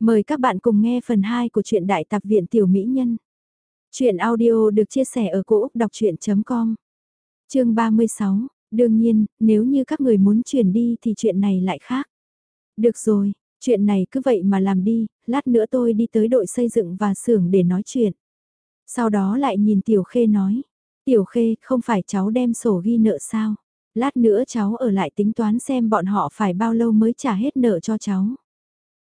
Mời các bạn cùng nghe phần 2 của truyện Đại Tạp Viện Tiểu Mỹ Nhân. Chuyện audio được chia sẻ ở cỗ đọc chuyện.com Chương 36, đương nhiên, nếu như các người muốn chuyển đi thì chuyện này lại khác. Được rồi, chuyện này cứ vậy mà làm đi, lát nữa tôi đi tới đội xây dựng và xưởng để nói chuyện. Sau đó lại nhìn Tiểu Khê nói, Tiểu Khê không phải cháu đem sổ ghi nợ sao? Lát nữa cháu ở lại tính toán xem bọn họ phải bao lâu mới trả hết nợ cho cháu.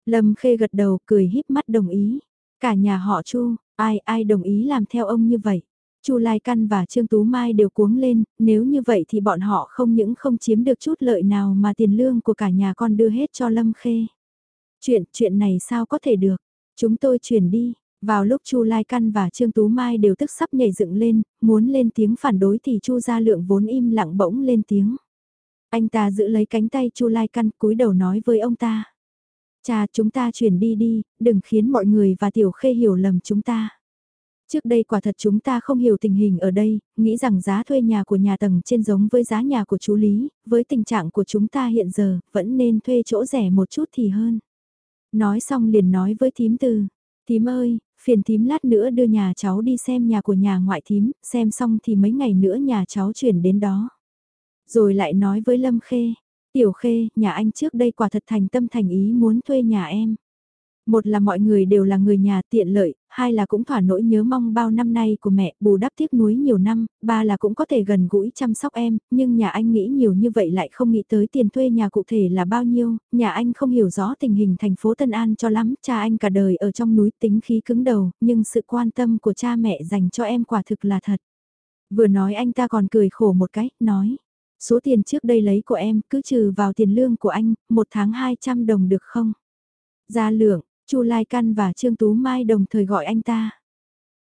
Lâm Khê gật đầu cười híp mắt đồng ý. Cả nhà họ Chu, ai ai đồng ý làm theo ông như vậy. Chu Lai Căn và Trương Tú Mai đều cuống lên, nếu như vậy thì bọn họ không những không chiếm được chút lợi nào mà tiền lương của cả nhà con đưa hết cho Lâm Khê. Chuyện, chuyện này sao có thể được? Chúng tôi chuyển đi. Vào lúc Chu Lai Căn và Trương Tú Mai đều tức sắp nhảy dựng lên, muốn lên tiếng phản đối thì Chu Gia Lượng vốn im lặng bỗng lên tiếng. Anh ta giữ lấy cánh tay Chu Lai Căn cúi đầu nói với ông ta. Cha chúng ta chuyển đi đi, đừng khiến mọi người và Tiểu Khê hiểu lầm chúng ta. Trước đây quả thật chúng ta không hiểu tình hình ở đây, nghĩ rằng giá thuê nhà của nhà tầng trên giống với giá nhà của chú Lý, với tình trạng của chúng ta hiện giờ, vẫn nên thuê chỗ rẻ một chút thì hơn. Nói xong liền nói với thím từ, thím ơi, phiền thím lát nữa đưa nhà cháu đi xem nhà của nhà ngoại thím, xem xong thì mấy ngày nữa nhà cháu chuyển đến đó. Rồi lại nói với Lâm Khê, Tiểu Khê, nhà anh trước đây quả thật thành tâm thành ý muốn thuê nhà em. Một là mọi người đều là người nhà tiện lợi, hai là cũng thỏa nỗi nhớ mong bao năm nay của mẹ bù đắp tiếc nuối nhiều năm, ba là cũng có thể gần gũi chăm sóc em, nhưng nhà anh nghĩ nhiều như vậy lại không nghĩ tới tiền thuê nhà cụ thể là bao nhiêu, nhà anh không hiểu rõ tình hình thành phố Tân An cho lắm, cha anh cả đời ở trong núi tính khí cứng đầu, nhưng sự quan tâm của cha mẹ dành cho em quả thực là thật. Vừa nói anh ta còn cười khổ một cái, nói. Số tiền trước đây lấy của em cứ trừ vào tiền lương của anh, một tháng 200 đồng được không? Gia lượng, Chu Lai Căn và Trương Tú Mai đồng thời gọi anh ta.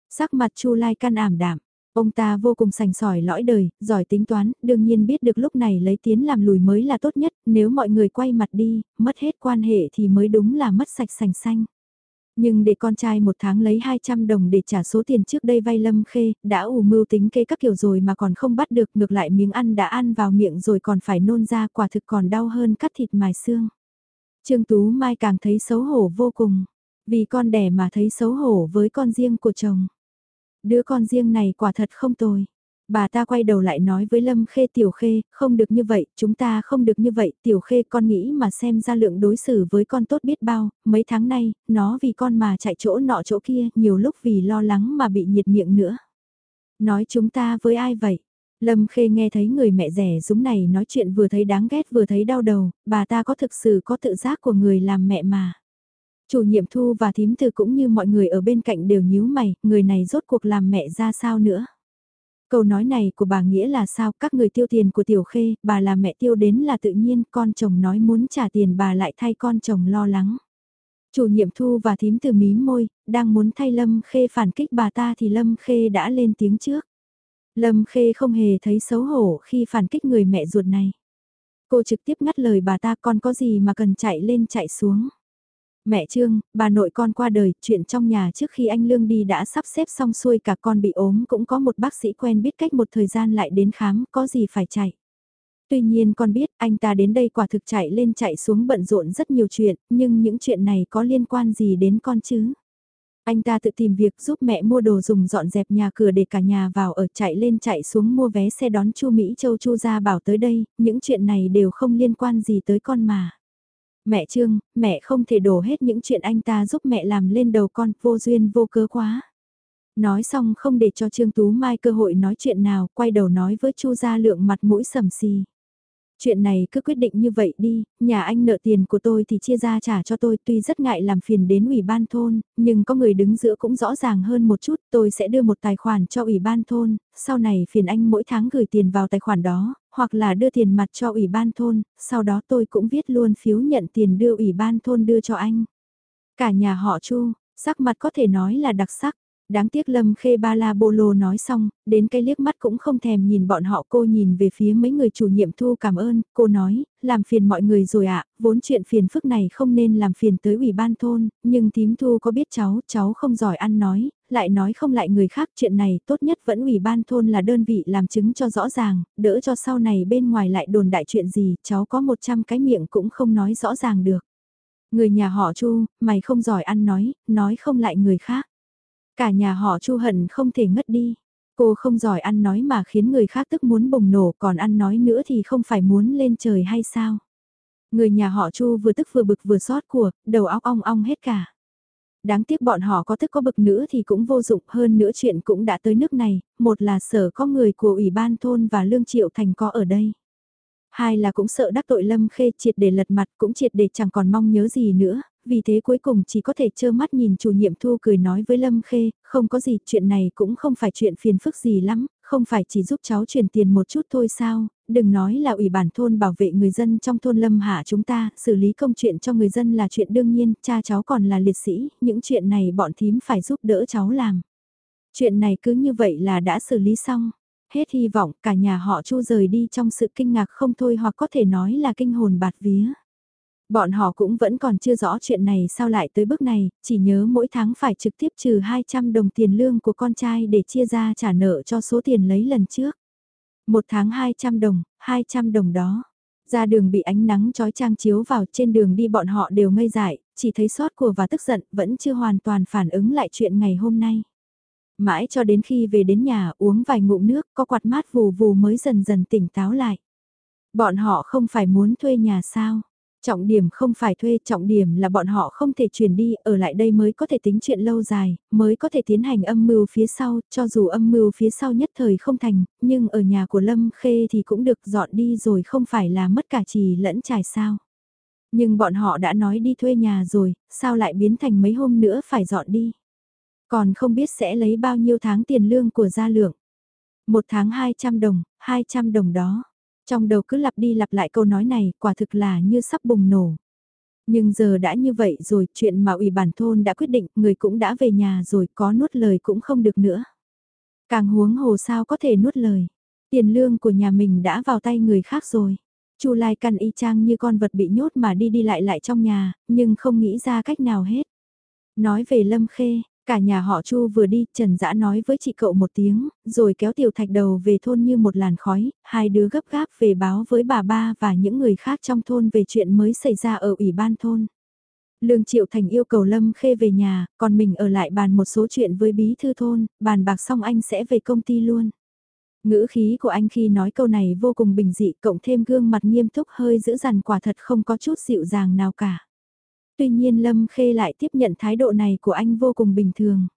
Sắc mặt Chu Lai Căn ảm đạm, ông ta vô cùng sành sỏi lõi đời, giỏi tính toán, đương nhiên biết được lúc này lấy tiến làm lùi mới là tốt nhất, nếu mọi người quay mặt đi, mất hết quan hệ thì mới đúng là mất sạch sành xanh. Nhưng để con trai một tháng lấy 200 đồng để trả số tiền trước đây vay Lâm Khê, đã ủ mưu tính kê các kiểu rồi mà còn không bắt được ngược lại miếng ăn đã ăn vào miệng rồi còn phải nôn ra quả thực còn đau hơn cắt thịt mài xương. Trương Tú Mai càng thấy xấu hổ vô cùng, vì con đẻ mà thấy xấu hổ với con riêng của chồng. Đứa con riêng này quả thật không tồi. Bà ta quay đầu lại nói với Lâm Khê Tiểu Khê, không được như vậy, chúng ta không được như vậy, Tiểu Khê con nghĩ mà xem ra lượng đối xử với con tốt biết bao, mấy tháng nay, nó vì con mà chạy chỗ nọ chỗ kia, nhiều lúc vì lo lắng mà bị nhiệt miệng nữa. Nói chúng ta với ai vậy? Lâm Khê nghe thấy người mẹ rẻ dúng này nói chuyện vừa thấy đáng ghét vừa thấy đau đầu, bà ta có thực sự có tự giác của người làm mẹ mà. Chủ nhiệm thu và thím từ cũng như mọi người ở bên cạnh đều nhíu mày, người này rốt cuộc làm mẹ ra sao nữa. Câu nói này của bà nghĩa là sao các người tiêu tiền của tiểu khê, bà là mẹ tiêu đến là tự nhiên, con chồng nói muốn trả tiền bà lại thay con chồng lo lắng. Chủ nhiệm thu và thím từ mí môi, đang muốn thay Lâm Khê phản kích bà ta thì Lâm Khê đã lên tiếng trước. Lâm Khê không hề thấy xấu hổ khi phản kích người mẹ ruột này. Cô trực tiếp ngắt lời bà ta con có gì mà cần chạy lên chạy xuống. Mẹ Trương, bà nội con qua đời, chuyện trong nhà trước khi anh Lương đi đã sắp xếp xong xuôi cả con bị ốm cũng có một bác sĩ quen biết cách một thời gian lại đến khám, có gì phải chạy. Tuy nhiên con biết anh ta đến đây quả thực chạy lên chạy xuống bận rộn rất nhiều chuyện, nhưng những chuyện này có liên quan gì đến con chứ? Anh ta tự tìm việc giúp mẹ mua đồ dùng dọn dẹp nhà cửa để cả nhà vào ở chạy lên chạy xuống mua vé xe đón Chu Mỹ Châu Chu ra bảo tới đây, những chuyện này đều không liên quan gì tới con mà. Mẹ Trương, mẹ không thể đổ hết những chuyện anh ta giúp mẹ làm lên đầu con, vô duyên vô cớ quá. Nói xong không để cho Trương Tú Mai cơ hội nói chuyện nào, quay đầu nói với Chu Gia Lượng mặt mũi sầm xì. Chuyện này cứ quyết định như vậy đi, nhà anh nợ tiền của tôi thì chia ra trả cho tôi tuy rất ngại làm phiền đến ủy ban thôn, nhưng có người đứng giữa cũng rõ ràng hơn một chút, tôi sẽ đưa một tài khoản cho ủy ban thôn, sau này phiền anh mỗi tháng gửi tiền vào tài khoản đó, hoặc là đưa tiền mặt cho ủy ban thôn, sau đó tôi cũng viết luôn phiếu nhận tiền đưa ủy ban thôn đưa cho anh. Cả nhà họ Chu, sắc mặt có thể nói là đặc sắc. Đáng tiếc Lâm Khê Ba La Bô Lô nói xong, đến cái liếc mắt cũng không thèm nhìn bọn họ cô nhìn về phía mấy người chủ nhiệm thu cảm ơn, cô nói, làm phiền mọi người rồi ạ, vốn chuyện phiền phức này không nên làm phiền tới ủy ban thôn, nhưng tím thu có biết cháu, cháu không giỏi ăn nói, lại nói không lại người khác chuyện này tốt nhất vẫn ủy ban thôn là đơn vị làm chứng cho rõ ràng, đỡ cho sau này bên ngoài lại đồn đại chuyện gì, cháu có 100 cái miệng cũng không nói rõ ràng được. Người nhà họ Chu, mày không giỏi ăn nói, nói không lại người khác. Cả nhà họ Chu hận không thể ngất đi. Cô không giỏi ăn nói mà khiến người khác tức muốn bùng nổ còn ăn nói nữa thì không phải muốn lên trời hay sao. Người nhà họ Chu vừa tức vừa bực vừa xót của, đầu óc ong ong hết cả. Đáng tiếc bọn họ có tức có bực nữa thì cũng vô dụng hơn nữa chuyện cũng đã tới nước này, một là sở có người của Ủy ban thôn và Lương Triệu Thành có ở đây. Hai là cũng sợ đắc tội Lâm Khê triệt để lật mặt cũng triệt để chẳng còn mong nhớ gì nữa, vì thế cuối cùng chỉ có thể trơ mắt nhìn chủ nhiệm thu cười nói với Lâm Khê, không có gì, chuyện này cũng không phải chuyện phiền phức gì lắm, không phải chỉ giúp cháu truyền tiền một chút thôi sao, đừng nói là ủy bản thôn bảo vệ người dân trong thôn Lâm Hạ chúng ta, xử lý công chuyện cho người dân là chuyện đương nhiên, cha cháu còn là liệt sĩ, những chuyện này bọn thím phải giúp đỡ cháu làm. Chuyện này cứ như vậy là đã xử lý xong. Hết hy vọng cả nhà họ chu rời đi trong sự kinh ngạc không thôi hoặc có thể nói là kinh hồn bạt vía. Bọn họ cũng vẫn còn chưa rõ chuyện này sao lại tới bước này, chỉ nhớ mỗi tháng phải trực tiếp trừ 200 đồng tiền lương của con trai để chia ra trả nợ cho số tiền lấy lần trước. Một tháng 200 đồng, 200 đồng đó. Ra đường bị ánh nắng trói trang chiếu vào trên đường đi bọn họ đều ngây dại, chỉ thấy sót của và tức giận vẫn chưa hoàn toàn phản ứng lại chuyện ngày hôm nay. Mãi cho đến khi về đến nhà uống vài ngụm nước có quạt mát vù vù mới dần dần tỉnh táo lại. Bọn họ không phải muốn thuê nhà sao? Trọng điểm không phải thuê, trọng điểm là bọn họ không thể chuyển đi, ở lại đây mới có thể tính chuyện lâu dài, mới có thể tiến hành âm mưu phía sau, cho dù âm mưu phía sau nhất thời không thành, nhưng ở nhà của Lâm Khê thì cũng được dọn đi rồi không phải là mất cả trì lẫn trải sao. Nhưng bọn họ đã nói đi thuê nhà rồi, sao lại biến thành mấy hôm nữa phải dọn đi. Còn không biết sẽ lấy bao nhiêu tháng tiền lương của gia lượng. Một tháng 200 đồng, 200 đồng đó. Trong đầu cứ lặp đi lặp lại câu nói này, quả thực là như sắp bùng nổ. Nhưng giờ đã như vậy rồi, chuyện mà ủy bản thôn đã quyết định, người cũng đã về nhà rồi, có nuốt lời cũng không được nữa. Càng huống hồ sao có thể nuốt lời. Tiền lương của nhà mình đã vào tay người khác rồi. Chu Lai căn y chang như con vật bị nhốt mà đi đi lại lại trong nhà, nhưng không nghĩ ra cách nào hết. Nói về Lâm Khê, Cả nhà họ Chu vừa đi, Trần Dã nói với chị cậu một tiếng, rồi kéo tiểu thạch đầu về thôn như một làn khói, hai đứa gấp gáp về báo với bà ba và những người khác trong thôn về chuyện mới xảy ra ở ủy ban thôn. Lương Triệu Thành yêu cầu Lâm Khê về nhà, còn mình ở lại bàn một số chuyện với bí thư thôn, bàn bạc xong anh sẽ về công ty luôn. Ngữ khí của anh khi nói câu này vô cùng bình dị, cộng thêm gương mặt nghiêm túc hơi giữ dằn quả thật không có chút dịu dàng nào cả tuy nhiên Lâm Khê lại tiếp nhận thái độ này của anh vô cùng bình thường.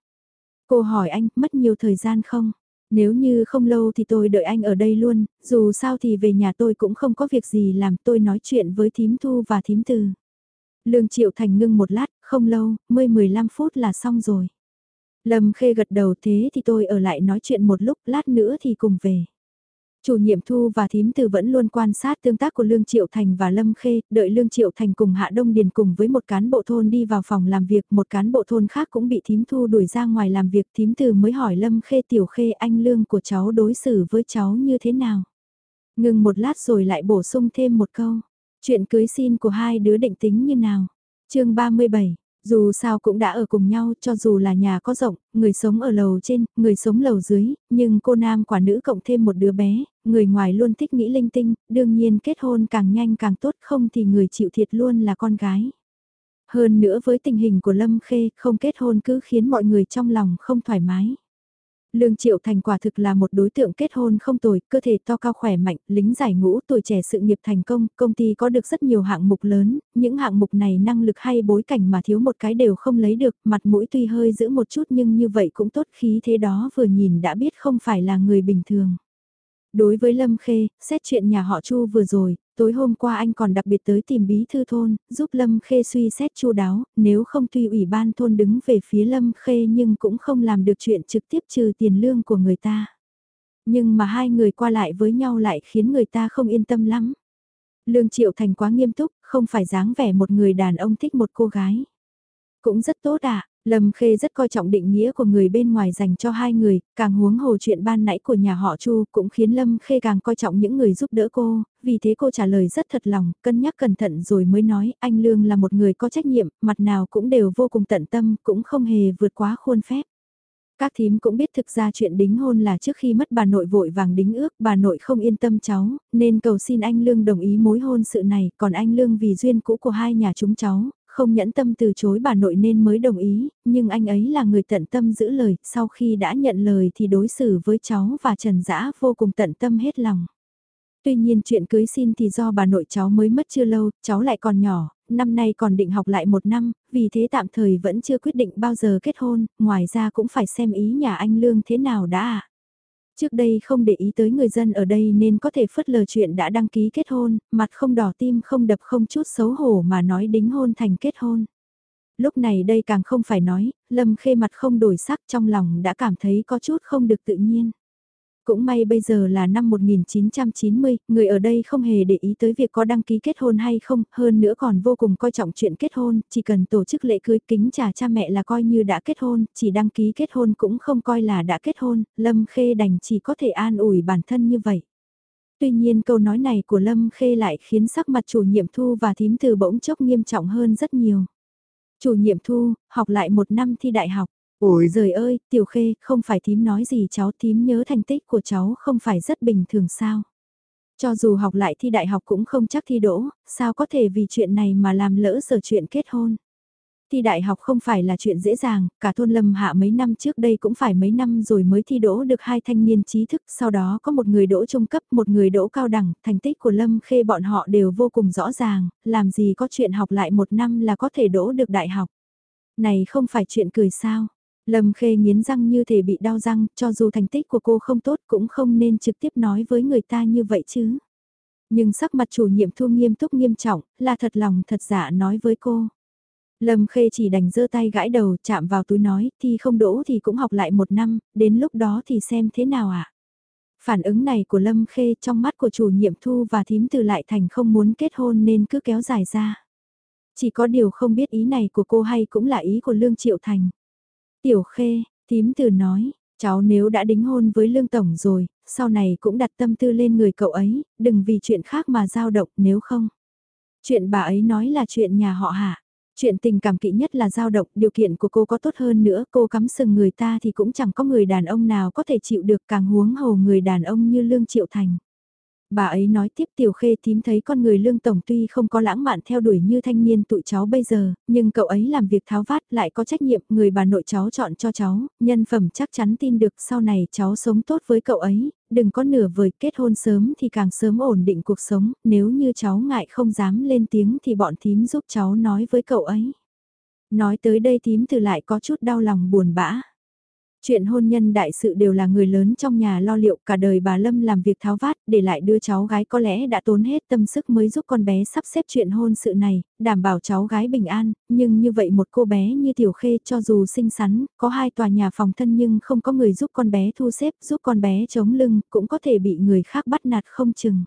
Cô hỏi anh, mất nhiều thời gian không? Nếu như không lâu thì tôi đợi anh ở đây luôn, dù sao thì về nhà tôi cũng không có việc gì làm tôi nói chuyện với thím thu và thím từ. Lương Triệu Thành ngưng một lát, không lâu, 10-15 phút là xong rồi. Lâm Khê gật đầu thế thì tôi ở lại nói chuyện một lúc, lát nữa thì cùng về. Chủ nhiệm Thu và Thím Từ vẫn luôn quan sát tương tác của Lương Triệu Thành và Lâm Khê, đợi Lương Triệu Thành cùng Hạ Đông Điền cùng với một cán bộ thôn đi vào phòng làm việc, một cán bộ thôn khác cũng bị Thím Thu đuổi ra ngoài làm việc, Thím Từ mới hỏi Lâm Khê tiểu Khê anh Lương của cháu đối xử với cháu như thế nào. Ngừng một lát rồi lại bổ sung thêm một câu, chuyện cưới xin của hai đứa định tính như nào. chương 37 dù sao cũng đã ở cùng nhau cho dù là nhà có rộng, người sống ở lầu trên, người sống lầu dưới, nhưng cô nam quả nữ cộng thêm một đứa bé, người ngoài luôn thích nghĩ linh tinh, đương nhiên kết hôn càng nhanh càng tốt không thì người chịu thiệt luôn là con gái. Hơn nữa với tình hình của Lâm Khê, không kết hôn cứ khiến mọi người trong lòng không thoải mái. Lương Triệu Thành quả thực là một đối tượng kết hôn không tồi, cơ thể to cao khỏe mạnh, lính giải ngũ, tuổi trẻ sự nghiệp thành công, công ty có được rất nhiều hạng mục lớn, những hạng mục này năng lực hay bối cảnh mà thiếu một cái đều không lấy được, mặt mũi tuy hơi giữ một chút nhưng như vậy cũng tốt khí thế đó vừa nhìn đã biết không phải là người bình thường. Đối với Lâm Khê, xét chuyện nhà họ Chu vừa rồi, tối hôm qua anh còn đặc biệt tới tìm bí thư thôn, giúp Lâm Khê suy xét chu đáo, nếu không tuy ủy ban thôn đứng về phía Lâm Khê nhưng cũng không làm được chuyện trực tiếp trừ tiền lương của người ta. Nhưng mà hai người qua lại với nhau lại khiến người ta không yên tâm lắm. Lương Triệu Thành quá nghiêm túc, không phải dáng vẻ một người đàn ông thích một cô gái. Cũng rất tốt ạ, Lâm Khê rất coi trọng định nghĩa của người bên ngoài dành cho hai người, càng huống hồ chuyện ban nãy của nhà họ Chu cũng khiến Lâm Khê càng coi trọng những người giúp đỡ cô, vì thế cô trả lời rất thật lòng, cân nhắc cẩn thận rồi mới nói anh Lương là một người có trách nhiệm, mặt nào cũng đều vô cùng tận tâm, cũng không hề vượt quá khuôn phép. Các thím cũng biết thực ra chuyện đính hôn là trước khi mất bà nội vội vàng đính ước, bà nội không yên tâm cháu, nên cầu xin anh Lương đồng ý mối hôn sự này, còn anh Lương vì duyên cũ của hai nhà chúng cháu, không nhẫn tâm từ chối bà nội nên mới đồng ý, nhưng anh ấy là người tận tâm giữ lời, sau khi đã nhận lời thì đối xử với cháu và Trần Dã vô cùng tận tâm hết lòng. Tuy nhiên chuyện cưới xin thì do bà nội cháu mới mất chưa lâu, cháu lại còn nhỏ, năm nay còn định học lại một năm, vì thế tạm thời vẫn chưa quyết định bao giờ kết hôn, ngoài ra cũng phải xem ý nhà anh Lương thế nào đã ạ. Trước đây không để ý tới người dân ở đây nên có thể phớt lờ chuyện đã đăng ký kết hôn, mặt không đỏ tim không đập không chút xấu hổ mà nói đính hôn thành kết hôn. Lúc này đây càng không phải nói, Lâm Khê mặt không đổi sắc trong lòng đã cảm thấy có chút không được tự nhiên. Cũng may bây giờ là năm 1990, người ở đây không hề để ý tới việc có đăng ký kết hôn hay không, hơn nữa còn vô cùng coi trọng chuyện kết hôn, chỉ cần tổ chức lễ cưới kính trả cha mẹ là coi như đã kết hôn, chỉ đăng ký kết hôn cũng không coi là đã kết hôn, Lâm Khê đành chỉ có thể an ủi bản thân như vậy. Tuy nhiên câu nói này của Lâm Khê lại khiến sắc mặt chủ nhiệm thu và thím từ bỗng chốc nghiêm trọng hơn rất nhiều. Chủ nhiệm thu, học lại một năm thi đại học. Ôi giời ơi, tiểu khê, không phải thím nói gì cháu thím nhớ thành tích của cháu không phải rất bình thường sao. Cho dù học lại thi đại học cũng không chắc thi đỗ, sao có thể vì chuyện này mà làm lỡ sở chuyện kết hôn. Thi đại học không phải là chuyện dễ dàng, cả thôn lâm hạ mấy năm trước đây cũng phải mấy năm rồi mới thi đỗ được hai thanh niên trí thức, sau đó có một người đỗ trung cấp, một người đỗ cao đẳng, thành tích của lâm khê bọn họ đều vô cùng rõ ràng, làm gì có chuyện học lại một năm là có thể đỗ được đại học. Này không phải chuyện cười sao, Lâm Khê nghiến răng như thể bị đau răng, cho dù thành tích của cô không tốt cũng không nên trực tiếp nói với người ta như vậy chứ. Nhưng sắc mặt chủ nhiệm thu nghiêm túc nghiêm trọng, là thật lòng thật giả nói với cô. Lâm Khê chỉ đành giơ tay gãi đầu chạm vào túi nói thì không đỗ thì cũng học lại một năm, đến lúc đó thì xem thế nào ạ. À? Phản ứng này của Lâm Khê trong mắt của chủ nhiệm thu và thím từ lại thành không muốn kết hôn nên cứ kéo dài ra. Chỉ có điều không biết ý này của cô hay cũng là ý của Lương Triệu Thành. Tiểu khê, Tím từ nói, cháu nếu đã đính hôn với lương tổng rồi, sau này cũng đặt tâm tư lên người cậu ấy, đừng vì chuyện khác mà dao động nếu không. Chuyện bà ấy nói là chuyện nhà họ hạ. Chuyện tình cảm kỵ nhất là dao động, điều kiện của cô có tốt hơn nữa, cô cắm sừng người ta thì cũng chẳng có người đàn ông nào có thể chịu được càng huống hồ người đàn ông như Lương Triệu Thành bà ấy nói tiếp tiểu khê tím thấy con người lương tổng tuy không có lãng mạn theo đuổi như thanh niên tụi cháu bây giờ, nhưng cậu ấy làm việc tháo vát lại có trách nhiệm người bà nội cháu chọn cho cháu, nhân phẩm chắc chắn tin được sau này cháu sống tốt với cậu ấy, đừng có nửa vời kết hôn sớm thì càng sớm ổn định cuộc sống, nếu như cháu ngại không dám lên tiếng thì bọn thím giúp cháu nói với cậu ấy. Nói tới đây thím từ lại có chút đau lòng buồn bã. Chuyện hôn nhân đại sự đều là người lớn trong nhà lo liệu cả đời bà Lâm làm việc tháo vát để lại đưa cháu gái có lẽ đã tốn hết tâm sức mới giúp con bé sắp xếp chuyện hôn sự này, đảm bảo cháu gái bình an, nhưng như vậy một cô bé như Tiểu Khê cho dù xinh xắn, có hai tòa nhà phòng thân nhưng không có người giúp con bé thu xếp, giúp con bé chống lưng, cũng có thể bị người khác bắt nạt không chừng.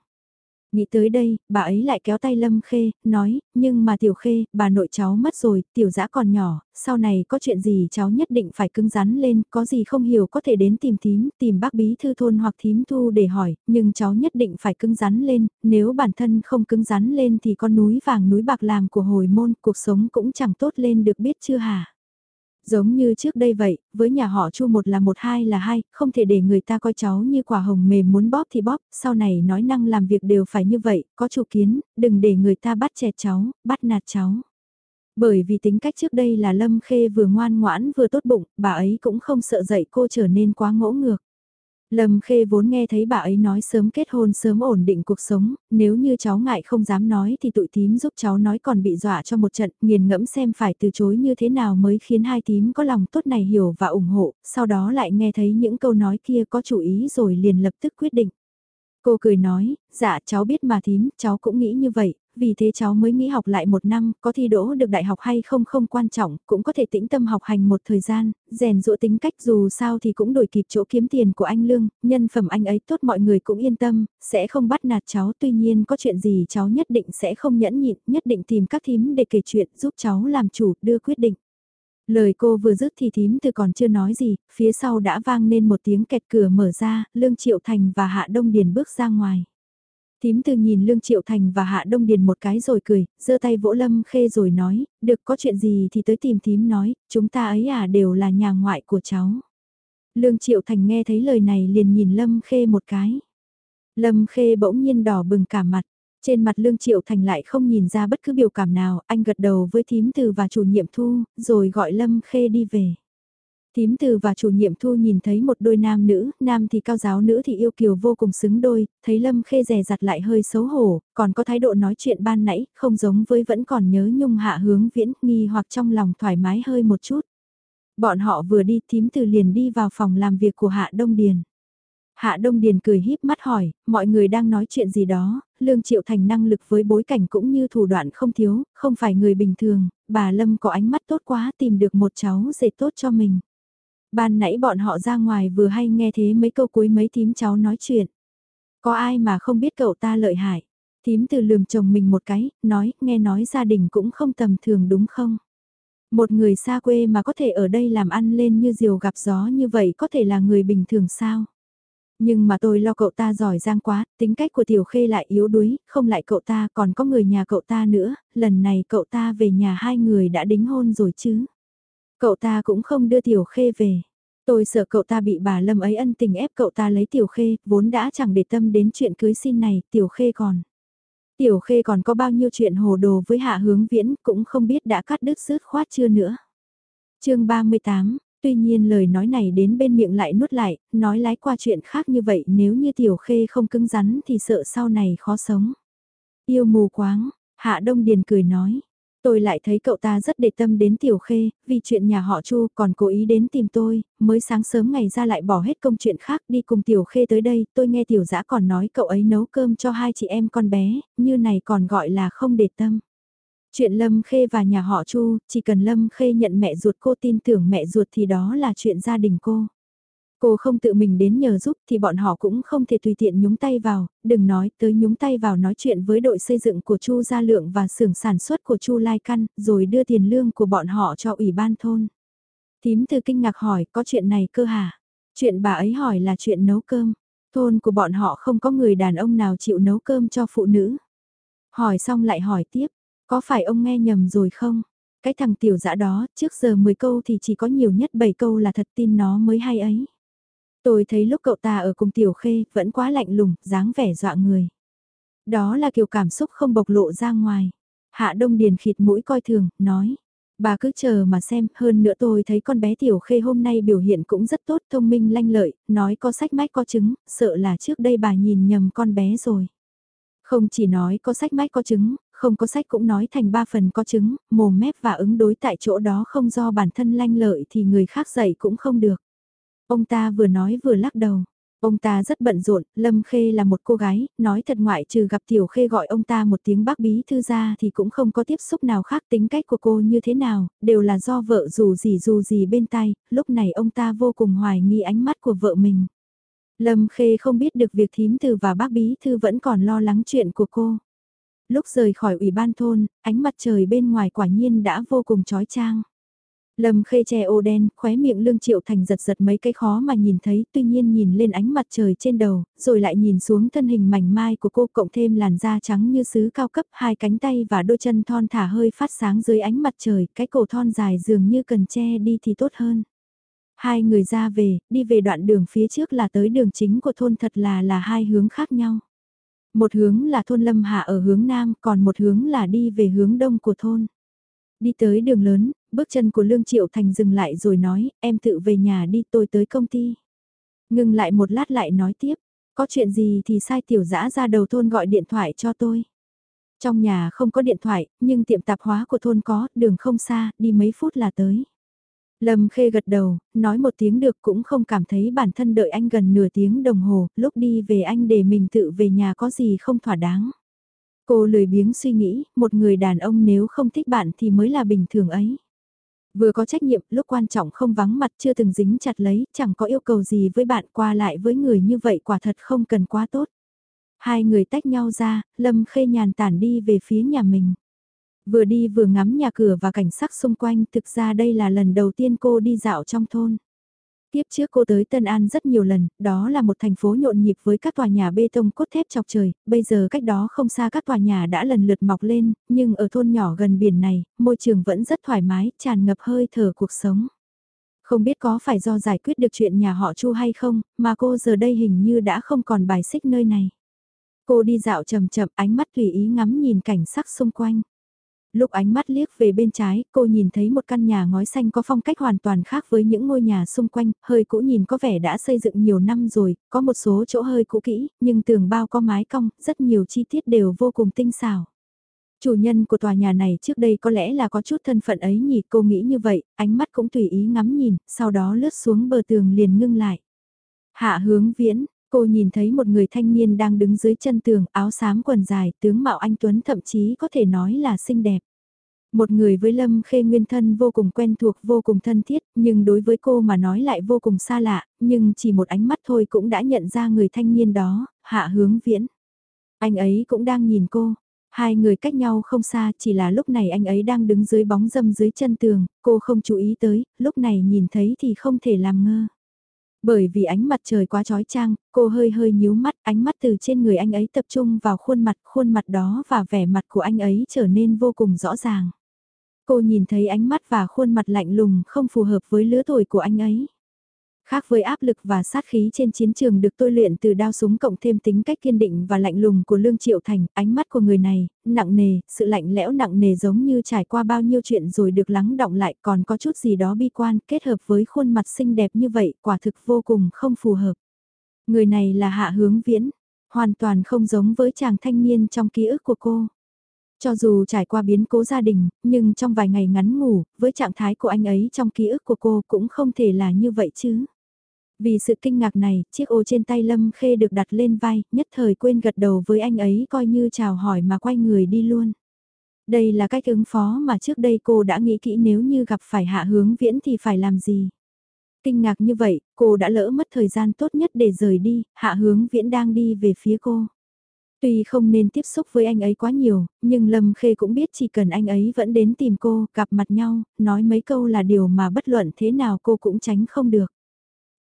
Nghĩ tới đây, bà ấy lại kéo tay Lâm Khê, nói, nhưng mà Tiểu Khê, bà nội cháu mất rồi, Tiểu Dã còn nhỏ, sau này có chuyện gì cháu nhất định phải cứng rắn lên, có gì không hiểu có thể đến tìm thím, tìm bác bí thư thôn hoặc thím thu để hỏi, nhưng cháu nhất định phải cứng rắn lên, nếu bản thân không cứng rắn lên thì con núi vàng núi bạc làm của hồi môn, cuộc sống cũng chẳng tốt lên được biết chưa hả? Giống như trước đây vậy, với nhà họ Chu một là một hai là hai, không thể để người ta coi cháu như quả hồng mềm muốn bóp thì bóp, sau này nói năng làm việc đều phải như vậy, có chủ kiến, đừng để người ta bắt chẹt cháu, bắt nạt cháu. Bởi vì tính cách trước đây là Lâm Khê vừa ngoan ngoãn vừa tốt bụng, bà ấy cũng không sợ dậy cô trở nên quá ngỗ ngược. Lâm Khê vốn nghe thấy bà ấy nói sớm kết hôn sớm ổn định cuộc sống, nếu như cháu ngại không dám nói thì tụi tím giúp cháu nói còn bị dọa cho một trận, nghiền ngẫm xem phải từ chối như thế nào mới khiến hai tím có lòng tốt này hiểu và ủng hộ, sau đó lại nghe thấy những câu nói kia có chủ ý rồi liền lập tức quyết định. Cô cười nói, dạ cháu biết mà thím, cháu cũng nghĩ như vậy, vì thế cháu mới nghĩ học lại một năm, có thi đỗ được đại học hay không không quan trọng, cũng có thể tĩnh tâm học hành một thời gian, rèn dũa tính cách dù sao thì cũng đổi kịp chỗ kiếm tiền của anh Lương, nhân phẩm anh ấy tốt mọi người cũng yên tâm, sẽ không bắt nạt cháu, tuy nhiên có chuyện gì cháu nhất định sẽ không nhẫn nhịn, nhất định tìm các thím để kể chuyện giúp cháu làm chủ, đưa quyết định. Lời cô vừa dứt thì thím từ còn chưa nói gì, phía sau đã vang lên một tiếng kẹt cửa mở ra, Lương Triệu Thành và Hạ Đông Điền bước ra ngoài. Tím từ nhìn Lương Triệu Thành và Hạ Đông Điền một cái rồi cười, giơ tay vỗ Lâm Khê rồi nói, được có chuyện gì thì tới tìm thím nói, chúng ta ấy à đều là nhà ngoại của cháu. Lương Triệu Thành nghe thấy lời này liền nhìn Lâm Khê một cái. Lâm Khê bỗng nhiên đỏ bừng cả mặt, Trên mặt Lương Triệu Thành lại không nhìn ra bất cứ biểu cảm nào, anh gật đầu với thím từ và chủ nhiệm thu, rồi gọi Lâm Khê đi về. Thím từ và chủ nhiệm thu nhìn thấy một đôi nam nữ, nam thì cao giáo nữ thì yêu kiều vô cùng xứng đôi, thấy Lâm Khê rè rặt lại hơi xấu hổ, còn có thái độ nói chuyện ban nãy, không giống với vẫn còn nhớ nhung hạ hướng viễn, nghi hoặc trong lòng thoải mái hơi một chút. Bọn họ vừa đi thím từ liền đi vào phòng làm việc của Hạ Đông Điền. Hạ Đông Điền cười híp mắt hỏi, mọi người đang nói chuyện gì đó, Lương Triệu Thành năng lực với bối cảnh cũng như thủ đoạn không thiếu, không phải người bình thường, bà Lâm có ánh mắt tốt quá tìm được một cháu rể tốt cho mình. Ban nãy bọn họ ra ngoài vừa hay nghe thế mấy câu cuối mấy thím cháu nói chuyện. Có ai mà không biết cậu ta lợi hại. Thím từ lườm chồng mình một cái, nói, nghe nói gia đình cũng không tầm thường đúng không? Một người xa quê mà có thể ở đây làm ăn lên như diều gặp gió như vậy có thể là người bình thường sao? Nhưng mà tôi lo cậu ta giỏi giang quá, tính cách của Tiểu Khê lại yếu đuối, không lại cậu ta còn có người nhà cậu ta nữa, lần này cậu ta về nhà hai người đã đính hôn rồi chứ. Cậu ta cũng không đưa Tiểu Khê về. Tôi sợ cậu ta bị bà Lâm ấy ân tình ép cậu ta lấy Tiểu Khê, vốn đã chẳng để tâm đến chuyện cưới xin này, Tiểu Khê còn. Tiểu Khê còn có bao nhiêu chuyện hồ đồ với Hạ Hướng Viễn cũng không biết đã cắt đứt sứt khoát chưa nữa. chương 38, tuy nhiên lời nói này đến bên miệng lại nuốt lại, nói lái qua chuyện khác như vậy nếu như Tiểu Khê không cứng rắn thì sợ sau này khó sống. Yêu mù quáng, Hạ Đông Điền cười nói, Tôi lại thấy cậu ta rất để tâm đến Tiểu Khê, vì chuyện nhà họ Chu còn cố ý đến tìm tôi, mới sáng sớm ngày ra lại bỏ hết công chuyện khác đi cùng Tiểu Khê tới đây, tôi nghe Tiểu Dã còn nói cậu ấy nấu cơm cho hai chị em con bé, như này còn gọi là không để tâm. Chuyện Lâm Khê và nhà họ Chu, chỉ cần Lâm Khê nhận mẹ ruột cô tin tưởng mẹ ruột thì đó là chuyện gia đình cô. Cô không tự mình đến nhờ giúp thì bọn họ cũng không thể tùy tiện nhúng tay vào, đừng nói tới nhúng tay vào nói chuyện với đội xây dựng của Chu Gia Lượng và xưởng sản xuất của Chu Lai Căn, rồi đưa tiền lương của bọn họ cho ủy ban thôn. Tím từ kinh ngạc hỏi, có chuyện này cơ hả? Chuyện bà ấy hỏi là chuyện nấu cơm. Thôn của bọn họ không có người đàn ông nào chịu nấu cơm cho phụ nữ. Hỏi xong lại hỏi tiếp, có phải ông nghe nhầm rồi không? Cái thằng tiểu dã đó, trước giờ 10 câu thì chỉ có nhiều nhất 7 câu là thật tin nó mới hay ấy. Tôi thấy lúc cậu ta ở cùng Tiểu Khê vẫn quá lạnh lùng, dáng vẻ dọa người. Đó là kiểu cảm xúc không bộc lộ ra ngoài. Hạ Đông Điền khịt mũi coi thường, nói. Bà cứ chờ mà xem, hơn nữa tôi thấy con bé Tiểu Khê hôm nay biểu hiện cũng rất tốt, thông minh lanh lợi, nói có sách mách có chứng, sợ là trước đây bà nhìn nhầm con bé rồi. Không chỉ nói có sách mách có chứng, không có sách cũng nói thành ba phần có chứng, mồm mép và ứng đối tại chỗ đó không do bản thân lanh lợi thì người khác dạy cũng không được. Ông ta vừa nói vừa lắc đầu. Ông ta rất bận rộn, Lâm Khê là một cô gái, nói thật ngoại trừ gặp Tiểu Khê gọi ông ta một tiếng bác bí thư ra thì cũng không có tiếp xúc nào khác tính cách của cô như thế nào, đều là do vợ dù gì dù gì bên tay, lúc này ông ta vô cùng hoài nghi ánh mắt của vợ mình. Lâm Khê không biết được việc thím từ và bác bí thư vẫn còn lo lắng chuyện của cô. Lúc rời khỏi ủy ban thôn, ánh mặt trời bên ngoài quả nhiên đã vô cùng chói trang. Lâm khê che ô đen, khóe miệng lương triệu thành giật giật mấy cái khó mà nhìn thấy, tuy nhiên nhìn lên ánh mặt trời trên đầu, rồi lại nhìn xuống thân hình mảnh mai của cô cộng thêm làn da trắng như sứ cao cấp, hai cánh tay và đôi chân thon thả hơi phát sáng dưới ánh mặt trời, cái cổ thon dài dường như cần che đi thì tốt hơn. Hai người ra về, đi về đoạn đường phía trước là tới đường chính của thôn thật là là hai hướng khác nhau. Một hướng là thôn Lâm Hạ ở hướng Nam, còn một hướng là đi về hướng Đông của thôn. Đi tới đường lớn, bước chân của Lương Triệu Thành dừng lại rồi nói, em tự về nhà đi tôi tới công ty. Ngừng lại một lát lại nói tiếp, có chuyện gì thì sai tiểu dã ra đầu thôn gọi điện thoại cho tôi. Trong nhà không có điện thoại, nhưng tiệm tạp hóa của thôn có, đường không xa, đi mấy phút là tới. Lâm Khê gật đầu, nói một tiếng được cũng không cảm thấy bản thân đợi anh gần nửa tiếng đồng hồ, lúc đi về anh để mình tự về nhà có gì không thỏa đáng. Cô lười biếng suy nghĩ, một người đàn ông nếu không thích bạn thì mới là bình thường ấy. Vừa có trách nhiệm, lúc quan trọng không vắng mặt chưa từng dính chặt lấy, chẳng có yêu cầu gì với bạn qua lại với người như vậy quả thật không cần quá tốt. Hai người tách nhau ra, Lâm Khê nhàn tản đi về phía nhà mình. Vừa đi vừa ngắm nhà cửa và cảnh sắc xung quanh, thực ra đây là lần đầu tiên cô đi dạo trong thôn. Tiếp trước cô tới Tân An rất nhiều lần, đó là một thành phố nhộn nhịp với các tòa nhà bê tông cốt thép chọc trời, bây giờ cách đó không xa các tòa nhà đã lần lượt mọc lên, nhưng ở thôn nhỏ gần biển này, môi trường vẫn rất thoải mái, tràn ngập hơi thở cuộc sống. Không biết có phải do giải quyết được chuyện nhà họ Chu hay không, mà cô giờ đây hình như đã không còn bài xích nơi này. Cô đi dạo chậm chậm ánh mắt tùy ý ngắm nhìn cảnh sắc xung quanh. Lúc ánh mắt liếc về bên trái, cô nhìn thấy một căn nhà ngói xanh có phong cách hoàn toàn khác với những ngôi nhà xung quanh, hơi cũ nhìn có vẻ đã xây dựng nhiều năm rồi, có một số chỗ hơi cũ kỹ, nhưng tường bao có mái cong, rất nhiều chi tiết đều vô cùng tinh xảo. Chủ nhân của tòa nhà này trước đây có lẽ là có chút thân phận ấy nhỉ, cô nghĩ như vậy, ánh mắt cũng tùy ý ngắm nhìn, sau đó lướt xuống bờ tường liền ngưng lại. Hạ hướng viễn, cô nhìn thấy một người thanh niên đang đứng dưới chân tường, áo xám quần dài, tướng mạo anh Tuấn thậm chí có thể nói là xinh đẹp. Một người với Lâm Khê Nguyên thân vô cùng quen thuộc vô cùng thân thiết, nhưng đối với cô mà nói lại vô cùng xa lạ, nhưng chỉ một ánh mắt thôi cũng đã nhận ra người thanh niên đó, hạ hướng viễn. Anh ấy cũng đang nhìn cô, Hai người cách nhau không xa, chỉ là lúc này anh ấy đang đứng dưới bóng dâm dưới chân tường, cô không chú ý tới, lúc này nhìn thấy thì không thể làm ngơ. Bởi vì ánh mặt trời quá trói trang, cô hơi hơi nhíu mắt, ánh mắt từ trên người anh ấy tập trung vào khuôn mặt, khuôn mặt đó và vẻ mặt của anh ấy trở nên vô cùng rõ ràng. Cô nhìn thấy ánh mắt và khuôn mặt lạnh lùng không phù hợp với lứa tuổi của anh ấy. Khác với áp lực và sát khí trên chiến trường được tôi luyện từ đao súng cộng thêm tính cách kiên định và lạnh lùng của Lương Triệu Thành, ánh mắt của người này, nặng nề, sự lạnh lẽo nặng nề giống như trải qua bao nhiêu chuyện rồi được lắng động lại còn có chút gì đó bi quan kết hợp với khuôn mặt xinh đẹp như vậy quả thực vô cùng không phù hợp. Người này là Hạ Hướng Viễn, hoàn toàn không giống với chàng thanh niên trong ký ức của cô. Cho dù trải qua biến cố gia đình, nhưng trong vài ngày ngắn ngủ, với trạng thái của anh ấy trong ký ức của cô cũng không thể là như vậy chứ. Vì sự kinh ngạc này, chiếc ô trên tay Lâm Khê được đặt lên vai, nhất thời quên gật đầu với anh ấy coi như chào hỏi mà quay người đi luôn. Đây là cách ứng phó mà trước đây cô đã nghĩ kỹ nếu như gặp phải hạ hướng viễn thì phải làm gì. Kinh ngạc như vậy, cô đã lỡ mất thời gian tốt nhất để rời đi, hạ hướng viễn đang đi về phía cô. Tuy không nên tiếp xúc với anh ấy quá nhiều, nhưng Lâm Khê cũng biết chỉ cần anh ấy vẫn đến tìm cô, gặp mặt nhau, nói mấy câu là điều mà bất luận thế nào cô cũng tránh không được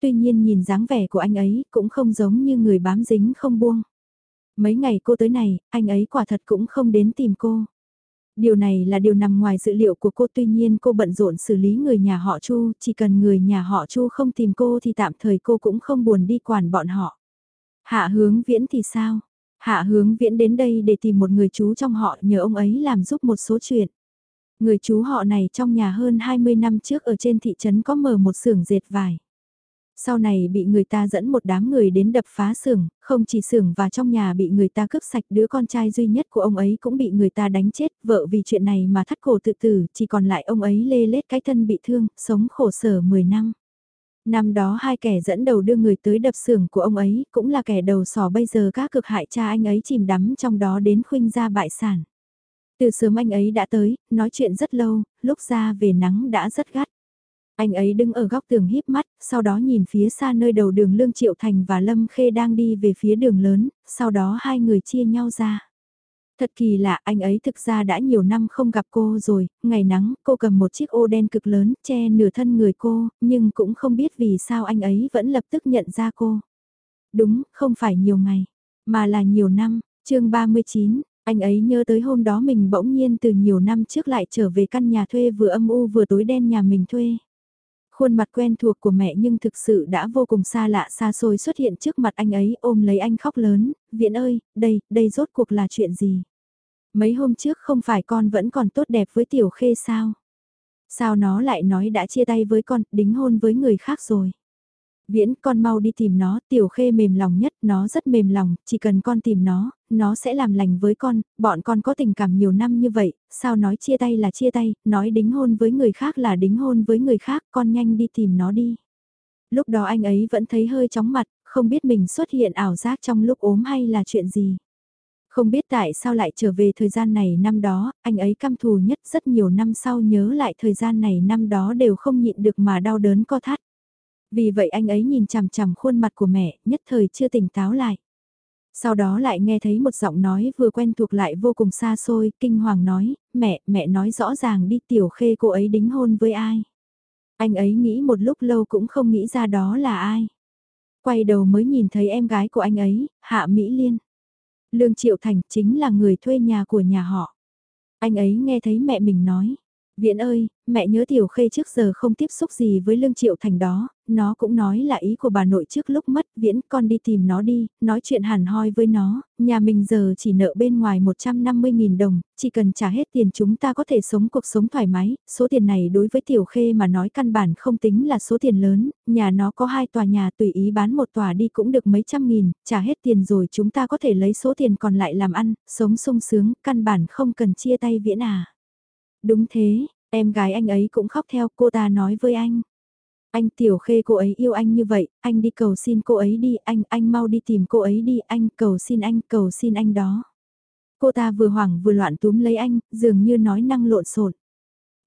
tuy nhiên nhìn dáng vẻ của anh ấy cũng không giống như người bám dính không buông. Mấy ngày cô tới này, anh ấy quả thật cũng không đến tìm cô. Điều này là điều nằm ngoài dự liệu của cô tuy nhiên cô bận rộn xử lý người nhà họ Chu, chỉ cần người nhà họ Chu không tìm cô thì tạm thời cô cũng không buồn đi quản bọn họ. Hạ hướng viễn thì sao? Hạ hướng viễn đến đây để tìm một người chú trong họ nhờ ông ấy làm giúp một số chuyện. Người chú họ này trong nhà hơn 20 năm trước ở trên thị trấn có mở một xưởng dệt vải. Sau này bị người ta dẫn một đám người đến đập phá xưởng, không chỉ xưởng và trong nhà bị người ta cướp sạch đứa con trai duy nhất của ông ấy cũng bị người ta đánh chết, vợ vì chuyện này mà thắt cổ tự tử, chỉ còn lại ông ấy lê lết cái thân bị thương, sống khổ sở 10 năm. Năm đó hai kẻ dẫn đầu đưa người tới đập xưởng của ông ấy, cũng là kẻ đầu sỏ bây giờ các cực hại cha anh ấy chìm đắm trong đó đến khuynh ra bại sản. Từ sớm anh ấy đã tới, nói chuyện rất lâu, lúc ra về nắng đã rất gắt. Anh ấy đứng ở góc tường híp mắt, sau đó nhìn phía xa nơi đầu đường Lương Triệu Thành và Lâm Khê đang đi về phía đường lớn, sau đó hai người chia nhau ra. Thật kỳ lạ, anh ấy thực ra đã nhiều năm không gặp cô rồi, ngày nắng, cô cầm một chiếc ô đen cực lớn, che nửa thân người cô, nhưng cũng không biết vì sao anh ấy vẫn lập tức nhận ra cô. Đúng, không phải nhiều ngày, mà là nhiều năm, chương 39, anh ấy nhớ tới hôm đó mình bỗng nhiên từ nhiều năm trước lại trở về căn nhà thuê vừa âm u vừa tối đen nhà mình thuê. Khuôn mặt quen thuộc của mẹ nhưng thực sự đã vô cùng xa lạ xa xôi xuất hiện trước mặt anh ấy ôm lấy anh khóc lớn, Viễn ơi, đây, đây rốt cuộc là chuyện gì? Mấy hôm trước không phải con vẫn còn tốt đẹp với Tiểu Khê sao? Sao nó lại nói đã chia tay với con, đính hôn với người khác rồi? Viễn, con mau đi tìm nó, tiểu khê mềm lòng nhất, nó rất mềm lòng, chỉ cần con tìm nó, nó sẽ làm lành với con, bọn con có tình cảm nhiều năm như vậy, sao nói chia tay là chia tay, nói đính hôn với người khác là đính hôn với người khác, con nhanh đi tìm nó đi. Lúc đó anh ấy vẫn thấy hơi chóng mặt, không biết mình xuất hiện ảo giác trong lúc ốm hay là chuyện gì. Không biết tại sao lại trở về thời gian này năm đó, anh ấy căm thù nhất rất nhiều năm sau nhớ lại thời gian này năm đó đều không nhịn được mà đau đớn co thắt. Vì vậy anh ấy nhìn chằm chằm khuôn mặt của mẹ, nhất thời chưa tỉnh táo lại. Sau đó lại nghe thấy một giọng nói vừa quen thuộc lại vô cùng xa xôi, kinh hoàng nói, mẹ, mẹ nói rõ ràng đi tiểu khê cô ấy đính hôn với ai. Anh ấy nghĩ một lúc lâu cũng không nghĩ ra đó là ai. Quay đầu mới nhìn thấy em gái của anh ấy, Hạ Mỹ Liên. Lương Triệu Thành chính là người thuê nhà của nhà họ. Anh ấy nghe thấy mẹ mình nói, Viễn ơi, mẹ nhớ Tiểu Khê trước giờ không tiếp xúc gì với Lương Triệu Thành đó, nó cũng nói là ý của bà nội trước lúc mất, viễn con đi tìm nó đi, nói chuyện hẳn hoi với nó, nhà mình giờ chỉ nợ bên ngoài 150.000 đồng, chỉ cần trả hết tiền chúng ta có thể sống cuộc sống thoải mái, số tiền này đối với Tiểu Khê mà nói căn bản không tính là số tiền lớn, nhà nó có hai tòa nhà tùy ý bán một tòa đi cũng được mấy trăm nghìn, trả hết tiền rồi chúng ta có thể lấy số tiền còn lại làm ăn, sống sung sướng, căn bản không cần chia tay viễn à. Đúng thế, em gái anh ấy cũng khóc theo cô ta nói với anh. Anh tiểu khê cô ấy yêu anh như vậy, anh đi cầu xin cô ấy đi, anh, anh mau đi tìm cô ấy đi, anh cầu xin anh, cầu xin anh đó. Cô ta vừa hoảng vừa loạn túm lấy anh, dường như nói năng lộn xộn.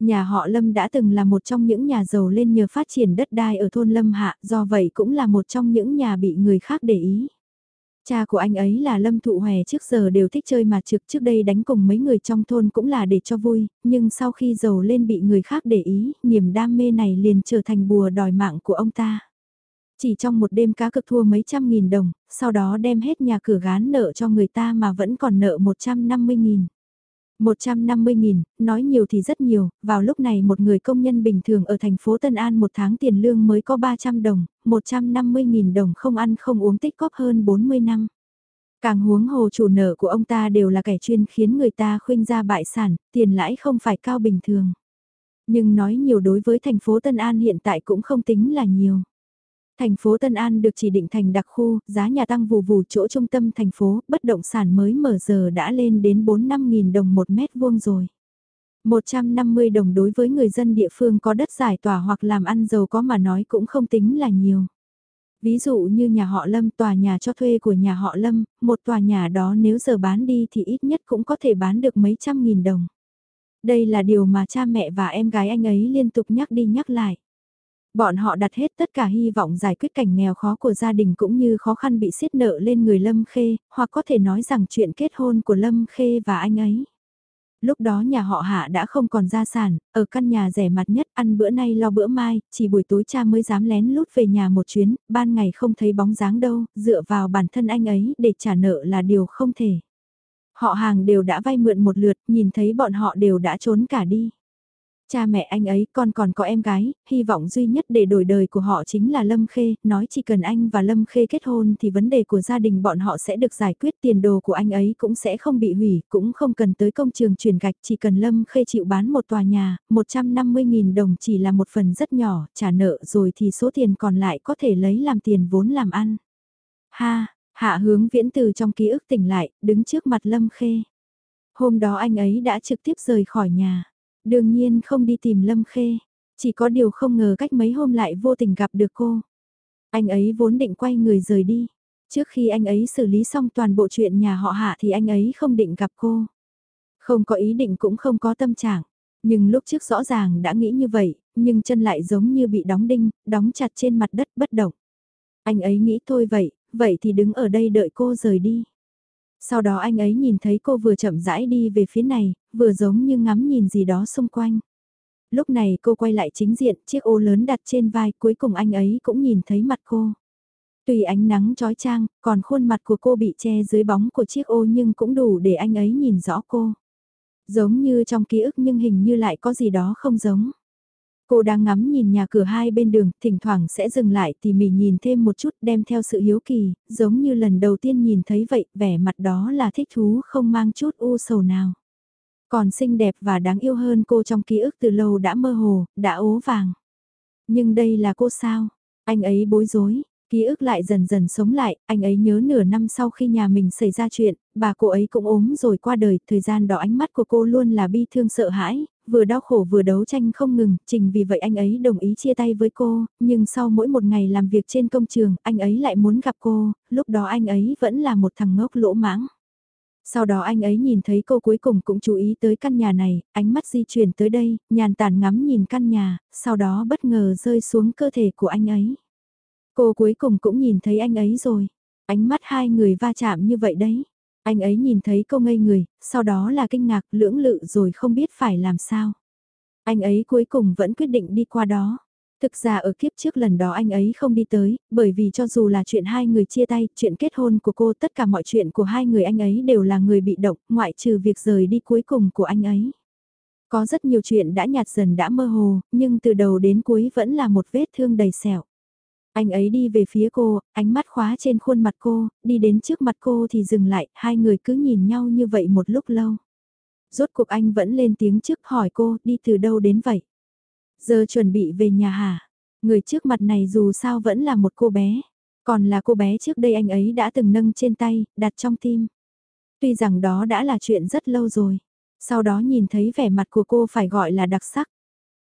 Nhà họ Lâm đã từng là một trong những nhà giàu lên nhờ phát triển đất đai ở thôn Lâm Hạ, do vậy cũng là một trong những nhà bị người khác để ý. Cha của anh ấy là Lâm Thụ Hòe trước giờ đều thích chơi mà trực trước đây đánh cùng mấy người trong thôn cũng là để cho vui, nhưng sau khi giàu lên bị người khác để ý, niềm đam mê này liền trở thành bùa đòi mạng của ông ta. Chỉ trong một đêm cá cực thua mấy trăm nghìn đồng, sau đó đem hết nhà cửa gán nợ cho người ta mà vẫn còn nợ 150 nghìn. 150.000, nói nhiều thì rất nhiều, vào lúc này một người công nhân bình thường ở thành phố Tân An một tháng tiền lương mới có 300 đồng, 150.000 đồng không ăn không uống tích góp hơn 40 năm. Càng huống hồ chủ nợ của ông ta đều là kẻ chuyên khiến người ta khuynh ra bại sản, tiền lãi không phải cao bình thường. Nhưng nói nhiều đối với thành phố Tân An hiện tại cũng không tính là nhiều. Thành phố Tân An được chỉ định thành đặc khu, giá nhà tăng vù vù chỗ trung tâm thành phố, bất động sản mới mở giờ đã lên đến 4-5 nghìn đồng một mét vuông rồi. 150 đồng đối với người dân địa phương có đất giải tỏa hoặc làm ăn giàu có mà nói cũng không tính là nhiều. Ví dụ như nhà họ Lâm tòa nhà cho thuê của nhà họ Lâm, một tòa nhà đó nếu giờ bán đi thì ít nhất cũng có thể bán được mấy trăm nghìn đồng. Đây là điều mà cha mẹ và em gái anh ấy liên tục nhắc đi nhắc lại. Bọn họ đặt hết tất cả hy vọng giải quyết cảnh nghèo khó của gia đình cũng như khó khăn bị xiết nợ lên người Lâm Khê, hoặc có thể nói rằng chuyện kết hôn của Lâm Khê và anh ấy. Lúc đó nhà họ Hạ đã không còn gia sản, ở căn nhà rẻ mặt nhất ăn bữa nay lo bữa mai, chỉ buổi tối cha mới dám lén lút về nhà một chuyến, ban ngày không thấy bóng dáng đâu, dựa vào bản thân anh ấy để trả nợ là điều không thể. Họ hàng đều đã vay mượn một lượt, nhìn thấy bọn họ đều đã trốn cả đi. Cha mẹ anh ấy con còn có em gái, hy vọng duy nhất để đổi đời của họ chính là Lâm Khê, nói chỉ cần anh và Lâm Khê kết hôn thì vấn đề của gia đình bọn họ sẽ được giải quyết tiền đồ của anh ấy cũng sẽ không bị hủy, cũng không cần tới công trường chuyển gạch, chỉ cần Lâm Khê chịu bán một tòa nhà, 150.000 đồng chỉ là một phần rất nhỏ, trả nợ rồi thì số tiền còn lại có thể lấy làm tiền vốn làm ăn. Ha, hạ hướng viễn từ trong ký ức tỉnh lại, đứng trước mặt Lâm Khê. Hôm đó anh ấy đã trực tiếp rời khỏi nhà. Đương nhiên không đi tìm Lâm Khê, chỉ có điều không ngờ cách mấy hôm lại vô tình gặp được cô. Anh ấy vốn định quay người rời đi. Trước khi anh ấy xử lý xong toàn bộ chuyện nhà họ hạ thì anh ấy không định gặp cô. Không có ý định cũng không có tâm trạng. Nhưng lúc trước rõ ràng đã nghĩ như vậy, nhưng chân lại giống như bị đóng đinh, đóng chặt trên mặt đất bất động. Anh ấy nghĩ thôi vậy, vậy thì đứng ở đây đợi cô rời đi. Sau đó anh ấy nhìn thấy cô vừa chậm rãi đi về phía này, vừa giống như ngắm nhìn gì đó xung quanh. Lúc này cô quay lại chính diện, chiếc ô lớn đặt trên vai, cuối cùng anh ấy cũng nhìn thấy mặt cô. Tùy ánh nắng trói trang, còn khuôn mặt của cô bị che dưới bóng của chiếc ô nhưng cũng đủ để anh ấy nhìn rõ cô. Giống như trong ký ức nhưng hình như lại có gì đó không giống. Cô đang ngắm nhìn nhà cửa hai bên đường, thỉnh thoảng sẽ dừng lại tỉ mỉ nhìn thêm một chút đem theo sự hiếu kỳ, giống như lần đầu tiên nhìn thấy vậy, vẻ mặt đó là thích thú không mang chút u sầu nào. Còn xinh đẹp và đáng yêu hơn cô trong ký ức từ lâu đã mơ hồ, đã ố vàng. Nhưng đây là cô sao? Anh ấy bối rối, ký ức lại dần dần sống lại, anh ấy nhớ nửa năm sau khi nhà mình xảy ra chuyện, bà cô ấy cũng ốm rồi qua đời, thời gian đó ánh mắt của cô luôn là bi thương sợ hãi, vừa đau khổ vừa đấu tranh không ngừng, trình vì vậy anh ấy đồng ý chia tay với cô, nhưng sau mỗi một ngày làm việc trên công trường, anh ấy lại muốn gặp cô, lúc đó anh ấy vẫn là một thằng ngốc lỗ mãng. Sau đó anh ấy nhìn thấy cô cuối cùng cũng chú ý tới căn nhà này, ánh mắt di chuyển tới đây, nhàn tản ngắm nhìn căn nhà, sau đó bất ngờ rơi xuống cơ thể của anh ấy. Cô cuối cùng cũng nhìn thấy anh ấy rồi, ánh mắt hai người va chạm như vậy đấy. Anh ấy nhìn thấy cô ngây người, sau đó là kinh ngạc lưỡng lự rồi không biết phải làm sao. Anh ấy cuối cùng vẫn quyết định đi qua đó. Thực ra ở kiếp trước lần đó anh ấy không đi tới, bởi vì cho dù là chuyện hai người chia tay, chuyện kết hôn của cô, tất cả mọi chuyện của hai người anh ấy đều là người bị động, ngoại trừ việc rời đi cuối cùng của anh ấy. Có rất nhiều chuyện đã nhạt dần đã mơ hồ, nhưng từ đầu đến cuối vẫn là một vết thương đầy sẹo. Anh ấy đi về phía cô, ánh mắt khóa trên khuôn mặt cô, đi đến trước mặt cô thì dừng lại, hai người cứ nhìn nhau như vậy một lúc lâu. Rốt cuộc anh vẫn lên tiếng trước hỏi cô, đi từ đâu đến vậy? Giờ chuẩn bị về nhà hả? Người trước mặt này dù sao vẫn là một cô bé. Còn là cô bé trước đây anh ấy đã từng nâng trên tay, đặt trong tim. Tuy rằng đó đã là chuyện rất lâu rồi. Sau đó nhìn thấy vẻ mặt của cô phải gọi là đặc sắc.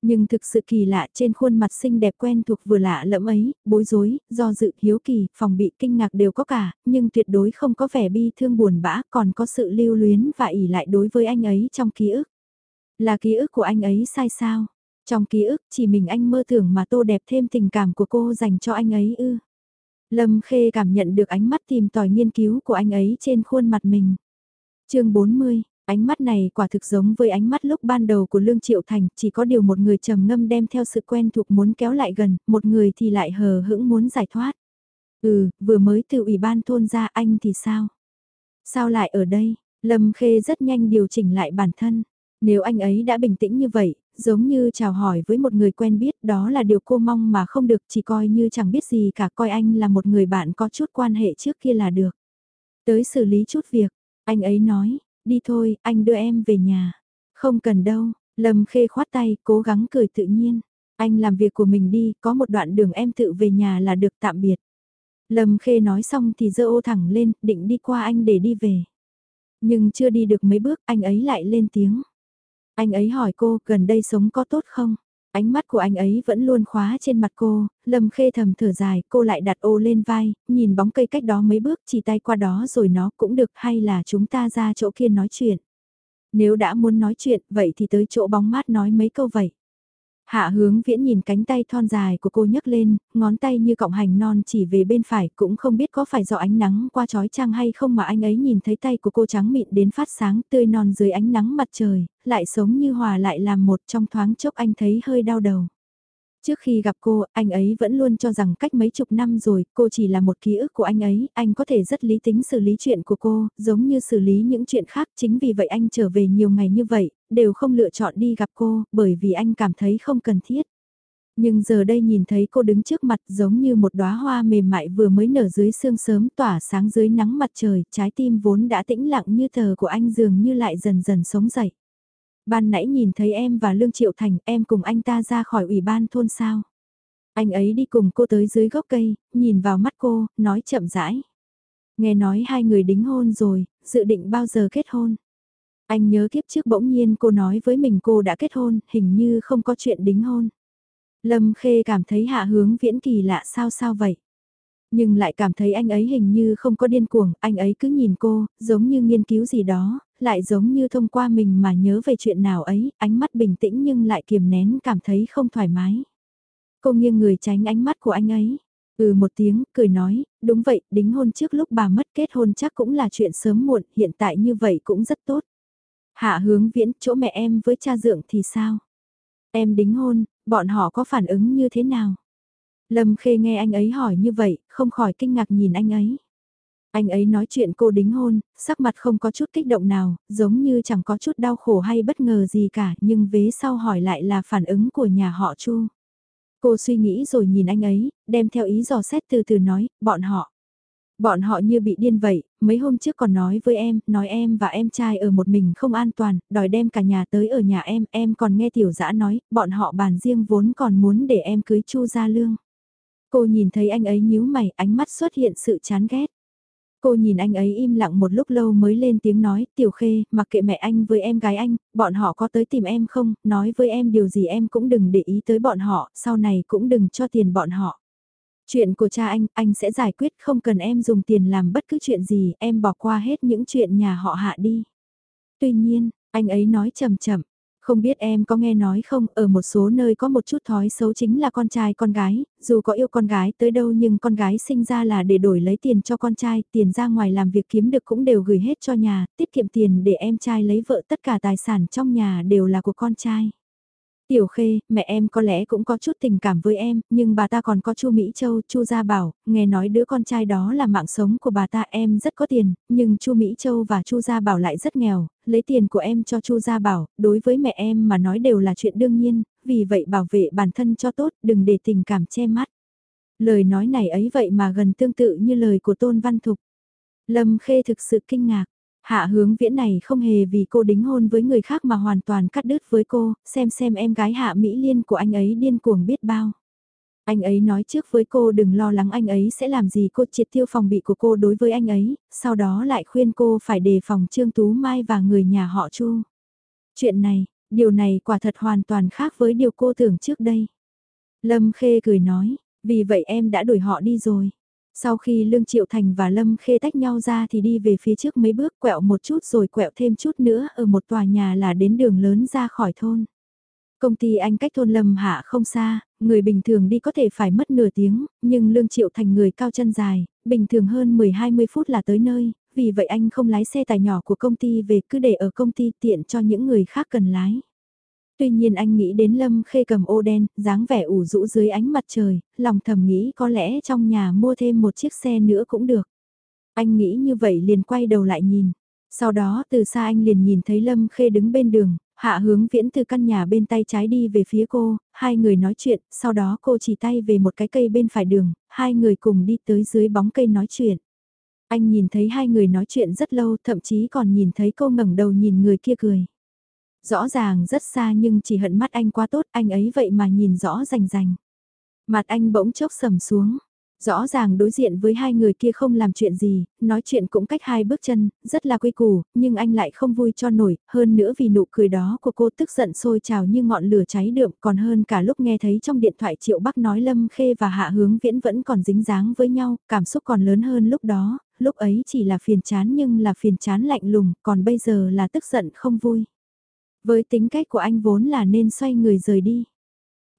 Nhưng thực sự kỳ lạ trên khuôn mặt xinh đẹp quen thuộc vừa lạ lẫm ấy, bối rối, do dự hiếu kỳ, phòng bị kinh ngạc đều có cả, nhưng tuyệt đối không có vẻ bi thương buồn bã, còn có sự lưu luyến và ỉ lại đối với anh ấy trong ký ức. Là ký ức của anh ấy sai sao? Trong ký ức chỉ mình anh mơ tưởng mà tô đẹp thêm tình cảm của cô dành cho anh ấy ư. Lâm Khê cảm nhận được ánh mắt tìm tòi nghiên cứu của anh ấy trên khuôn mặt mình. chương 40, ánh mắt này quả thực giống với ánh mắt lúc ban đầu của Lương Triệu Thành, chỉ có điều một người trầm ngâm đem theo sự quen thuộc muốn kéo lại gần, một người thì lại hờ hững muốn giải thoát. Ừ, vừa mới từ ủy ban thôn ra anh thì sao? Sao lại ở đây? Lâm Khê rất nhanh điều chỉnh lại bản thân. Nếu anh ấy đã bình tĩnh như vậy, giống như chào hỏi với một người quen biết đó là điều cô mong mà không được chỉ coi như chẳng biết gì cả coi anh là một người bạn có chút quan hệ trước kia là được. Tới xử lý chút việc, anh ấy nói, đi thôi, anh đưa em về nhà. Không cần đâu, Lâm Khê khoát tay, cố gắng cười tự nhiên. Anh làm việc của mình đi, có một đoạn đường em tự về nhà là được tạm biệt. Lâm Khê nói xong thì dơ ô thẳng lên, định đi qua anh để đi về. Nhưng chưa đi được mấy bước, anh ấy lại lên tiếng. Anh ấy hỏi cô, gần đây sống có tốt không? Ánh mắt của anh ấy vẫn luôn khóa trên mặt cô, Lâm Khê thầm thở dài, cô lại đặt ô lên vai, nhìn bóng cây cách đó mấy bước chỉ tay qua đó rồi nó cũng được hay là chúng ta ra chỗ kia nói chuyện. Nếu đã muốn nói chuyện, vậy thì tới chỗ bóng mát nói mấy câu vậy. Hạ hướng viễn nhìn cánh tay thon dài của cô nhấc lên, ngón tay như cọng hành non chỉ về bên phải cũng không biết có phải do ánh nắng qua trói trăng hay không mà anh ấy nhìn thấy tay của cô trắng mịn đến phát sáng tươi non dưới ánh nắng mặt trời, lại sống như hòa lại làm một trong thoáng chốc anh thấy hơi đau đầu. Trước khi gặp cô, anh ấy vẫn luôn cho rằng cách mấy chục năm rồi, cô chỉ là một ký ức của anh ấy, anh có thể rất lý tính xử lý chuyện của cô, giống như xử lý những chuyện khác. Chính vì vậy anh trở về nhiều ngày như vậy, đều không lựa chọn đi gặp cô, bởi vì anh cảm thấy không cần thiết. Nhưng giờ đây nhìn thấy cô đứng trước mặt giống như một đóa hoa mềm mại vừa mới nở dưới sương sớm tỏa sáng dưới nắng mặt trời, trái tim vốn đã tĩnh lặng như tờ của anh dường như lại dần dần sống dậy. Ban nãy nhìn thấy em và Lương Triệu Thành, em cùng anh ta ra khỏi ủy ban thôn sao. Anh ấy đi cùng cô tới dưới gốc cây, nhìn vào mắt cô, nói chậm rãi. Nghe nói hai người đính hôn rồi, dự định bao giờ kết hôn. Anh nhớ kiếp trước bỗng nhiên cô nói với mình cô đã kết hôn, hình như không có chuyện đính hôn. Lâm Khê cảm thấy hạ hướng viễn kỳ lạ sao sao vậy. Nhưng lại cảm thấy anh ấy hình như không có điên cuồng, anh ấy cứ nhìn cô, giống như nghiên cứu gì đó, lại giống như thông qua mình mà nhớ về chuyện nào ấy, ánh mắt bình tĩnh nhưng lại kiềm nén cảm thấy không thoải mái. Cô nghiêng người tránh ánh mắt của anh ấy. Ừ một tiếng, cười nói, đúng vậy, đính hôn trước lúc bà mất kết hôn chắc cũng là chuyện sớm muộn, hiện tại như vậy cũng rất tốt. Hạ hướng viễn, chỗ mẹ em với cha dượng thì sao? Em đính hôn, bọn họ có phản ứng như thế nào? Lâm Khê nghe anh ấy hỏi như vậy, không khỏi kinh ngạc nhìn anh ấy. Anh ấy nói chuyện cô đính hôn, sắc mặt không có chút kích động nào, giống như chẳng có chút đau khổ hay bất ngờ gì cả, nhưng vế sau hỏi lại là phản ứng của nhà họ Chu. Cô suy nghĩ rồi nhìn anh ấy, đem theo ý dò xét từ từ nói, bọn họ. Bọn họ như bị điên vậy, mấy hôm trước còn nói với em, nói em và em trai ở một mình không an toàn, đòi đem cả nhà tới ở nhà em, em còn nghe tiểu dã nói, bọn họ bàn riêng vốn còn muốn để em cưới Chu Gia Lương. Cô nhìn thấy anh ấy nhíu mày, ánh mắt xuất hiện sự chán ghét. Cô nhìn anh ấy im lặng một lúc lâu mới lên tiếng nói, tiểu khê, mặc kệ mẹ anh với em gái anh, bọn họ có tới tìm em không, nói với em điều gì em cũng đừng để ý tới bọn họ, sau này cũng đừng cho tiền bọn họ. Chuyện của cha anh, anh sẽ giải quyết không cần em dùng tiền làm bất cứ chuyện gì, em bỏ qua hết những chuyện nhà họ hạ đi. Tuy nhiên, anh ấy nói chậm chậm, không biết em có nghe nói không, ở một số nơi có một chút thói xấu chính là con trai con gái, dù có yêu con gái tới đâu nhưng con gái sinh ra là để đổi lấy tiền cho con trai, tiền ra ngoài làm việc kiếm được cũng đều gửi hết cho nhà, tiết kiệm tiền để em trai lấy vợ tất cả tài sản trong nhà đều là của con trai. Tiểu Khê, mẹ em có lẽ cũng có chút tình cảm với em, nhưng bà ta còn có Chu Mỹ Châu, Chu Gia Bảo, nghe nói đứa con trai đó là mạng sống của bà ta em rất có tiền, nhưng Chu Mỹ Châu và Chu Gia Bảo lại rất nghèo, lấy tiền của em cho Chu Gia Bảo, đối với mẹ em mà nói đều là chuyện đương nhiên, vì vậy bảo vệ bản thân cho tốt, đừng để tình cảm che mắt. Lời nói này ấy vậy mà gần tương tự như lời của Tôn Văn Thục. Lâm Khê thực sự kinh ngạc. Hạ hướng viễn này không hề vì cô đính hôn với người khác mà hoàn toàn cắt đứt với cô, xem xem em gái Hạ Mỹ Liên của anh ấy điên cuồng biết bao. Anh ấy nói trước với cô đừng lo lắng anh ấy sẽ làm gì cô triệt tiêu phòng bị của cô đối với anh ấy, sau đó lại khuyên cô phải đề phòng Trương Tú Mai và người nhà họ Chu. Chuyện này, điều này quả thật hoàn toàn khác với điều cô tưởng trước đây. Lâm Khê cười nói, vì vậy em đã đuổi họ đi rồi. Sau khi Lương Triệu Thành và Lâm Khê tách nhau ra thì đi về phía trước mấy bước quẹo một chút rồi quẹo thêm chút nữa ở một tòa nhà là đến đường lớn ra khỏi thôn. Công ty anh cách thôn Lâm Hạ không xa, người bình thường đi có thể phải mất nửa tiếng, nhưng Lương Triệu Thành người cao chân dài, bình thường hơn 10-20 phút là tới nơi, vì vậy anh không lái xe tài nhỏ của công ty về cứ để ở công ty tiện cho những người khác cần lái. Tuy nhiên anh nghĩ đến Lâm Khê cầm ô đen, dáng vẻ ủ rũ dưới ánh mặt trời, lòng thầm nghĩ có lẽ trong nhà mua thêm một chiếc xe nữa cũng được. Anh nghĩ như vậy liền quay đầu lại nhìn. Sau đó từ xa anh liền nhìn thấy Lâm Khê đứng bên đường, hạ hướng viễn từ căn nhà bên tay trái đi về phía cô, hai người nói chuyện, sau đó cô chỉ tay về một cái cây bên phải đường, hai người cùng đi tới dưới bóng cây nói chuyện. Anh nhìn thấy hai người nói chuyện rất lâu, thậm chí còn nhìn thấy cô ngẩng đầu nhìn người kia cười. Rõ ràng rất xa nhưng chỉ hận mắt anh quá tốt, anh ấy vậy mà nhìn rõ rành rành. Mặt anh bỗng chốc sầm xuống. Rõ ràng đối diện với hai người kia không làm chuyện gì, nói chuyện cũng cách hai bước chân, rất là quy củ, nhưng anh lại không vui cho nổi, hơn nữa vì nụ cười đó của cô tức giận sôi trào như ngọn lửa cháy đượm, còn hơn cả lúc nghe thấy trong điện thoại Triệu Bắc nói Lâm Khê và Hạ Hướng Viễn vẫn còn dính dáng với nhau, cảm xúc còn lớn hơn lúc đó, lúc ấy chỉ là phiền chán nhưng là phiền chán lạnh lùng, còn bây giờ là tức giận không vui. Với tính cách của anh vốn là nên xoay người rời đi.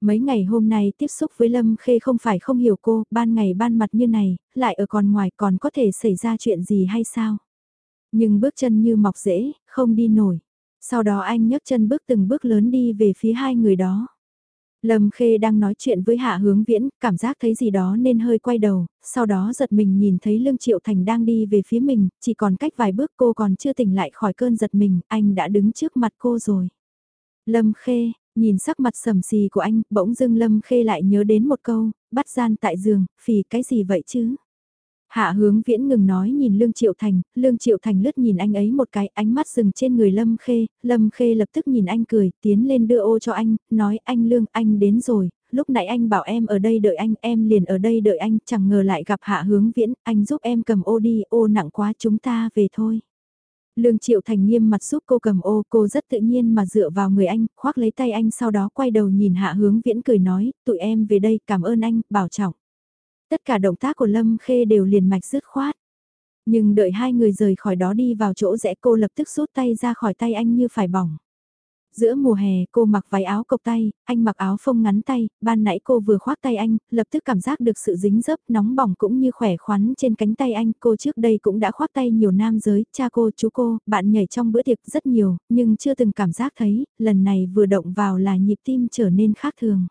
Mấy ngày hôm nay tiếp xúc với Lâm Khê không phải không hiểu cô, ban ngày ban mặt như này, lại ở còn ngoài còn có thể xảy ra chuyện gì hay sao? Nhưng bước chân như mọc rễ, không đi nổi. Sau đó anh nhấc chân bước từng bước lớn đi về phía hai người đó. Lâm Khê đang nói chuyện với Hạ Hướng Viễn, cảm giác thấy gì đó nên hơi quay đầu, sau đó giật mình nhìn thấy Lương Triệu Thành đang đi về phía mình, chỉ còn cách vài bước cô còn chưa tỉnh lại khỏi cơn giật mình, anh đã đứng trước mặt cô rồi. Lâm Khê, nhìn sắc mặt sầm xì của anh, bỗng dưng Lâm Khê lại nhớ đến một câu, bắt gian tại giường, phì cái gì vậy chứ? Hạ hướng viễn ngừng nói nhìn Lương Triệu Thành, Lương Triệu Thành lướt nhìn anh ấy một cái, ánh mắt dừng trên người Lâm Khê, Lâm Khê lập tức nhìn anh cười, tiến lên đưa ô cho anh, nói anh Lương, anh đến rồi, lúc nãy anh bảo em ở đây đợi anh, em liền ở đây đợi anh, chẳng ngờ lại gặp Hạ hướng viễn, anh giúp em cầm ô đi, ô nặng quá chúng ta về thôi. Lương Triệu Thành nghiêm mặt giúp cô cầm ô, cô rất tự nhiên mà dựa vào người anh, khoác lấy tay anh sau đó quay đầu nhìn Hạ hướng viễn cười nói, tụi em về đây, cảm ơn anh, bảo trọng. Tất cả động tác của Lâm Khê đều liền mạch dứt khoát. Nhưng đợi hai người rời khỏi đó đi vào chỗ rẽ cô lập tức rút tay ra khỏi tay anh như phải bỏng. Giữa mùa hè cô mặc váy áo cộc tay, anh mặc áo phông ngắn tay, ban nãy cô vừa khoác tay anh, lập tức cảm giác được sự dính dấp nóng bỏng cũng như khỏe khoắn trên cánh tay anh. Cô trước đây cũng đã khoác tay nhiều nam giới, cha cô, chú cô, bạn nhảy trong bữa tiệc rất nhiều, nhưng chưa từng cảm giác thấy, lần này vừa động vào là nhịp tim trở nên khác thường.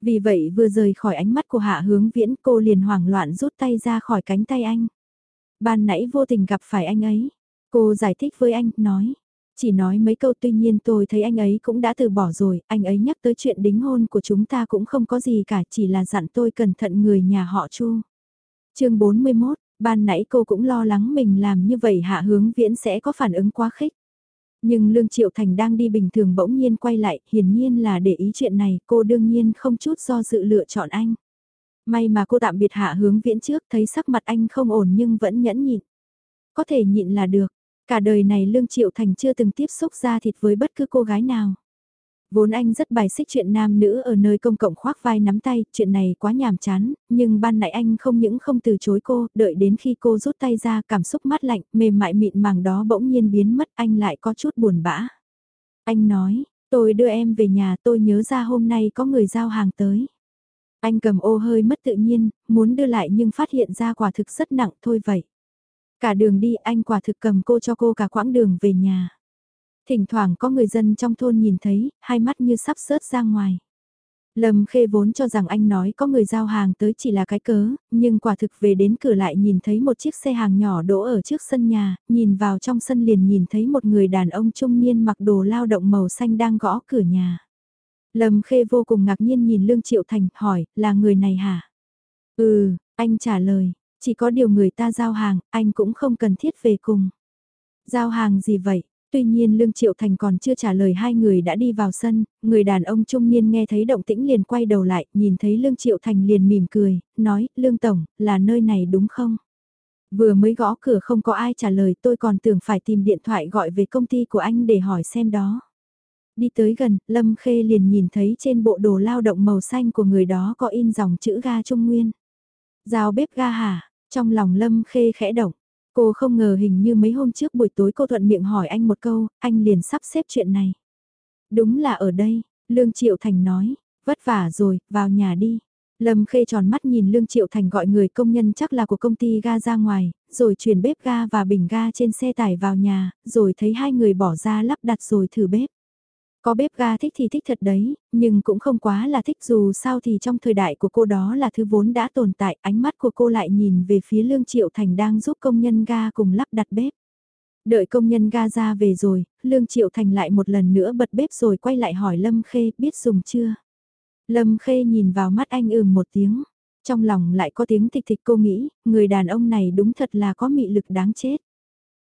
Vì vậy vừa rời khỏi ánh mắt của hạ hướng viễn cô liền hoảng loạn rút tay ra khỏi cánh tay anh. Ban nãy vô tình gặp phải anh ấy. Cô giải thích với anh, nói. Chỉ nói mấy câu tuy nhiên tôi thấy anh ấy cũng đã từ bỏ rồi, anh ấy nhắc tới chuyện đính hôn của chúng ta cũng không có gì cả, chỉ là dặn tôi cẩn thận người nhà họ Chu. chương 41, ban nãy cô cũng lo lắng mình làm như vậy hạ hướng viễn sẽ có phản ứng quá khích. Nhưng Lương Triệu Thành đang đi bình thường bỗng nhiên quay lại, hiển nhiên là để ý chuyện này, cô đương nhiên không chút do dự lựa chọn anh. May mà cô tạm biệt hạ hướng viễn trước thấy sắc mặt anh không ổn nhưng vẫn nhẫn nhịn. Có thể nhịn là được, cả đời này Lương Triệu Thành chưa từng tiếp xúc ra thịt với bất cứ cô gái nào. Vốn anh rất bài xích chuyện nam nữ ở nơi công cộng khoác vai nắm tay, chuyện này quá nhàm chán, nhưng ban nãy anh không những không từ chối cô, đợi đến khi cô rút tay ra cảm xúc mát lạnh, mềm mại mịn màng đó bỗng nhiên biến mất anh lại có chút buồn bã. Anh nói, tôi đưa em về nhà tôi nhớ ra hôm nay có người giao hàng tới. Anh cầm ô hơi mất tự nhiên, muốn đưa lại nhưng phát hiện ra quả thực rất nặng thôi vậy. Cả đường đi anh quả thực cầm cô cho cô cả quãng đường về nhà. Thỉnh thoảng có người dân trong thôn nhìn thấy, hai mắt như sắp rớt ra ngoài. Lâm Khê vốn cho rằng anh nói có người giao hàng tới chỉ là cái cớ, nhưng quả thực về đến cửa lại nhìn thấy một chiếc xe hàng nhỏ đỗ ở trước sân nhà, nhìn vào trong sân liền nhìn thấy một người đàn ông trung niên mặc đồ lao động màu xanh đang gõ cửa nhà. Lâm Khê vô cùng ngạc nhiên nhìn Lương Triệu Thành, hỏi, là người này hả? Ừ, anh trả lời, chỉ có điều người ta giao hàng, anh cũng không cần thiết về cùng. Giao hàng gì vậy? Tuy nhiên Lương Triệu Thành còn chưa trả lời hai người đã đi vào sân, người đàn ông trung niên nghe thấy động tĩnh liền quay đầu lại, nhìn thấy Lương Triệu Thành liền mỉm cười, nói, Lương Tổng, là nơi này đúng không? Vừa mới gõ cửa không có ai trả lời tôi còn tưởng phải tìm điện thoại gọi về công ty của anh để hỏi xem đó. Đi tới gần, Lâm Khê liền nhìn thấy trên bộ đồ lao động màu xanh của người đó có in dòng chữ ga Trung Nguyên. Giao bếp ga hả? Trong lòng Lâm Khê khẽ động. Cô không ngờ hình như mấy hôm trước buổi tối cô thuận miệng hỏi anh một câu, anh liền sắp xếp chuyện này. Đúng là ở đây, Lương Triệu Thành nói, vất vả rồi, vào nhà đi. Lâm Khê tròn mắt nhìn Lương Triệu Thành gọi người công nhân chắc là của công ty ga ra ngoài, rồi chuyển bếp ga và bình ga trên xe tải vào nhà, rồi thấy hai người bỏ ra lắp đặt rồi thử bếp. Có bếp ga thích thì thích thật đấy, nhưng cũng không quá là thích dù sao thì trong thời đại của cô đó là thứ vốn đã tồn tại, ánh mắt của cô lại nhìn về phía Lương Triệu Thành đang giúp công nhân ga cùng lắp đặt bếp. Đợi công nhân ga ra về rồi, Lương Triệu Thành lại một lần nữa bật bếp rồi quay lại hỏi Lâm Khê biết dùng chưa. Lâm Khê nhìn vào mắt anh ừm một tiếng, trong lòng lại có tiếng thịch thịch cô nghĩ, người đàn ông này đúng thật là có mị lực đáng chết.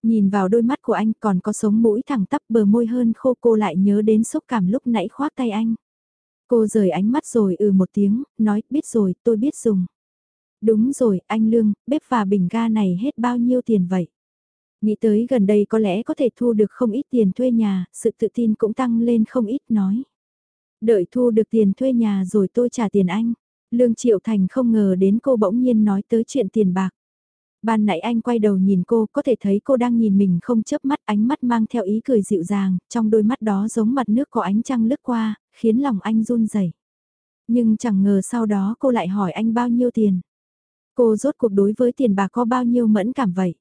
Nhìn vào đôi mắt của anh còn có sống mũi thẳng tắp bờ môi hơn khô cô lại nhớ đến xúc cảm lúc nãy khoác tay anh. Cô rời ánh mắt rồi ừ một tiếng, nói biết rồi tôi biết dùng. Đúng rồi, anh Lương, bếp và bình ga này hết bao nhiêu tiền vậy? Nghĩ tới gần đây có lẽ có thể thu được không ít tiền thuê nhà, sự tự tin cũng tăng lên không ít nói. Đợi thu được tiền thuê nhà rồi tôi trả tiền anh. Lương Triệu Thành không ngờ đến cô bỗng nhiên nói tới chuyện tiền bạc. Ban nãy anh quay đầu nhìn cô, có thể thấy cô đang nhìn mình không chớp mắt, ánh mắt mang theo ý cười dịu dàng, trong đôi mắt đó giống mặt nước có ánh trăng lướt qua, khiến lòng anh run rẩy. Nhưng chẳng ngờ sau đó cô lại hỏi anh bao nhiêu tiền. Cô rốt cuộc đối với tiền bạc có bao nhiêu mẫn cảm vậy?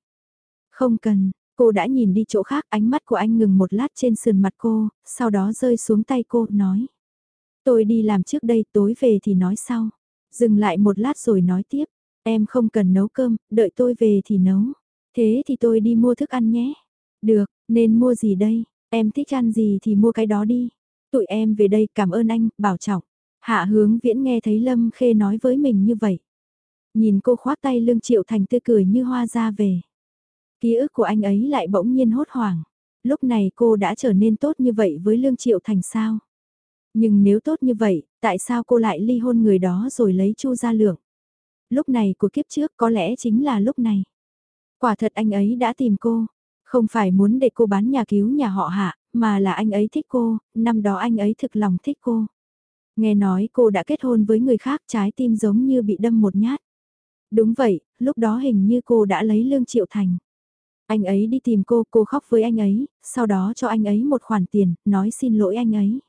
Không cần, cô đã nhìn đi chỗ khác, ánh mắt của anh ngừng một lát trên sườn mặt cô, sau đó rơi xuống tay cô, nói. Tôi đi làm trước đây, tối về thì nói sau. Dừng lại một lát rồi nói tiếp, Em không cần nấu cơm, đợi tôi về thì nấu. Thế thì tôi đi mua thức ăn nhé. Được, nên mua gì đây? Em thích ăn gì thì mua cái đó đi. Tụi em về đây cảm ơn anh, bảo trọng. Hạ hướng viễn nghe thấy Lâm Khê nói với mình như vậy. Nhìn cô khoác tay lương triệu thành tươi cười như hoa ra về. Ký ức của anh ấy lại bỗng nhiên hốt hoảng. Lúc này cô đã trở nên tốt như vậy với lương triệu thành sao? Nhưng nếu tốt như vậy, tại sao cô lại ly hôn người đó rồi lấy chu ra lượng? Lúc này của kiếp trước có lẽ chính là lúc này. Quả thật anh ấy đã tìm cô, không phải muốn để cô bán nhà cứu nhà họ hạ, mà là anh ấy thích cô, năm đó anh ấy thực lòng thích cô. Nghe nói cô đã kết hôn với người khác trái tim giống như bị đâm một nhát. Đúng vậy, lúc đó hình như cô đã lấy lương triệu thành. Anh ấy đi tìm cô, cô khóc với anh ấy, sau đó cho anh ấy một khoản tiền, nói xin lỗi anh ấy.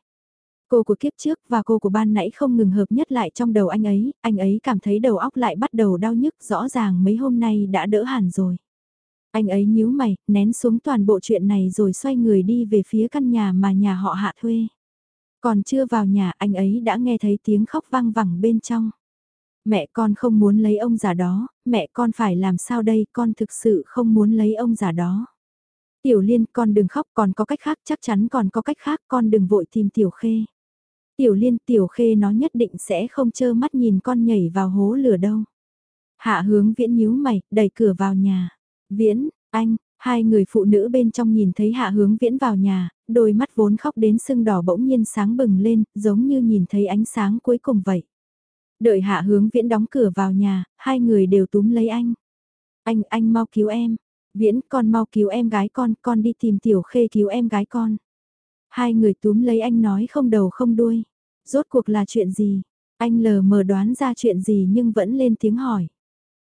Cô của kiếp trước và cô của ban nãy không ngừng hợp nhất lại trong đầu anh ấy, anh ấy cảm thấy đầu óc lại bắt đầu đau nhức rõ ràng mấy hôm nay đã đỡ hẳn rồi. Anh ấy nhíu mày, nén xuống toàn bộ chuyện này rồi xoay người đi về phía căn nhà mà nhà họ hạ thuê. Còn chưa vào nhà anh ấy đã nghe thấy tiếng khóc vang vẳng bên trong. Mẹ con không muốn lấy ông già đó, mẹ con phải làm sao đây, con thực sự không muốn lấy ông già đó. Tiểu liên con đừng khóc còn có cách khác chắc chắn còn có cách khác con đừng vội tìm tiểu khê. Tiểu liên tiểu khê nó nhất định sẽ không chơ mắt nhìn con nhảy vào hố lửa đâu. Hạ hướng viễn nhíu mày, đẩy cửa vào nhà. Viễn, anh, hai người phụ nữ bên trong nhìn thấy hạ hướng viễn vào nhà, đôi mắt vốn khóc đến sưng đỏ bỗng nhiên sáng bừng lên, giống như nhìn thấy ánh sáng cuối cùng vậy. Đợi hạ hướng viễn đóng cửa vào nhà, hai người đều túm lấy anh. Anh, anh mau cứu em. Viễn, con mau cứu em gái con, con đi tìm tiểu khê cứu em gái con. Hai người túm lấy anh nói không đầu không đuôi. Rốt cuộc là chuyện gì? Anh lờ mờ đoán ra chuyện gì nhưng vẫn lên tiếng hỏi.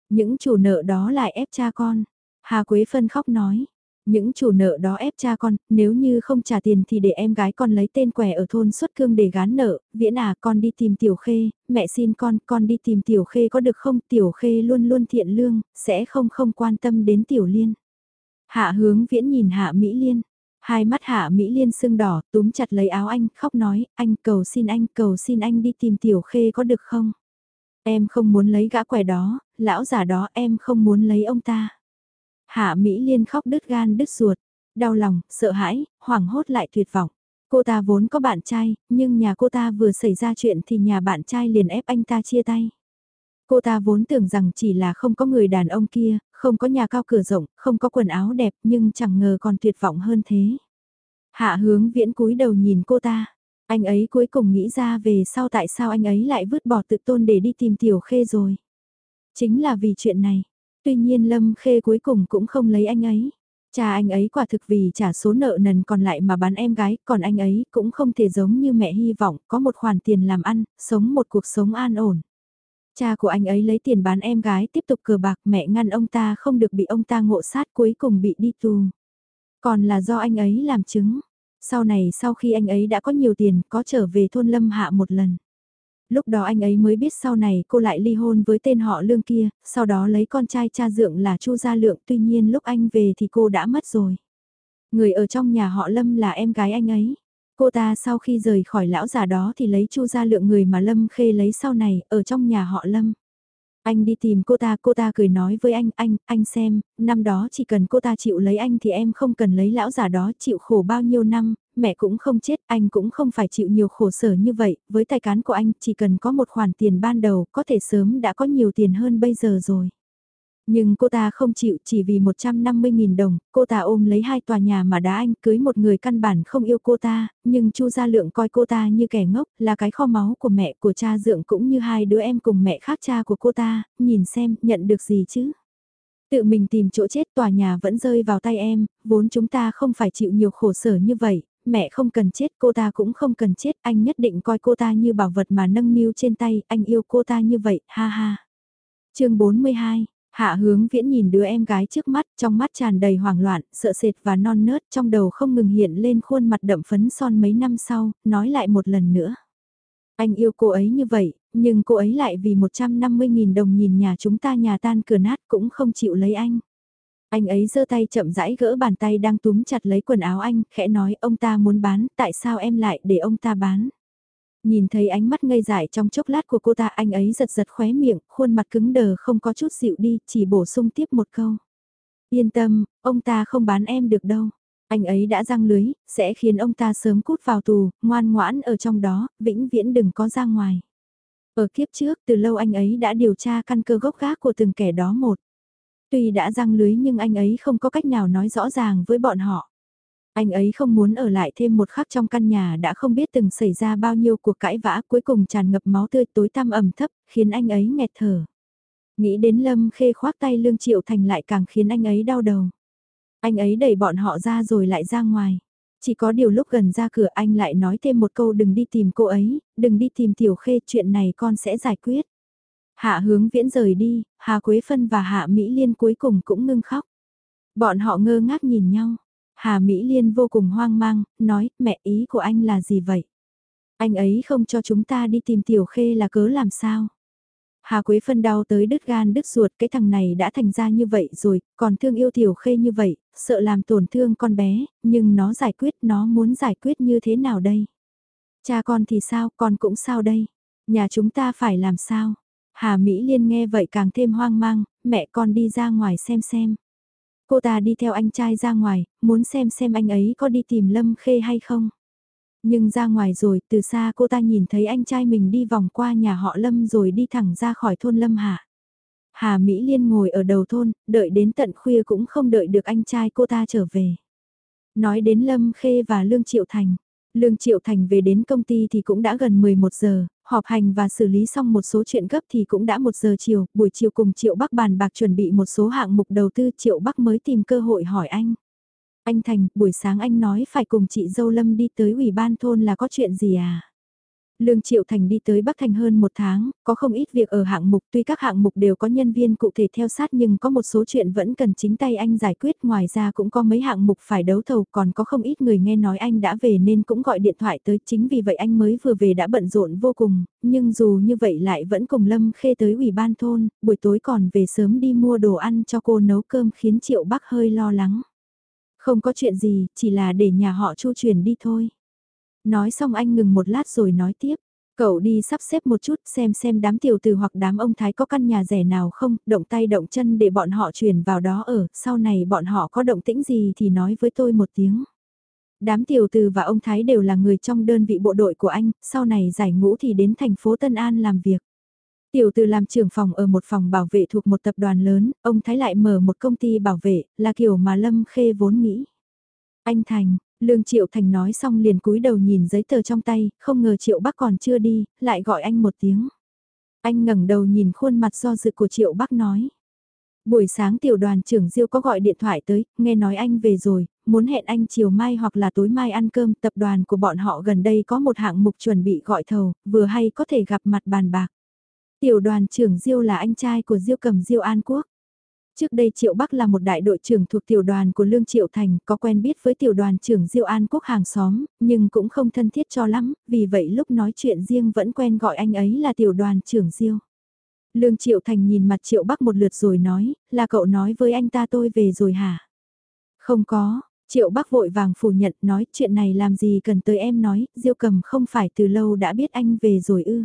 Những chủ nợ đó lại ép cha con. Hà Quế Phân khóc nói. Những chủ nợ đó ép cha con, nếu như không trả tiền thì để em gái con lấy tên quẻ ở thôn xuất cương để gán nợ, viễn à con đi tìm tiểu khê, mẹ xin con, con đi tìm tiểu khê có được không, tiểu khê luôn luôn thiện lương, sẽ không không quan tâm đến tiểu liên. Hạ hướng viễn nhìn hạ Mỹ Liên, Hai mắt hạ Mỹ Liên sưng đỏ, túm chặt lấy áo anh, khóc nói, anh cầu xin anh, cầu xin anh đi tìm tiểu khê có được không? Em không muốn lấy gã quẻ đó, lão già đó em không muốn lấy ông ta. Hạ Mỹ Liên khóc đứt gan đứt ruột, đau lòng, sợ hãi, hoảng hốt lại tuyệt vọng. Cô ta vốn có bạn trai, nhưng nhà cô ta vừa xảy ra chuyện thì nhà bạn trai liền ép anh ta chia tay. Cô ta vốn tưởng rằng chỉ là không có người đàn ông kia, không có nhà cao cửa rộng, không có quần áo đẹp nhưng chẳng ngờ còn tuyệt vọng hơn thế. Hạ hướng viễn cúi đầu nhìn cô ta. Anh ấy cuối cùng nghĩ ra về sau tại sao anh ấy lại vứt bỏ tự tôn để đi tìm tiểu khê rồi. Chính là vì chuyện này. Tuy nhiên Lâm Khê cuối cùng cũng không lấy anh ấy. Cha anh ấy quả thực vì trả số nợ nần còn lại mà bán em gái, còn anh ấy cũng không thể giống như mẹ hy vọng có một khoản tiền làm ăn, sống một cuộc sống an ổn. Cha của anh ấy lấy tiền bán em gái tiếp tục cờ bạc mẹ ngăn ông ta không được bị ông ta ngộ sát cuối cùng bị đi tù. Còn là do anh ấy làm chứng. Sau này sau khi anh ấy đã có nhiều tiền có trở về thôn Lâm Hạ một lần. Lúc đó anh ấy mới biết sau này cô lại ly hôn với tên họ Lương kia, sau đó lấy con trai cha dượng là Chu Gia Lượng tuy nhiên lúc anh về thì cô đã mất rồi. Người ở trong nhà họ Lâm là em gái anh ấy. Cô ta sau khi rời khỏi lão già đó thì lấy Chu ra Lượng người mà Lâm Khê lấy sau này ở trong nhà họ Lâm. Anh đi tìm cô ta, cô ta cười nói với anh, anh, anh xem, năm đó chỉ cần cô ta chịu lấy anh thì em không cần lấy lão già đó chịu khổ bao nhiêu năm, mẹ cũng không chết, anh cũng không phải chịu nhiều khổ sở như vậy, với tài cán của anh chỉ cần có một khoản tiền ban đầu có thể sớm đã có nhiều tiền hơn bây giờ rồi. Nhưng cô ta không chịu chỉ vì 150.000 đồng, cô ta ôm lấy hai tòa nhà mà đá anh cưới một người căn bản không yêu cô ta, nhưng Chu Gia Lượng coi cô ta như kẻ ngốc, là cái kho máu của mẹ của cha Dượng cũng như hai đứa em cùng mẹ khác cha của cô ta, nhìn xem nhận được gì chứ. Tự mình tìm chỗ chết tòa nhà vẫn rơi vào tay em, vốn chúng ta không phải chịu nhiều khổ sở như vậy, mẹ không cần chết cô ta cũng không cần chết, anh nhất định coi cô ta như bảo vật mà nâng niu trên tay, anh yêu cô ta như vậy, ha ha. chương 42 Hạ hướng viễn nhìn đứa em gái trước mắt, trong mắt tràn đầy hoảng loạn, sợ sệt và non nớt, trong đầu không ngừng hiện lên khuôn mặt đậm phấn son mấy năm sau, nói lại một lần nữa. Anh yêu cô ấy như vậy, nhưng cô ấy lại vì 150.000 đồng nhìn nhà chúng ta nhà tan cửa nát cũng không chịu lấy anh. Anh ấy giơ tay chậm rãi gỡ bàn tay đang túm chặt lấy quần áo anh, khẽ nói ông ta muốn bán, tại sao em lại để ông ta bán. Nhìn thấy ánh mắt ngây dại trong chốc lát của cô ta anh ấy giật giật khóe miệng, khuôn mặt cứng đờ không có chút dịu đi, chỉ bổ sung tiếp một câu. Yên tâm, ông ta không bán em được đâu. Anh ấy đã răng lưới, sẽ khiến ông ta sớm cút vào tù, ngoan ngoãn ở trong đó, vĩnh viễn đừng có ra ngoài. Ở kiếp trước, từ lâu anh ấy đã điều tra căn cơ gốc gác của từng kẻ đó một. Tuy đã răng lưới nhưng anh ấy không có cách nào nói rõ ràng với bọn họ. Anh ấy không muốn ở lại thêm một khắc trong căn nhà đã không biết từng xảy ra bao nhiêu cuộc cãi vã cuối cùng tràn ngập máu tươi tối tăm ẩm thấp, khiến anh ấy nghẹt thở. Nghĩ đến Lâm Khê khoác tay Lương Triệu Thành lại càng khiến anh ấy đau đầu. Anh ấy đẩy bọn họ ra rồi lại ra ngoài. Chỉ có điều lúc gần ra cửa anh lại nói thêm một câu đừng đi tìm cô ấy, đừng đi tìm Tiểu Khê chuyện này con sẽ giải quyết. Hạ hướng viễn rời đi, Hà Quế Phân và Hạ Mỹ Liên cuối cùng cũng ngưng khóc. Bọn họ ngơ ngác nhìn nhau. Hà Mỹ Liên vô cùng hoang mang, nói, mẹ ý của anh là gì vậy? Anh ấy không cho chúng ta đi tìm Tiểu Khê là cớ làm sao? Hà Quế Phân đau tới đứt gan đứt ruột cái thằng này đã thành ra như vậy rồi, còn thương yêu Tiểu Khê như vậy, sợ làm tổn thương con bé, nhưng nó giải quyết nó muốn giải quyết như thế nào đây? Cha con thì sao, con cũng sao đây? Nhà chúng ta phải làm sao? Hà Mỹ Liên nghe vậy càng thêm hoang mang, mẹ con đi ra ngoài xem xem. Cô ta đi theo anh trai ra ngoài, muốn xem xem anh ấy có đi tìm Lâm Khê hay không. Nhưng ra ngoài rồi, từ xa cô ta nhìn thấy anh trai mình đi vòng qua nhà họ Lâm rồi đi thẳng ra khỏi thôn Lâm Hạ. Hà Mỹ Liên ngồi ở đầu thôn, đợi đến tận khuya cũng không đợi được anh trai cô ta trở về. Nói đến Lâm Khê và Lương Triệu Thành. Lương Triệu Thành về đến công ty thì cũng đã gần 11 giờ, họp hành và xử lý xong một số chuyện gấp thì cũng đã một giờ chiều, buổi chiều cùng Triệu Bắc bàn bạc chuẩn bị một số hạng mục đầu tư Triệu Bắc mới tìm cơ hội hỏi anh. Anh Thành, buổi sáng anh nói phải cùng chị Dâu Lâm đi tới ủy ban thôn là có chuyện gì à? Lương Triệu Thành đi tới Bắc Thành hơn một tháng, có không ít việc ở hạng mục tuy các hạng mục đều có nhân viên cụ thể theo sát nhưng có một số chuyện vẫn cần chính tay anh giải quyết ngoài ra cũng có mấy hạng mục phải đấu thầu còn có không ít người nghe nói anh đã về nên cũng gọi điện thoại tới chính vì vậy anh mới vừa về đã bận rộn vô cùng, nhưng dù như vậy lại vẫn cùng Lâm Khê tới ủy ban thôn, buổi tối còn về sớm đi mua đồ ăn cho cô nấu cơm khiến Triệu Bắc hơi lo lắng. Không có chuyện gì, chỉ là để nhà họ chu chuyển đi thôi. Nói xong anh ngừng một lát rồi nói tiếp. Cậu đi sắp xếp một chút xem xem đám tiểu từ hoặc đám ông Thái có căn nhà rẻ nào không, động tay động chân để bọn họ chuyển vào đó ở, sau này bọn họ có động tĩnh gì thì nói với tôi một tiếng. Đám tiểu từ và ông Thái đều là người trong đơn vị bộ đội của anh, sau này giải ngũ thì đến thành phố Tân An làm việc. Tiểu từ làm trưởng phòng ở một phòng bảo vệ thuộc một tập đoàn lớn, ông Thái lại mở một công ty bảo vệ, là kiểu mà Lâm Khê vốn nghĩ. Anh Thành, Lương Triệu Thành nói xong liền cúi đầu nhìn giấy tờ trong tay, không ngờ Triệu Bắc còn chưa đi, lại gọi anh một tiếng. Anh ngẩng đầu nhìn khuôn mặt do dự của Triệu Bắc nói. Buổi sáng tiểu đoàn trưởng Diêu có gọi điện thoại tới, nghe nói anh về rồi, muốn hẹn anh chiều mai hoặc là tối mai ăn cơm. Tập đoàn của bọn họ gần đây có một hạng mục chuẩn bị gọi thầu, vừa hay có thể gặp mặt bàn bạc. Tiểu đoàn trưởng Diêu là anh trai của Diêu cầm Diêu An Quốc. Trước đây Triệu Bắc là một đại đội trưởng thuộc tiểu đoàn của Lương Triệu Thành, có quen biết với tiểu đoàn trưởng Diêu An Quốc hàng xóm, nhưng cũng không thân thiết cho lắm, vì vậy lúc nói chuyện riêng vẫn quen gọi anh ấy là tiểu đoàn trưởng Diêu. Lương Triệu Thành nhìn mặt Triệu Bắc một lượt rồi nói, là cậu nói với anh ta tôi về rồi hả? Không có, Triệu Bắc vội vàng phủ nhận nói chuyện này làm gì cần tới em nói, Diêu cầm không phải từ lâu đã biết anh về rồi ư.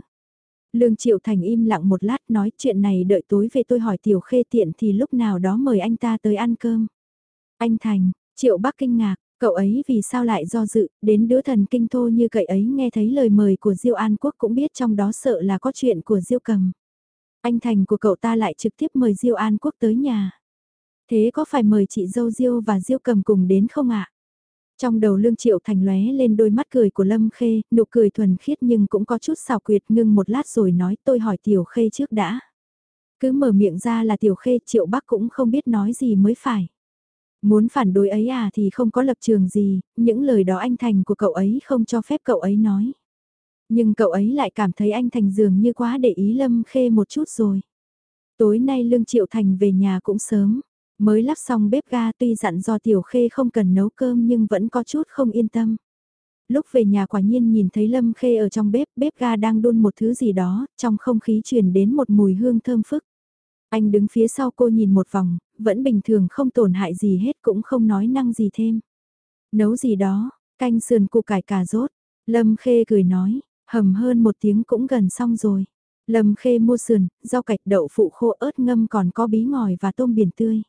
Lương Triệu Thành im lặng một lát nói chuyện này đợi tối về tôi hỏi Tiểu Khê tiện thì lúc nào đó mời anh ta tới ăn cơm. Anh Thành, Triệu Bắc kinh ngạc, cậu ấy vì sao lại do dự, đến đứa thần kinh thô như cậy ấy nghe thấy lời mời của Diêu An Quốc cũng biết trong đó sợ là có chuyện của Diêu Cầm. Anh Thành của cậu ta lại trực tiếp mời Diêu An Quốc tới nhà. Thế có phải mời chị dâu Diêu và Diêu Cầm cùng đến không ạ? Trong đầu Lương Triệu Thành lóe lên đôi mắt cười của Lâm Khê, nụ cười thuần khiết nhưng cũng có chút xào quyệt ngưng một lát rồi nói tôi hỏi Tiểu Khê trước đã. Cứ mở miệng ra là Tiểu Khê Triệu Bắc cũng không biết nói gì mới phải. Muốn phản đối ấy à thì không có lập trường gì, những lời đó anh Thành của cậu ấy không cho phép cậu ấy nói. Nhưng cậu ấy lại cảm thấy anh Thành dường như quá để ý Lâm Khê một chút rồi. Tối nay Lương Triệu Thành về nhà cũng sớm, mới lắp xong bếp ga tuy dặn do Tiểu Khê không cần nấu cơm nhưng vẫn có chút không yên tâm. Lúc về nhà quả nhiên nhìn thấy Lâm Khê ở trong bếp, bếp ga đang đun một thứ gì đó, trong không khí truyền đến một mùi hương thơm phức. Anh đứng phía sau cô nhìn một vòng, vẫn bình thường không tổn hại gì hết cũng không nói năng gì thêm. Nấu gì đó, canh sườn củ cải cà rốt, Lâm Khê cười nói, hầm hơn một tiếng cũng gần xong rồi. Lâm Khê mua sườn, rau cải, đậu phụ khô ớt ngâm còn có bí ngòi và tôm biển tươi.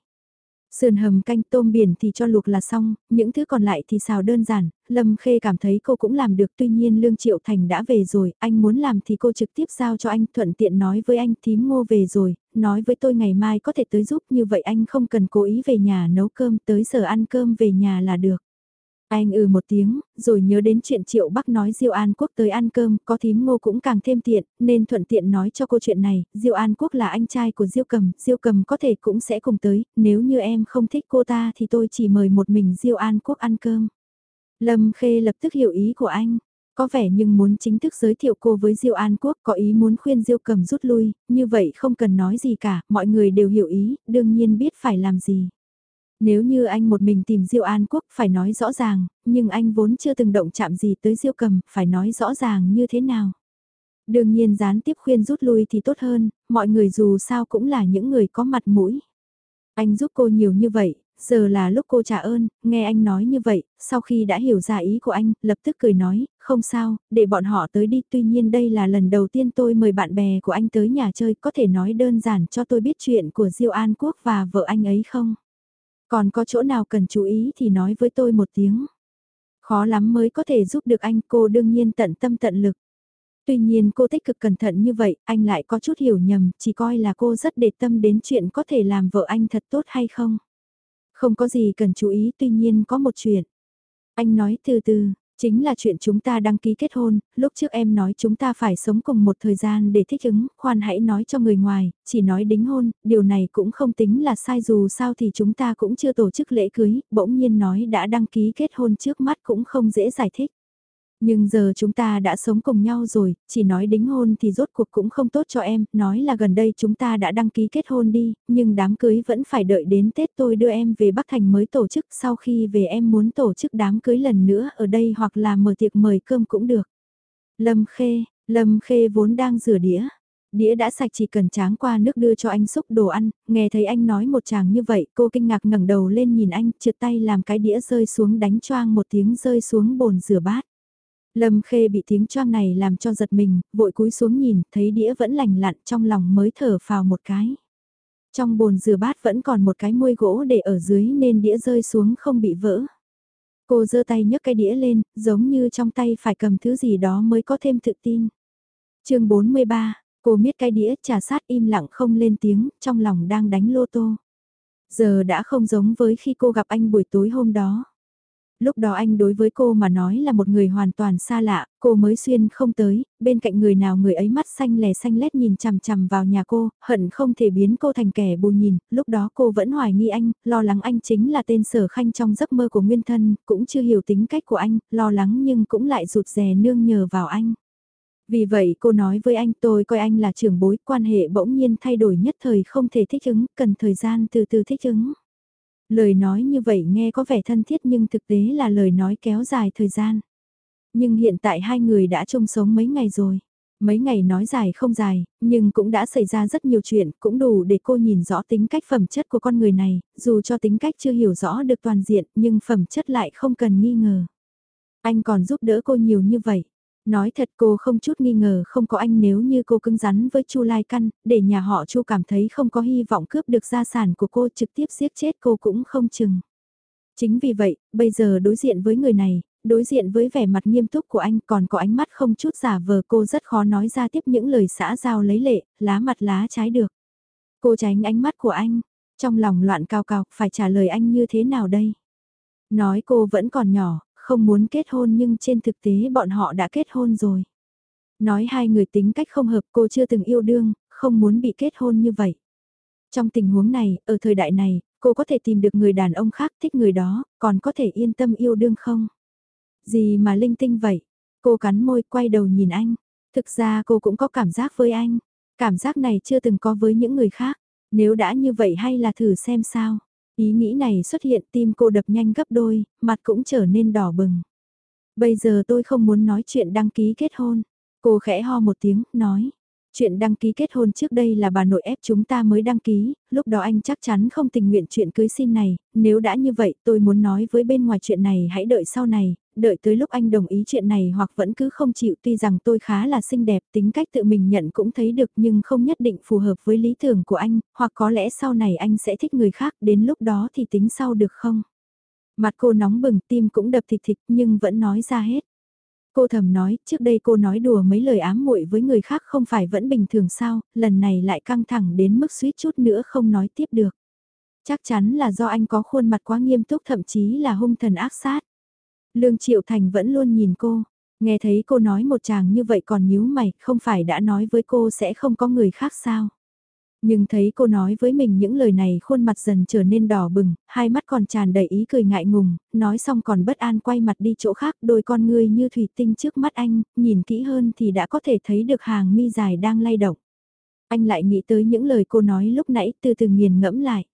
Sườn hầm canh tôm biển thì cho luộc là xong, những thứ còn lại thì xào đơn giản, Lâm Khê cảm thấy cô cũng làm được tuy nhiên Lương Triệu Thành đã về rồi, anh muốn làm thì cô trực tiếp giao cho anh thuận tiện nói với anh thím ngô về rồi, nói với tôi ngày mai có thể tới giúp như vậy anh không cần cố ý về nhà nấu cơm tới giờ ăn cơm về nhà là được. Anh ừ một tiếng, rồi nhớ đến chuyện Triệu Bắc nói Diêu An Quốc tới ăn cơm, có thím ngô cũng càng thêm tiện, nên thuận tiện nói cho cô chuyện này, Diêu An Quốc là anh trai của Diêu Cầm, Diêu Cầm có thể cũng sẽ cùng tới, nếu như em không thích cô ta thì tôi chỉ mời một mình Diêu An Quốc ăn cơm. Lâm Khê lập tức hiểu ý của anh. Có vẻ nhưng muốn chính thức giới thiệu cô với Diêu An Quốc có ý muốn khuyên Diêu Cầm rút lui, như vậy không cần nói gì cả, mọi người đều hiểu ý, đương nhiên biết phải làm gì. Nếu như anh một mình tìm Diêu An Quốc phải nói rõ ràng, nhưng anh vốn chưa từng động chạm gì tới Diêu Cầm, phải nói rõ ràng như thế nào. Đương nhiên gián tiếp khuyên rút lui thì tốt hơn, mọi người dù sao cũng là những người có mặt mũi. Anh giúp cô nhiều như vậy, giờ là lúc cô trả ơn, nghe anh nói như vậy, sau khi đã hiểu ra ý của anh, lập tức cười nói, không sao, để bọn họ tới đi, tuy nhiên đây là lần đầu tiên tôi mời bạn bè của anh tới nhà chơi, có thể nói đơn giản cho tôi biết chuyện của Diêu An Quốc và vợ anh ấy không? Còn có chỗ nào cần chú ý thì nói với tôi một tiếng. Khó lắm mới có thể giúp được anh cô đương nhiên tận tâm tận lực. Tuy nhiên cô tích cực cẩn thận như vậy, anh lại có chút hiểu nhầm, chỉ coi là cô rất để tâm đến chuyện có thể làm vợ anh thật tốt hay không. Không có gì cần chú ý, tuy nhiên có một chuyện. Anh nói từ từ, Chính là chuyện chúng ta đăng ký kết hôn, lúc trước em nói chúng ta phải sống cùng một thời gian để thích ứng, khoan hãy nói cho người ngoài, chỉ nói đính hôn, điều này cũng không tính là sai dù sao thì chúng ta cũng chưa tổ chức lễ cưới, bỗng nhiên nói đã đăng ký kết hôn trước mắt cũng không dễ giải thích. Nhưng giờ chúng ta đã sống cùng nhau rồi, chỉ nói đính hôn thì rốt cuộc cũng không tốt cho em, nói là gần đây chúng ta đã đăng ký kết hôn đi, nhưng đám cưới vẫn phải đợi đến Tết tôi đưa em về Bắc Thành mới tổ chức, sau khi về em muốn tổ chức đám cưới lần nữa ở đây hoặc là mở tiệc mời cơm cũng được. Lâm Khê, Lâm Khê vốn đang rửa đĩa, Đĩa đã sạch chỉ cần tráng qua nước đưa cho anh xúc đồ ăn, nghe thấy anh nói một chàng như vậy, cô kinh ngạc ngẩng đầu lên nhìn anh, trượt tay làm cái đĩa rơi xuống đánh choang một tiếng rơi xuống bồn rửa bát. Lâm Khê bị tiếng choang này làm cho giật mình, vội cúi xuống nhìn, thấy đĩa vẫn lành lặn trong lòng mới thở phào một cái. Trong bồn rửa bát vẫn còn một cái muôi gỗ để ở dưới nên đĩa rơi xuống không bị vỡ. Cô giơ tay nhấc cái đĩa lên, giống như trong tay phải cầm thứ gì đó mới có thêm tự tin. chương 43, cô miết cái đĩa trà sát im lặng không lên tiếng, trong lòng đang đánh lô tô. Giờ đã không giống với khi cô gặp anh buổi tối hôm đó. Lúc đó anh đối với cô mà nói là một người hoàn toàn xa lạ, cô mới xuyên không tới, bên cạnh người nào người ấy mắt xanh lè xanh lét nhìn chằm chằm vào nhà cô, hận không thể biến cô thành kẻ bù nhìn, lúc đó cô vẫn hoài nghi anh, lo lắng anh chính là tên sở khanh trong giấc mơ của nguyên thân, cũng chưa hiểu tính cách của anh, lo lắng nhưng cũng lại rụt rè nương nhờ vào anh. Vì vậy cô nói với anh tôi coi anh là trưởng bối, quan hệ bỗng nhiên thay đổi nhất thời không thể thích ứng, cần thời gian từ từ thích ứng. Lời nói như vậy nghe có vẻ thân thiết nhưng thực tế là lời nói kéo dài thời gian. Nhưng hiện tại hai người đã chung sống mấy ngày rồi. Mấy ngày nói dài không dài, nhưng cũng đã xảy ra rất nhiều chuyện, cũng đủ để cô nhìn rõ tính cách phẩm chất của con người này, dù cho tính cách chưa hiểu rõ được toàn diện, nhưng phẩm chất lại không cần nghi ngờ. Anh còn giúp đỡ cô nhiều như vậy. Nói thật cô không chút nghi ngờ không có anh nếu như cô cứng rắn với Chu Lai Căn, để nhà họ Chu cảm thấy không có hy vọng cướp được gia sản của cô trực tiếp giết chết cô cũng không chừng. Chính vì vậy, bây giờ đối diện với người này, đối diện với vẻ mặt nghiêm túc của anh còn có ánh mắt không chút giả vờ cô rất khó nói ra tiếp những lời xã giao lấy lệ, lá mặt lá trái được. Cô tránh ánh mắt của anh, trong lòng loạn cao cao, phải trả lời anh như thế nào đây? Nói cô vẫn còn nhỏ, không muốn kết hôn nhưng trên thực tế bọn họ đã kết hôn rồi. Nói hai người tính cách không hợp cô chưa từng yêu đương, không muốn bị kết hôn như vậy. Trong tình huống này, ở thời đại này, cô có thể tìm được người đàn ông khác thích người đó, còn có thể yên tâm yêu đương không? Gì mà linh tinh vậy? Cô cắn môi quay đầu nhìn anh. Thực ra cô cũng có cảm giác với anh. Cảm giác này chưa từng có với những người khác. Nếu đã như vậy hay là thử xem sao? Ý nghĩ này xuất hiện tim cô đập nhanh gấp đôi, mặt cũng trở nên đỏ bừng. Bây giờ tôi không muốn nói chuyện đăng ký kết hôn. Cô khẽ ho một tiếng, nói. Chuyện đăng ký kết hôn trước đây là bà nội ép chúng ta mới đăng ký, lúc đó anh chắc chắn không tình nguyện chuyện cưới xin này, nếu đã như vậy tôi muốn nói với bên ngoài chuyện này hãy đợi sau này, đợi tới lúc anh đồng ý chuyện này hoặc vẫn cứ không chịu tuy rằng tôi khá là xinh đẹp tính cách tự mình nhận cũng thấy được nhưng không nhất định phù hợp với lý tưởng của anh, hoặc có lẽ sau này anh sẽ thích người khác đến lúc đó thì tính sau được không? Mặt cô nóng bừng tim cũng đập thịt thịt nhưng vẫn nói ra hết. Cô thầm nói, trước đây cô nói đùa mấy lời ám muội với người khác không phải vẫn bình thường sao, lần này lại căng thẳng đến mức suýt chút nữa không nói tiếp được. Chắc chắn là do anh có khuôn mặt quá nghiêm túc thậm chí là hung thần ác sát. Lương Triệu Thành vẫn luôn nhìn cô, nghe thấy cô nói một chàng như vậy còn nhíu mày, không phải đã nói với cô sẽ không có người khác sao. Nhưng thấy cô nói với mình những lời này khuôn mặt dần trở nên đỏ bừng, hai mắt còn tràn đầy ý cười ngại ngùng, nói xong còn bất an quay mặt đi chỗ khác đôi con ngươi như thủy tinh trước mắt anh, nhìn kỹ hơn thì đã có thể thấy được hàng mi dài đang lay động. Anh lại nghĩ tới những lời cô nói lúc nãy từ từ nghiền ngẫm lại.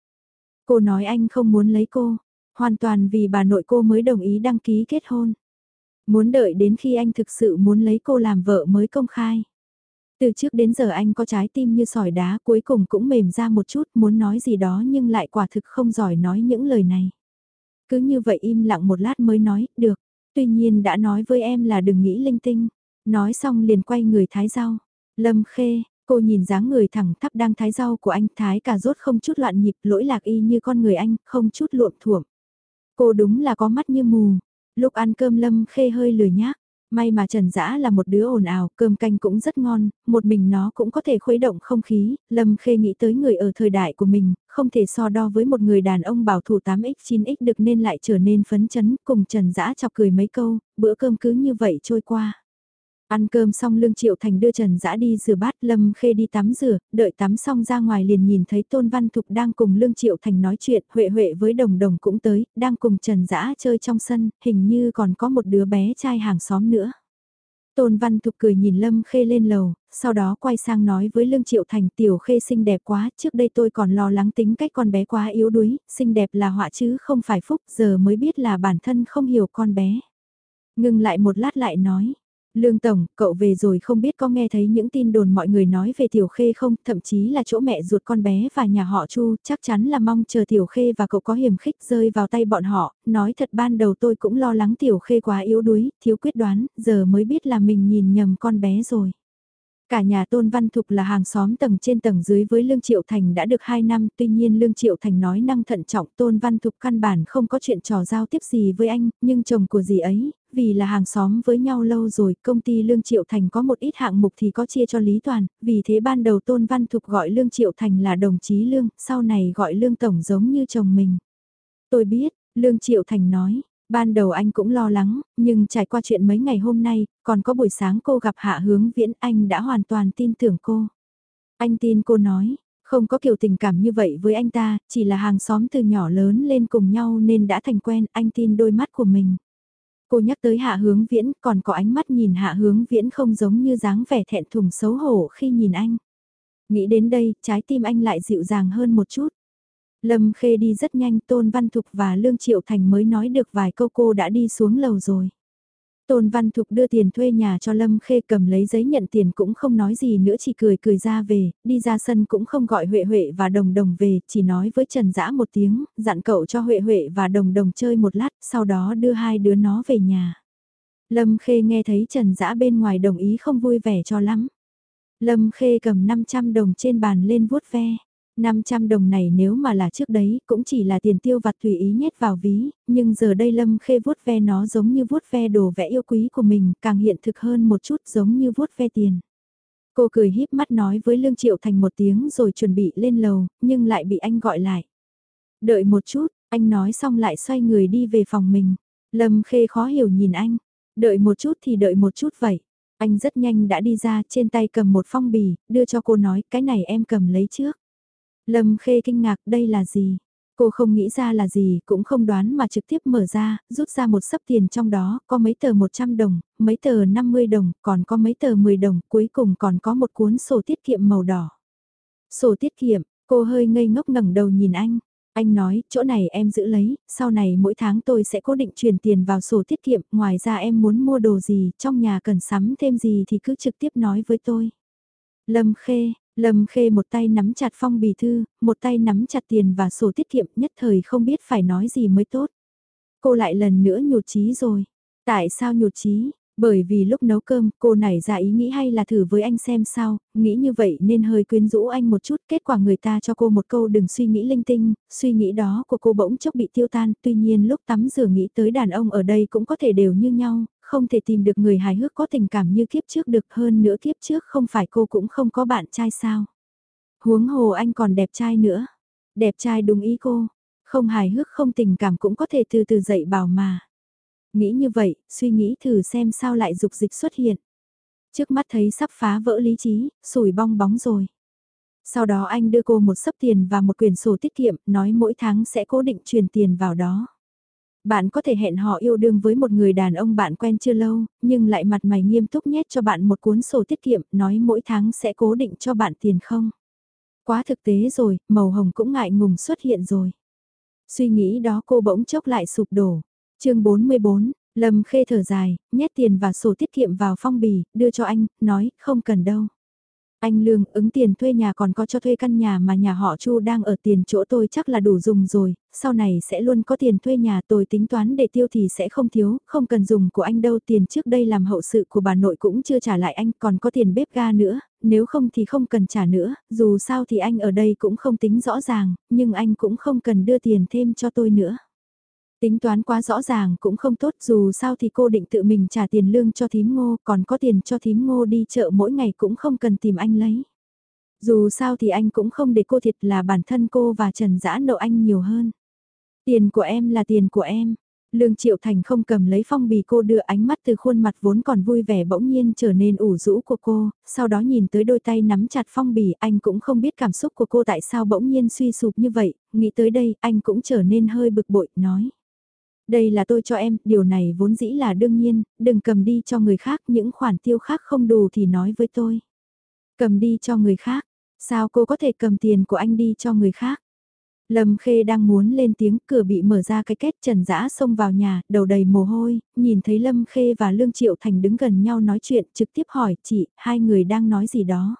Cô nói anh không muốn lấy cô, hoàn toàn vì bà nội cô mới đồng ý đăng ký kết hôn. Muốn đợi đến khi anh thực sự muốn lấy cô làm vợ mới công khai. Từ trước đến giờ anh có trái tim như sỏi đá cuối cùng cũng mềm ra một chút muốn nói gì đó nhưng lại quả thực không giỏi nói những lời này. Cứ như vậy im lặng một lát mới nói, được. Tuy nhiên đã nói với em là đừng nghĩ linh tinh. Nói xong liền quay người thái rau. Lâm khê, cô nhìn dáng người thẳng thắp đang thái rau của anh thái cà rốt không chút loạn nhịp lỗi lạc y như con người anh, không chút luộm thuộm. Cô đúng là có mắt như mù. Lúc ăn cơm Lâm khê hơi lười nhác May mà Trần Dã là một đứa ồn ào, cơm canh cũng rất ngon, một mình nó cũng có thể khuấy động không khí, Lâm Khê nghĩ tới người ở thời đại của mình, không thể so đo với một người đàn ông bảo thủ 8x 9x được nên lại trở nên phấn chấn, cùng Trần Dã chọc cười mấy câu, bữa cơm cứ như vậy trôi qua. Ăn cơm xong Lương Triệu Thành đưa Trần Dã đi rửa bát Lâm Khê đi tắm rửa, đợi tắm xong ra ngoài liền nhìn thấy Tôn Văn Thục đang cùng Lương Triệu Thành nói chuyện, Huệ Huệ với Đồng Đồng cũng tới, đang cùng Trần Dã chơi trong sân, hình như còn có một đứa bé trai hàng xóm nữa. Tôn Văn Thục cười nhìn Lâm Khê lên lầu, sau đó quay sang nói với Lương Triệu Thành tiểu Khê xinh đẹp quá, trước đây tôi còn lo lắng tính cách con bé quá yếu đuối, xinh đẹp là họa chứ không phải phúc, giờ mới biết là bản thân không hiểu con bé. Ngừng lại một lát lại nói, Lương Tổng, cậu về rồi không biết có nghe thấy những tin đồn mọi người nói về Tiểu Khê không, thậm chí là chỗ mẹ ruột con bé và nhà họ Chu, chắc chắn là mong chờ Tiểu Khê và cậu có hiểm khích rơi vào tay bọn họ, nói thật ban đầu tôi cũng lo lắng Tiểu Khê quá yếu đuối, thiếu quyết đoán, giờ mới biết là mình nhìn nhầm con bé rồi. Cả nhà Tôn Văn Thục là hàng xóm tầng trên tầng dưới với Lương Triệu Thành đã được 2 năm, tuy nhiên Lương Triệu Thành nói năng thận trọng Tôn Văn Thục căn bản không có chuyện trò giao tiếp gì với anh, nhưng chồng của dì ấy, vì là hàng xóm với nhau lâu rồi, công ty Lương Triệu Thành có một ít hạng mục thì có chia cho Lý Toàn, vì thế ban đầu Tôn Văn Thục gọi Lương Triệu Thành là đồng chí Lương, sau này gọi Lương Tổng giống như chồng mình. Tôi biết, Lương Triệu Thành nói, Ban đầu anh cũng lo lắng, nhưng trải qua chuyện mấy ngày hôm nay, còn có buổi sáng cô gặp Hạ Hướng Viễn anh đã hoàn toàn tin tưởng cô. Anh tin cô nói, không có kiểu tình cảm như vậy với anh ta, chỉ là hàng xóm từ nhỏ lớn lên cùng nhau nên đã thành quen, anh tin đôi mắt của mình. Cô nhắc tới Hạ Hướng Viễn, còn có ánh mắt nhìn Hạ Hướng Viễn không giống như dáng vẻ thẹn thùng xấu hổ khi nhìn anh. Nghĩ đến đây, trái tim anh lại dịu dàng hơn một chút. Lâm Khê đi rất nhanh Tôn Văn Thục và Lương Triệu Thành mới nói được vài câu cô đã đi xuống lầu rồi. Tôn Văn Thục đưa tiền thuê nhà cho Lâm Khê cầm lấy giấy nhận tiền cũng không nói gì nữa chỉ cười cười ra về, đi ra sân cũng không gọi Huệ Huệ và Đồng Đồng về, chỉ nói với Trần Dã một tiếng, dặn cậu cho Huệ Huệ và Đồng Đồng chơi một lát, sau đó đưa hai đứa nó về nhà. Lâm Khê nghe thấy Trần Dã bên ngoài đồng ý không vui vẻ cho lắm. Lâm Khê cầm 500 đồng trên bàn lên vuốt ve. 500 đồng này nếu mà là trước đấy cũng chỉ là tiền tiêu vặt tùy ý nhét vào ví, nhưng giờ đây Lâm Khê vuốt ve nó giống như vuốt ve đồ vẽ yêu quý của mình, càng hiện thực hơn một chút giống như vuốt ve tiền. Cô cười híp mắt nói với Lương Triệu Thành một tiếng rồi chuẩn bị lên lầu, nhưng lại bị anh gọi lại. Đợi một chút, anh nói xong lại xoay người đi về phòng mình. Lâm Khê khó hiểu nhìn anh. Đợi một chút thì đợi một chút vậy. Anh rất nhanh đã đi ra trên tay cầm một phong bì, đưa cho cô nói cái này em cầm lấy trước. Lâm Khê kinh ngạc đây là gì? Cô không nghĩ ra là gì, cũng không đoán mà trực tiếp mở ra, rút ra một sấp tiền trong đó, có mấy tờ 100 đồng, mấy tờ 50 đồng, còn có mấy tờ 10 đồng, cuối cùng còn có một cuốn sổ tiết kiệm màu đỏ. Sổ tiết kiệm, cô hơi ngây ngốc ngẩng đầu nhìn anh. Anh nói, chỗ này em giữ lấy, sau này mỗi tháng tôi sẽ cố định chuyển tiền vào sổ tiết kiệm, ngoài ra em muốn mua đồ gì, trong nhà cần sắm thêm gì thì cứ trực tiếp nói với tôi. Lâm Khê, Lâm Khê một tay nắm chặt phong bì thư, một tay nắm chặt tiền và sổ tiết kiệm nhất thời không biết phải nói gì mới tốt. Cô lại lần nữa nhụt chí rồi. Tại sao nhụt chí? Bởi vì lúc nấu cơm cô nảy ra ý nghĩ hay là thử với anh xem sao, nghĩ như vậy nên hơi quyến rũ anh một chút, kết quả người ta cho cô một câu đừng suy nghĩ linh tinh, suy nghĩ đó của cô bỗng chốc bị tiêu tan, tuy nhiên lúc tắm rửa nghĩ tới đàn ông ở đây cũng có thể đều như nhau, không thể tìm được người hài hước có tình cảm như kiếp trước được hơn nữa kiếp trước không phải cô cũng không có bạn trai sao. Huống hồ anh còn đẹp trai nữa. Đẹp trai đúng ý cô, không hài hước không tình cảm cũng có thể từ từ dậy bảo mà. Nghĩ như vậy, suy nghĩ thử xem sao lại dục dịch xuất hiện. Trước mắt thấy sắp phá vỡ lý trí, sủi bong bóng rồi. Sau đó anh đưa cô một sấp tiền và một quyển sổ tiết kiệm, nói mỗi tháng sẽ cố định truyền tiền vào đó. Bạn có thể hẹn họ yêu đương với một người đàn ông bạn quen chưa lâu, nhưng lại mặt mày nghiêm túc nhét cho bạn một cuốn sổ tiết kiệm, nói mỗi tháng sẽ cố định cho bạn tiền không. Quá thực tế rồi, màu hồng cũng ngại ngùng xuất hiện rồi. Suy nghĩ đó cô bỗng chốc lại sụp đổ. chương 44, Lâm Khê thở dài, nhét tiền và sổ tiết kiệm vào phong bì, đưa cho anh, nói, không cần đâu. Anh Lương, ứng tiền thuê nhà còn có cho thuê căn nhà mà nhà họ Chu đang ở tiền chỗ tôi chắc là đủ dùng rồi, sau này sẽ luôn có tiền thuê nhà tôi tính toán để tiêu thì sẽ không thiếu, không cần dùng của anh đâu tiền trước đây làm hậu sự của bà nội cũng chưa trả lại anh còn có tiền bếp ga nữa, nếu không thì không cần trả nữa, dù sao thì anh ở đây cũng không tính rõ ràng, nhưng anh cũng không cần đưa tiền thêm cho tôi nữa. Tính toán quá rõ ràng cũng không tốt dù sao thì cô định tự mình trả tiền lương cho thím ngô còn có tiền cho thím ngô đi chợ mỗi ngày cũng không cần tìm anh lấy. Dù sao thì anh cũng không để cô thiệt là bản thân cô và Trần Dã nợ anh nhiều hơn. Tiền của em là tiền của em. Lương Triệu Thành không cầm lấy phong bì cô đưa ánh mắt từ khuôn mặt vốn còn vui vẻ bỗng nhiên trở nên ủ rũ của cô, sau đó nhìn tới đôi tay nắm chặt phong bì anh cũng không biết cảm xúc của cô tại sao bỗng nhiên suy sụp như vậy, nghĩ tới đây anh cũng trở nên hơi bực bội, nói. Đây là tôi cho em, điều này vốn dĩ là đương nhiên, đừng cầm đi cho người khác, những khoản tiêu khác không đủ thì nói với tôi. Cầm đi cho người khác, sao cô có thể cầm tiền của anh đi cho người khác? Lâm Khê đang muốn lên tiếng cửa bị mở ra cái kết trần dã xông vào nhà, đầu đầy mồ hôi, nhìn thấy Lâm Khê và Lương Triệu Thành đứng gần nhau nói chuyện trực tiếp hỏi chị, hai người đang nói gì đó.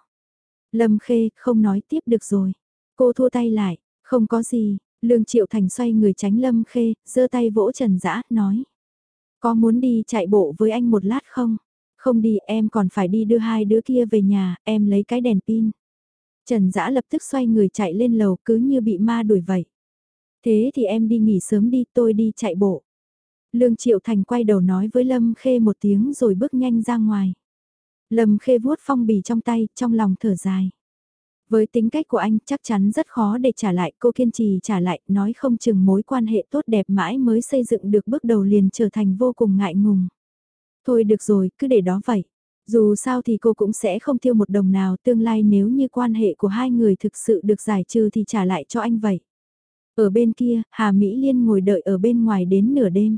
Lâm Khê không nói tiếp được rồi. Cô thua tay lại, không có gì, Lương Triệu Thành xoay người tránh Lâm Khê, giơ tay vỗ trần dã nói. Có muốn đi chạy bộ với anh một lát không? Không đi em còn phải đi đưa hai đứa kia về nhà, em lấy cái đèn pin. Trần Dã lập tức xoay người chạy lên lầu cứ như bị ma đuổi vậy. Thế thì em đi nghỉ sớm đi tôi đi chạy bộ. Lương Triệu Thành quay đầu nói với Lâm Khê một tiếng rồi bước nhanh ra ngoài. Lâm Khê vuốt phong bì trong tay, trong lòng thở dài. Với tính cách của anh chắc chắn rất khó để trả lại, cô kiên trì trả lại, nói không chừng mối quan hệ tốt đẹp mãi mới xây dựng được bước đầu liền trở thành vô cùng ngại ngùng. Thôi được rồi, cứ để đó vậy. Dù sao thì cô cũng sẽ không tiêu một đồng nào tương lai nếu như quan hệ của hai người thực sự được giải trừ thì trả lại cho anh vậy. Ở bên kia, Hà Mỹ Liên ngồi đợi ở bên ngoài đến nửa đêm.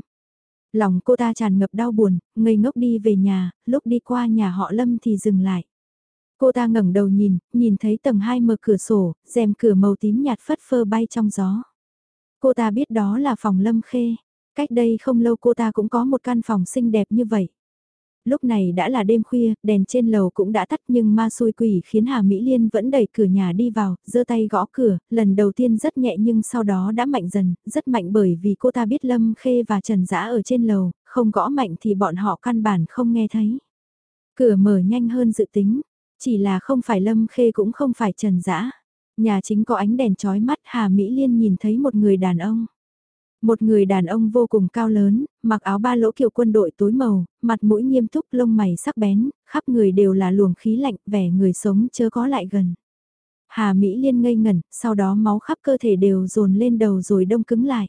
Lòng cô ta tràn ngập đau buồn, ngây ngốc đi về nhà, lúc đi qua nhà họ Lâm thì dừng lại. Cô ta ngẩng đầu nhìn, nhìn thấy tầng 2 mở cửa sổ, rèm cửa màu tím nhạt phất phơ bay trong gió. Cô ta biết đó là phòng Lâm Khê. Cách đây không lâu cô ta cũng có một căn phòng xinh đẹp như vậy. Lúc này đã là đêm khuya, đèn trên lầu cũng đã tắt nhưng ma xui quỷ khiến Hà Mỹ Liên vẫn đẩy cửa nhà đi vào, giơ tay gõ cửa, lần đầu tiên rất nhẹ nhưng sau đó đã mạnh dần, rất mạnh bởi vì cô ta biết Lâm Khê và Trần Dã ở trên lầu, không gõ mạnh thì bọn họ căn bản không nghe thấy. Cửa mở nhanh hơn dự tính, chỉ là không phải Lâm Khê cũng không phải Trần Dã. Nhà chính có ánh đèn chói mắt Hà Mỹ Liên nhìn thấy một người đàn ông. Một người đàn ông vô cùng cao lớn, mặc áo ba lỗ kiểu quân đội tối màu, mặt mũi nghiêm túc lông mày sắc bén, khắp người đều là luồng khí lạnh vẻ người sống chớ có lại gần. Hà Mỹ Liên ngây ngẩn, sau đó máu khắp cơ thể đều dồn lên đầu rồi đông cứng lại.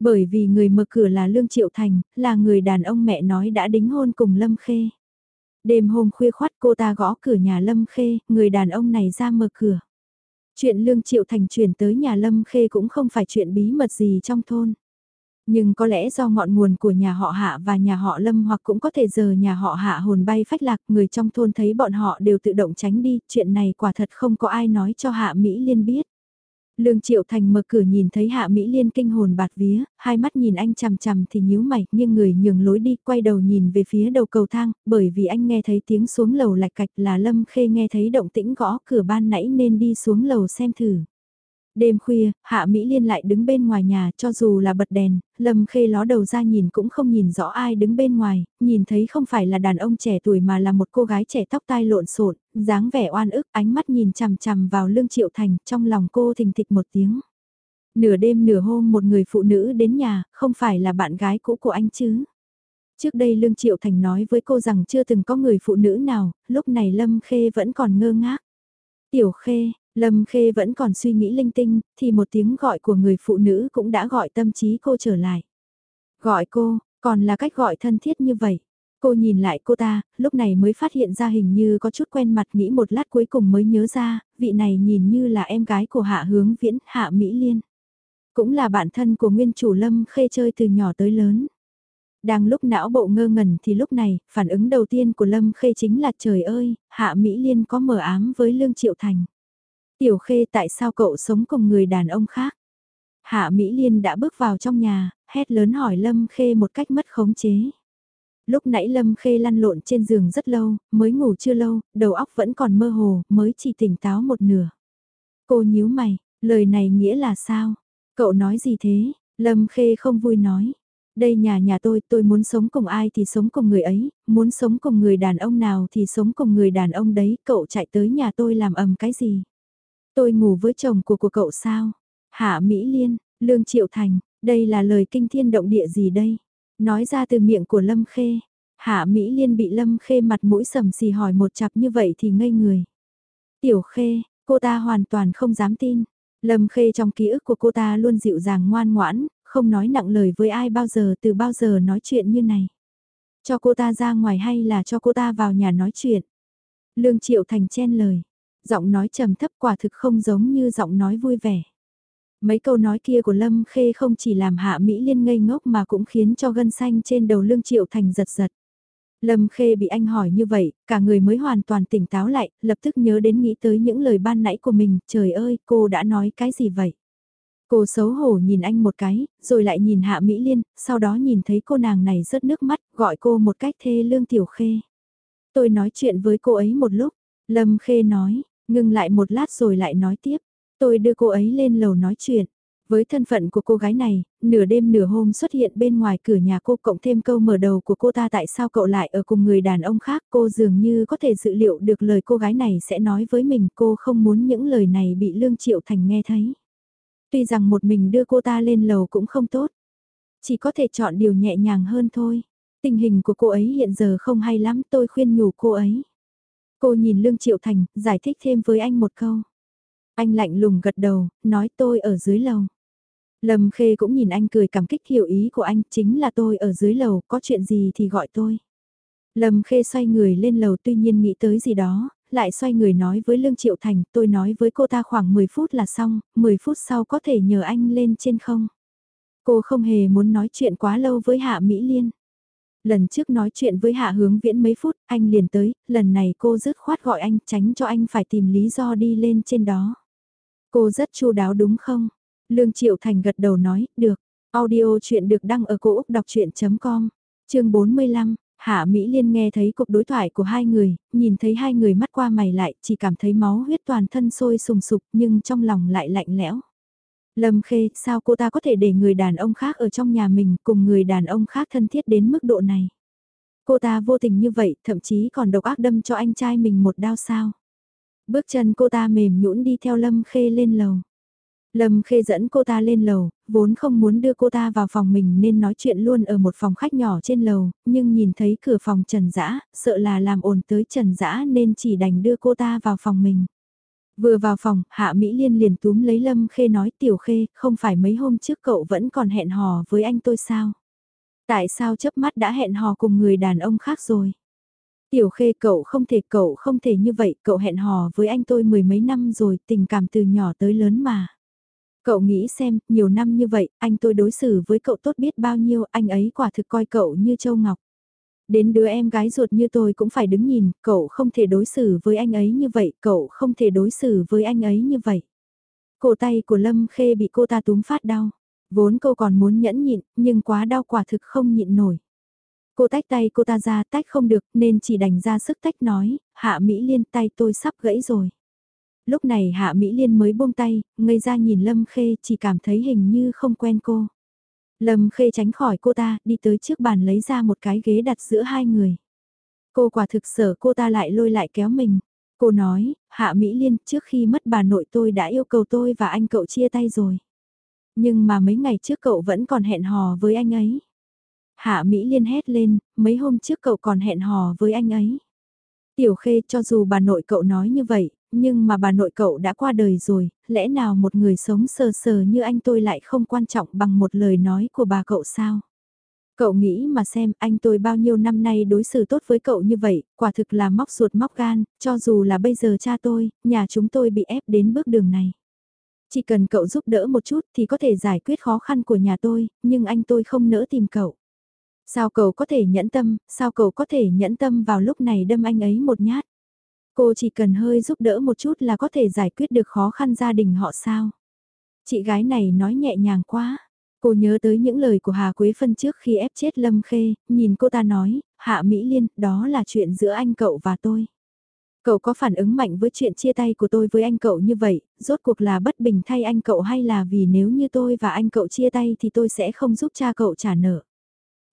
Bởi vì người mở cửa là Lương Triệu Thành, là người đàn ông mẹ nói đã đính hôn cùng Lâm Khê. Đêm hôm khuya khoát cô ta gõ cửa nhà Lâm Khê, người đàn ông này ra mở cửa. Chuyện Lương Triệu Thành chuyển tới nhà Lâm Khê cũng không phải chuyện bí mật gì trong thôn. Nhưng có lẽ do ngọn nguồn của nhà họ Hạ và nhà họ Lâm hoặc cũng có thể giờ nhà họ Hạ hồn bay phách lạc người trong thôn thấy bọn họ đều tự động tránh đi, chuyện này quả thật không có ai nói cho Hạ Mỹ Liên biết. Lương Triệu Thành mở cửa nhìn thấy Hạ Mỹ Liên kinh hồn bạt vía, hai mắt nhìn anh chằm chằm thì nhíu mày, nhưng người nhường lối đi, quay đầu nhìn về phía đầu cầu thang, bởi vì anh nghe thấy tiếng xuống lầu lạch cạch là Lâm Khê nghe thấy động tĩnh gõ cửa ban nãy nên đi xuống lầu xem thử. Đêm khuya, Hạ Mỹ Liên lại đứng bên ngoài nhà cho dù là bật đèn, Lâm Khê ló đầu ra nhìn cũng không nhìn rõ ai đứng bên ngoài, nhìn thấy không phải là đàn ông trẻ tuổi mà là một cô gái trẻ tóc tai lộn xộn, dáng vẻ oan ức, ánh mắt nhìn chằm chằm vào Lương Triệu Thành, trong lòng cô thình thịch một tiếng. Nửa đêm nửa hôm một người phụ nữ đến nhà, không phải là bạn gái cũ của anh chứ. Trước đây Lương Triệu Thành nói với cô rằng chưa từng có người phụ nữ nào, lúc này Lâm Khê vẫn còn ngơ ngác. Tiểu Khê, Lâm Khê vẫn còn suy nghĩ linh tinh, thì một tiếng gọi của người phụ nữ cũng đã gọi tâm trí cô trở lại. Gọi cô, còn là cách gọi thân thiết như vậy. Cô nhìn lại cô ta, lúc này mới phát hiện ra hình như có chút quen mặt nghĩ một lát cuối cùng mới nhớ ra, vị này nhìn như là em gái của Hạ Hướng Viễn, Hạ Mỹ Liên. Cũng là bạn thân của nguyên chủ Lâm Khê chơi từ nhỏ tới lớn. Đang lúc não bộ ngơ ngẩn thì lúc này, phản ứng đầu tiên của Lâm Khê chính là trời ơi, Hạ Mỹ Liên có mờ ám với Lương Triệu Thành. Tiểu Khê tại sao cậu sống cùng người đàn ông khác? Hạ Mỹ Liên đã bước vào trong nhà, hét lớn hỏi Lâm Khê một cách mất khống chế. Lúc nãy Lâm Khê lăn lộn trên giường rất lâu, mới ngủ chưa lâu, đầu óc vẫn còn mơ hồ, mới chỉ tỉnh táo một nửa. Cô nhíu mày, lời này nghĩa là sao? Cậu nói gì thế? Lâm Khê không vui nói. Đây nhà nhà tôi, tôi muốn sống cùng ai thì sống cùng người ấy, muốn sống cùng người đàn ông nào thì sống cùng người đàn ông đấy, cậu chạy tới nhà tôi làm ầm cái gì? Tôi ngủ với chồng của của cậu sao? Hạ Mỹ Liên, Lương Triệu Thành, đây là lời kinh thiên động địa gì đây? Nói ra từ miệng của Lâm Khê. Hạ Mỹ Liên bị Lâm Khê mặt mũi sầm xì hỏi một chặp như vậy thì ngây người. Tiểu Khê, cô ta hoàn toàn không dám tin. Lâm Khê trong ký ức của cô ta luôn dịu dàng ngoan ngoãn, không nói nặng lời với ai bao giờ từ bao giờ nói chuyện như này. Cho cô ta ra ngoài hay là cho cô ta vào nhà nói chuyện. Lương Triệu Thành chen lời giọng nói trầm thấp quả thực không giống như giọng nói vui vẻ. Mấy câu nói kia của Lâm Khê không chỉ làm Hạ Mỹ Liên ngây ngốc mà cũng khiến cho gân xanh trên đầu Lương Triệu Thành giật giật. Lâm Khê bị anh hỏi như vậy, cả người mới hoàn toàn tỉnh táo lại, lập tức nhớ đến nghĩ tới những lời ban nãy của mình, trời ơi, cô đã nói cái gì vậy? Cô xấu hổ nhìn anh một cái, rồi lại nhìn Hạ Mỹ Liên, sau đó nhìn thấy cô nàng này rớt nước mắt, gọi cô một cách thê lương tiểu khê. Tôi nói chuyện với cô ấy một lúc, Lâm Khê nói, ngừng lại một lát rồi lại nói tiếp. Tôi đưa cô ấy lên lầu nói chuyện. Với thân phận của cô gái này, nửa đêm nửa hôm xuất hiện bên ngoài cửa nhà cô cộng thêm câu mở đầu của cô ta tại sao cậu lại ở cùng người đàn ông khác cô dường như có thể dự liệu được lời cô gái này sẽ nói với mình cô không muốn những lời này bị Lương Triệu Thành nghe thấy. Tuy rằng một mình đưa cô ta lên lầu cũng không tốt, chỉ có thể chọn điều nhẹ nhàng hơn thôi. Tình hình của cô ấy hiện giờ không hay lắm tôi khuyên nhủ cô ấy. Cô nhìn Lương Triệu Thành, giải thích thêm với anh một câu. Anh lạnh lùng gật đầu, nói tôi ở dưới lầu. Lâm Khê cũng nhìn anh cười cảm kích hiểu ý của anh, chính là tôi ở dưới lầu, có chuyện gì thì gọi tôi. Lâm Khê xoay người lên lầu tuy nhiên nghĩ tới gì đó, lại xoay người nói với Lương Triệu Thành, tôi nói với cô ta khoảng 10 phút là xong, 10 phút sau có thể nhờ anh lên trên không. Cô không hề muốn nói chuyện quá lâu với Hạ Mỹ Liên. Lần trước nói chuyện với Hạ Hướng Viễn mấy phút, anh liền tới, lần này cô dứt khoát gọi anh tránh cho anh phải tìm lý do đi lên trên đó. Cô rất chu đáo đúng không? Lương Triệu Thành gật đầu nói, được. Audio chuyện được đăng ở cổ Úc đọc chuyện.com, chương 45. Hạ Mỹ Liên nghe thấy cuộc đối thoại của hai người, nhìn thấy hai người mắt qua mày lại, chỉ cảm thấy máu huyết toàn thân sôi sùng sục nhưng trong lòng lại lạnh lẽo. Lâm Khê, sao cô ta có thể để người đàn ông khác ở trong nhà mình cùng người đàn ông khác thân thiết đến mức độ này? Cô ta vô tình như vậy, thậm chí còn độc ác đâm cho anh trai mình một đao sao? Bước chân cô ta mềm nhũn đi theo Lâm Khê lên lầu. Lâm Khê dẫn cô ta lên lầu, vốn không muốn đưa cô ta vào phòng mình nên nói chuyện luôn ở một phòng khách nhỏ trên lầu, nhưng nhìn thấy cửa phòng Trần Dã, sợ là làm ồn tới Trần Dã nên chỉ đành đưa cô ta vào phòng mình. Vừa vào phòng, Hạ Mỹ Liên liền túm lấy Lâm Khê nói Tiểu Khê, không phải mấy hôm trước cậu vẫn còn hẹn hò với anh tôi sao? Tại sao chớp mắt đã hẹn hò cùng người đàn ông khác rồi? Tiểu Khê cậu không thể cậu không thể như vậy, cậu hẹn hò với anh tôi mười mấy năm rồi, tình cảm từ nhỏ tới lớn mà. Cậu nghĩ xem, nhiều năm như vậy, anh tôi đối xử với cậu tốt biết bao nhiêu, anh ấy quả thực coi cậu như Châu Ngọc. Đến đứa em gái ruột như tôi cũng phải đứng nhìn, cậu không thể đối xử với anh ấy như vậy, cậu không thể đối xử với anh ấy như vậy. Cổ tay của Lâm Khê bị cô ta túm phát đau. Vốn cô còn muốn nhẫn nhịn, nhưng quá đau quả thực không nhịn nổi. Cô tách tay cô ta ra tách không được nên chỉ đành ra sức tách nói, hạ Mỹ Liên tay tôi sắp gãy rồi. Lúc này hạ Mỹ Liên mới buông tay, ngây ra nhìn Lâm Khê chỉ cảm thấy hình như không quen cô. Lâm Khê tránh khỏi cô ta, đi tới trước bàn lấy ra một cái ghế đặt giữa hai người. Cô quả thực sở cô ta lại lôi lại kéo mình. Cô nói, Hạ Mỹ Liên, trước khi mất bà nội tôi đã yêu cầu tôi và anh cậu chia tay rồi. Nhưng mà mấy ngày trước cậu vẫn còn hẹn hò với anh ấy. Hạ Mỹ Liên hét lên, mấy hôm trước cậu còn hẹn hò với anh ấy. Tiểu Khê cho dù bà nội cậu nói như vậy, nhưng mà bà nội cậu đã qua đời rồi, lẽ nào một người sống sờ sờ như anh tôi lại không quan trọng bằng một lời nói của bà cậu sao? Cậu nghĩ mà xem anh tôi bao nhiêu năm nay đối xử tốt với cậu như vậy, quả thực là móc ruột móc gan, cho dù là bây giờ cha tôi, nhà chúng tôi bị ép đến bước đường này. Chỉ cần cậu giúp đỡ một chút thì có thể giải quyết khó khăn của nhà tôi, nhưng anh tôi không nỡ tìm cậu. Sao cậu có thể nhẫn tâm, sao cậu có thể nhẫn tâm vào lúc này đâm anh ấy một nhát? Cô chỉ cần hơi giúp đỡ một chút là có thể giải quyết được khó khăn gia đình họ sao? Chị gái này nói nhẹ nhàng quá. Cô nhớ tới những lời của Hà Quế Phân trước khi ép chết Lâm Khê, nhìn cô ta nói, Hạ Mỹ Liên, đó là chuyện giữa anh cậu và tôi. Cậu có phản ứng mạnh với chuyện chia tay của tôi với anh cậu như vậy, rốt cuộc là bất bình thay anh cậu hay là vì nếu như tôi và anh cậu chia tay thì tôi sẽ không giúp cha cậu trả nợ.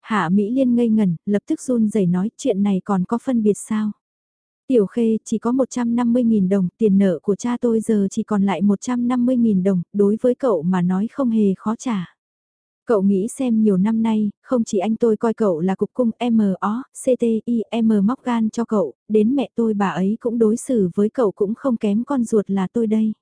Hạ Mỹ Liên ngây ngẩn, lập tức run rẩy nói chuyện này còn có phân biệt sao? Tiểu Khê chỉ có 150.000 đồng, tiền nợ của cha tôi giờ chỉ còn lại 150.000 đồng, đối với cậu mà nói không hề khó trả. Cậu nghĩ xem nhiều năm nay, không chỉ anh tôi coi cậu là cục cung M.O. C.T.I.M. móc gan cho cậu, đến mẹ tôi bà ấy cũng đối xử với cậu cũng không kém con ruột là tôi đây.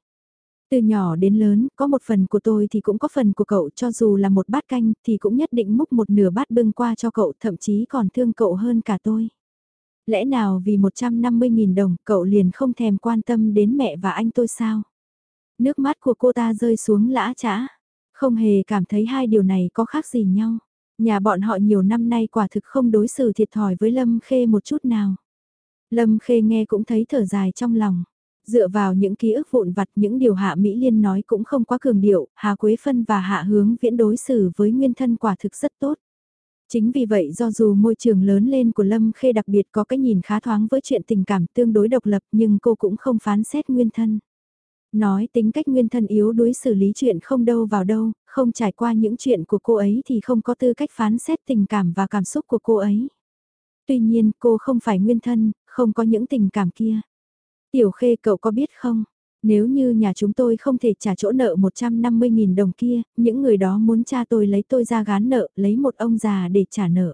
Từ nhỏ đến lớn, có một phần của tôi thì cũng có phần của cậu cho dù là một bát canh thì cũng nhất định múc một nửa bát bưng qua cho cậu thậm chí còn thương cậu hơn cả tôi. Lẽ nào vì 150.000 đồng cậu liền không thèm quan tâm đến mẹ và anh tôi sao? Nước mắt của cô ta rơi xuống lã chã. Không hề cảm thấy hai điều này có khác gì nhau. Nhà bọn họ nhiều năm nay quả thực không đối xử thiệt thòi với Lâm Khê một chút nào. Lâm Khê nghe cũng thấy thở dài trong lòng. Dựa vào những ký ức vụn vặt những điều Hạ Mỹ Liên nói cũng không quá cường điệu, Hà Quế Phân và Hạ Hướng Viễn đối xử với nguyên thân quả thực rất tốt. Chính vì vậy do dù môi trường lớn lên của Lâm Khê đặc biệt có cái nhìn khá thoáng với chuyện tình cảm tương đối độc lập nhưng cô cũng không phán xét nguyên thân. Nói tính cách nguyên thân yếu đuối xử lý chuyện không đâu vào đâu, không trải qua những chuyện của cô ấy thì không có tư cách phán xét tình cảm và cảm xúc của cô ấy. Tuy nhiên cô không phải nguyên thân, không có những tình cảm kia. Tiểu Khê cậu có biết không? Nếu như nhà chúng tôi không thể trả chỗ nợ 150.000 đồng kia, những người đó muốn cha tôi lấy tôi ra gán nợ, lấy một ông già để trả nợ.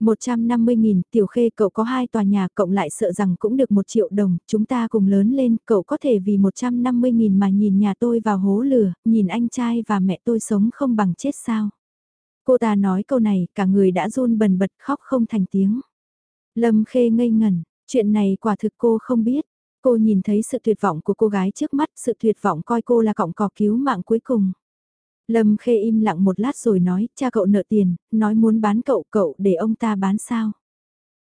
150.000, tiểu khê cậu có hai tòa nhà, cộng lại sợ rằng cũng được một triệu đồng, chúng ta cùng lớn lên, cậu có thể vì 150.000 mà nhìn nhà tôi vào hố lửa, nhìn anh trai và mẹ tôi sống không bằng chết sao. Cô ta nói câu này, cả người đã run bần bật khóc không thành tiếng. Lâm khê ngây ngẩn, chuyện này quả thực cô không biết. Cô nhìn thấy sự tuyệt vọng của cô gái trước mắt, sự tuyệt vọng coi cô là cọng cỏ cứu mạng cuối cùng. Lâm Khê im lặng một lát rồi nói, cha cậu nợ tiền, nói muốn bán cậu, cậu để ông ta bán sao?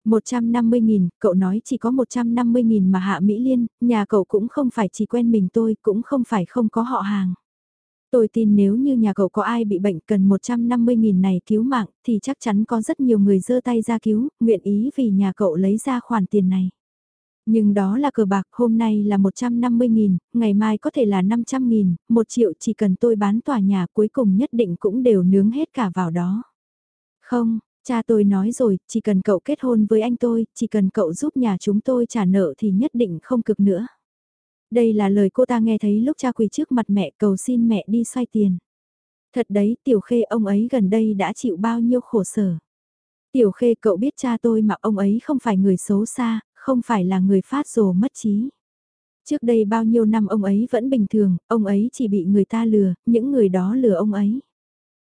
150.000, cậu nói chỉ có 150.000 mà hạ Mỹ Liên, nhà cậu cũng không phải chỉ quen mình tôi, cũng không phải không có họ hàng. Tôi tin nếu như nhà cậu có ai bị bệnh cần 150.000 này cứu mạng, thì chắc chắn có rất nhiều người dơ tay ra cứu, nguyện ý vì nhà cậu lấy ra khoản tiền này. Nhưng đó là cờ bạc, hôm nay là 150.000, ngày mai có thể là 500.000, 1 triệu chỉ cần tôi bán tòa nhà cuối cùng nhất định cũng đều nướng hết cả vào đó. Không, cha tôi nói rồi, chỉ cần cậu kết hôn với anh tôi, chỉ cần cậu giúp nhà chúng tôi trả nợ thì nhất định không cực nữa. Đây là lời cô ta nghe thấy lúc cha quỳ trước mặt mẹ cầu xin mẹ đi xoay tiền. Thật đấy, tiểu khê ông ấy gần đây đã chịu bao nhiêu khổ sở. Tiểu khê cậu biết cha tôi mà ông ấy không phải người xấu xa, không phải là người phát rồ mất trí. Trước đây bao nhiêu năm ông ấy vẫn bình thường, ông ấy chỉ bị người ta lừa, những người đó lừa ông ấy.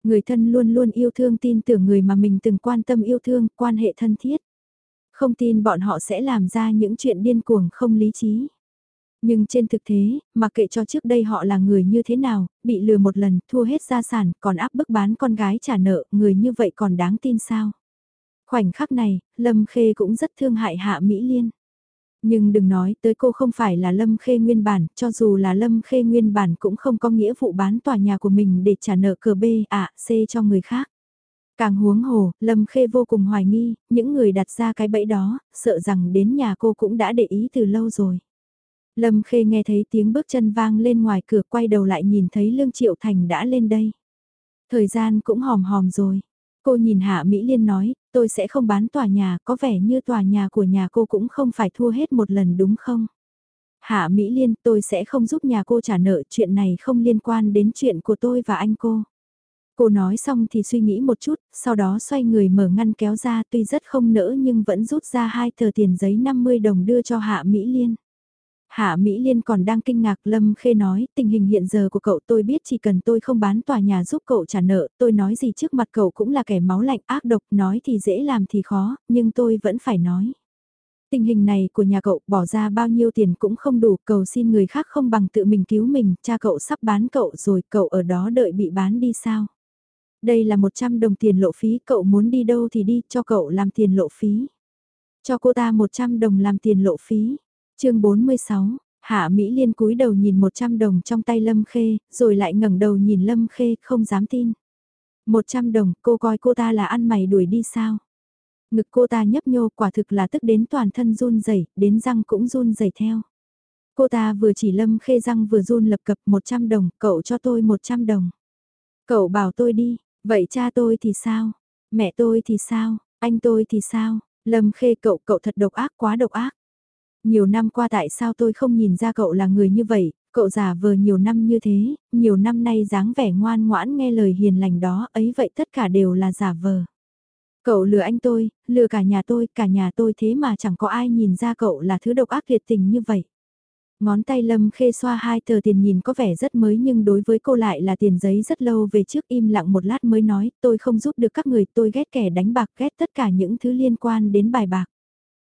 Người thân luôn luôn yêu thương tin tưởng người mà mình từng quan tâm yêu thương, quan hệ thân thiết. Không tin bọn họ sẽ làm ra những chuyện điên cuồng không lý trí. Nhưng trên thực tế, mà kệ cho trước đây họ là người như thế nào, bị lừa một lần, thua hết gia sản, còn áp bức bán con gái trả nợ, người như vậy còn đáng tin sao? Khoảnh khắc này, Lâm Khê cũng rất thương hại Hạ Mỹ Liên. Nhưng đừng nói tới cô không phải là Lâm Khê nguyên bản, cho dù là Lâm Khê nguyên bản cũng không có nghĩa vụ bán tòa nhà của mình để trả nợ cờ B, ạ, C cho người khác. Càng huống hồ, Lâm Khê vô cùng hoài nghi, những người đặt ra cái bẫy đó, sợ rằng đến nhà cô cũng đã để ý từ lâu rồi. Lâm Khê nghe thấy tiếng bước chân vang lên ngoài cửa quay đầu lại nhìn thấy Lương Triệu Thành đã lên đây. Thời gian cũng hòm hòm rồi. Cô nhìn Hạ Mỹ Liên nói, tôi sẽ không bán tòa nhà, có vẻ như tòa nhà của nhà cô cũng không phải thua hết một lần đúng không? Hạ Mỹ Liên, tôi sẽ không giúp nhà cô trả nợ, chuyện này không liên quan đến chuyện của tôi và anh cô. Cô nói xong thì suy nghĩ một chút, sau đó xoay người mở ngăn kéo ra tuy rất không nỡ nhưng vẫn rút ra hai tờ tiền giấy 50 đồng đưa cho Hạ Mỹ Liên. Hạ Mỹ Liên còn đang kinh ngạc Lâm Khê nói, tình hình hiện giờ của cậu tôi biết chỉ cần tôi không bán tòa nhà giúp cậu trả nợ, tôi nói gì trước mặt cậu cũng là kẻ máu lạnh ác độc, nói thì dễ làm thì khó, nhưng tôi vẫn phải nói. Tình hình này của nhà cậu bỏ ra bao nhiêu tiền cũng không đủ, cầu xin người khác không bằng tự mình cứu mình, cha cậu sắp bán cậu rồi, cậu ở đó đợi bị bán đi sao? Đây là 100 đồng tiền lộ phí, cậu muốn đi đâu thì đi, cho cậu làm tiền lộ phí. Cho cô ta 100 đồng làm tiền lộ phí chương 46, Hạ Mỹ Liên cúi đầu nhìn 100 đồng trong tay Lâm Khê, rồi lại ngẩng đầu nhìn Lâm Khê, không dám tin. 100 đồng, cô coi cô ta là ăn mày đuổi đi sao? Ngực cô ta nhấp nhô quả thực là tức đến toàn thân run rẩy, đến răng cũng run rẩy theo. Cô ta vừa chỉ Lâm Khê răng vừa run lập cập 100 đồng, cậu cho tôi 100 đồng. Cậu bảo tôi đi, vậy cha tôi thì sao? Mẹ tôi thì sao? Anh tôi thì sao? Lâm Khê cậu cậu thật độc ác quá độc ác. Nhiều năm qua tại sao tôi không nhìn ra cậu là người như vậy, cậu giả vờ nhiều năm như thế, nhiều năm nay dáng vẻ ngoan ngoãn nghe lời hiền lành đó, ấy vậy tất cả đều là giả vờ. Cậu lừa anh tôi, lừa cả nhà tôi, cả nhà tôi thế mà chẳng có ai nhìn ra cậu là thứ độc ác tuyệt tình như vậy. Ngón tay Lâm Khê xoa hai tờ tiền nhìn có vẻ rất mới nhưng đối với cô lại là tiền giấy rất lâu về trước im lặng một lát mới nói tôi không giúp được các người tôi ghét kẻ đánh bạc ghét tất cả những thứ liên quan đến bài bạc.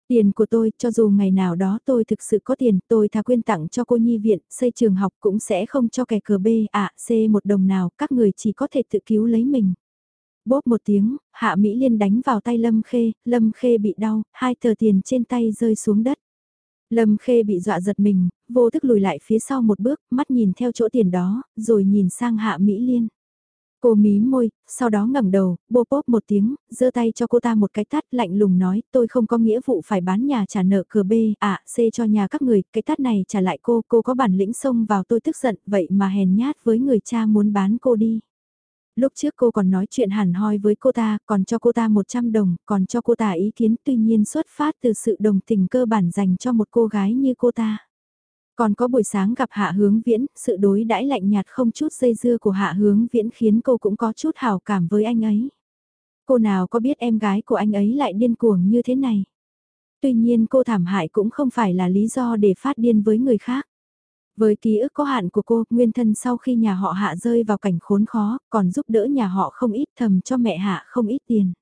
Tiền của tôi, cho dù ngày nào đó tôi thực sự có tiền, tôi thà quyên tặng cho cô nhi viện, xây trường học cũng sẽ không cho kẻ cờ B, ạ, C một đồng nào, các người chỉ có thể tự cứu lấy mình. Bốp một tiếng, Hạ Mỹ Liên đánh vào tay Lâm Khê, Lâm Khê bị đau, hai tờ tiền trên tay rơi xuống đất. Lâm Khê bị dọa giật mình, vô thức lùi lại phía sau một bước, mắt nhìn theo chỗ tiền đó, rồi nhìn sang Hạ Mỹ Liên. Cô mí môi, sau đó ngẩng đầu, bô bốp một tiếng, giơ tay cho cô ta một cái tát lạnh lùng nói, tôi không có nghĩa vụ phải bán nhà trả nợ cờ B, à, C cho nhà các người, cái tát này trả lại cô, cô có bản lĩnh xông vào tôi tức giận, vậy mà hèn nhát với người cha muốn bán cô đi. Lúc trước cô còn nói chuyện hẳn hoi với cô ta, còn cho cô ta 100 đồng, còn cho cô ta ý kiến tuy nhiên xuất phát từ sự đồng tình cơ bản dành cho một cô gái như cô ta. Còn có buổi sáng gặp Hạ Hướng Viễn, sự đối đãi lạnh nhạt không chút dây dưa của Hạ Hướng Viễn khiến cô cũng có chút hào cảm với anh ấy. Cô nào có biết em gái của anh ấy lại điên cuồng như thế này. Tuy nhiên cô thảm hại cũng không phải là lý do để phát điên với người khác. Với ký ức có hạn của cô, nguyên thân sau khi nhà họ hạ rơi vào cảnh khốn khó, còn giúp đỡ nhà họ không ít thầm cho mẹ hạ không ít tiền.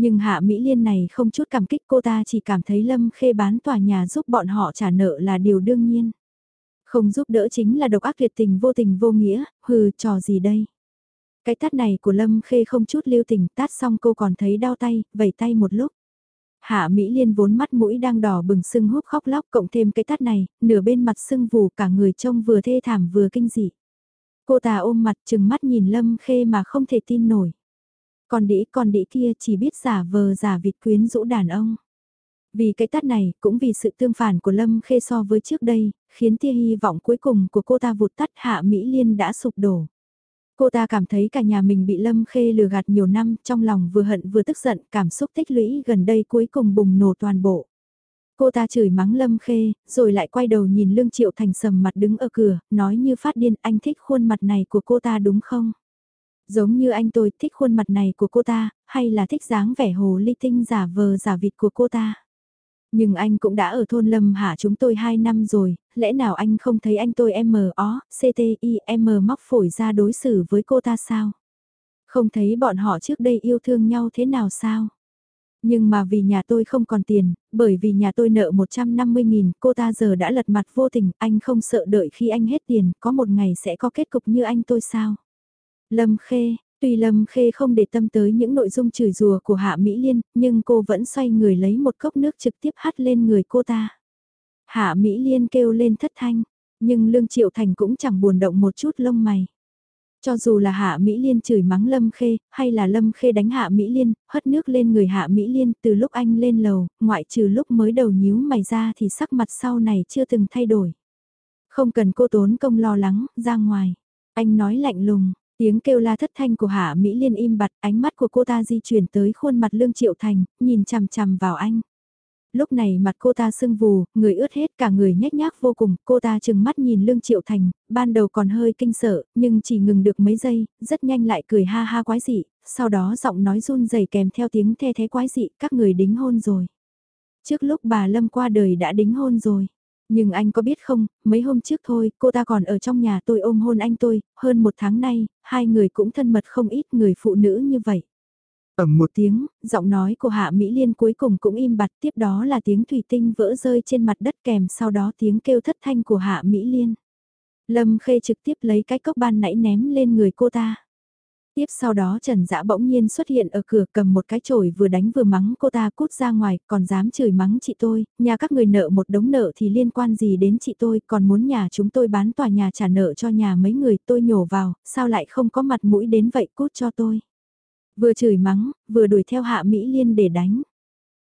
Nhưng hạ Mỹ Liên này không chút cảm kích cô ta chỉ cảm thấy Lâm Khê bán tòa nhà giúp bọn họ trả nợ là điều đương nhiên. Không giúp đỡ chính là độc ác liệt tình vô tình vô nghĩa, hừ trò gì đây. Cái tát này của Lâm Khê không chút lưu tình tát xong cô còn thấy đau tay, vẩy tay một lúc. Hạ Mỹ Liên vốn mắt mũi đang đỏ bừng sưng húp khóc lóc cộng thêm cái tát này, nửa bên mặt sưng vù cả người trông vừa thê thảm vừa kinh dị. Cô ta ôm mặt chừng mắt nhìn Lâm Khê mà không thể tin nổi. Còn đĩ còn đĩ kia chỉ biết giả vờ giả vịt quyến rũ đàn ông. Vì cái tát này, cũng vì sự tương phản của Lâm Khê so với trước đây, khiến tia hy vọng cuối cùng của cô ta vụt tắt Hạ Mỹ Liên đã sụp đổ. Cô ta cảm thấy cả nhà mình bị Lâm Khê lừa gạt nhiều năm, trong lòng vừa hận vừa tức giận, cảm xúc tích lũy gần đây cuối cùng bùng nổ toàn bộ. Cô ta chửi mắng Lâm Khê, rồi lại quay đầu nhìn Lương Triệu Thành sầm mặt đứng ở cửa, nói như phát điên anh thích khuôn mặt này của cô ta đúng không? Giống như anh tôi thích khuôn mặt này của cô ta, hay là thích dáng vẻ hồ ly tinh giả vờ giả vịt của cô ta? Nhưng anh cũng đã ở thôn Lâm Hạ chúng tôi 2 năm rồi, lẽ nào anh không thấy anh tôi m o c t i m móc phổi ra đối xử với cô ta sao? Không thấy bọn họ trước đây yêu thương nhau thế nào sao? Nhưng mà vì nhà tôi không còn tiền, bởi vì nhà tôi nợ 150.000, cô ta giờ đã lật mặt vô tình, anh không sợ đợi khi anh hết tiền, có một ngày sẽ có kết cục như anh tôi sao? Lâm Khê, Tuy Lâm Khê không để tâm tới những nội dung chửi rùa của Hạ Mỹ Liên, nhưng cô vẫn xoay người lấy một cốc nước trực tiếp hắt lên người cô ta. Hạ Mỹ Liên kêu lên thất thanh, nhưng Lương Triệu Thành cũng chẳng buồn động một chút lông mày. Cho dù là Hạ Mỹ Liên chửi mắng Lâm Khê, hay là Lâm Khê đánh Hạ Mỹ Liên, hất nước lên người Hạ Mỹ Liên, từ lúc anh lên lầu, ngoại trừ lúc mới đầu nhíu mày ra thì sắc mặt sau này chưa từng thay đổi. Không cần cô tốn công lo lắng, ra ngoài. Anh nói lạnh lùng, Tiếng kêu la thất thanh của Hạ Mỹ Liên im bặt, ánh mắt của cô ta di chuyển tới khuôn mặt Lương Triệu Thành, nhìn chằm chằm vào anh. Lúc này mặt cô ta sưng vù, người ướt hết cả người nhếch nhác vô cùng, cô ta chừng mắt nhìn Lương Triệu Thành, ban đầu còn hơi kinh sợ, nhưng chỉ ngừng được mấy giây, rất nhanh lại cười ha ha quái dị, sau đó giọng nói run rẩy kèm theo tiếng the thế quái dị, các người đính hôn rồi. Trước lúc bà Lâm qua đời đã đính hôn rồi. Nhưng anh có biết không, mấy hôm trước thôi, cô ta còn ở trong nhà tôi ôm hôn anh tôi, hơn một tháng nay, hai người cũng thân mật không ít người phụ nữ như vậy. Ẩm một tiếng, giọng nói của Hạ Mỹ Liên cuối cùng cũng im bặt tiếp đó là tiếng thủy tinh vỡ rơi trên mặt đất kèm sau đó tiếng kêu thất thanh của Hạ Mỹ Liên. Lâm Khê trực tiếp lấy cái cốc ban nãy ném lên người cô ta. Tiếp sau đó Trần Dã bỗng nhiên xuất hiện ở cửa cầm một cái chổi vừa đánh vừa mắng cô ta cút ra ngoài, còn dám chửi mắng chị tôi, nhà các người nợ một đống nợ thì liên quan gì đến chị tôi, còn muốn nhà chúng tôi bán tòa nhà trả nợ cho nhà mấy người tôi nhổ vào, sao lại không có mặt mũi đến vậy cút cho tôi. Vừa chửi mắng, vừa đuổi theo Hạ Mỹ Liên để đánh.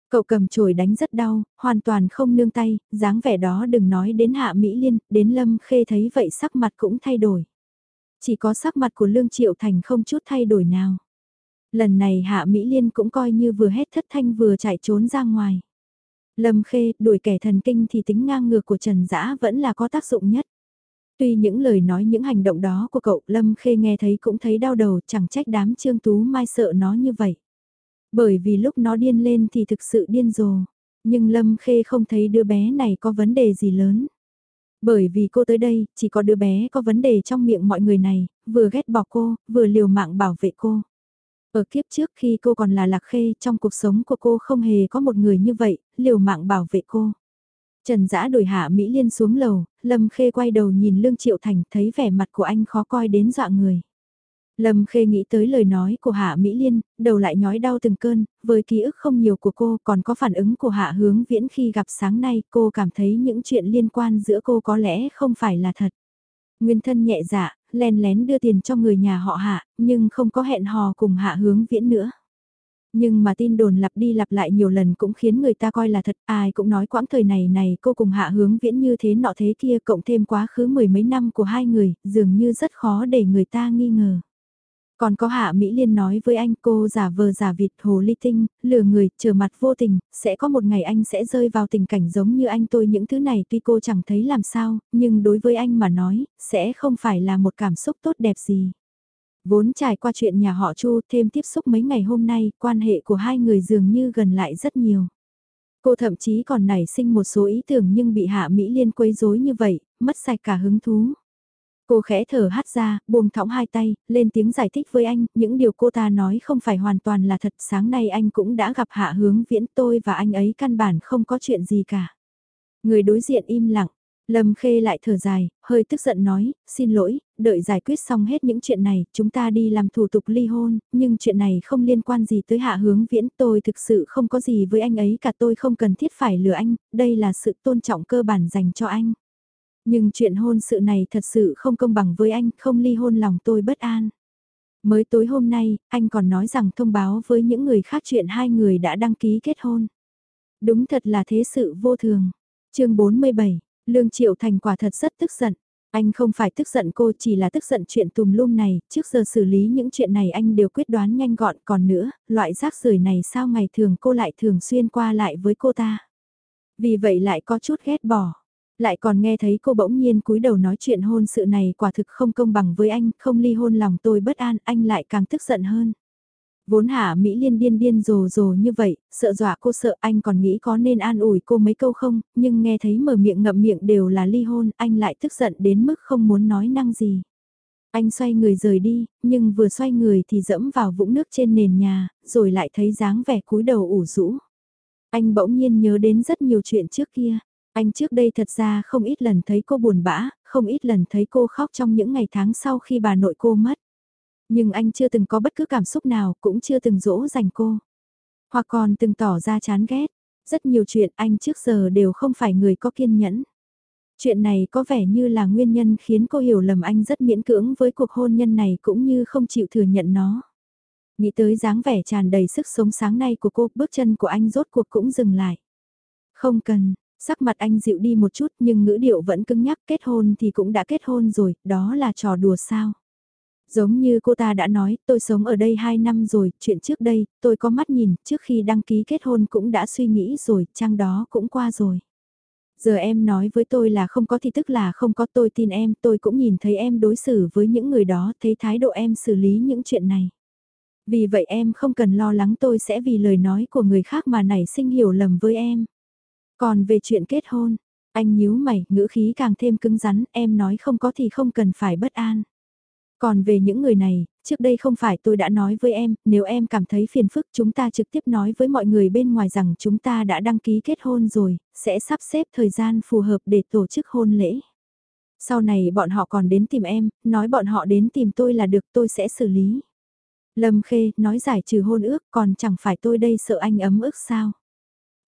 Cậu cầm chổi đánh rất đau, hoàn toàn không nương tay, dáng vẻ đó đừng nói đến Hạ Mỹ Liên, đến Lâm Khê thấy vậy sắc mặt cũng thay đổi. Chỉ có sắc mặt của Lương Triệu Thành không chút thay đổi nào. Lần này Hạ Mỹ Liên cũng coi như vừa hết thất thanh vừa chạy trốn ra ngoài. Lâm Khê, đuổi kẻ thần kinh thì tính ngang ngược của Trần Dã vẫn là có tác dụng nhất. Tuy những lời nói, những hành động đó của cậu Lâm Khê nghe thấy cũng thấy đau đầu, chẳng trách đám Trương Tú Mai sợ nó như vậy. Bởi vì lúc nó điên lên thì thực sự điên rồ. Nhưng Lâm Khê không thấy đứa bé này có vấn đề gì lớn. Bởi vì cô tới đây, chỉ có đứa bé có vấn đề trong miệng mọi người này, vừa ghét bỏ cô, vừa liều mạng bảo vệ cô. Ở kiếp trước khi cô còn là lạc khê, trong cuộc sống của cô không hề có một người như vậy, liều mạng bảo vệ cô. Trần Dã đuổi hạ Mỹ Liên xuống lầu, Lâm Khê quay đầu nhìn Lương Triệu Thành thấy vẻ mặt của anh khó coi đến dọa người. Lâm Khê nghĩ tới lời nói của Hạ Mỹ Liên, đầu lại nhói đau từng cơn, với ký ức không nhiều của cô còn có phản ứng của Hạ Hướng Viễn khi gặp sáng nay cô cảm thấy những chuyện liên quan giữa cô có lẽ không phải là thật. Nguyên thân nhẹ dạ, len lén đưa tiền cho người nhà họ Hạ, nhưng không có hẹn hò cùng Hạ Hướng Viễn nữa. Nhưng mà tin đồn lặp đi lặp lại nhiều lần cũng khiến người ta coi là thật, ai cũng nói quãng thời này này cô cùng hạ hướng viễn như thế nọ thế kia cộng thêm quá khứ mười mấy năm của hai người, dường như rất khó để người ta nghi ngờ. Còn có Hạ Mỹ Liên nói với anh cô giả vờ giả vịt hồ ly tinh, lừa người, trở mặt vô tình, sẽ có một ngày anh sẽ rơi vào tình cảnh giống như anh tôi những thứ này tuy cô chẳng thấy làm sao, nhưng đối với anh mà nói, sẽ không phải là một cảm xúc tốt đẹp gì. Vốn trải qua chuyện nhà họ Chu thêm tiếp xúc mấy ngày hôm nay, quan hệ của hai người dường như gần lại rất nhiều. Cô thậm chí còn nảy sinh một số ý tưởng nhưng bị Hạ Mỹ Liên quấy rối như vậy, mất sạch cả hứng thú. Cô khẽ thở hắt ra, buông thõng hai tay, lên tiếng giải thích với anh, những điều cô ta nói không phải hoàn toàn là thật. Sáng nay anh cũng đã gặp hạ hướng viễn tôi và anh ấy căn bản không có chuyện gì cả. Người đối diện im lặng, Lâm Khê lại thở dài, hơi tức giận nói, xin lỗi, đợi giải quyết xong hết những chuyện này, chúng ta đi làm thủ tục ly hôn, nhưng chuyện này không liên quan gì tới hạ hướng viễn, tôi thực sự không có gì với anh ấy cả tôi không cần thiết phải lừa anh, đây là sự tôn trọng cơ bản dành cho anh. Nhưng chuyện hôn sự này thật sự không công bằng với anh, không ly hôn lòng tôi bất an. Mới tối hôm nay, anh còn nói rằng thông báo với những người khác chuyện hai người đã đăng ký kết hôn. Đúng thật là thế sự vô thường. chương 47, Lương Triệu Thành quả thật rất tức giận. Anh không phải tức giận cô chỉ là tức giận chuyện tùm lum này, trước giờ xử lý những chuyện này anh đều quyết đoán nhanh gọn còn nữa, loại rác rưởi này sao ngày thường cô lại thường xuyên qua lại với cô ta. Vì vậy lại có chút ghét bỏ. Lại còn nghe thấy cô bỗng nhiên cúi đầu nói chuyện hôn sự này quả thực không công bằng với anh, không ly hôn lòng tôi bất an, anh lại càng tức giận hơn. Vốn hạ Mỹ liên điên điên rồ rồ như vậy, sợ dọa cô sợ anh còn nghĩ có nên an ủi cô mấy câu không, nhưng nghe thấy mở miệng ngậm miệng đều là ly hôn, anh lại tức giận đến mức không muốn nói năng gì. Anh xoay người rời đi, nhưng vừa xoay người thì dẫm vào vũng nước trên nền nhà, rồi lại thấy dáng vẻ cúi đầu ủ rũ. Anh bỗng nhiên nhớ đến rất nhiều chuyện trước kia. Anh trước đây thật ra không ít lần thấy cô buồn bã, không ít lần thấy cô khóc trong những ngày tháng sau khi bà nội cô mất. Nhưng anh chưa từng có bất cứ cảm xúc nào, cũng chưa từng dỗ dành cô. Hoặc còn từng tỏ ra chán ghét. Rất nhiều chuyện anh trước giờ đều không phải người có kiên nhẫn. Chuyện này có vẻ như là nguyên nhân khiến cô hiểu lầm anh rất miễn cưỡng với cuộc hôn nhân này cũng như không chịu thừa nhận nó. Nghĩ tới dáng vẻ tràn đầy sức sống sáng nay của cô, bước chân của anh rốt cuộc cũng dừng lại. Không cần, sắc mặt anh dịu đi một chút nhưng ngữ điệu vẫn cứng nhắc kết hôn thì cũng đã kết hôn rồi, đó là trò đùa sao. Giống như cô ta đã nói, tôi sống ở đây 2 năm rồi, chuyện trước đây, tôi có mắt nhìn, trước khi đăng ký kết hôn cũng đã suy nghĩ rồi, trang đó cũng qua rồi. Giờ em nói với tôi là không có thì tức là không có tôi tin em, tôi cũng nhìn thấy em đối xử với những người đó, thấy thái độ em xử lý những chuyện này. Vì vậy em không cần lo lắng tôi sẽ vì lời nói của người khác mà nảy sinh hiểu lầm với em. Còn về chuyện kết hôn, anh nhíu mày, ngữ khí càng thêm cứng rắn, em nói không có thì không cần phải bất an. Còn về những người này, trước đây không phải tôi đã nói với em, nếu em cảm thấy phiền phức chúng ta trực tiếp nói với mọi người bên ngoài rằng chúng ta đã đăng ký kết hôn rồi, sẽ sắp xếp thời gian phù hợp để tổ chức hôn lễ. Sau này bọn họ còn đến tìm em, nói bọn họ đến tìm tôi là được tôi sẽ xử lý. Lâm Khê nói giải trừ hôn ước còn chẳng phải tôi đây sợ anh ấm ức sao.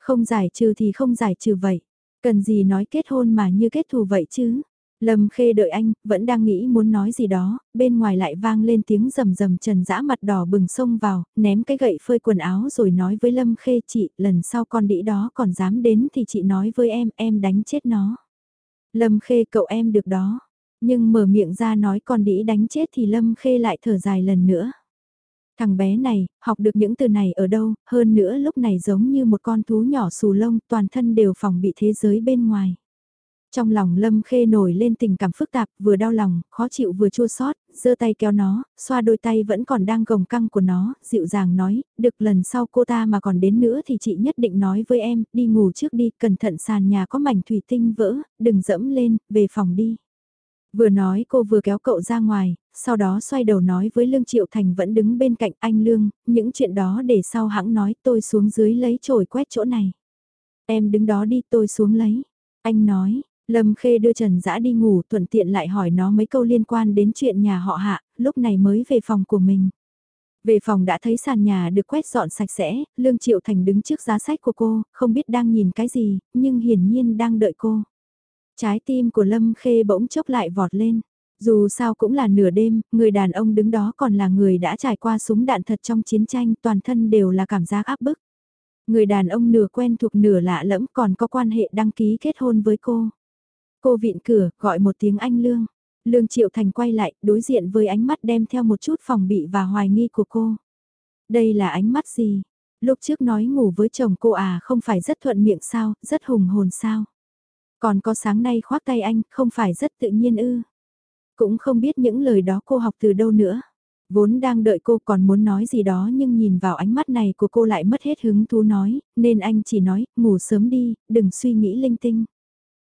Không giải trừ thì không giải trừ vậy. Cần gì nói kết hôn mà như kết thù vậy chứ. Lâm Khê đợi anh, vẫn đang nghĩ muốn nói gì đó, bên ngoài lại vang lên tiếng rầm rầm trần dã mặt đỏ bừng sông vào, ném cái gậy phơi quần áo rồi nói với Lâm Khê chị, lần sau con đĩ đó còn dám đến thì chị nói với em, em đánh chết nó. Lâm Khê cậu em được đó, nhưng mở miệng ra nói con đĩ đánh chết thì Lâm Khê lại thở dài lần nữa. Thằng bé này, học được những từ này ở đâu, hơn nữa lúc này giống như một con thú nhỏ xù lông, toàn thân đều phòng bị thế giới bên ngoài. Trong lòng Lâm Khê nổi lên tình cảm phức tạp, vừa đau lòng, khó chịu vừa chua xót, giơ tay kéo nó, xoa đôi tay vẫn còn đang gồng căng của nó, dịu dàng nói, được lần sau cô ta mà còn đến nữa thì chị nhất định nói với em, đi ngủ trước đi, cẩn thận sàn nhà có mảnh thủy tinh vỡ, đừng dẫm lên, về phòng đi. Vừa nói cô vừa kéo cậu ra ngoài, sau đó xoay đầu nói với Lương Triệu Thành vẫn đứng bên cạnh anh Lương, những chuyện đó để sau hãng nói tôi xuống dưới lấy chổi quét chỗ này. Em đứng đó đi tôi xuống lấy. Anh nói, Lâm Khê đưa Trần Dã đi ngủ thuận tiện lại hỏi nó mấy câu liên quan đến chuyện nhà họ hạ, lúc này mới về phòng của mình. Về phòng đã thấy sàn nhà được quét dọn sạch sẽ, Lương Triệu Thành đứng trước giá sách của cô, không biết đang nhìn cái gì, nhưng hiển nhiên đang đợi cô. Trái tim của Lâm Khê bỗng chốc lại vọt lên. Dù sao cũng là nửa đêm, người đàn ông đứng đó còn là người đã trải qua súng đạn thật trong chiến tranh, toàn thân đều là cảm giác áp bức. Người đàn ông nửa quen thuộc nửa lạ lẫm còn có quan hệ đăng ký kết hôn với cô. Cô vịn cửa, gọi một tiếng anh Lương. Lương Triệu Thành quay lại, đối diện với ánh mắt đem theo một chút phòng bị và hoài nghi của cô. Đây là ánh mắt gì? Lúc trước nói ngủ với chồng cô à không phải rất thuận miệng sao, rất hùng hồn sao? Còn có sáng nay khoác tay anh, không phải rất tự nhiên ư? Cũng không biết những lời đó cô học từ đâu nữa. Vốn đang đợi cô còn muốn nói gì đó nhưng nhìn vào ánh mắt này của cô lại mất hết hứng thú nói, nên anh chỉ nói, ngủ sớm đi, đừng suy nghĩ linh tinh.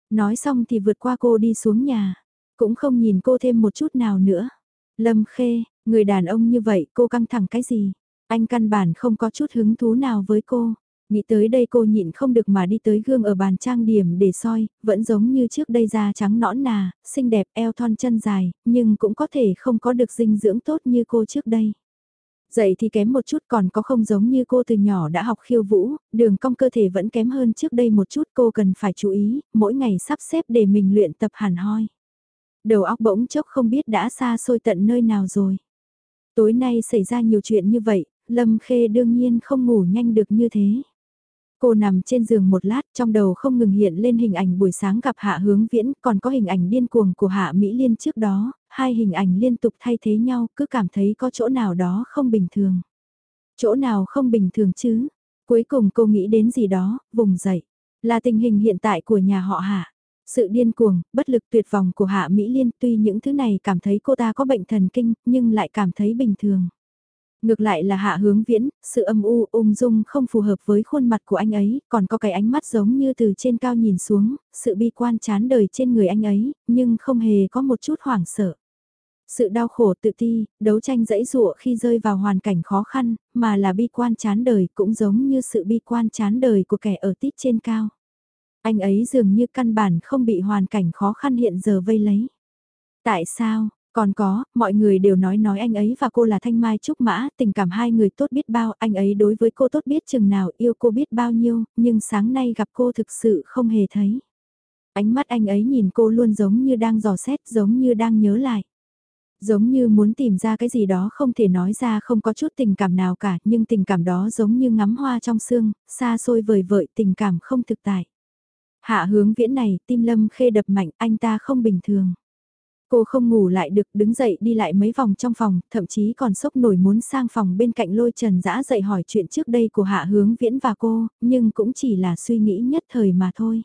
Nói xong thì vượt qua cô đi xuống nhà, cũng không nhìn cô thêm một chút nào nữa. Lâm Khê, người đàn ông như vậy cô căng thẳng cái gì? Anh căn bản không có chút hứng thú nào với cô. Nghĩ tới đây cô nhịn không được mà đi tới gương ở bàn trang điểm để soi, vẫn giống như trước đây da trắng nõn nà, xinh đẹp eo thon chân dài, nhưng cũng có thể không có được dinh dưỡng tốt như cô trước đây. Dậy thì kém một chút còn có không giống như cô từ nhỏ đã học khiêu vũ, đường cong cơ thể vẫn kém hơn trước đây một chút cô cần phải chú ý, mỗi ngày sắp xếp để mình luyện tập hẳn hoi. Đầu óc bỗng chốc không biết đã xa xôi tận nơi nào rồi. Tối nay xảy ra nhiều chuyện như vậy, Lâm Khê đương nhiên không ngủ nhanh được như thế. Cô nằm trên giường một lát trong đầu không ngừng hiện lên hình ảnh buổi sáng gặp Hạ Hướng Viễn còn có hình ảnh điên cuồng của Hạ Mỹ Liên trước đó, hai hình ảnh liên tục thay thế nhau cứ cảm thấy có chỗ nào đó không bình thường. Chỗ nào không bình thường chứ? Cuối cùng cô nghĩ đến gì đó, vùng dậy. Là tình hình hiện tại của nhà họ Hạ. Sự điên cuồng, bất lực tuyệt vọng của Hạ Mỹ Liên tuy những thứ này cảm thấy cô ta có bệnh thần kinh nhưng lại cảm thấy bình thường. Ngược lại là hạ hướng viễn, sự âm u ung dung không phù hợp với khuôn mặt của anh ấy, còn có cái ánh mắt giống như từ trên cao nhìn xuống, sự bi quan chán đời trên người anh ấy, nhưng không hề có một chút hoảng sợ. Sự đau khổ tự ti, đấu tranh dẫy dụa khi rơi vào hoàn cảnh khó khăn, mà là bi quan chán đời cũng giống như sự bi quan chán đời của kẻ ở tít trên cao. Anh ấy dường như căn bản không bị hoàn cảnh khó khăn hiện giờ vây lấy. Tại sao, còn có, mọi người đều nói nói anh ấy và cô là Thanh Mai Trúc Mã, tình cảm hai người tốt biết bao, anh ấy đối với cô tốt biết chừng nào, yêu cô biết bao nhiêu, nhưng sáng nay gặp cô thực sự không hề thấy. Ánh mắt anh ấy nhìn cô luôn giống như đang dò xét, giống như đang nhớ lại. Giống như muốn tìm ra cái gì đó không thể nói ra không có chút tình cảm nào cả, nhưng tình cảm đó giống như ngắm hoa trong sương, xa xôi vời vợi tình cảm không thực tại. Hạ hướng viễn này, tim lâm khê đập mạnh, anh ta không bình thường. Cô không ngủ lại được đứng dậy đi lại mấy vòng trong phòng, thậm chí còn sốc nổi muốn sang phòng bên cạnh lôi trần dã dậy hỏi chuyện trước đây của hạ hướng viễn và cô, nhưng cũng chỉ là suy nghĩ nhất thời mà thôi.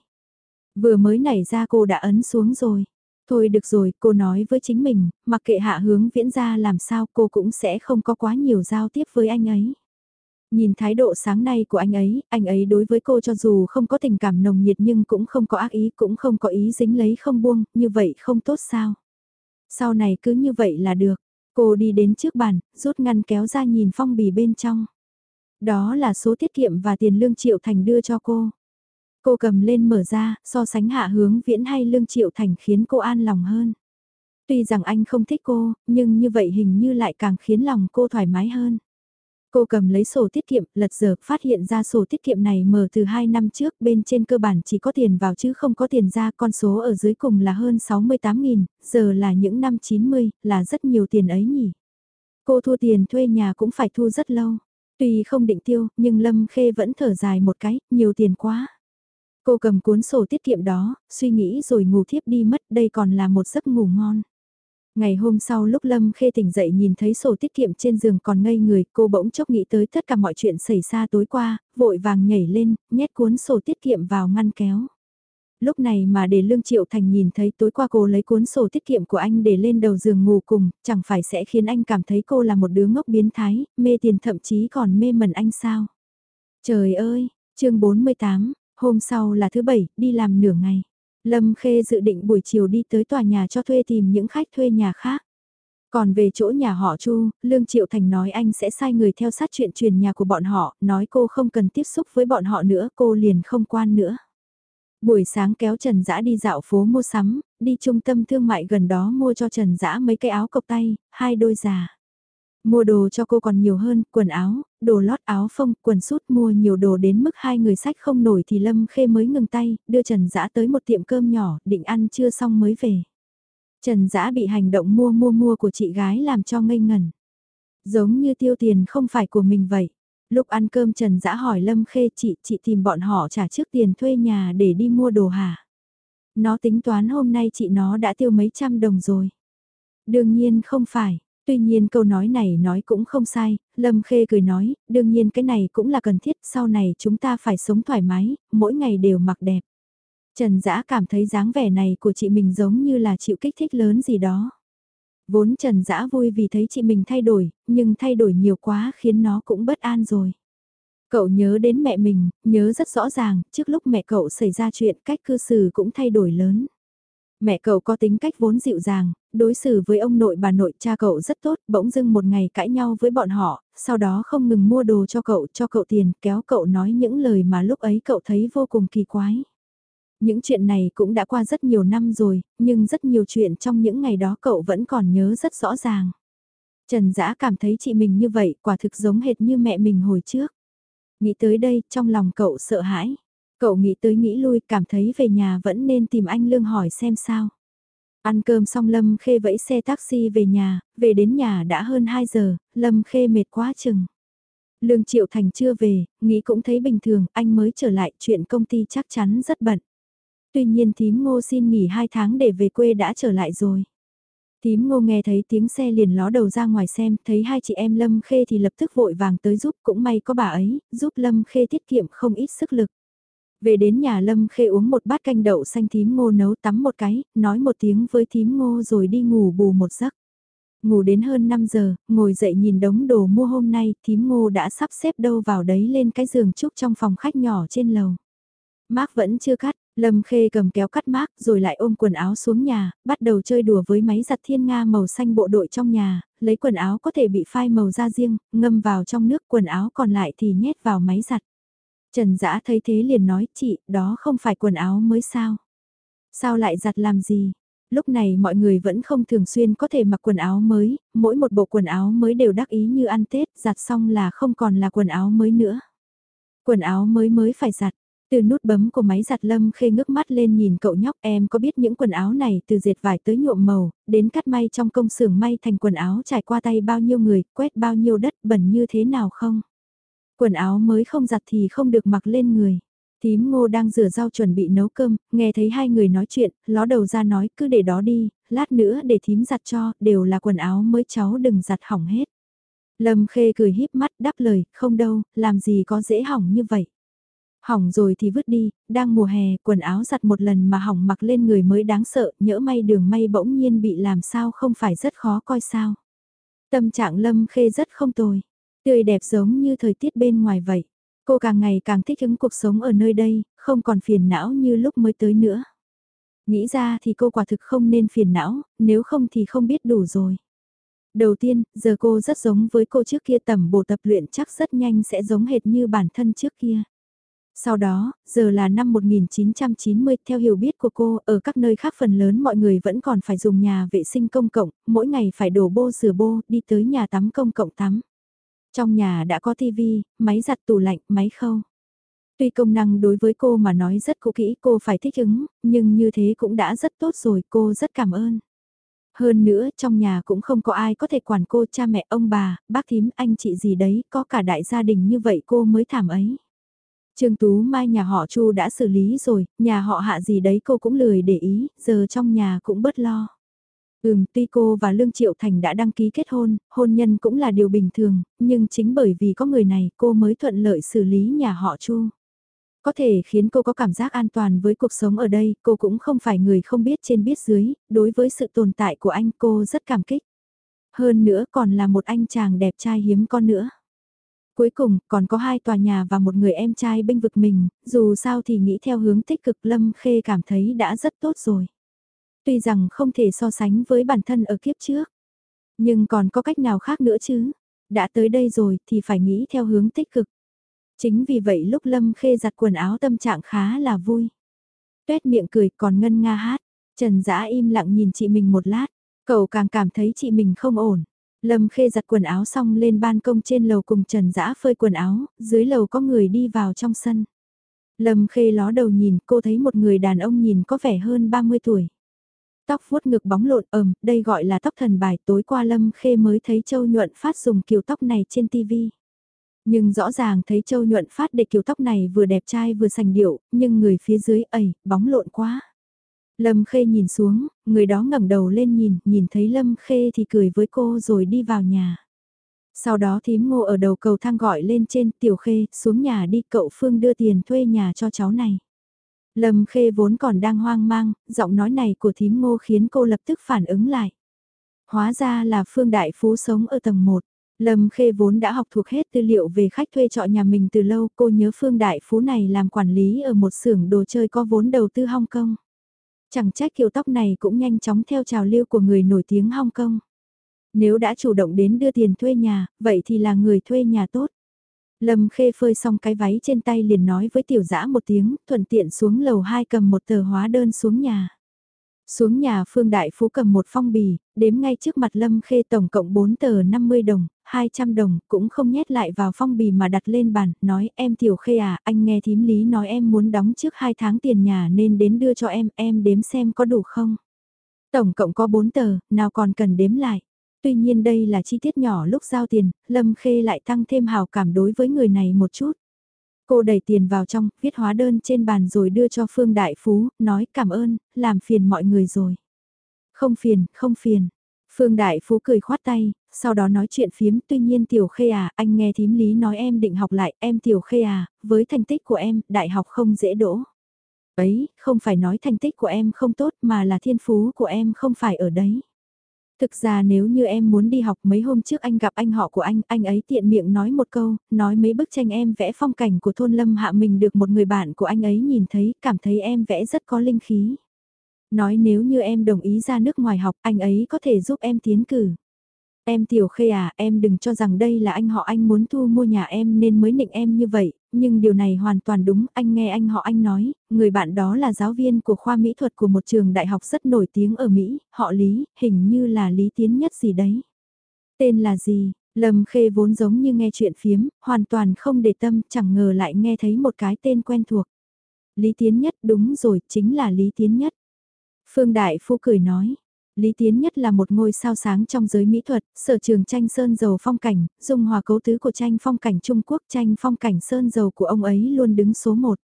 Vừa mới nảy ra cô đã ấn xuống rồi. Thôi được rồi, cô nói với chính mình, mặc kệ hạ hướng viễn ra làm sao cô cũng sẽ không có quá nhiều giao tiếp với anh ấy. Nhìn thái độ sáng nay của anh ấy, anh ấy đối với cô cho dù không có tình cảm nồng nhiệt nhưng cũng không có ác ý, cũng không có ý dính lấy không buông, như vậy không tốt sao. Sau này cứ như vậy là được. Cô đi đến trước bàn, rút ngăn kéo ra nhìn phong bì bên trong. Đó là số tiết kiệm và tiền lương triệu thành đưa cho cô. Cô cầm lên mở ra, so sánh hạ hướng viễn hay lương triệu thành khiến cô an lòng hơn. Tuy rằng anh không thích cô, nhưng như vậy hình như lại càng khiến lòng cô thoải mái hơn. Cô cầm lấy sổ tiết kiệm, lật giờ, phát hiện ra sổ tiết kiệm này mở từ 2 năm trước, bên trên cơ bản chỉ có tiền vào chứ không có tiền ra, con số ở dưới cùng là hơn 68.000, giờ là những năm 90, là rất nhiều tiền ấy nhỉ. Cô thua tiền thuê nhà cũng phải thu rất lâu. Tuy không định tiêu, nhưng Lâm Khê vẫn thở dài một cái, nhiều tiền quá. Cô cầm cuốn sổ tiết kiệm đó, suy nghĩ rồi ngủ thiếp đi mất, đây còn là một giấc ngủ ngon. Ngày hôm sau lúc Lâm Khê tỉnh dậy nhìn thấy sổ tiết kiệm trên giường còn ngây người, cô bỗng chốc nghĩ tới tất cả mọi chuyện xảy ra tối qua, vội vàng nhảy lên, nhét cuốn sổ tiết kiệm vào ngăn kéo. Lúc này mà để Lương Triệu Thành nhìn thấy tối qua cô lấy cuốn sổ tiết kiệm của anh để lên đầu giường ngủ cùng, chẳng phải sẽ khiến anh cảm thấy cô là một đứa ngốc biến thái, mê tiền thậm chí còn mê mẩn anh sao. Trời ơi, chương 48, hôm sau là thứ bảy, đi làm nửa ngày. Lâm Khê dự định buổi chiều đi tới tòa nhà cho thuê tìm những khách thuê nhà khác. Còn về chỗ nhà họ Chu, Lương Triệu Thành nói anh sẽ sai người theo sát chuyện truyền nhà của bọn họ, nói cô không cần tiếp xúc với bọn họ nữa, cô liền không quan nữa. Buổi sáng kéo Trần Dã đi dạo phố mua sắm, đi trung tâm thương mại gần đó mua cho Trần Dã mấy cái áo cộc tay, hai đôi già. Mua đồ cho cô còn nhiều hơn, quần áo, đồ lót áo phông, quần sút mua nhiều đồ đến mức hai người sách không nổi thì Lâm Khê mới ngừng tay, đưa Trần Dã tới một tiệm cơm nhỏ, định ăn chưa xong mới về. Trần Dã bị hành động mua mua mua của chị gái làm cho ngây ngẩn. Giống như tiêu tiền không phải của mình vậy. Lúc ăn cơm Trần Dã hỏi Lâm Khê chị, chị tìm bọn họ trả trước tiền thuê nhà để đi mua đồ hả? Nó tính toán hôm nay chị nó đã tiêu mấy trăm đồng rồi. Đương nhiên không phải, Tuy nhiên câu nói này nói cũng không sai, Lâm Khê cười nói, đương nhiên cái này cũng là cần thiết, sau này chúng ta phải sống thoải mái, mỗi ngày đều mặc đẹp. Trần Dã cảm thấy dáng vẻ này của chị mình giống như là chịu kích thích lớn gì đó. Vốn Trần Dã vui vì thấy chị mình thay đổi, nhưng thay đổi nhiều quá khiến nó cũng bất an rồi. Cậu nhớ đến mẹ mình, nhớ rất rõ ràng, trước lúc mẹ cậu xảy ra chuyện cách cư xử cũng thay đổi lớn. Mẹ cậu có tính cách vốn dịu dàng, đối xử với ông nội bà nội cha cậu rất tốt, bỗng dưng một ngày cãi nhau với bọn họ, sau đó không ngừng mua đồ cho cậu, cho cậu tiền, kéo cậu nói những lời mà lúc ấy cậu thấy vô cùng kỳ quái. Những chuyện này cũng đã qua rất nhiều năm rồi, nhưng rất nhiều chuyện trong những ngày đó cậu vẫn còn nhớ rất rõ ràng. Trần Dã cảm thấy chị mình như vậy quả thực giống hệt như mẹ mình hồi trước. Nghĩ tới đây, trong lòng cậu sợ hãi. Cậu nghĩ tới nghĩ lui cảm thấy về nhà vẫn nên tìm anh Lương hỏi xem sao. Ăn cơm xong Lâm Khê vẫy xe taxi về nhà, về đến nhà đã hơn 2 giờ, Lâm Khê mệt quá chừng. Lương Triệu Thành chưa về, nghĩ cũng thấy bình thường, anh mới trở lại chuyện công ty chắc chắn rất bận. Tuy nhiên thím ngô xin nghỉ 2 tháng để về quê đã trở lại rồi. Thím ngô nghe thấy tiếng xe liền ló đầu ra ngoài xem, thấy hai chị em Lâm Khê thì lập tức vội vàng tới giúp, cũng may có bà ấy, giúp Lâm Khê tiết kiệm không ít sức lực. Về đến nhà Lâm Khê uống một bát canh đậu xanh thím ngô nấu tắm một cái, nói một tiếng với thím ngô rồi đi ngủ bù một giấc. Ngủ đến hơn 5 giờ, ngồi dậy nhìn đống đồ mua hôm nay, thím ngô đã sắp xếp đâu vào đấy lên cái giường trúc trong phòng khách nhỏ trên lầu. Mác vẫn chưa cắt, Lâm Khê cầm kéo cắt mác rồi lại ôm quần áo xuống nhà, bắt đầu chơi đùa với máy giặt thiên nga màu xanh bộ đội trong nhà, lấy quần áo có thể bị phai màu ra riêng, ngâm vào trong nước quần áo còn lại thì nhét vào máy giặt. Trần Dã thấy thế liền nói, chị, đó không phải quần áo mới sao? Sao lại giặt làm gì? Lúc này mọi người vẫn không thường xuyên có thể mặc quần áo mới, mỗi một bộ quần áo mới đều đắc ý như ăn Tết, giặt xong là không còn là quần áo mới nữa. Quần áo mới mới phải giặt. Từ nút bấm của máy giặt lâm khê ngước mắt lên nhìn cậu nhóc em có biết những quần áo này từ dệt vải tới nhuộm màu, đến cắt may trong công xưởng may thành quần áo trải qua tay bao nhiêu người, quét bao nhiêu đất bẩn như thế nào không? Quần áo mới không giặt thì không được mặc lên người. Tím ngô đang rửa rau chuẩn bị nấu cơm, nghe thấy hai người nói chuyện, ló đầu ra nói cứ để đó đi, lát nữa để thím giặt cho, đều là quần áo mới cháu đừng giặt hỏng hết. Lâm khê cười híp mắt đáp lời, không đâu, làm gì có dễ hỏng như vậy. Hỏng rồi thì vứt đi, đang mùa hè, quần áo giặt một lần mà hỏng mặc lên người mới đáng sợ, nhỡ may đường may bỗng nhiên bị làm sao không phải rất khó coi sao. Tâm trạng Lâm Khê rất không tồi. Tươi đẹp giống như thời tiết bên ngoài vậy. Cô càng ngày càng thích ứng cuộc sống ở nơi đây, không còn phiền não như lúc mới tới nữa. Nghĩ ra thì cô quả thực không nên phiền não, nếu không thì không biết đủ rồi. Đầu tiên, giờ cô rất giống với cô trước kia tầm bổ tập luyện chắc rất nhanh sẽ giống hệt như bản thân trước kia. Sau đó, giờ là năm 1990, theo hiểu biết của cô, ở các nơi khác phần lớn mọi người vẫn còn phải dùng nhà vệ sinh công cộng, mỗi ngày phải đổ bô rửa bô, đi tới nhà tắm công cộng tắm. Trong nhà đã có tivi, máy giặt tủ lạnh, máy khâu. Tuy công năng đối với cô mà nói rất cũ kỹ cô phải thích ứng, nhưng như thế cũng đã rất tốt rồi, cô rất cảm ơn. Hơn nữa, trong nhà cũng không có ai có thể quản cô, cha mẹ, ông bà, bác thím, anh chị gì đấy, có cả đại gia đình như vậy cô mới thảm ấy. Trương Tú Mai nhà họ Chu đã xử lý rồi, nhà họ hạ gì đấy cô cũng lười để ý, giờ trong nhà cũng bớt lo. Ừm, tuy cô và Lương Triệu Thành đã đăng ký kết hôn, hôn nhân cũng là điều bình thường, nhưng chính bởi vì có người này cô mới thuận lợi xử lý nhà họ Chu. Có thể khiến cô có cảm giác an toàn với cuộc sống ở đây, cô cũng không phải người không biết trên biết dưới, đối với sự tồn tại của anh cô rất cảm kích. Hơn nữa còn là một anh chàng đẹp trai hiếm con nữa. Cuối cùng, còn có hai tòa nhà và một người em trai bênh vực mình, dù sao thì nghĩ theo hướng tích cực Lâm Khê cảm thấy đã rất tốt rồi. Tuy rằng không thể so sánh với bản thân ở kiếp trước. Nhưng còn có cách nào khác nữa chứ? Đã tới đây rồi thì phải nghĩ theo hướng tích cực. Chính vì vậy lúc Lâm Khê giặt quần áo tâm trạng khá là vui. tuét miệng cười còn ngân nga hát. Trần Dã im lặng nhìn chị mình một lát, cậu càng cảm thấy chị mình không ổn. Lâm Khê giặt quần áo xong lên ban công trên lầu cùng Trần Dã phơi quần áo, dưới lầu có người đi vào trong sân. Lâm Khê ló đầu nhìn, cô thấy một người đàn ông nhìn có vẻ hơn 30 tuổi. Tóc vuốt ngực bóng lộn ẩm, đây gọi là tóc thần bài, tối qua Lâm Khê mới thấy Châu Nhuận Phát dùng kiểu tóc này trên TV. Nhưng rõ ràng thấy Châu Nhuận Phát để kiểu tóc này vừa đẹp trai vừa sành điệu, nhưng người phía dưới ẩy, bóng lộn quá. Lâm Khê nhìn xuống, người đó ngẩng đầu lên nhìn, nhìn thấy Lâm Khê thì cười với cô rồi đi vào nhà. Sau đó thím ngô ở đầu cầu thang gọi lên trên tiểu khê, xuống nhà đi cậu Phương đưa tiền thuê nhà cho cháu này. Lâm Khê vốn còn đang hoang mang, giọng nói này của thím ngô khiến cô lập tức phản ứng lại. Hóa ra là Phương Đại Phú sống ở tầng 1. Lâm Khê vốn đã học thuộc hết tư liệu về khách thuê trọ nhà mình từ lâu, cô nhớ Phương Đại Phú này làm quản lý ở một xưởng đồ chơi có vốn đầu tư Hong Kong. Chẳng trách kiểu tóc này cũng nhanh chóng theo trào lưu của người nổi tiếng Hong Kong. Nếu đã chủ động đến đưa tiền thuê nhà, vậy thì là người thuê nhà tốt. Lâm Khê phơi xong cái váy trên tay liền nói với tiểu dã một tiếng, thuận tiện xuống lầu 2 cầm một tờ hóa đơn xuống nhà. Xuống nhà Phương Đại Phú cầm một phong bì, đếm ngay trước mặt Lâm Khê tổng cộng 4 tờ 50 đồng, 200 đồng, cũng không nhét lại vào phong bì mà đặt lên bàn, nói em Tiểu Khê à, anh nghe thím lý nói em muốn đóng trước 2 tháng tiền nhà nên đến đưa cho em, em đếm xem có đủ không. Tổng cộng có 4 tờ, nào còn cần đếm lại. Tuy nhiên đây là chi tiết nhỏ lúc giao tiền, Lâm Khê lại tăng thêm hào cảm đối với người này một chút. Cô đẩy tiền vào trong, viết hóa đơn trên bàn rồi đưa cho Phương Đại Phú, nói cảm ơn, làm phiền mọi người rồi. Không phiền, không phiền. Phương Đại Phú cười khoát tay, sau đó nói chuyện phiếm tuy nhiên Tiểu Khê à, anh nghe thím lý nói em định học lại, em Tiểu Khê à, với thành tích của em, đại học không dễ đỗ. Ấy, không phải nói thành tích của em không tốt mà là thiên phú của em không phải ở đấy. Thực ra nếu như em muốn đi học mấy hôm trước anh gặp anh họ của anh, anh ấy tiện miệng nói một câu, nói mấy bức tranh em vẽ phong cảnh của thôn Lâm Hạ mình được một người bạn của anh ấy nhìn thấy, cảm thấy em vẽ rất có linh khí. Nói nếu như em đồng ý ra nước ngoài học, anh ấy có thể giúp em tiến cử. Em Tiểu Khê à, em đừng cho rằng đây là anh họ anh muốn thu mua nhà em nên mới nịnh em như vậy, nhưng điều này hoàn toàn đúng, anh nghe anh họ anh nói, người bạn đó là giáo viên của khoa mỹ thuật của một trường đại học rất nổi tiếng ở Mỹ, họ Lý, hình như là Lý Tiến Nhất gì đấy. Tên là gì? Lâm Khê vốn giống như nghe chuyện phiếm, hoàn toàn không để tâm, chẳng ngờ lại nghe thấy một cái tên quen thuộc. Lý Tiến Nhất đúng rồi, chính là Lý Tiến Nhất. Phương Đại Phu cười nói, Lý Tiến Nhất là một ngôi sao sáng trong giới mỹ thuật, sở trường tranh sơn dầu phong cảnh, dung hòa cấu tứ của tranh phong cảnh Trung Quốc tranh phong cảnh sơn dầu của ông ấy luôn đứng số một.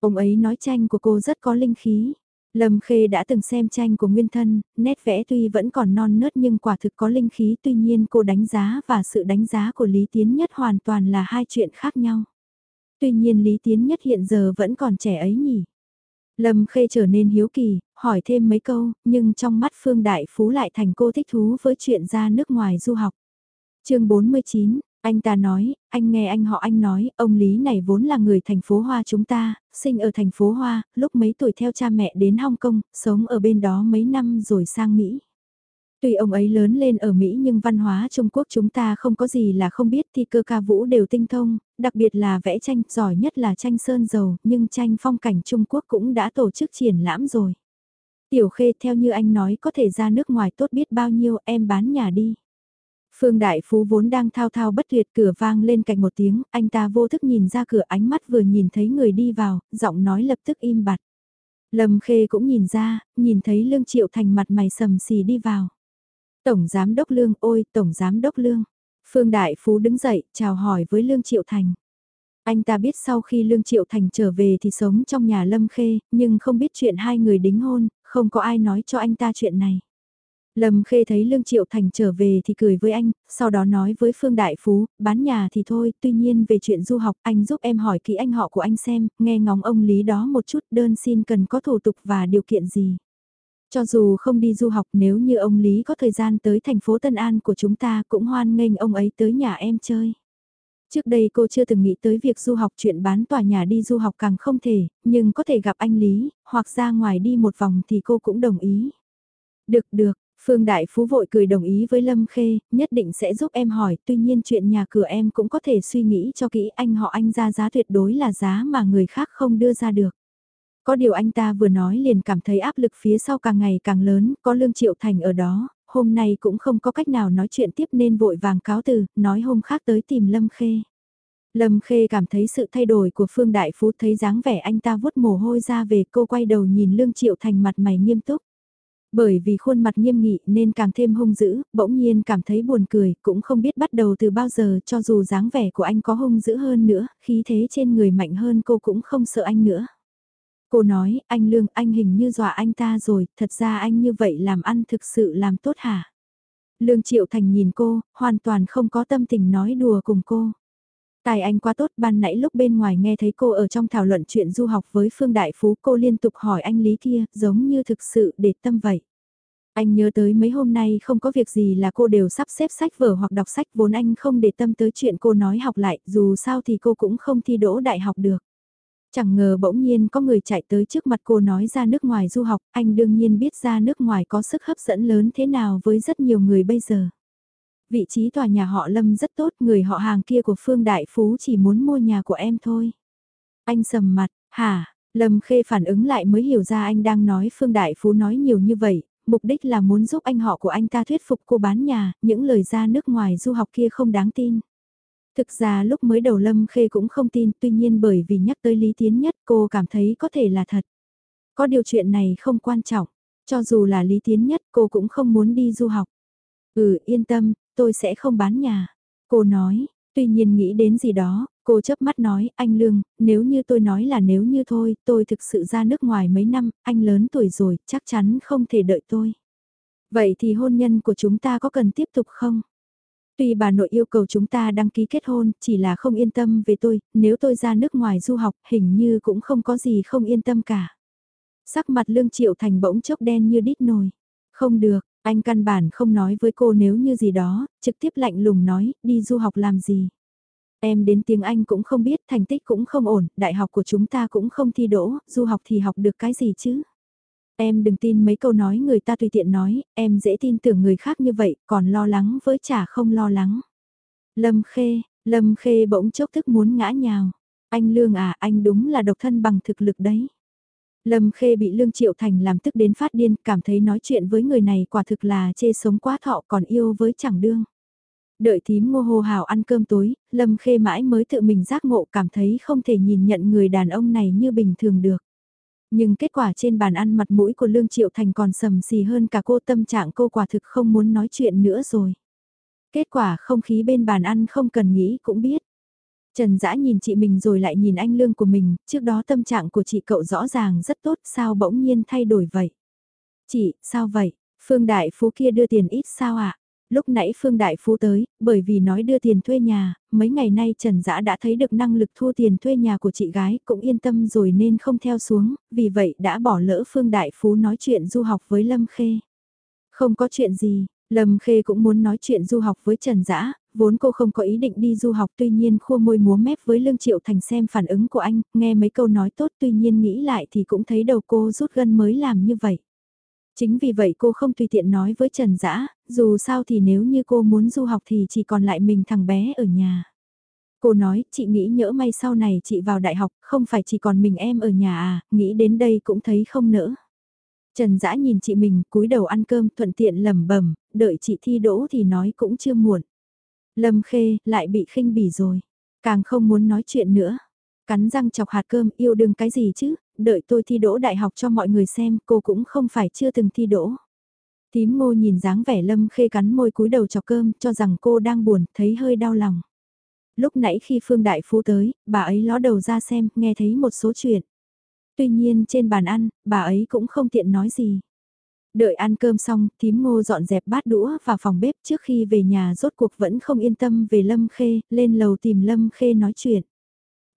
Ông ấy nói tranh của cô rất có linh khí. Lâm Khê đã từng xem tranh của Nguyên Thân, nét vẽ tuy vẫn còn non nớt nhưng quả thực có linh khí tuy nhiên cô đánh giá và sự đánh giá của Lý Tiến Nhất hoàn toàn là hai chuyện khác nhau. Tuy nhiên Lý Tiến Nhất hiện giờ vẫn còn trẻ ấy nhỉ. Lâm Khê trở nên hiếu kỳ, hỏi thêm mấy câu, nhưng trong mắt Phương Đại Phú lại thành cô thích thú với chuyện ra nước ngoài du học. chương 49, anh ta nói, anh nghe anh họ anh nói, ông Lý này vốn là người thành phố Hoa chúng ta, sinh ở thành phố Hoa, lúc mấy tuổi theo cha mẹ đến Hong Kong, sống ở bên đó mấy năm rồi sang Mỹ. Tuy ông ấy lớn lên ở Mỹ nhưng văn hóa Trung Quốc chúng ta không có gì là không biết thì cơ ca vũ đều tinh thông, đặc biệt là vẽ tranh, giỏi nhất là tranh sơn dầu, nhưng tranh phong cảnh Trung Quốc cũng đã tổ chức triển lãm rồi. Tiểu Khê theo như anh nói có thể ra nước ngoài tốt biết bao nhiêu em bán nhà đi. Phương Đại Phú vốn đang thao thao bất tuyệt cửa vang lên cạnh một tiếng, anh ta vô thức nhìn ra cửa ánh mắt vừa nhìn thấy người đi vào, giọng nói lập tức im bặt. Lâm Khê cũng nhìn ra, nhìn thấy Lương Triệu Thành mặt mày sầm xì đi vào. Tổng Giám Đốc Lương, ôi, Tổng Giám Đốc Lương. Phương Đại Phú đứng dậy, chào hỏi với Lương Triệu Thành. Anh ta biết sau khi Lương Triệu Thành trở về thì sống trong nhà Lâm Khê, nhưng không biết chuyện hai người đính hôn, không có ai nói cho anh ta chuyện này. Lâm Khê thấy Lương Triệu Thành trở về thì cười với anh, sau đó nói với Phương Đại Phú, bán nhà thì thôi, tuy nhiên về chuyện du học anh giúp em hỏi kỹ anh họ của anh xem, nghe ngóng ông Lý đó một chút đơn xin cần có thủ tục và điều kiện gì. Cho dù không đi du học nếu như ông Lý có thời gian tới thành phố Tân An của chúng ta cũng hoan nghênh ông ấy tới nhà em chơi. Trước đây cô chưa từng nghĩ tới việc du học chuyện bán tòa nhà đi du học càng không thể, nhưng có thể gặp anh Lý, hoặc ra ngoài đi một vòng thì cô cũng đồng ý. Được được, Phương Đại Phú vội cười đồng ý với Lâm Khê, nhất định sẽ giúp em hỏi, tuy nhiên chuyện nhà cửa em cũng có thể suy nghĩ cho kỹ anh họ anh ra giá tuyệt đối là giá mà người khác không đưa ra được. Có điều anh ta vừa nói liền cảm thấy áp lực phía sau càng ngày càng lớn, có Lương Triệu Thành ở đó, hôm nay cũng không có cách nào nói chuyện tiếp nên vội vàng cáo từ, nói hôm khác tới tìm Lâm Khê. Lâm Khê cảm thấy sự thay đổi của Phương Đại Phú thấy dáng vẻ anh ta vuốt mồ hôi ra về cô quay đầu nhìn Lương Triệu Thành mặt mày nghiêm túc. Bởi vì khuôn mặt nghiêm nghị nên càng thêm hung dữ, bỗng nhiên cảm thấy buồn cười, cũng không biết bắt đầu từ bao giờ cho dù dáng vẻ của anh có hung dữ hơn nữa, khí thế trên người mạnh hơn cô cũng không sợ anh nữa. Cô nói, anh Lương, anh hình như dọa anh ta rồi, thật ra anh như vậy làm ăn thực sự làm tốt hả? Lương Triệu Thành nhìn cô, hoàn toàn không có tâm tình nói đùa cùng cô. Tài anh quá tốt, ban nãy lúc bên ngoài nghe thấy cô ở trong thảo luận chuyện du học với Phương Đại Phú cô liên tục hỏi anh Lý kia, giống như thực sự để tâm vậy. Anh nhớ tới mấy hôm nay không có việc gì là cô đều sắp xếp sách vở hoặc đọc sách vốn anh không để tâm tới chuyện cô nói học lại, dù sao thì cô cũng không thi đỗ đại học được. Chẳng ngờ bỗng nhiên có người chạy tới trước mặt cô nói ra nước ngoài du học, anh đương nhiên biết ra nước ngoài có sức hấp dẫn lớn thế nào với rất nhiều người bây giờ. Vị trí tòa nhà họ Lâm rất tốt, người họ hàng kia của Phương Đại Phú chỉ muốn mua nhà của em thôi. Anh sầm mặt, hả? Lâm Khê phản ứng lại mới hiểu ra anh đang nói Phương Đại Phú nói nhiều như vậy, mục đích là muốn giúp anh họ của anh ta thuyết phục cô bán nhà, những lời ra nước ngoài du học kia không đáng tin. Thực ra lúc mới đầu Lâm Khê cũng không tin, tuy nhiên bởi vì nhắc tới Lý Tiến Nhất cô cảm thấy có thể là thật. Có điều chuyện này không quan trọng, cho dù là Lý Tiến Nhất cô cũng không muốn đi du học. Ừ yên tâm, tôi sẽ không bán nhà. Cô nói, tuy nhiên nghĩ đến gì đó, cô chớp mắt nói, anh Lương, nếu như tôi nói là nếu như thôi, tôi thực sự ra nước ngoài mấy năm, anh lớn tuổi rồi, chắc chắn không thể đợi tôi. Vậy thì hôn nhân của chúng ta có cần tiếp tục không? Tuy bà nội yêu cầu chúng ta đăng ký kết hôn, chỉ là không yên tâm về tôi, nếu tôi ra nước ngoài du học, hình như cũng không có gì không yên tâm cả. Sắc mặt Lương Triệu Thành bỗng chốc đen như đít nồi. Không được, anh căn bản không nói với cô nếu như gì đó, trực tiếp lạnh lùng nói, đi du học làm gì. Em đến tiếng Anh cũng không biết, thành tích cũng không ổn, đại học của chúng ta cũng không thi đỗ, du học thì học được cái gì chứ. Em đừng tin mấy câu nói người ta tùy tiện nói, em dễ tin tưởng người khác như vậy, còn lo lắng với chả không lo lắng. Lâm Khê, Lâm Khê bỗng chốc thức muốn ngã nhào. Anh Lương à, anh đúng là độc thân bằng thực lực đấy. Lâm Khê bị Lương Triệu Thành làm tức đến phát điên, cảm thấy nói chuyện với người này quả thực là chê sống quá thọ còn yêu với chẳng đương. Đợi thím ngô hồ hào ăn cơm tối, Lâm Khê mãi mới tự mình giác ngộ cảm thấy không thể nhìn nhận người đàn ông này như bình thường được. Nhưng kết quả trên bàn ăn mặt mũi của Lương Triệu Thành còn sầm xì hơn cả cô tâm trạng cô quả thực không muốn nói chuyện nữa rồi. Kết quả không khí bên bàn ăn không cần nghĩ cũng biết. Trần Dã nhìn chị mình rồi lại nhìn anh Lương của mình, trước đó tâm trạng của chị cậu rõ ràng rất tốt, sao bỗng nhiên thay đổi vậy? Chị, sao vậy? Phương Đại Phú kia đưa tiền ít sao ạ? À? Lúc nãy Phương Đại Phú tới, bởi vì nói đưa tiền thuê nhà, mấy ngày nay Trần Dã đã thấy được năng lực thu tiền thuê nhà của chị gái, cũng yên tâm rồi nên không theo xuống, vì vậy đã bỏ lỡ Phương Đại Phú nói chuyện du học với Lâm Khê. Không có chuyện gì, Lâm Khê cũng muốn nói chuyện du học với Trần Dã, vốn cô không có ý định đi du học tuy nhiên khua môi múa mép với Lương Triệu Thành xem phản ứng của anh, nghe mấy câu nói tốt tuy nhiên nghĩ lại thì cũng thấy đầu cô rút gân mới làm như vậy. Chính vì vậy cô không tùy tiện nói với Trần Dã, dù sao thì nếu như cô muốn du học thì chỉ còn lại mình thằng bé ở nhà. Cô nói, chị nghĩ nhỡ may sau này chị vào đại học, không phải chỉ còn mình em ở nhà à, nghĩ đến đây cũng thấy không nỡ. Trần Dã nhìn chị mình, cúi đầu ăn cơm, thuận tiện lẩm bẩm, đợi chị thi đỗ thì nói cũng chưa muộn. Lâm Khê, lại bị khinh bỉ rồi. Càng không muốn nói chuyện nữa. Cắn răng chọc hạt cơm, yêu đương cái gì chứ, đợi tôi thi đỗ đại học cho mọi người xem, cô cũng không phải chưa từng thi đỗ. Tím ngô nhìn dáng vẻ Lâm Khê cắn môi cúi đầu chọc cơm, cho rằng cô đang buồn, thấy hơi đau lòng. Lúc nãy khi Phương Đại Phú tới, bà ấy ló đầu ra xem, nghe thấy một số chuyện. Tuy nhiên trên bàn ăn, bà ấy cũng không tiện nói gì. Đợi ăn cơm xong, thím ngô dọn dẹp bát đũa vào phòng bếp trước khi về nhà rốt cuộc vẫn không yên tâm về Lâm Khê, lên lầu tìm Lâm Khê nói chuyện.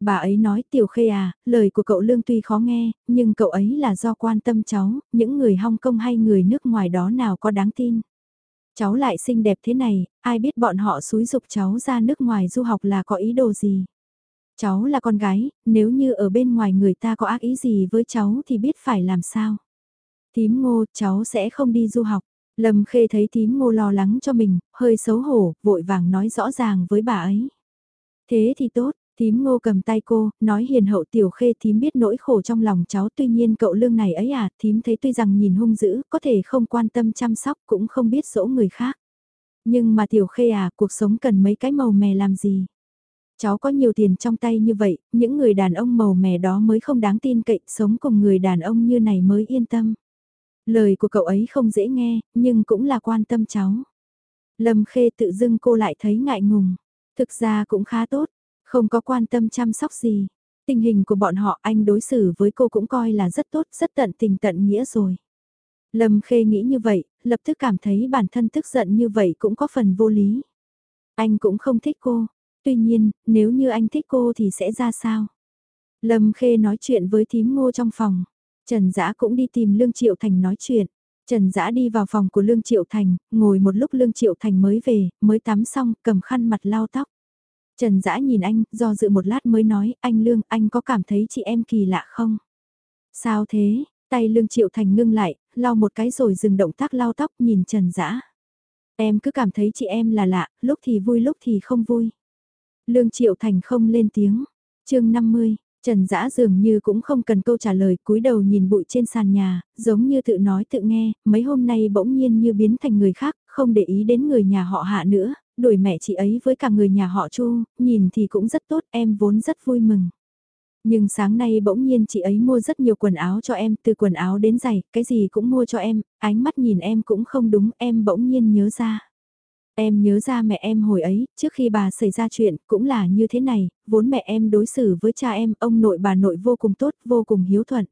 Bà ấy nói tiểu khê à, lời của cậu Lương tuy khó nghe, nhưng cậu ấy là do quan tâm cháu, những người Hong Kong hay người nước ngoài đó nào có đáng tin. Cháu lại xinh đẹp thế này, ai biết bọn họ xúi dục cháu ra nước ngoài du học là có ý đồ gì. Cháu là con gái, nếu như ở bên ngoài người ta có ác ý gì với cháu thì biết phải làm sao. Tím ngô, cháu sẽ không đi du học. Lâm Khê thấy tím ngô lo lắng cho mình, hơi xấu hổ, vội vàng nói rõ ràng với bà ấy. Thế thì tốt, Thím ngô cầm tay cô, nói hiền hậu tiểu khê thím biết nỗi khổ trong lòng cháu tuy nhiên cậu lương này ấy à, thím thấy tuy rằng nhìn hung dữ, có thể không quan tâm chăm sóc cũng không biết dỗ người khác. Nhưng mà tiểu khê à, cuộc sống cần mấy cái màu mè làm gì? Cháu có nhiều tiền trong tay như vậy, những người đàn ông màu mè đó mới không đáng tin cậy, sống cùng người đàn ông như này mới yên tâm. Lời của cậu ấy không dễ nghe, nhưng cũng là quan tâm cháu. Lâm Khê tự dưng cô lại thấy ngại ngùng. Thực ra cũng khá tốt, không có quan tâm chăm sóc gì. Tình hình của bọn họ anh đối xử với cô cũng coi là rất tốt, rất tận tình tận nghĩa rồi. Lâm Khê nghĩ như vậy, lập tức cảm thấy bản thân tức giận như vậy cũng có phần vô lý. Anh cũng không thích cô, tuy nhiên, nếu như anh thích cô thì sẽ ra sao? Lâm Khê nói chuyện với thím ngô trong phòng. Trần Dã cũng đi tìm Lương Triệu Thành nói chuyện. Trần Dã đi vào phòng của Lương Triệu Thành, ngồi một lúc Lương Triệu Thành mới về, mới tắm xong, cầm khăn mặt lau tóc. Trần Dã nhìn anh, do dự một lát mới nói, anh Lương, anh có cảm thấy chị em kỳ lạ không? Sao thế? Tay Lương Triệu Thành ngưng lại, lau một cái rồi dừng động tác lau tóc nhìn Trần Dã. Em cứ cảm thấy chị em là lạ, lúc thì vui lúc thì không vui. Lương Triệu Thành không lên tiếng. chương 50, Trần Dã dường như cũng không cần câu trả lời, cúi đầu nhìn bụi trên sàn nhà, giống như tự nói tự nghe, mấy hôm nay bỗng nhiên như biến thành người khác, không để ý đến người nhà họ hạ nữa, đuổi mẹ chị ấy với cả người nhà họ Chu, nhìn thì cũng rất tốt, em vốn rất vui mừng. Nhưng sáng nay bỗng nhiên chị ấy mua rất nhiều quần áo cho em, từ quần áo đến giày, cái gì cũng mua cho em, ánh mắt nhìn em cũng không đúng, em bỗng nhiên nhớ ra. Em nhớ ra mẹ em hồi ấy, trước khi bà xảy ra chuyện, cũng là như thế này, vốn mẹ em đối xử với cha em, ông nội bà nội vô cùng tốt, vô cùng hiếu thuận.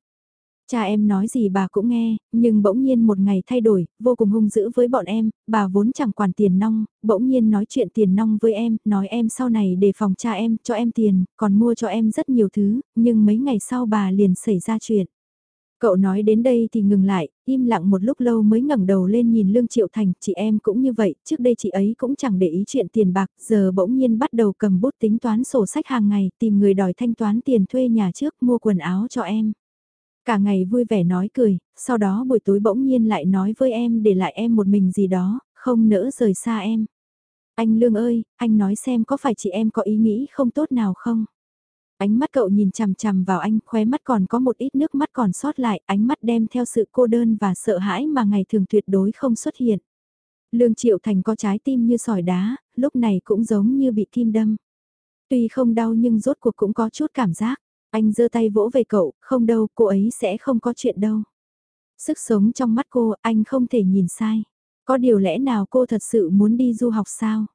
Cha em nói gì bà cũng nghe, nhưng bỗng nhiên một ngày thay đổi, vô cùng hung dữ với bọn em, bà vốn chẳng quản tiền nong, bỗng nhiên nói chuyện tiền nong với em, nói em sau này để phòng cha em, cho em tiền, còn mua cho em rất nhiều thứ, nhưng mấy ngày sau bà liền xảy ra chuyện. Cậu nói đến đây thì ngừng lại, im lặng một lúc lâu mới ngẩng đầu lên nhìn Lương Triệu Thành, chị em cũng như vậy, trước đây chị ấy cũng chẳng để ý chuyện tiền bạc, giờ bỗng nhiên bắt đầu cầm bút tính toán sổ sách hàng ngày, tìm người đòi thanh toán tiền thuê nhà trước mua quần áo cho em. Cả ngày vui vẻ nói cười, sau đó buổi tối bỗng nhiên lại nói với em để lại em một mình gì đó, không nỡ rời xa em. Anh Lương ơi, anh nói xem có phải chị em có ý nghĩ không tốt nào không? Ánh mắt cậu nhìn chằm chằm vào anh, khóe mắt còn có một ít nước mắt còn sót lại, ánh mắt đem theo sự cô đơn và sợ hãi mà ngày thường tuyệt đối không xuất hiện. Lương Triệu Thành có trái tim như sỏi đá, lúc này cũng giống như bị kim đâm. Tuy không đau nhưng rốt cuộc cũng có chút cảm giác. Anh giơ tay vỗ về cậu, không đâu, cô ấy sẽ không có chuyện đâu. Sức sống trong mắt cô, anh không thể nhìn sai. Có điều lẽ nào cô thật sự muốn đi du học sao?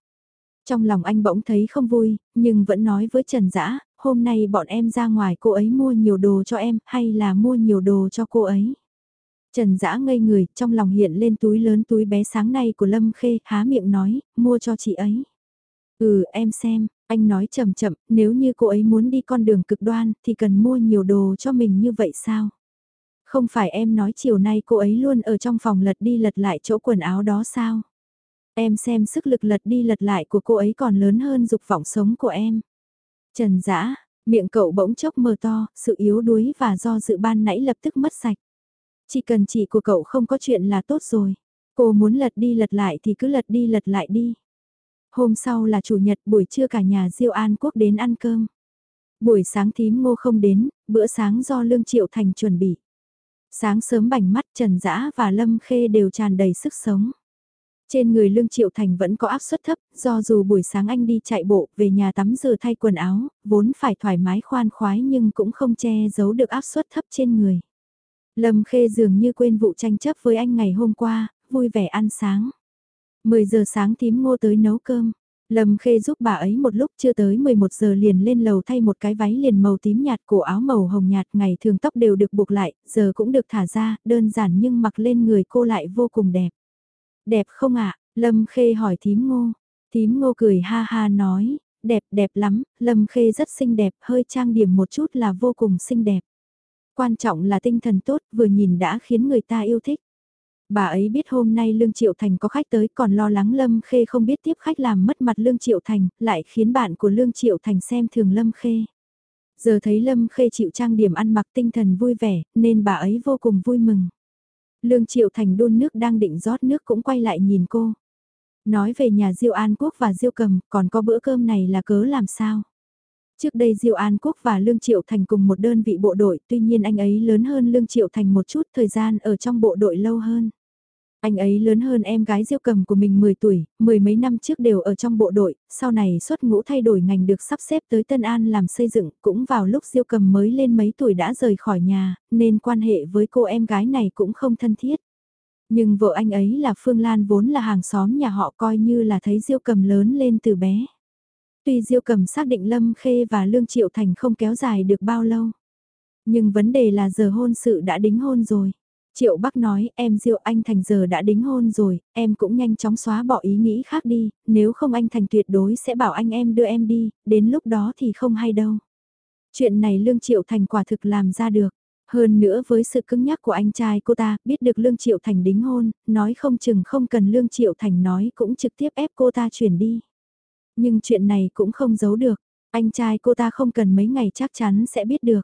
Trong lòng anh bỗng thấy không vui, nhưng vẫn nói với Trần Dã, hôm nay bọn em ra ngoài cô ấy mua nhiều đồ cho em, hay là mua nhiều đồ cho cô ấy? Trần Dã ngây người, trong lòng hiện lên túi lớn túi bé sáng nay của Lâm Khê, há miệng nói, mua cho chị ấy. Ừ, em xem, anh nói chậm chậm, nếu như cô ấy muốn đi con đường cực đoan thì cần mua nhiều đồ cho mình như vậy sao? Không phải em nói chiều nay cô ấy luôn ở trong phòng lật đi lật lại chỗ quần áo đó sao? Em xem sức lực lật đi lật lại của cô ấy còn lớn hơn dục vọng sống của em. Trần Dã, miệng cậu bỗng chốc mờ to, sự yếu đuối và do dự ban nãy lập tức mất sạch. Chỉ cần chị của cậu không có chuyện là tốt rồi. Cô muốn lật đi lật lại thì cứ lật đi lật lại đi. Hôm sau là chủ nhật buổi trưa cả nhà Diêu An Quốc đến ăn cơm. Buổi sáng thím ngô không đến, bữa sáng do Lương Triệu Thành chuẩn bị. Sáng sớm bảnh mắt Trần Dã và Lâm Khê đều tràn đầy sức sống. Trên người Lương Triệu Thành vẫn có áp suất thấp, do dù buổi sáng anh đi chạy bộ về nhà tắm rửa thay quần áo, vốn phải thoải mái khoan khoái nhưng cũng không che giấu được áp suất thấp trên người. Lâm Khê dường như quên vụ tranh chấp với anh ngày hôm qua, vui vẻ ăn sáng. 10 giờ sáng tím ngô tới nấu cơm. Lâm Khê giúp bà ấy một lúc chưa tới 11 giờ liền lên lầu thay một cái váy liền màu tím nhạt cổ áo màu hồng nhạt ngày thường tóc đều được buộc lại, giờ cũng được thả ra, đơn giản nhưng mặc lên người cô lại vô cùng đẹp. Đẹp không ạ? Lâm Khê hỏi tím ngô. tím ngô cười ha ha nói, đẹp đẹp lắm, Lâm Khê rất xinh đẹp, hơi trang điểm một chút là vô cùng xinh đẹp. Quan trọng là tinh thần tốt, vừa nhìn đã khiến người ta yêu thích. Bà ấy biết hôm nay Lương Triệu Thành có khách tới còn lo lắng Lâm Khê không biết tiếp khách làm mất mặt Lương Triệu Thành, lại khiến bạn của Lương Triệu Thành xem thường Lâm Khê. Giờ thấy Lâm Khê chịu trang điểm ăn mặc tinh thần vui vẻ, nên bà ấy vô cùng vui mừng. Lương Triệu Thành đun nước đang định rót nước cũng quay lại nhìn cô. Nói về nhà Diêu An Quốc và Diêu Cầm, còn có bữa cơm này là cớ làm sao? Trước đây Diêu An Quốc và Lương Triệu Thành cùng một đơn vị bộ đội, tuy nhiên anh ấy lớn hơn Lương Triệu Thành một chút thời gian ở trong bộ đội lâu hơn. Anh ấy lớn hơn em gái Diêu Cầm của mình 10 tuổi, mười mấy năm trước đều ở trong bộ đội, sau này xuất ngũ thay đổi ngành được sắp xếp tới Tân An làm xây dựng, cũng vào lúc Diêu Cầm mới lên mấy tuổi đã rời khỏi nhà, nên quan hệ với cô em gái này cũng không thân thiết. Nhưng vợ anh ấy là Phương Lan vốn là hàng xóm nhà họ coi như là thấy Diêu Cầm lớn lên từ bé. Tuy Diêu Cầm xác định Lâm Khê và Lương Triệu Thành không kéo dài được bao lâu. Nhưng vấn đề là giờ hôn sự đã đính hôn rồi. Triệu Bắc nói, em Diêu anh Thành giờ đã đính hôn rồi, em cũng nhanh chóng xóa bỏ ý nghĩ khác đi, nếu không anh Thành tuyệt đối sẽ bảo anh em đưa em đi, đến lúc đó thì không hay đâu. Chuyện này Lương Triệu Thành quả thực làm ra được. Hơn nữa với sự cứng nhắc của anh trai cô ta, biết được Lương Triệu Thành đính hôn, nói không chừng không cần Lương Triệu Thành nói cũng trực tiếp ép cô ta chuyển đi. Nhưng chuyện này cũng không giấu được, anh trai cô ta không cần mấy ngày chắc chắn sẽ biết được.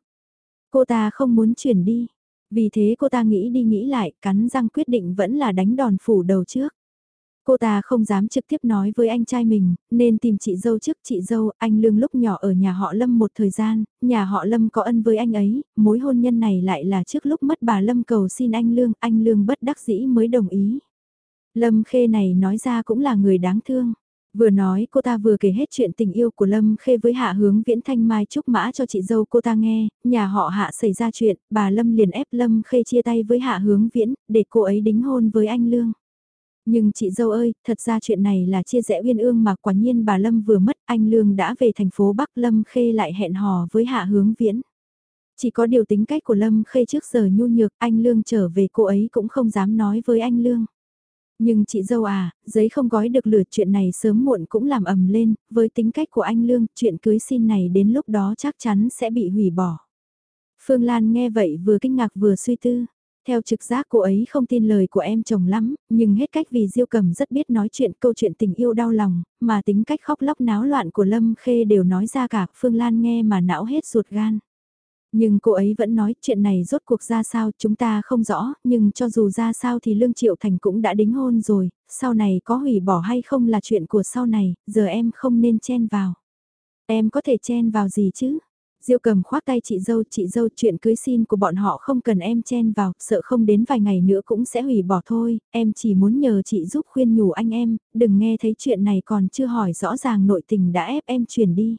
Cô ta không muốn chuyển đi, vì thế cô ta nghĩ đi nghĩ lại, cắn răng quyết định vẫn là đánh đòn phủ đầu trước. Cô ta không dám trực tiếp nói với anh trai mình, nên tìm chị dâu trước chị dâu, anh Lương lúc nhỏ ở nhà họ Lâm một thời gian, nhà họ Lâm có ân với anh ấy, mối hôn nhân này lại là trước lúc mất bà Lâm cầu xin anh Lương, anh Lương bất đắc dĩ mới đồng ý. Lâm Khê này nói ra cũng là người đáng thương. Vừa nói cô ta vừa kể hết chuyện tình yêu của Lâm Khê với Hạ Hướng Viễn Thanh Mai Trúc Mã cho chị dâu cô ta nghe, nhà họ Hạ xảy ra chuyện, bà Lâm liền ép Lâm Khê chia tay với Hạ Hướng Viễn, để cô ấy đính hôn với anh Lương. Nhưng chị dâu ơi, thật ra chuyện này là chia rẽ uyên ương mà quả nhiên bà Lâm vừa mất, anh Lương đã về thành phố Bắc Lâm Khê lại hẹn hò với Hạ Hướng Viễn. Chỉ có điều tính cách của Lâm Khê trước giờ nhu nhược, anh Lương trở về cô ấy cũng không dám nói với anh Lương. Nhưng chị dâu à, giấy không gói được lửa chuyện này sớm muộn cũng làm ầm lên, với tính cách của anh Lương, chuyện cưới xin này đến lúc đó chắc chắn sẽ bị hủy bỏ. Phương Lan nghe vậy vừa kinh ngạc vừa suy tư. Theo trực giác cô ấy không tin lời của em chồng lắm, nhưng hết cách vì Diêu Cầm rất biết nói chuyện câu chuyện tình yêu đau lòng, mà tính cách khóc lóc náo loạn của Lâm Khê đều nói ra cả, Phương Lan nghe mà não hết ruột gan. Nhưng cô ấy vẫn nói chuyện này rốt cuộc ra sao chúng ta không rõ, nhưng cho dù ra sao thì Lương Triệu Thành cũng đã đính hôn rồi, sau này có hủy bỏ hay không là chuyện của sau này, giờ em không nên chen vào. Em có thể chen vào gì chứ? Diêu cầm khoác tay chị dâu, chị dâu chuyện cưới xin của bọn họ không cần em chen vào, sợ không đến vài ngày nữa cũng sẽ hủy bỏ thôi, em chỉ muốn nhờ chị giúp khuyên nhủ anh em, đừng nghe thấy chuyện này còn chưa hỏi rõ ràng nội tình đã ép em chuyển đi.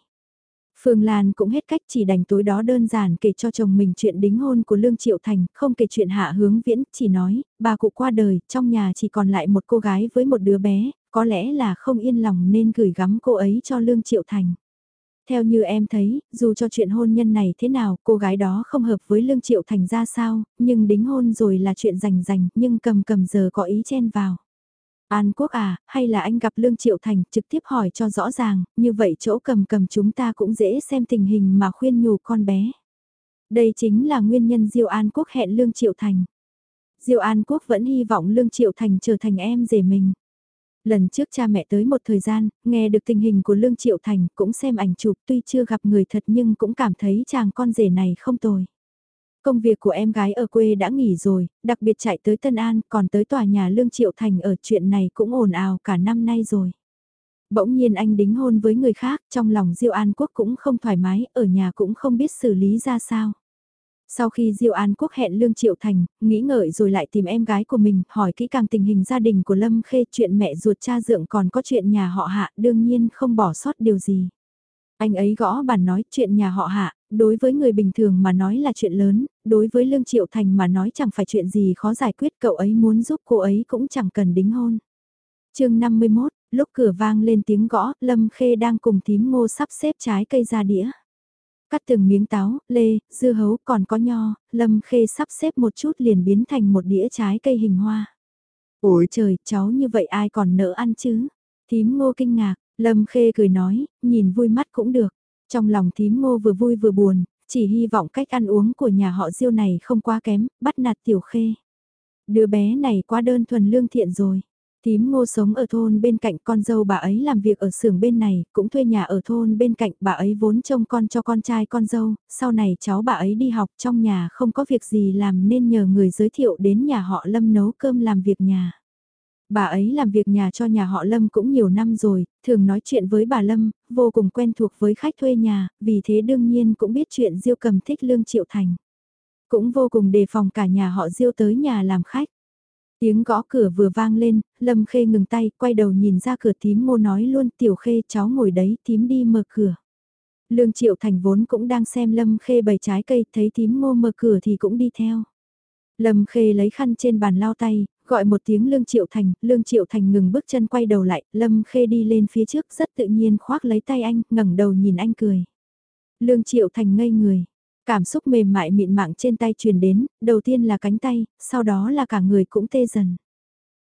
Phương Lan cũng hết cách chỉ đành tối đó đơn giản kể cho chồng mình chuyện đính hôn của Lương Triệu Thành, không kể chuyện hạ hướng viễn, chỉ nói, bà cụ qua đời, trong nhà chỉ còn lại một cô gái với một đứa bé, có lẽ là không yên lòng nên gửi gắm cô ấy cho Lương Triệu Thành. Theo như em thấy, dù cho chuyện hôn nhân này thế nào, cô gái đó không hợp với Lương Triệu Thành ra sao, nhưng đính hôn rồi là chuyện rành rành, nhưng cầm cầm giờ có ý chen vào. An Quốc à, hay là anh gặp Lương Triệu Thành trực tiếp hỏi cho rõ ràng, như vậy chỗ cầm cầm chúng ta cũng dễ xem tình hình mà khuyên nhủ con bé. Đây chính là nguyên nhân Diêu An Quốc hẹn Lương Triệu Thành. Diêu An Quốc vẫn hy vọng Lương Triệu Thành trở thành em rể mình. Lần trước cha mẹ tới một thời gian, nghe được tình hình của Lương Triệu Thành cũng xem ảnh chụp tuy chưa gặp người thật nhưng cũng cảm thấy chàng con rể này không tồi. Công việc của em gái ở quê đã nghỉ rồi, đặc biệt chạy tới Tân An, còn tới tòa nhà Lương Triệu Thành ở chuyện này cũng ồn ào cả năm nay rồi. Bỗng nhiên anh đính hôn với người khác, trong lòng Diêu An Quốc cũng không thoải mái, ở nhà cũng không biết xử lý ra sao. Sau khi Diêu An Quốc hẹn Lương Triệu Thành, nghĩ ngợi rồi lại tìm em gái của mình, hỏi kỹ càng tình hình gia đình của Lâm Khê, chuyện mẹ ruột cha dượng còn có chuyện nhà họ hạ, đương nhiên không bỏ sót điều gì. Anh ấy gõ bàn nói chuyện nhà họ hạ, đối với người bình thường mà nói là chuyện lớn, đối với Lương Triệu Thành mà nói chẳng phải chuyện gì khó giải quyết cậu ấy muốn giúp cô ấy cũng chẳng cần đính hôn. chương 51, lúc cửa vang lên tiếng gõ, Lâm Khê đang cùng thím ngô sắp xếp trái cây ra đĩa. Cắt từng miếng táo, lê, dưa hấu còn có nho, Lâm Khê sắp xếp một chút liền biến thành một đĩa trái cây hình hoa. Ôi trời, cháu như vậy ai còn nỡ ăn chứ? Thím ngô kinh ngạc, Lâm Khê cười nói, nhìn vui mắt cũng được. Trong lòng thím ngô vừa vui vừa buồn, chỉ hy vọng cách ăn uống của nhà họ diêu này không quá kém, bắt nạt tiểu khê. Đứa bé này quá đơn thuần lương thiện rồi. Thím ngô sống ở thôn bên cạnh con dâu bà ấy làm việc ở xưởng bên này, cũng thuê nhà ở thôn bên cạnh bà ấy vốn trông con cho con trai con dâu, sau này cháu bà ấy đi học trong nhà không có việc gì làm nên nhờ người giới thiệu đến nhà họ lâm nấu cơm làm việc nhà. Bà ấy làm việc nhà cho nhà họ Lâm cũng nhiều năm rồi, thường nói chuyện với bà Lâm, vô cùng quen thuộc với khách thuê nhà, vì thế đương nhiên cũng biết chuyện Diêu cầm thích Lương Triệu Thành. Cũng vô cùng đề phòng cả nhà họ Diêu tới nhà làm khách. Tiếng gõ cửa vừa vang lên, Lâm Khê ngừng tay, quay đầu nhìn ra cửa tím mô nói luôn tiểu khê cháu ngồi đấy, tím đi mở cửa. Lương Triệu Thành vốn cũng đang xem Lâm Khê bày trái cây, thấy tím ngô mở cửa thì cũng đi theo. Lâm Khê lấy khăn trên bàn lau tay, gọi một tiếng Lương Triệu Thành, Lương Triệu Thành ngừng bước chân quay đầu lại, Lâm Khê đi lên phía trước rất tự nhiên khoác lấy tay anh, ngẩng đầu nhìn anh cười. Lương Triệu Thành ngây người, cảm xúc mềm mại mịn màng trên tay truyền đến, đầu tiên là cánh tay, sau đó là cả người cũng tê dần.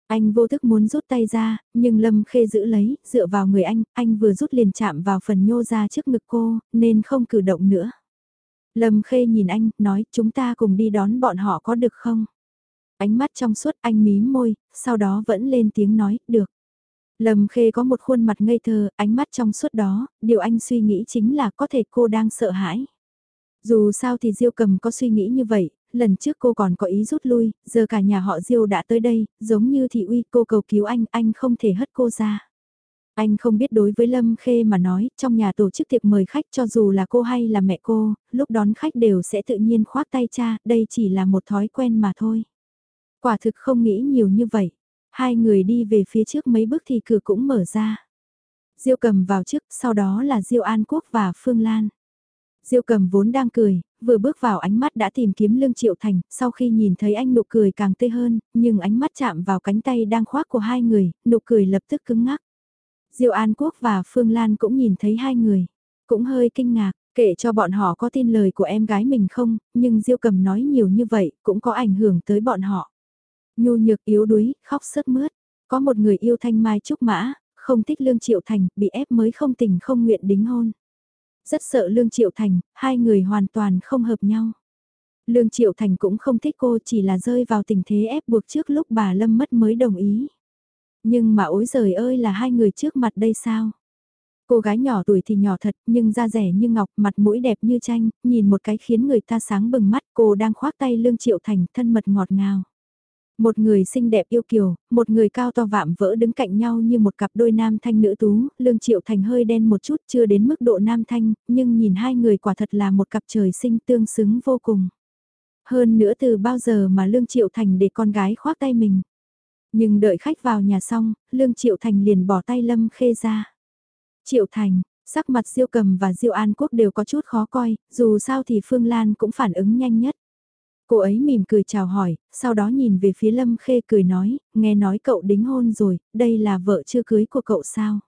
Anh vô thức muốn rút tay ra, nhưng Lâm Khê giữ lấy, dựa vào người anh, anh vừa rút liền chạm vào phần nhô ra trước ngực cô, nên không cử động nữa. Lâm Khê nhìn anh, nói chúng ta cùng đi đón bọn họ có được không? Ánh mắt trong suốt anh mím môi, sau đó vẫn lên tiếng nói, được. Lâm Khê có một khuôn mặt ngây thơ, ánh mắt trong suốt đó, điều anh suy nghĩ chính là có thể cô đang sợ hãi. Dù sao thì Diêu cầm có suy nghĩ như vậy, lần trước cô còn có ý rút lui, giờ cả nhà họ Diêu đã tới đây, giống như thị uy cô cầu cứu anh, anh không thể hất cô ra. Anh không biết đối với Lâm Khê mà nói, trong nhà tổ chức tiệc mời khách cho dù là cô hay là mẹ cô, lúc đón khách đều sẽ tự nhiên khoác tay cha, đây chỉ là một thói quen mà thôi. Quả thực không nghĩ nhiều như vậy. Hai người đi về phía trước mấy bước thì cửa cũng mở ra. Diêu cầm vào trước, sau đó là Diêu An Quốc và Phương Lan. Diêu cầm vốn đang cười, vừa bước vào ánh mắt đã tìm kiếm Lương Triệu Thành, sau khi nhìn thấy anh nụ cười càng tươi hơn, nhưng ánh mắt chạm vào cánh tay đang khoác của hai người, nụ cười lập tức cứng ngắc. Diêu An Quốc và Phương Lan cũng nhìn thấy hai người, cũng hơi kinh ngạc, kể cho bọn họ có tin lời của em gái mình không, nhưng Diêu cầm nói nhiều như vậy cũng có ảnh hưởng tới bọn họ. Nhu nhược yếu đuối, khóc sướt mướt, có một người yêu thanh mai trúc mã, không thích Lương Triệu Thành, bị ép mới không tình không nguyện đính hôn. Rất sợ Lương Triệu Thành, hai người hoàn toàn không hợp nhau. Lương Triệu Thành cũng không thích cô chỉ là rơi vào tình thế ép buộc trước lúc bà Lâm mất mới đồng ý. Nhưng mà ối giời ơi là hai người trước mặt đây sao? Cô gái nhỏ tuổi thì nhỏ thật, nhưng da rẻ như ngọc, mặt mũi đẹp như tranh, nhìn một cái khiến người ta sáng bừng mắt, cô đang khoác tay Lương Triệu Thành, thân mật ngọt ngào. Một người xinh đẹp yêu kiều, một người cao to vạm vỡ đứng cạnh nhau như một cặp đôi nam thanh nữ tú, Lương Triệu Thành hơi đen một chút chưa đến mức độ nam thanh, nhưng nhìn hai người quả thật là một cặp trời sinh tương xứng vô cùng. Hơn nữa từ bao giờ mà Lương Triệu Thành để con gái khoác tay mình. Nhưng đợi khách vào nhà xong, Lương Triệu Thành liền bỏ tay Lâm Khê ra. Triệu Thành, sắc mặt Diêu Cầm và Diêu An Quốc đều có chút khó coi, dù sao thì Phương Lan cũng phản ứng nhanh nhất. Cô ấy mỉm cười chào hỏi, sau đó nhìn về phía Lâm Khê cười nói, nghe nói cậu đính hôn rồi, đây là vợ chưa cưới của cậu sao?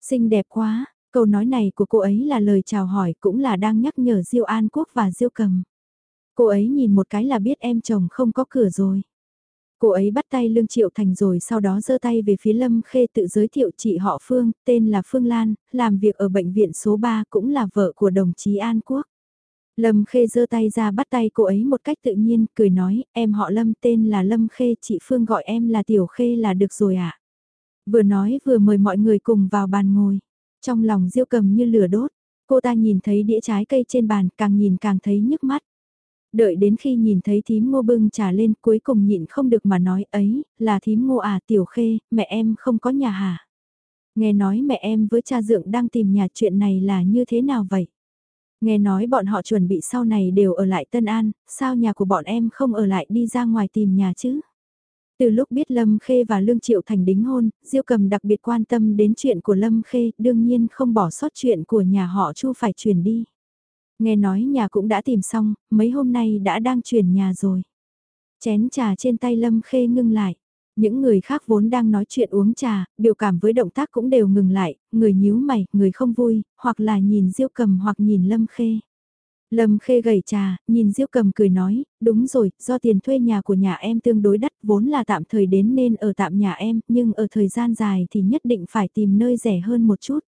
Xinh đẹp quá, câu nói này của cô ấy là lời chào hỏi cũng là đang nhắc nhở Diêu An Quốc và Diêu Cầm. Cô ấy nhìn một cái là biết em chồng không có cửa rồi. Cô ấy bắt tay Lương Triệu Thành rồi sau đó giơ tay về phía Lâm Khê tự giới thiệu chị họ Phương, tên là Phương Lan, làm việc ở bệnh viện số 3 cũng là vợ của đồng chí An Quốc. Lâm Khê giơ tay ra bắt tay cô ấy một cách tự nhiên, cười nói, em họ Lâm tên là Lâm Khê, chị Phương gọi em là Tiểu Khê là được rồi ạ. À? Vừa nói vừa mời mọi người cùng vào bàn ngồi. Trong lòng diêu cầm như lửa đốt, cô ta nhìn thấy đĩa trái cây trên bàn, càng nhìn càng thấy nhức mắt. Đợi đến khi nhìn thấy thím ngô bưng trà lên cuối cùng nhịn không được mà nói ấy, là thím ngô à Tiểu Khê, mẹ em không có nhà hả? Nghe nói mẹ em với cha dượng đang tìm nhà chuyện này là như thế nào vậy? Nghe nói bọn họ chuẩn bị sau này đều ở lại Tân An, sao nhà của bọn em không ở lại đi ra ngoài tìm nhà chứ? Từ lúc biết Lâm Khê và Lương Triệu Thành đính hôn, Diêu Cầm đặc biệt quan tâm đến chuyện của Lâm Khê, đương nhiên không bỏ sót chuyện của nhà họ Chu phải chuyển đi. Nghe nói nhà cũng đã tìm xong, mấy hôm nay đã đang chuyển nhà rồi. Chén trà trên tay Lâm Khê ngưng lại. Những người khác vốn đang nói chuyện uống trà, biểu cảm với động tác cũng đều ngừng lại, người nhíu mày, người không vui, hoặc là nhìn Diêu Cầm hoặc nhìn Lâm Khê. Lâm Khê gầy trà, nhìn Diêu Cầm cười nói, đúng rồi, do tiền thuê nhà của nhà em tương đối đắt vốn là tạm thời đến nên ở tạm nhà em, nhưng ở thời gian dài thì nhất định phải tìm nơi rẻ hơn một chút.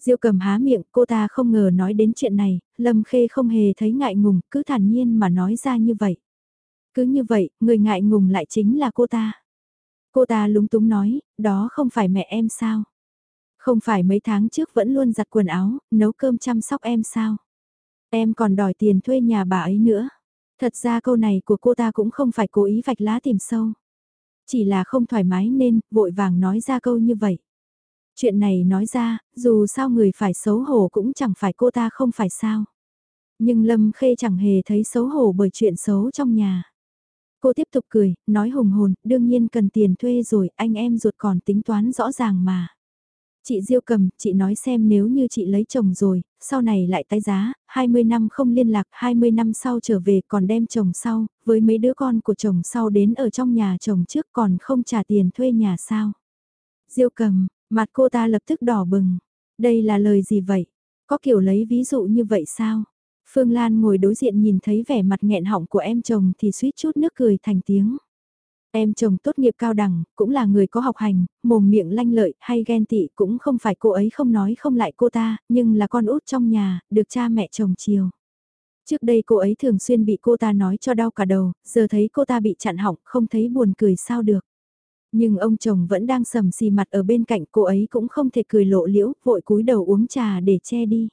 Diêu Cầm há miệng, cô ta không ngờ nói đến chuyện này, Lâm Khê không hề thấy ngại ngùng, cứ thản nhiên mà nói ra như vậy. Cứ như vậy, người ngại ngùng lại chính là cô ta. Cô ta lúng túng nói, đó không phải mẹ em sao? Không phải mấy tháng trước vẫn luôn giặt quần áo, nấu cơm chăm sóc em sao? Em còn đòi tiền thuê nhà bà ấy nữa. Thật ra câu này của cô ta cũng không phải cố ý vạch lá tìm sâu. Chỉ là không thoải mái nên, vội vàng nói ra câu như vậy. Chuyện này nói ra, dù sao người phải xấu hổ cũng chẳng phải cô ta không phải sao. Nhưng Lâm Khê chẳng hề thấy xấu hổ bởi chuyện xấu trong nhà. Cô tiếp tục cười, nói hùng hồn, đương nhiên cần tiền thuê rồi, anh em ruột còn tính toán rõ ràng mà. Chị Diêu cầm, chị nói xem nếu như chị lấy chồng rồi, sau này lại tái giá, 20 năm không liên lạc, 20 năm sau trở về còn đem chồng sau, với mấy đứa con của chồng sau đến ở trong nhà chồng trước còn không trả tiền thuê nhà sao. Diêu cầm, mặt cô ta lập tức đỏ bừng. Đây là lời gì vậy? Có kiểu lấy ví dụ như vậy sao? Phương Lan ngồi đối diện nhìn thấy vẻ mặt nghẹn họng của em chồng thì suýt chút nước cười thành tiếng. Em chồng tốt nghiệp cao đẳng, cũng là người có học hành, mồm miệng lanh lợi hay ghen tị cũng không phải cô ấy không nói không lại cô ta, nhưng là con út trong nhà, được cha mẹ chồng chiều. Trước đây cô ấy thường xuyên bị cô ta nói cho đau cả đầu, giờ thấy cô ta bị chặn họng, không thấy buồn cười sao được. Nhưng ông chồng vẫn đang sầm xì mặt ở bên cạnh cô ấy cũng không thể cười lộ liễu, vội cúi đầu uống trà để che đi.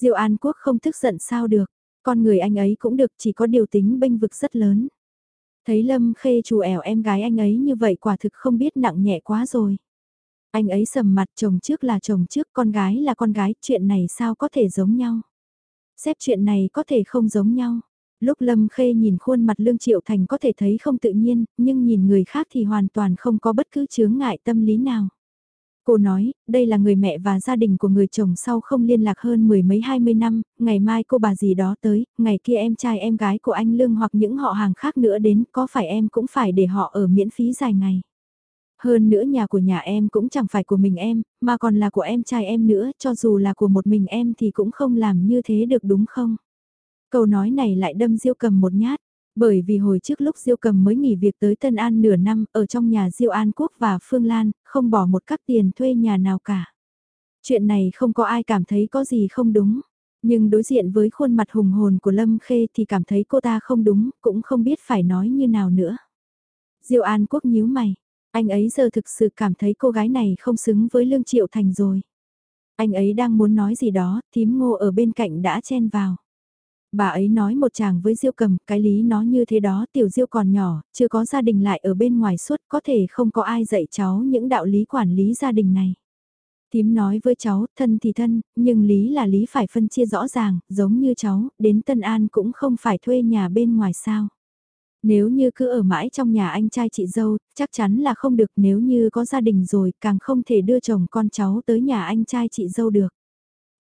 Diêu An Quốc không tức giận sao được, con người anh ấy cũng được chỉ có điều tính bênh vực rất lớn. Thấy Lâm Khê chủ ẻo em gái anh ấy như vậy quả thực không biết nặng nhẹ quá rồi. Anh ấy sầm mặt chồng trước là chồng trước, con gái là con gái, chuyện này sao có thể giống nhau? Xếp chuyện này có thể không giống nhau. Lúc Lâm Khê nhìn khuôn mặt Lương Triệu Thành có thể thấy không tự nhiên, nhưng nhìn người khác thì hoàn toàn không có bất cứ chướng ngại tâm lý nào. Cô nói, đây là người mẹ và gia đình của người chồng sau không liên lạc hơn mười mấy hai mươi năm, ngày mai cô bà gì đó tới, ngày kia em trai em gái của anh Lương hoặc những họ hàng khác nữa đến, có phải em cũng phải để họ ở miễn phí dài ngày. Hơn nữa nhà của nhà em cũng chẳng phải của mình em, mà còn là của em trai em nữa, cho dù là của một mình em thì cũng không làm như thế được đúng không? Câu nói này lại đâm Diêu cầm một nhát. Bởi vì hồi trước lúc Diêu Cầm mới nghỉ việc tới Tân An nửa năm ở trong nhà Diêu An Quốc và Phương Lan, không bỏ một cắc tiền thuê nhà nào cả. Chuyện này không có ai cảm thấy có gì không đúng. Nhưng đối diện với khuôn mặt hùng hồn của Lâm Khê thì cảm thấy cô ta không đúng, cũng không biết phải nói như nào nữa. Diêu An Quốc nhíu mày, anh ấy giờ thực sự cảm thấy cô gái này không xứng với Lương Triệu Thành rồi. Anh ấy đang muốn nói gì đó, thím ngô ở bên cạnh đã chen vào. Bà ấy nói một chàng với Diêu cầm, cái lý nó như thế đó, tiểu Diêu còn nhỏ, chưa có gia đình lại ở bên ngoài suốt, có thể không có ai dạy cháu những đạo lý quản lý gia đình này. Tím nói với cháu, thân thì thân, nhưng lý là lý phải phân chia rõ ràng, giống như cháu, đến Tân An cũng không phải thuê nhà bên ngoài sao. Nếu như cứ ở mãi trong nhà anh trai chị dâu, chắc chắn là không được nếu như có gia đình rồi, càng không thể đưa chồng con cháu tới nhà anh trai chị dâu được.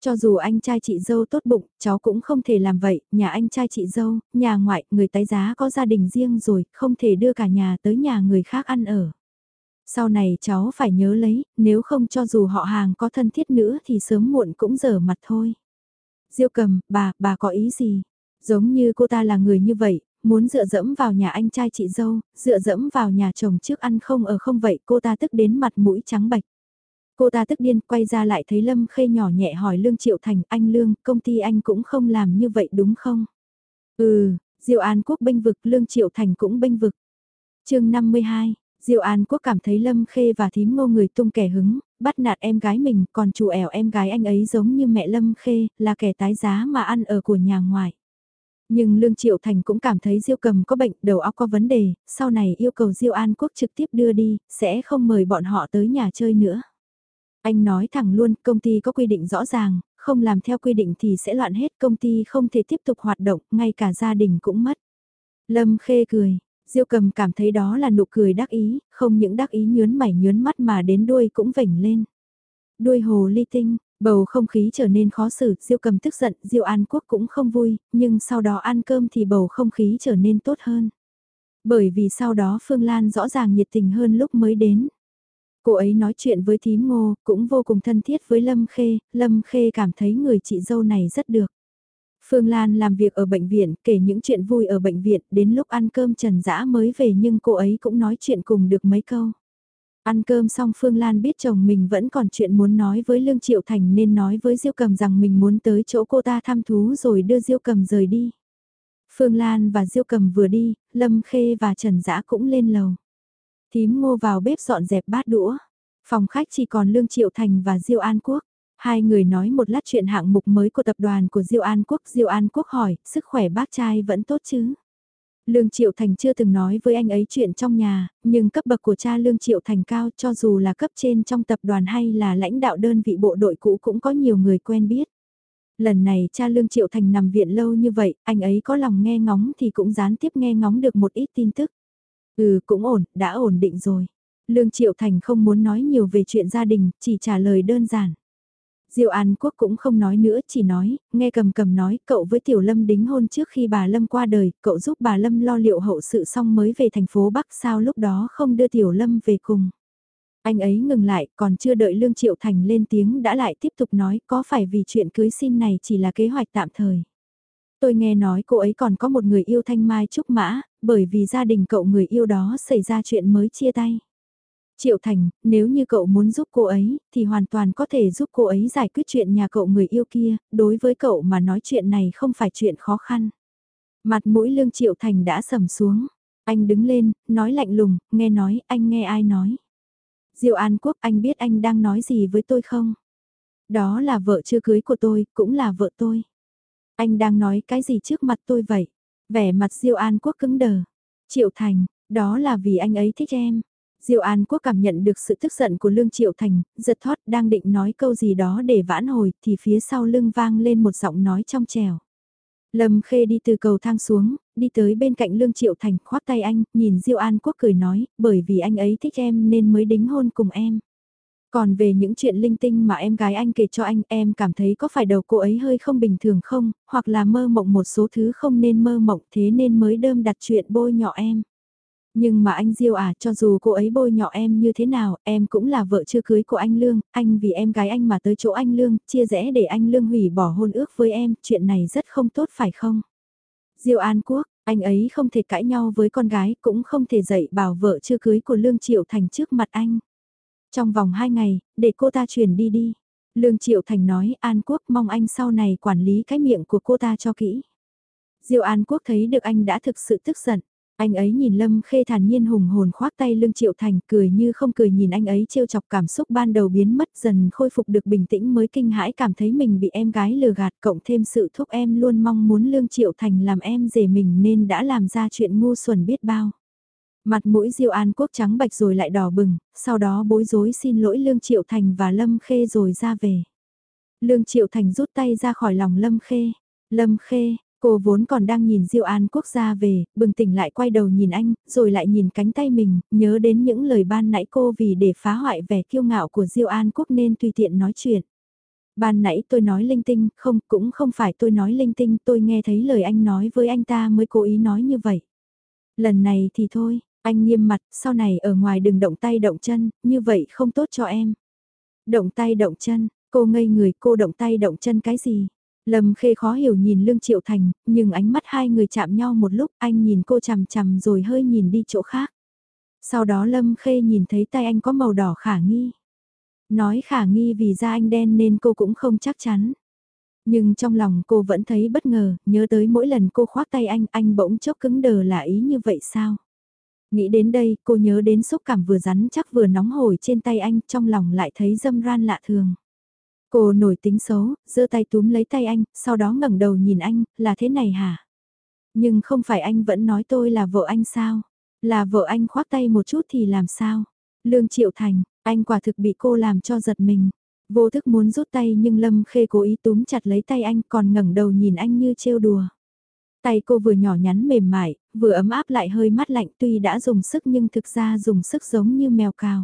Cho dù anh trai chị dâu tốt bụng, cháu cũng không thể làm vậy, nhà anh trai chị dâu, nhà ngoại, người tái giá có gia đình riêng rồi, không thể đưa cả nhà tới nhà người khác ăn ở. Sau này cháu phải nhớ lấy, nếu không cho dù họ hàng có thân thiết nữa thì sớm muộn cũng dở mặt thôi. Diêu cầm, bà, bà có ý gì? Giống như cô ta là người như vậy, muốn dựa dẫm vào nhà anh trai chị dâu, dựa dẫm vào nhà chồng trước ăn không ở không vậy cô ta tức đến mặt mũi trắng bạch. Cô ta tức điên quay ra lại thấy Lâm Khê nhỏ nhẹ hỏi Lương Triệu Thành, anh Lương, công ty anh cũng không làm như vậy đúng không? Ừ, Diệu An Quốc bênh vực, Lương Triệu Thành cũng bênh vực. chương 52, Diệu An Quốc cảm thấy Lâm Khê và thím ngô người tung kẻ hứng, bắt nạt em gái mình, còn chủ ẻo em gái anh ấy giống như mẹ Lâm Khê, là kẻ tái giá mà ăn ở của nhà ngoài. Nhưng Lương Triệu Thành cũng cảm thấy Diêu Cầm có bệnh, đầu óc có vấn đề, sau này yêu cầu Diêu An Quốc trực tiếp đưa đi, sẽ không mời bọn họ tới nhà chơi nữa. Anh nói thẳng luôn, công ty có quy định rõ ràng, không làm theo quy định thì sẽ loạn hết, công ty không thể tiếp tục hoạt động, ngay cả gia đình cũng mất. Lâm Khê cười, Diêu cầm cảm thấy đó là nụ cười đắc ý, không những đắc ý nhướn mảy nhướn mắt mà đến đuôi cũng vểnh lên. Đuôi hồ ly tinh, bầu không khí trở nên khó xử, Diêu cầm tức giận, Diêu An Quốc cũng không vui, nhưng sau đó ăn cơm thì bầu không khí trở nên tốt hơn. Bởi vì sau đó Phương Lan rõ ràng nhiệt tình hơn lúc mới đến. Cô ấy nói chuyện với thím ngô, cũng vô cùng thân thiết với Lâm Khê, Lâm Khê cảm thấy người chị dâu này rất được. Phương Lan làm việc ở bệnh viện, kể những chuyện vui ở bệnh viện, đến lúc ăn cơm Trần Dã mới về nhưng cô ấy cũng nói chuyện cùng được mấy câu. Ăn cơm xong Phương Lan biết chồng mình vẫn còn chuyện muốn nói với Lương Triệu Thành nên nói với Diêu Cầm rằng mình muốn tới chỗ cô ta thăm thú rồi đưa Diêu Cầm rời đi. Phương Lan và Diêu Cầm vừa đi, Lâm Khê và Trần Dã cũng lên lầu. Tím ngô vào bếp dọn dẹp bát đũa. Phòng khách chỉ còn Lương Triệu Thành và Diêu An Quốc. Hai người nói một lát chuyện hạng mục mới của tập đoàn của Diêu An Quốc. Diêu An Quốc hỏi, sức khỏe bác trai vẫn tốt chứ? Lương Triệu Thành chưa từng nói với anh ấy chuyện trong nhà, nhưng cấp bậc của cha Lương Triệu Thành cao cho dù là cấp trên trong tập đoàn hay là lãnh đạo đơn vị bộ đội cũ cũng có nhiều người quen biết. Lần này cha Lương Triệu Thành nằm viện lâu như vậy, anh ấy có lòng nghe ngóng thì cũng gián tiếp nghe ngóng được một ít tin tức. Ừ cũng ổn, đã ổn định rồi. Lương Triệu Thành không muốn nói nhiều về chuyện gia đình, chỉ trả lời đơn giản. Diêu An Quốc cũng không nói nữa, chỉ nói, nghe cầm cầm nói, cậu với Tiểu Lâm đính hôn trước khi bà Lâm qua đời, cậu giúp bà Lâm lo liệu hậu sự xong mới về thành phố Bắc sao lúc đó không đưa Tiểu Lâm về cùng. Anh ấy ngừng lại, còn chưa đợi Lương Triệu Thành lên tiếng đã lại tiếp tục nói, có phải vì chuyện cưới xin này chỉ là kế hoạch tạm thời. Tôi nghe nói cô ấy còn có một người yêu thanh mai trúc mã, bởi vì gia đình cậu người yêu đó xảy ra chuyện mới chia tay. Triệu Thành, nếu như cậu muốn giúp cô ấy, thì hoàn toàn có thể giúp cô ấy giải quyết chuyện nhà cậu người yêu kia, đối với cậu mà nói chuyện này không phải chuyện khó khăn. Mặt mũi lương Triệu Thành đã sầm xuống, anh đứng lên, nói lạnh lùng, nghe nói, anh nghe ai nói. Diệu An Quốc anh biết anh đang nói gì với tôi không? Đó là vợ chưa cưới của tôi, cũng là vợ tôi. Anh đang nói cái gì trước mặt tôi vậy? Vẻ mặt Diêu An Quốc cứng đờ. Triệu Thành, đó là vì anh ấy thích em. Diêu An Quốc cảm nhận được sự tức giận của Lương Triệu Thành, giật thoát đang định nói câu gì đó để vãn hồi thì phía sau lưng vang lên một giọng nói trong trèo. Lâm Khê đi từ cầu thang xuống, đi tới bên cạnh Lương Triệu Thành khoác tay anh, nhìn Diêu An Quốc cười nói, bởi vì anh ấy thích em nên mới đính hôn cùng em. Còn về những chuyện linh tinh mà em gái anh kể cho anh, em cảm thấy có phải đầu cô ấy hơi không bình thường không, hoặc là mơ mộng một số thứ không nên mơ mộng thế nên mới đơm đặt chuyện bôi nhọ em. Nhưng mà anh Diêu à, cho dù cô ấy bôi nhọ em như thế nào, em cũng là vợ chưa cưới của anh Lương, anh vì em gái anh mà tới chỗ anh Lương, chia rẽ để anh Lương hủy bỏ hôn ước với em, chuyện này rất không tốt phải không? Diêu An Quốc, anh ấy không thể cãi nhau với con gái, cũng không thể dạy bảo vợ chưa cưới của Lương Triệu Thành trước mặt anh. Trong vòng 2 ngày, để cô ta chuyển đi đi. Lương Triệu Thành nói An Quốc mong anh sau này quản lý cái miệng của cô ta cho kỹ. Diêu An Quốc thấy được anh đã thực sự tức giận. Anh ấy nhìn Lâm Khê thản nhiên hùng hồn khoác tay Lương Triệu Thành cười như không cười nhìn anh ấy trêu chọc cảm xúc ban đầu biến mất dần khôi phục được bình tĩnh mới kinh hãi cảm thấy mình bị em gái lừa gạt cộng thêm sự thúc em luôn mong muốn Lương Triệu Thành làm em rể mình nên đã làm ra chuyện ngu xuẩn biết bao. Mặt mũi Diêu An Quốc trắng bạch rồi lại đỏ bừng, sau đó bối rối xin lỗi Lương Triệu Thành và Lâm Khê rồi ra về. Lương Triệu Thành rút tay ra khỏi lòng Lâm Khê. Lâm Khê, cô vốn còn đang nhìn Diêu An Quốc ra về, bừng tỉnh lại quay đầu nhìn anh, rồi lại nhìn cánh tay mình, nhớ đến những lời ban nãy cô vì để phá hoại vẻ kiêu ngạo của Diêu An Quốc nên tùy tiện nói chuyện. Ban nãy tôi nói linh tinh, không, cũng không phải tôi nói linh tinh, tôi nghe thấy lời anh nói với anh ta mới cố ý nói như vậy. Lần này thì thôi, anh nghiêm mặt, sau này ở ngoài đừng động tay động chân, như vậy không tốt cho em. Động tay động chân, cô ngây người cô động tay động chân cái gì? Lâm Khê khó hiểu nhìn Lương Triệu Thành, nhưng ánh mắt hai người chạm nhau một lúc anh nhìn cô chằm chằm rồi hơi nhìn đi chỗ khác. Sau đó Lâm Khê nhìn thấy tay anh có màu đỏ khả nghi. Nói khả nghi vì da anh đen nên cô cũng không chắc chắn. Nhưng trong lòng cô vẫn thấy bất ngờ, nhớ tới mỗi lần cô khoác tay anh, anh bỗng chốc cứng đờ là ý như vậy sao? Nghĩ đến đây, cô nhớ đến xúc cảm vừa rắn chắc vừa nóng hổi trên tay anh, trong lòng lại thấy dâm ran lạ thường. Cô nổi tính xấu, giơ tay túm lấy tay anh, sau đó ngẩng đầu nhìn anh, là thế này hả? Nhưng không phải anh vẫn nói tôi là vợ anh sao? Là vợ anh khoác tay một chút thì làm sao? Lương Triệu Thành, anh quả thực bị cô làm cho giật mình. Vô thức muốn rút tay nhưng Lâm Khê cố ý túm chặt lấy tay anh còn ngẩng đầu nhìn anh như trêu đùa. Tay cô vừa nhỏ nhắn mềm mại, vừa ấm áp lại hơi mát lạnh tuy đã dùng sức nhưng thực ra dùng sức giống như mèo cào.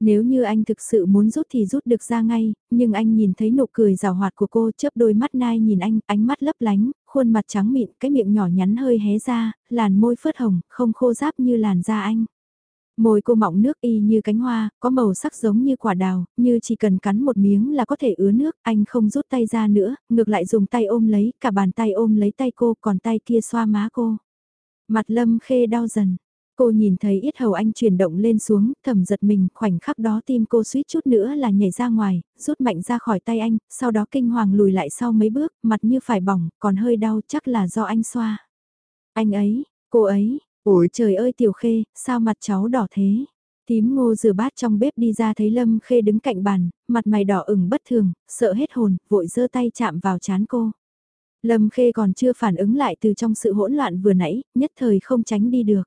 Nếu như anh thực sự muốn rút thì rút được ra ngay, nhưng anh nhìn thấy nụ cười rào hoạt của cô chớp đôi mắt nai nhìn anh, ánh mắt lấp lánh, khuôn mặt trắng mịn, cái miệng nhỏ nhắn hơi hé ra, làn môi phớt hồng, không khô ráp như làn da anh. Môi cô mọng nước y như cánh hoa, có màu sắc giống như quả đào, như chỉ cần cắn một miếng là có thể ứa nước, anh không rút tay ra nữa, ngược lại dùng tay ôm lấy, cả bàn tay ôm lấy tay cô, còn tay kia xoa má cô. Mặt lâm khê đau dần, cô nhìn thấy ít hầu anh chuyển động lên xuống, thầm giật mình, khoảnh khắc đó tim cô suýt chút nữa là nhảy ra ngoài, rút mạnh ra khỏi tay anh, sau đó kinh hoàng lùi lại sau mấy bước, mặt như phải bỏng, còn hơi đau chắc là do anh xoa. Anh ấy, cô ấy, Ôi trời ơi tiểu khê, sao mặt cháu đỏ thế? Tím ngô rửa bát trong bếp đi ra thấy Lâm Khê đứng cạnh bàn, mặt mày đỏ ửng bất thường, sợ hết hồn, vội giơ tay chạm vào chán cô. Lâm Khê còn chưa phản ứng lại từ trong sự hỗn loạn vừa nãy, nhất thời không tránh đi được.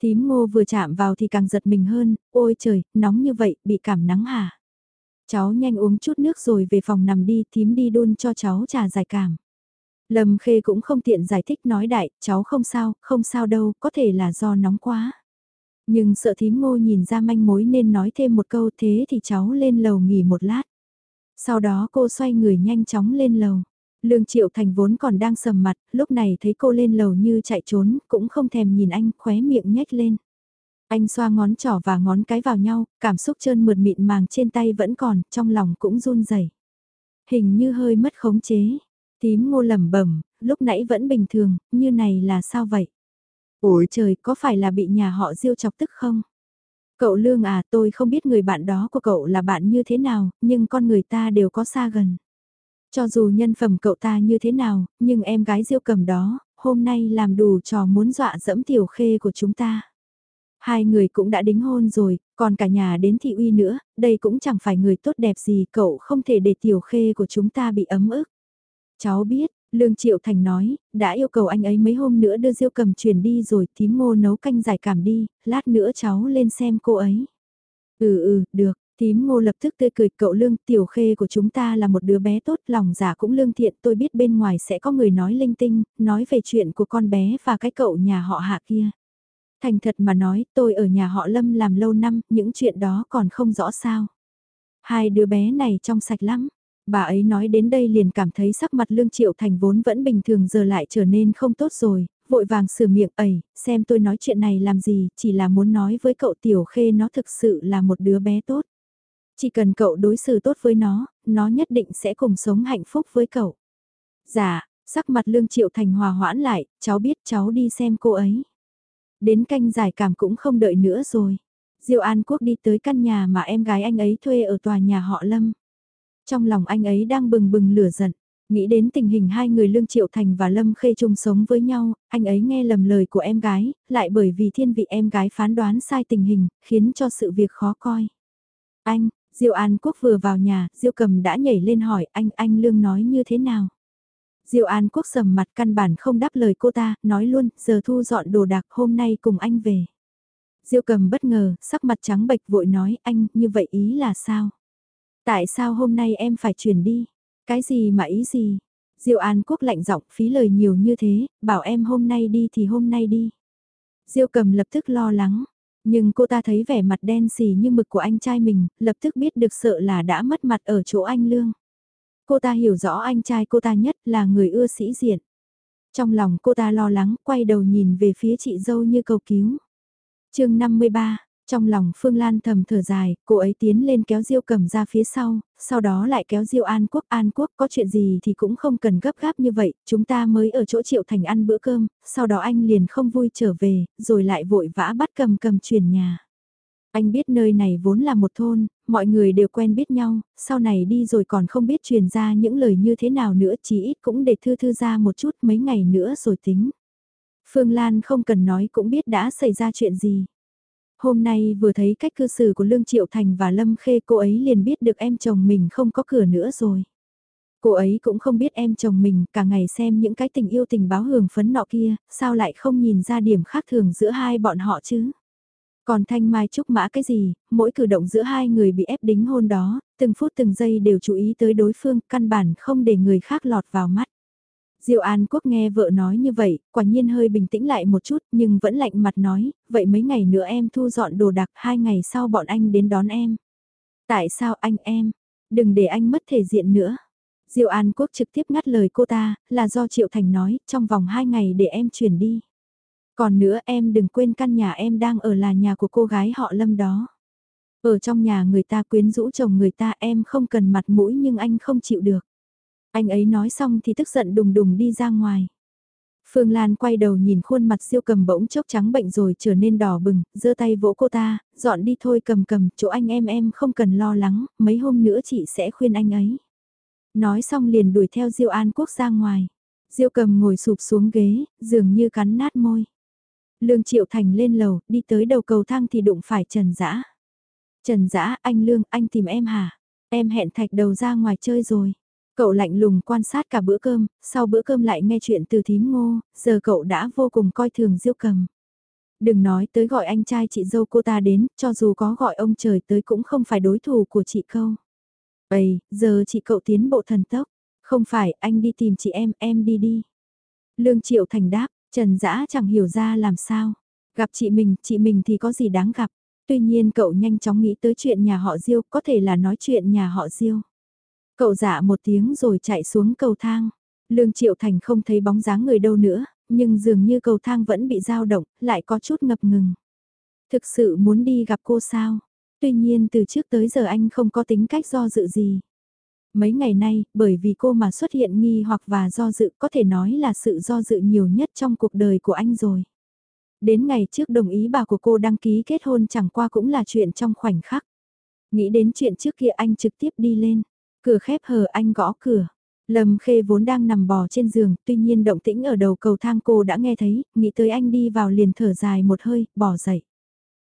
Tím ngô vừa chạm vào thì càng giật mình hơn, ôi trời, nóng như vậy, bị cảm nắng hả? Cháu nhanh uống chút nước rồi về phòng nằm đi, tím đi đun cho cháu trà giải cảm. Lâm Khê cũng không tiện giải thích nói đại, cháu không sao, không sao đâu, có thể là do nóng quá. Nhưng sợ thím ngô nhìn ra manh mối nên nói thêm một câu thế thì cháu lên lầu nghỉ một lát. Sau đó cô xoay người nhanh chóng lên lầu. Lương Triệu Thành vốn còn đang sầm mặt, lúc này thấy cô lên lầu như chạy trốn, cũng không thèm nhìn anh, khóe miệng nhếch lên. Anh xoa ngón trỏ và ngón cái vào nhau, cảm xúc trơn mượt mịn màng trên tay vẫn còn, trong lòng cũng run rẩy. Hình như hơi mất khống chế. Tím ngô lẩm bẩm, lúc nãy vẫn bình thường, như này là sao vậy? Ôi trời, có phải là bị nhà họ diêu chọc tức không? Cậu Lương à, tôi không biết người bạn đó của cậu là bạn như thế nào, nhưng con người ta đều có xa gần. Cho dù nhân phẩm cậu ta như thế nào, nhưng em gái diêu cầm đó, hôm nay làm đủ trò muốn dọa dẫm tiểu khê của chúng ta. Hai người cũng đã đính hôn rồi, còn cả nhà đến thị uy nữa, đây cũng chẳng phải người tốt đẹp gì, cậu không thể để tiểu khê của chúng ta bị ấm ức. Cháu biết, Lương Triệu Thành nói, đã yêu cầu anh ấy mấy hôm nữa đưa Diêu Cầm chuyển đi rồi, tím ngô nấu canh giải cảm đi, lát nữa cháu lên xem cô ấy. Ừ ừ, được, tím ngô lập tức tươi cười cậu Lương tiểu khê của chúng ta là một đứa bé tốt, lòng giả cũng lương thiện, tôi biết bên ngoài sẽ có người nói linh tinh, nói về chuyện của con bé và cái cậu nhà họ hạ kia. Thành thật mà nói, tôi ở nhà họ Lâm làm lâu năm, những chuyện đó còn không rõ sao. Hai đứa bé này trong sạch lắm. Bà ấy nói đến đây liền cảm thấy sắc mặt Lương Triệu Thành vốn vẫn bình thường giờ lại trở nên không tốt rồi, vội vàng sửa miệng ẩy, xem tôi nói chuyện này làm gì, chỉ là muốn nói với cậu Tiểu Khê nó thực sự là một đứa bé tốt. Chỉ cần cậu đối xử tốt với nó, nó nhất định sẽ cùng sống hạnh phúc với cậu. Dạ, sắc mặt Lương Triệu Thành hòa hoãn lại, cháu biết cháu đi xem cô ấy. Đến canh giải cảm cũng không đợi nữa rồi. Diêu An Quốc đi tới căn nhà mà em gái anh ấy thuê ở tòa nhà họ Lâm. Trong lòng anh ấy đang bừng bừng lửa giận. Nghĩ đến tình hình hai người Lương Triệu Thành và Lâm Khê chung sống với nhau, anh ấy nghe lầm lời của em gái, lại bởi vì thiên vị em gái phán đoán sai tình hình, khiến cho sự việc khó coi. Anh, Diêu An Quốc vừa vào nhà, Diêu Cầm đã nhảy lên hỏi anh, anh Lương nói như thế nào? Diêu An Quốc sầm mặt căn bản không đáp lời cô ta, nói luôn, giờ thu dọn đồ đạc hôm nay cùng anh về. Diêu Cầm bất ngờ, sắc mặt trắng bệch vội nói, anh, như vậy ý là sao? Tại sao hôm nay em phải chuyển đi? Cái gì mà ý gì? Diệu An Quốc lạnh giọng phí lời nhiều như thế, bảo em hôm nay đi thì hôm nay đi. Diêu cầm lập tức lo lắng, nhưng cô ta thấy vẻ mặt đen xì như mực của anh trai mình, lập tức biết được sợ là đã mất mặt ở chỗ anh Lương. Cô ta hiểu rõ anh trai cô ta nhất là người ưa sĩ diện. Trong lòng cô ta lo lắng, quay đầu nhìn về phía chị dâu như cầu cứu. chương 53, trong lòng Phương Lan thầm thở dài, cô ấy tiến lên kéo Diêu cầm ra phía sau, sau đó lại kéo Diêu An Quốc. An Quốc có chuyện gì thì cũng không cần gấp gáp như vậy, chúng ta mới ở chỗ Triệu Thành ăn bữa cơm, sau đó anh liền không vui trở về, rồi lại vội vã bắt cầm cầm chuyển nhà. Anh biết nơi này vốn là một thôn, mọi người đều quen biết nhau, sau này đi rồi còn không biết truyền ra những lời như thế nào nữa, chỉ ít cũng để thư thư ra một chút mấy ngày nữa rồi tính. Phương Lan không cần nói cũng biết đã xảy ra chuyện gì. Hôm nay vừa thấy cách cư xử của Lương Triệu Thành và Lâm Khê cô ấy liền biết được em chồng mình không có cửa nữa rồi. Cô ấy cũng không biết em chồng mình cả ngày xem những cái tình yêu tình báo hưởng phấn nọ kia, sao lại không nhìn ra điểm khác thường giữa hai bọn họ chứ. Còn thanh mai trúc mã cái gì, mỗi cử động giữa hai người bị ép đính hôn đó, từng phút từng giây đều chú ý tới đối phương, căn bản không để người khác lọt vào mắt. Diệu An Quốc nghe vợ nói như vậy, quả nhiên hơi bình tĩnh lại một chút nhưng vẫn lạnh mặt nói, vậy mấy ngày nữa em thu dọn đồ đạc, hai ngày sau bọn anh đến đón em. Tại sao anh em? Đừng để anh mất thể diện nữa. Diệu An Quốc trực tiếp ngắt lời cô ta, là do Triệu Thành nói, trong vòng hai ngày để em chuyển đi. Còn nữa em đừng quên căn nhà em đang ở là nhà của cô gái họ Lâm đó. Ở trong nhà người ta quyến rũ chồng người ta em không cần mặt mũi nhưng anh không chịu được. Anh ấy nói xong thì tức giận đùng đùng đi ra ngoài. Phương Lan quay đầu nhìn khuôn mặt siêu cầm bỗng chốc trắng bệnh rồi trở nên đỏ bừng, giơ tay vỗ cô ta, dọn đi thôi cầm cầm, chỗ anh em em không cần lo lắng, mấy hôm nữa chị sẽ khuyên anh ấy. Nói xong liền đuổi theo Diêu An Quốc ra ngoài. Diêu cầm ngồi sụp xuống ghế, dường như cắn nát môi. Lương Triệu Thành lên lầu, đi tới đầu cầu thang thì đụng phải Trần Dã. Trần Dã, anh Lương, anh tìm em hả? Em hẹn thạch đầu ra ngoài chơi rồi. Cậu lạnh lùng quan sát cả bữa cơm, sau bữa cơm lại nghe chuyện từ thím ngô, giờ cậu đã vô cùng coi thường diêu cầm. Đừng nói tới gọi anh trai chị dâu cô ta đến, cho dù có gọi ông trời tới cũng không phải đối thủ của chị câu. Ây, giờ chị cậu tiến bộ thần tốc. Không phải, anh đi tìm chị em, em đi đi. Lương Triệu Thành đáp, Trần Dã chẳng hiểu ra làm sao. Gặp chị mình, chị mình thì có gì đáng gặp. Tuy nhiên cậu nhanh chóng nghĩ tới chuyện nhà họ Diêu, có thể là nói chuyện nhà họ Diêu. Cậu dạ một tiếng rồi chạy xuống cầu thang. Lương Triệu Thành không thấy bóng dáng người đâu nữa, nhưng dường như cầu thang vẫn bị dao động, lại có chút ngập ngừng. Thực sự muốn đi gặp cô sao? Tuy nhiên từ trước tới giờ anh không có tính cách do dự gì. Mấy ngày nay, bởi vì cô mà xuất hiện nghi hoặc và do dự có thể nói là sự do dự nhiều nhất trong cuộc đời của anh rồi. Đến ngày trước đồng ý bà của cô đăng ký kết hôn chẳng qua cũng là chuyện trong khoảnh khắc. Nghĩ đến chuyện trước kia anh trực tiếp đi lên. Cửa khép hờ anh gõ cửa. Lâm Khê vốn đang nằm bò trên giường, tuy nhiên động tĩnh ở đầu cầu thang cô đã nghe thấy, nghĩ tới anh đi vào liền thở dài một hơi, bỏ dậy.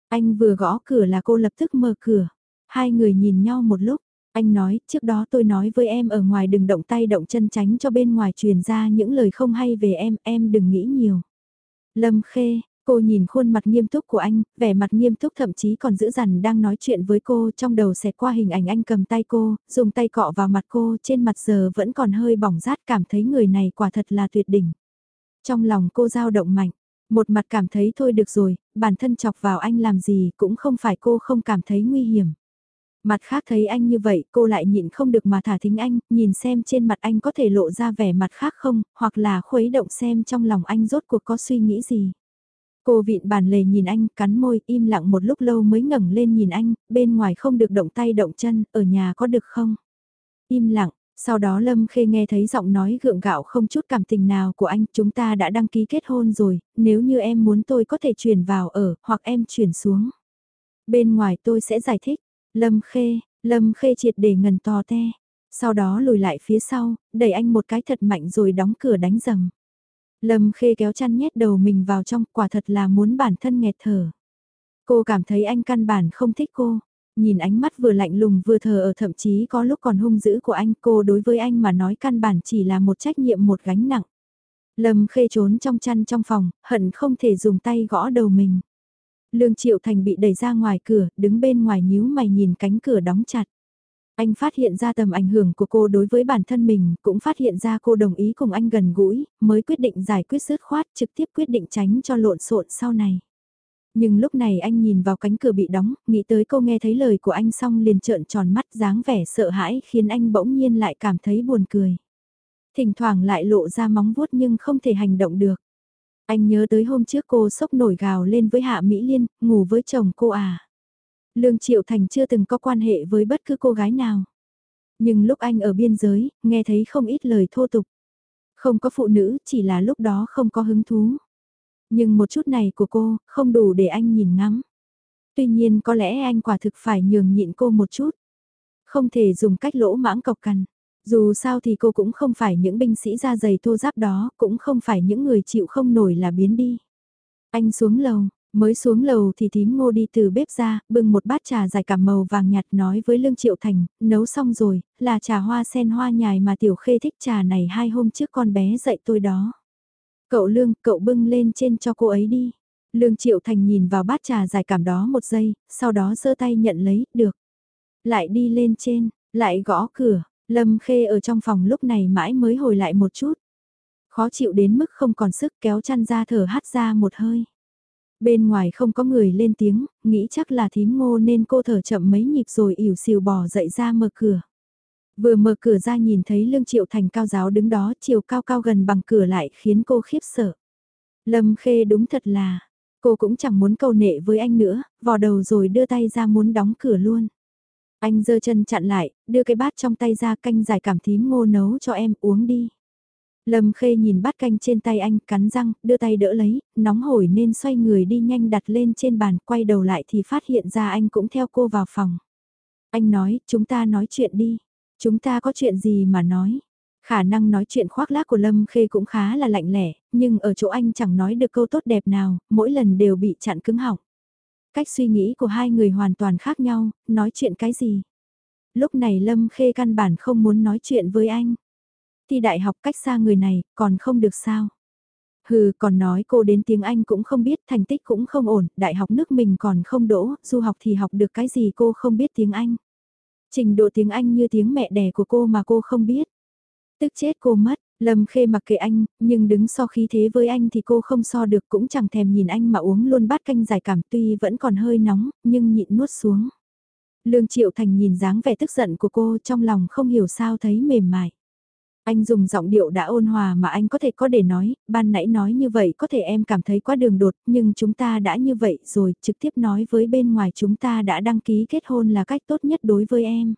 Anh vừa gõ cửa là cô lập tức mở cửa. Hai người nhìn nhau một lúc, anh nói, trước đó tôi nói với em ở ngoài đừng động tay động chân tránh cho bên ngoài truyền ra những lời không hay về em, em đừng nghĩ nhiều. Lâm Khê, Cô nhìn khuôn mặt nghiêm túc của anh, vẻ mặt nghiêm túc thậm chí còn giữ dằn đang nói chuyện với cô trong đầu xẹt qua hình ảnh anh cầm tay cô, dùng tay cọ vào mặt cô trên mặt giờ vẫn còn hơi bỏng rát cảm thấy người này quả thật là tuyệt đỉnh. Trong lòng cô dao động mạnh, một mặt cảm thấy thôi được rồi, bản thân chọc vào anh làm gì cũng không phải cô không cảm thấy nguy hiểm. Mặt khác thấy anh như vậy cô lại nhịn không được mà thả thính anh, nhìn xem trên mặt anh có thể lộ ra vẻ mặt khác không, hoặc là khuấy động xem trong lòng anh rốt cuộc có suy nghĩ gì. Cô vịn bàn lề nhìn anh, cắn môi, im lặng một lúc lâu mới ngẩng lên nhìn anh, bên ngoài không được động tay động chân, ở nhà có được không? Im lặng, sau đó Lâm Khê nghe thấy giọng nói gượng gạo không chút cảm tình nào của anh, chúng ta đã đăng ký kết hôn rồi, nếu như em muốn tôi có thể chuyển vào ở, hoặc em chuyển xuống. Bên ngoài tôi sẽ giải thích, Lâm Khê, Lâm Khê triệt để ngần to te, sau đó lùi lại phía sau, đẩy anh một cái thật mạnh rồi đóng cửa đánh rầm. Lâm Khê kéo chăn nhét đầu mình vào trong, quả thật là muốn bản thân nghẹt thở. Cô cảm thấy anh căn bản không thích cô. Nhìn ánh mắt vừa lạnh lùng vừa thờ ở thậm chí có lúc còn hung dữ của anh cô đối với anh mà nói căn bản chỉ là một trách nhiệm một gánh nặng. Lâm Khê trốn trong chăn trong phòng, hận không thể dùng tay gõ đầu mình. Lương Triệu Thành bị đẩy ra ngoài cửa, đứng bên ngoài nhíu mày nhìn cánh cửa đóng chặt. Anh phát hiện ra tầm ảnh hưởng của cô đối với bản thân mình, cũng phát hiện ra cô đồng ý cùng anh gần gũi, mới quyết định giải quyết sứt khoát trực tiếp quyết định tránh cho lộn xộn sau này. Nhưng lúc này anh nhìn vào cánh cửa bị đóng, nghĩ tới cô nghe thấy lời của anh xong liền trợn tròn mắt dáng vẻ sợ hãi khiến anh bỗng nhiên lại cảm thấy buồn cười. Thỉnh thoảng lại lộ ra móng vuốt nhưng không thể hành động được. Anh nhớ tới hôm trước cô sốc nổi gào lên với Hạ Mỹ Liên, ngủ với chồng cô à. Lương Triệu Thành chưa từng có quan hệ với bất cứ cô gái nào. Nhưng lúc anh ở biên giới, nghe thấy không ít lời thô tục. Không có phụ nữ, chỉ là lúc đó không có hứng thú. Nhưng một chút này của cô, không đủ để anh nhìn ngắm. Tuy nhiên có lẽ anh quả thực phải nhường nhịn cô một chút. Không thể dùng cách lỗ mãng cọc cằn. Dù sao thì cô cũng không phải những binh sĩ da dày thô giáp đó, cũng không phải những người chịu không nổi là biến đi. Anh xuống lầu, Mới xuống lầu thì thím ngô đi từ bếp ra, bưng một bát trà dài cảm màu vàng nhạt nói với Lương Triệu Thành, nấu xong rồi, là trà hoa sen hoa nhài mà Tiểu Khê thích trà này hai hôm trước con bé dạy tôi đó. Cậu Lương, cậu bưng lên trên cho cô ấy đi. Lương Triệu Thành nhìn vào bát trà dài cảm đó một giây, sau đó giơ tay nhận lấy, được. Lại đi lên trên, lại gõ cửa, Lâm Khê ở trong phòng lúc này mãi mới hồi lại một chút. Khó chịu đến mức không còn sức kéo chăn ra thở hắt ra một hơi. Bên ngoài không có người lên tiếng, nghĩ chắc là thím ngô nên cô thở chậm mấy nhịp rồi ỉu xìu bò dậy ra mở cửa. Vừa mở cửa ra nhìn thấy Lương Triệu Thành cao giáo đứng đó chiều cao cao gần bằng cửa lại khiến cô khiếp sợ. Lâm Khê đúng thật là, cô cũng chẳng muốn câu nệ với anh nữa, vò đầu rồi đưa tay ra muốn đóng cửa luôn. Anh giơ chân chặn lại, đưa cái bát trong tay ra canh giải cảm thím ngô nấu cho em uống đi. Lâm Khê nhìn bát canh trên tay anh, cắn răng, đưa tay đỡ lấy, nóng hổi nên xoay người đi nhanh đặt lên trên bàn, quay đầu lại thì phát hiện ra anh cũng theo cô vào phòng. Anh nói, chúng ta nói chuyện đi. Chúng ta có chuyện gì mà nói. Khả năng nói chuyện khoác lác của Lâm Khê cũng khá là lạnh lẻ, nhưng ở chỗ anh chẳng nói được câu tốt đẹp nào, mỗi lần đều bị chặn cứng họng. Cách suy nghĩ của hai người hoàn toàn khác nhau, nói chuyện cái gì. Lúc này Lâm Khê căn bản không muốn nói chuyện với anh thi đại học cách xa người này, còn không được sao. Hừ, còn nói cô đến tiếng Anh cũng không biết, thành tích cũng không ổn, đại học nước mình còn không đỗ, du học thì học được cái gì cô không biết tiếng Anh. Trình độ tiếng Anh như tiếng mẹ đẻ của cô mà cô không biết. Tức chết cô mất, Lâm Khê mặc kệ anh, nhưng đứng so khí thế với anh thì cô không so được cũng chẳng thèm nhìn anh mà uống luôn bát canh giải cảm tuy vẫn còn hơi nóng, nhưng nhịn nuốt xuống. Lương Triệu Thành nhìn dáng vẻ tức giận của cô trong lòng không hiểu sao thấy mềm mại. Anh dùng giọng điệu đã ôn hòa mà anh có thể có để nói, ban nãy nói như vậy có thể em cảm thấy quá đường đột, nhưng chúng ta đã như vậy rồi, trực tiếp nói với bên ngoài chúng ta đã đăng ký kết hôn là cách tốt nhất đối với em.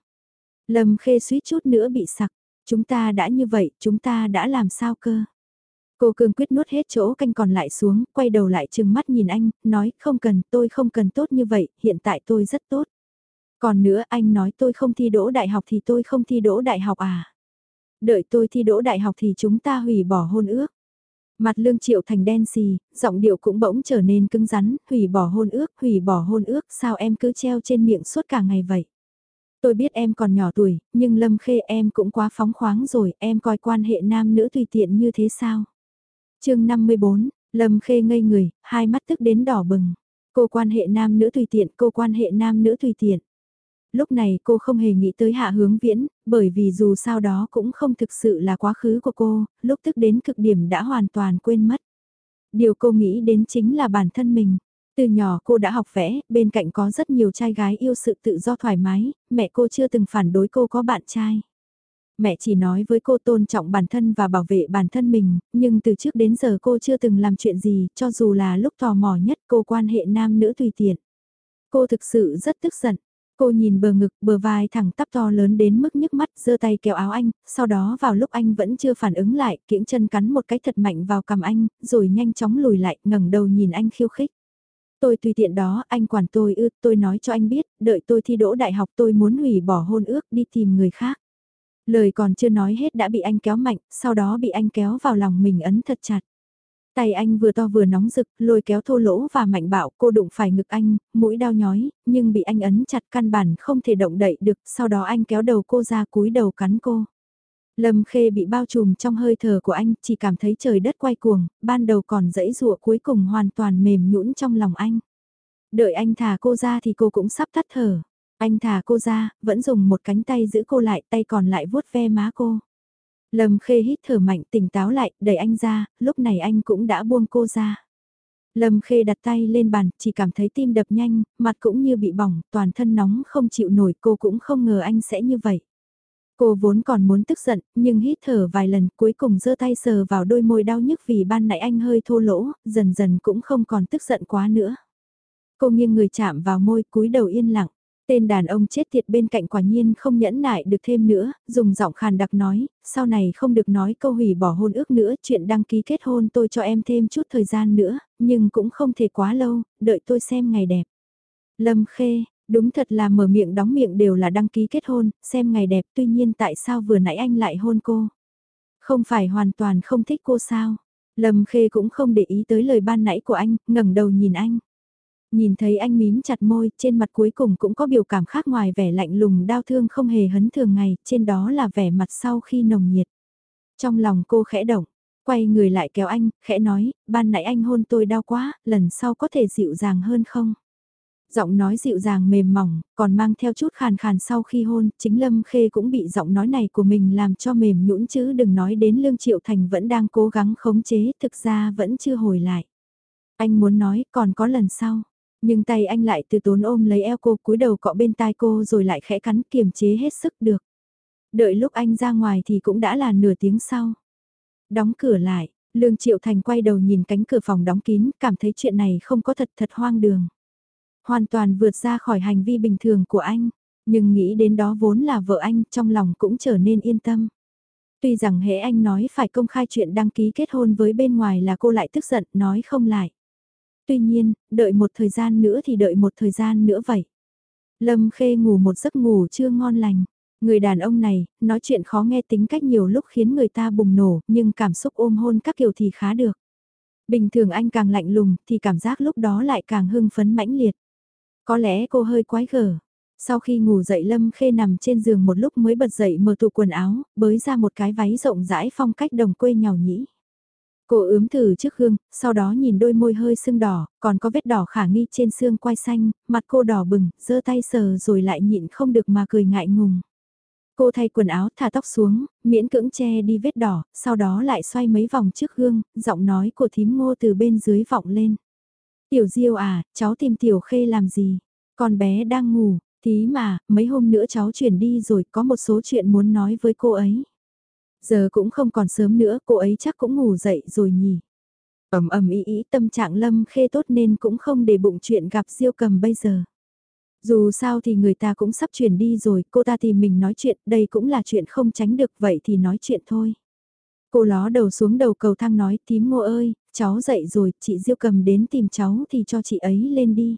Lâm Khê suýt chút nữa bị sặc, chúng ta đã như vậy, chúng ta đã làm sao cơ? Cô cương quyết nuốt hết chỗ canh còn lại xuống, quay đầu lại chừng mắt nhìn anh, nói không cần, tôi không cần tốt như vậy, hiện tại tôi rất tốt. Còn nữa anh nói tôi không thi đỗ đại học thì tôi không thi đỗ đại học à? Đợi tôi thi đỗ đại học thì chúng ta hủy bỏ hôn ước. Mặt lương triệu thành đen xì, giọng điệu cũng bỗng trở nên cứng rắn, hủy bỏ hôn ước, hủy bỏ hôn ước, sao em cứ treo trên miệng suốt cả ngày vậy? Tôi biết em còn nhỏ tuổi, nhưng Lâm Khê em cũng quá phóng khoáng rồi, em coi quan hệ nam nữ tùy tiện như thế sao? chương 54, Lâm Khê ngây người, hai mắt tức đến đỏ bừng. Cô quan hệ nam nữ tùy tiện, cô quan hệ nam nữ tùy tiện. Lúc này cô không hề nghĩ tới hạ hướng viễn, bởi vì dù sao đó cũng không thực sự là quá khứ của cô, lúc tức đến cực điểm đã hoàn toàn quên mất. Điều cô nghĩ đến chính là bản thân mình. Từ nhỏ cô đã học vẽ, bên cạnh có rất nhiều trai gái yêu sự tự do thoải mái, mẹ cô chưa từng phản đối cô có bạn trai. Mẹ chỉ nói với cô tôn trọng bản thân và bảo vệ bản thân mình, nhưng từ trước đến giờ cô chưa từng làm chuyện gì, cho dù là lúc tò mò nhất cô quan hệ nam nữ tùy tiện. Cô thực sự rất tức giận, Cô nhìn bờ ngực, bờ vai thẳng tắp to lớn đến mức nhức mắt, giơ tay kéo áo anh, sau đó vào lúc anh vẫn chưa phản ứng lại, kiễng chân cắn một cái thật mạnh vào cằm anh, rồi nhanh chóng lùi lại, ngẩng đầu nhìn anh khiêu khích. Tôi tùy tiện đó, anh quản tôi ư, tôi nói cho anh biết, đợi tôi thi đỗ đại học tôi muốn hủy bỏ hôn ước đi tìm người khác. Lời còn chưa nói hết đã bị anh kéo mạnh, sau đó bị anh kéo vào lòng mình ấn thật chặt. Tay anh vừa to vừa nóng rực, lôi kéo thô lỗ và mạnh bạo cô đụng phải ngực anh, mũi đau nhói, nhưng bị anh ấn chặt căn bản không thể động đậy được, sau đó anh kéo đầu cô ra cúi đầu cắn cô. Lâm Khê bị bao trùm trong hơi thở của anh, chỉ cảm thấy trời đất quay cuồng, ban đầu còn dãy dụa cuối cùng hoàn toàn mềm nhũn trong lòng anh. Đợi anh thả cô ra thì cô cũng sắp tắt thở. Anh thả cô ra, vẫn dùng một cánh tay giữ cô lại, tay còn lại vuốt ve má cô. Lâm Khê hít thở mạnh tỉnh táo lại, đẩy anh ra, lúc này anh cũng đã buông cô ra. Lâm Khê đặt tay lên bàn, chỉ cảm thấy tim đập nhanh, mặt cũng như bị bỏng, toàn thân nóng không chịu nổi, cô cũng không ngờ anh sẽ như vậy. Cô vốn còn muốn tức giận, nhưng hít thở vài lần cuối cùng giơ tay sờ vào đôi môi đau nhức vì ban nãy anh hơi thô lỗ, dần dần cũng không còn tức giận quá nữa. Cô nghiêng người chạm vào môi cúi đầu yên lặng. Tên đàn ông chết tiệt bên cạnh quả nhiên không nhẫn nại được thêm nữa, dùng giọng khàn đặc nói, sau này không được nói câu hủy bỏ hôn ước nữa, chuyện đăng ký kết hôn tôi cho em thêm chút thời gian nữa, nhưng cũng không thể quá lâu, đợi tôi xem ngày đẹp. Lâm Khê, đúng thật là mở miệng đóng miệng đều là đăng ký kết hôn, xem ngày đẹp tuy nhiên tại sao vừa nãy anh lại hôn cô? Không phải hoàn toàn không thích cô sao? Lâm Khê cũng không để ý tới lời ban nãy của anh, ngẩng đầu nhìn anh. Nhìn thấy anh mím chặt môi, trên mặt cuối cùng cũng có biểu cảm khác ngoài vẻ lạnh lùng đau thương không hề hấn thường ngày, trên đó là vẻ mặt sau khi nồng nhiệt. Trong lòng cô khẽ động, quay người lại kéo anh, khẽ nói, ban nãy anh hôn tôi đau quá, lần sau có thể dịu dàng hơn không? Giọng nói dịu dàng mềm mỏng, còn mang theo chút khàn khàn sau khi hôn, chính Lâm Khê cũng bị giọng nói này của mình làm cho mềm nhũn chứ đừng nói đến Lương Triệu Thành vẫn đang cố gắng khống chế, thực ra vẫn chưa hồi lại. Anh muốn nói còn có lần sau, nhưng tay anh lại từ tốn ôm lấy eo cô cúi đầu cọ bên tai cô rồi lại khẽ cắn kiềm chế hết sức được. Đợi lúc anh ra ngoài thì cũng đã là nửa tiếng sau. Đóng cửa lại, Lương Triệu Thành quay đầu nhìn cánh cửa phòng đóng kín, cảm thấy chuyện này không có thật thật hoang đường. Hoàn toàn vượt ra khỏi hành vi bình thường của anh, nhưng nghĩ đến đó vốn là vợ anh, trong lòng cũng trở nên yên tâm. Tuy rằng hễ anh nói phải công khai chuyện đăng ký kết hôn với bên ngoài là cô lại tức giận, nói không lại tuy nhiên, đợi một thời gian nữa thì đợi một thời gian nữa vậy. Lâm Khê ngủ một giấc ngủ chưa ngon lành. Người đàn ông này, nói chuyện khó nghe tính cách nhiều lúc khiến người ta bùng nổ, nhưng cảm xúc ôm hôn các kiểu thì khá được. Bình thường anh càng lạnh lùng, thì cảm giác lúc đó lại càng hưng phấn mãnh liệt. Có lẽ cô hơi quái gở. Sau khi ngủ dậy Lâm Khê nằm trên giường một lúc mới bật dậy mở tủ quần áo, bới ra một cái váy rộng rãi phong cách đồng quê nhỏ nhĩ. Cô ướm thử trước gương, sau đó nhìn đôi môi hơi sưng đỏ, còn có vết đỏ khả nghi trên xương quai xanh, mặt cô đỏ bừng, giơ tay sờ rồi lại nhịn không được mà cười ngại ngùng. Cô thay quần áo thả tóc xuống, miễn cưỡng che đi vết đỏ, sau đó lại xoay mấy vòng trước gương, giọng nói của thím ngô từ bên dưới vọng lên. Tiểu Diêu à, cháu tìm Tiểu Khê làm gì? Con bé đang ngủ, thí mà, mấy hôm nữa cháu chuyển đi rồi có một số chuyện muốn nói với cô ấy. Giờ cũng không còn sớm nữa, cô ấy chắc cũng ngủ dậy rồi nhỉ. ầm ầm ý ý tâm trạng Lâm Khê tốt nên cũng không để bụng chuyện gặp Diêu cầm bây giờ. Dù sao thì người ta cũng sắp chuyển đi rồi, cô ta tìm mình nói chuyện, đây cũng là chuyện không tránh được vậy thì nói chuyện thôi. Cô ló đầu xuống đầu cầu thang nói, tím ngô ơi, cháu dậy rồi, chị Diêu cầm đến tìm cháu thì cho chị ấy lên đi.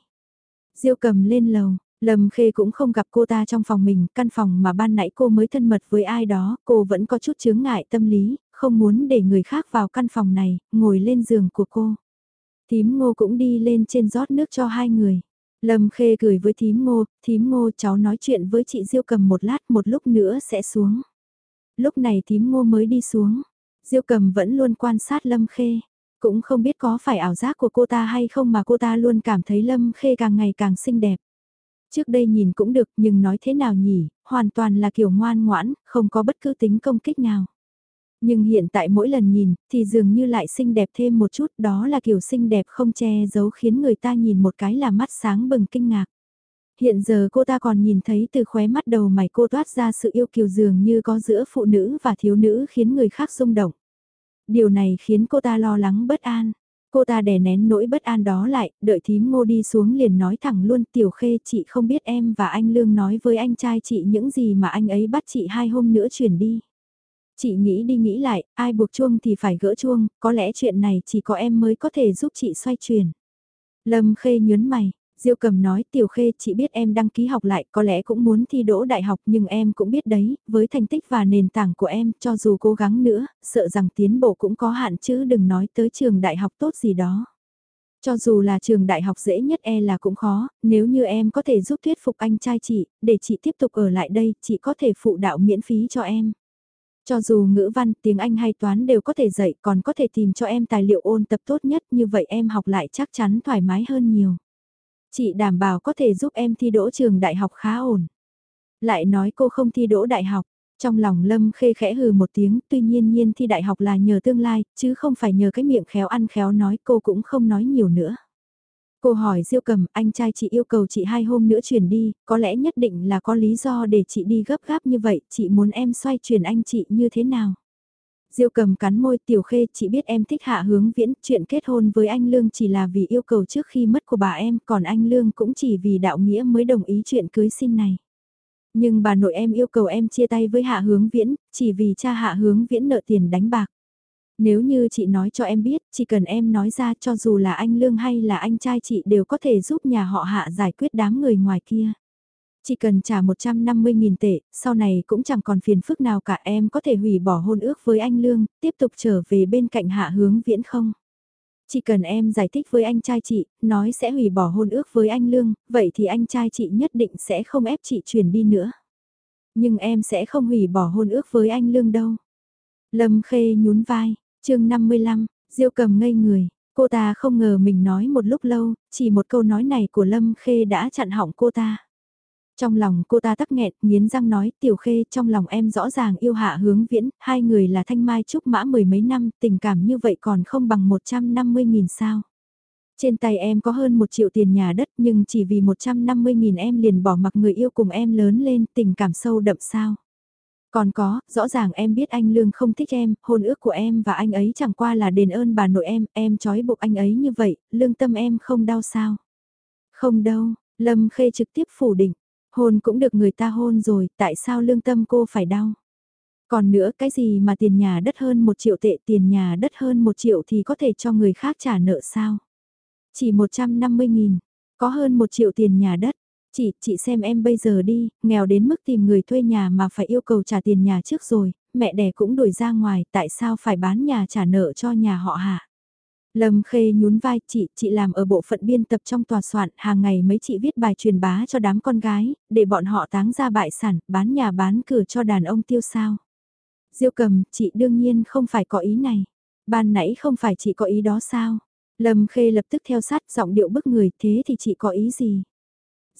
Diêu cầm lên lầu, Lâm Khê cũng không gặp cô ta trong phòng mình, căn phòng mà ban nãy cô mới thân mật với ai đó, cô vẫn có chút chướng ngại tâm lý, không muốn để người khác vào căn phòng này, ngồi lên giường của cô. Thím ngô cũng đi lên trên rót nước cho hai người. Lâm Khê cười với thím ngô, thím ngô cháu nói chuyện với chị Diêu cầm một lát một lúc nữa sẽ xuống. Lúc này thím ngô mới đi xuống. Diêu cầm vẫn luôn quan sát Lâm Khê. Cũng không biết có phải ảo giác của cô ta hay không mà cô ta luôn cảm thấy Lâm Khê càng ngày càng xinh đẹp. Trước đây nhìn cũng được nhưng nói thế nào nhỉ, hoàn toàn là kiểu ngoan ngoãn, không có bất cứ tính công kích nào. Nhưng hiện tại mỗi lần nhìn thì dường như lại xinh đẹp thêm một chút đó là kiểu xinh đẹp không che giấu khiến người ta nhìn một cái là mắt sáng bừng kinh ngạc. Hiện giờ cô ta còn nhìn thấy từ khóe mắt đầu mày cô toát ra sự yêu kiều dường như có giữa phụ nữ và thiếu nữ khiến người khác rung động. Điều này khiến cô ta lo lắng bất an. Cô ta đè nén nỗi bất an đó lại, đợi thím ngô đi xuống liền nói thẳng luôn tiểu khê chị không biết em và anh Lương nói với anh trai chị những gì mà anh ấy bắt chị hai hôm nữa chuyển đi. Chị nghĩ đi nghĩ lại, ai buộc chuông thì phải gỡ chuông, có lẽ chuyện này chỉ có em mới có thể giúp chị xoay chuyển. Lâm khê nhớn mày, Diêu cầm nói tiểu khê chị biết em đăng ký học lại có lẽ cũng muốn thi đỗ đại học nhưng em cũng biết đấy, với thành tích và nền tảng của em cho dù cố gắng nữa, sợ rằng tiến bộ cũng có hạn chứ đừng nói tới trường đại học tốt gì đó. Cho dù là trường đại học dễ nhất e là cũng khó, nếu như em có thể giúp thuyết phục anh trai chị, để chị tiếp tục ở lại đây, chị có thể phụ đạo miễn phí cho em. Cho dù ngữ văn, tiếng Anh hay toán đều có thể dạy còn có thể tìm cho em tài liệu ôn tập tốt nhất như vậy em học lại chắc chắn thoải mái hơn nhiều. Chị đảm bảo có thể giúp em thi đỗ trường đại học khá ổn. Lại nói cô không thi đỗ đại học. Trong lòng Lâm khê khẽ hừ một tiếng, tuy nhiên nhiên thi đại học là nhờ tương lai, chứ không phải nhờ cái miệng khéo ăn khéo nói cô cũng không nói nhiều nữa. Cô hỏi Diêu Cầm, anh trai chị yêu cầu chị hai hôm nữa chuyển đi, có lẽ nhất định là có lý do để chị đi gấp gáp như vậy, chị muốn em xoay chuyển anh chị như thế nào? Diêu cầm cắn môi tiểu khê chị biết em thích hạ hướng viễn, chuyện kết hôn với anh Lương chỉ là vì yêu cầu trước khi mất của bà em, còn anh Lương cũng chỉ vì đạo nghĩa mới đồng ý chuyện cưới xin này. Nhưng bà nội em yêu cầu em chia tay với hạ hướng viễn, chỉ vì cha hạ hướng viễn nợ tiền đánh bạc. Nếu như chị nói cho em biết, chỉ cần em nói ra cho dù là anh Lương hay là anh trai chị đều có thể giúp nhà họ hạ giải quyết đám người ngoài kia. Chỉ cần trả 150.000 tệ, sau này cũng chẳng còn phiền phức nào cả em có thể hủy bỏ hôn ước với anh Lương, tiếp tục trở về bên cạnh hạ hướng viễn không? Chỉ cần em giải thích với anh trai chị, nói sẽ hủy bỏ hôn ước với anh Lương, vậy thì anh trai chị nhất định sẽ không ép chị chuyển đi nữa. Nhưng em sẽ không hủy bỏ hôn ước với anh Lương đâu. Lâm Khê nhún vai, chương 55, Diêu cầm ngây người, cô ta không ngờ mình nói một lúc lâu, chỉ một câu nói này của Lâm Khê đã chặn hỏng cô ta. Trong lòng cô ta tắc nghẹn, nghiến răng nói, tiểu khê trong lòng em rõ ràng yêu hạ hướng viễn, hai người là thanh mai trúc mã mười mấy năm, tình cảm như vậy còn không bằng 150.000 sao. Trên tay em có hơn một triệu tiền nhà đất nhưng chỉ vì 150.000 em liền bỏ mặc người yêu cùng em lớn lên, tình cảm sâu đậm sao. Còn có, rõ ràng em biết anh Lương không thích em, hôn ước của em và anh ấy chẳng qua là đền ơn bà nội em, em trói buộc anh ấy như vậy, lương tâm em không đau sao. Không đâu, Lâm Khê trực tiếp phủ định, Hôn cũng được người ta hôn rồi, tại sao lương tâm cô phải đau? Còn nữa cái gì mà tiền nhà đất hơn một triệu tệ tiền nhà đất hơn một triệu thì có thể cho người khác trả nợ sao? Chỉ 150 nghìn, có hơn một triệu tiền nhà đất. Chị, chị xem em bây giờ đi, nghèo đến mức tìm người thuê nhà mà phải yêu cầu trả tiền nhà trước rồi, mẹ đẻ cũng đuổi ra ngoài, tại sao phải bán nhà trả nợ cho nhà họ hả? Lâm Khê nhún vai, chị, chị làm ở bộ phận biên tập trong tòa soạn, hàng ngày mấy chị viết bài truyền bá cho đám con gái, để bọn họ táng ra bại sản, bán nhà bán cửa cho đàn ông tiêu sao. Diêu cầm, chị đương nhiên không phải có ý này. Ban nãy không phải chị có ý đó sao? Lâm Khê lập tức theo sát giọng điệu bức người, thế thì chị có ý gì?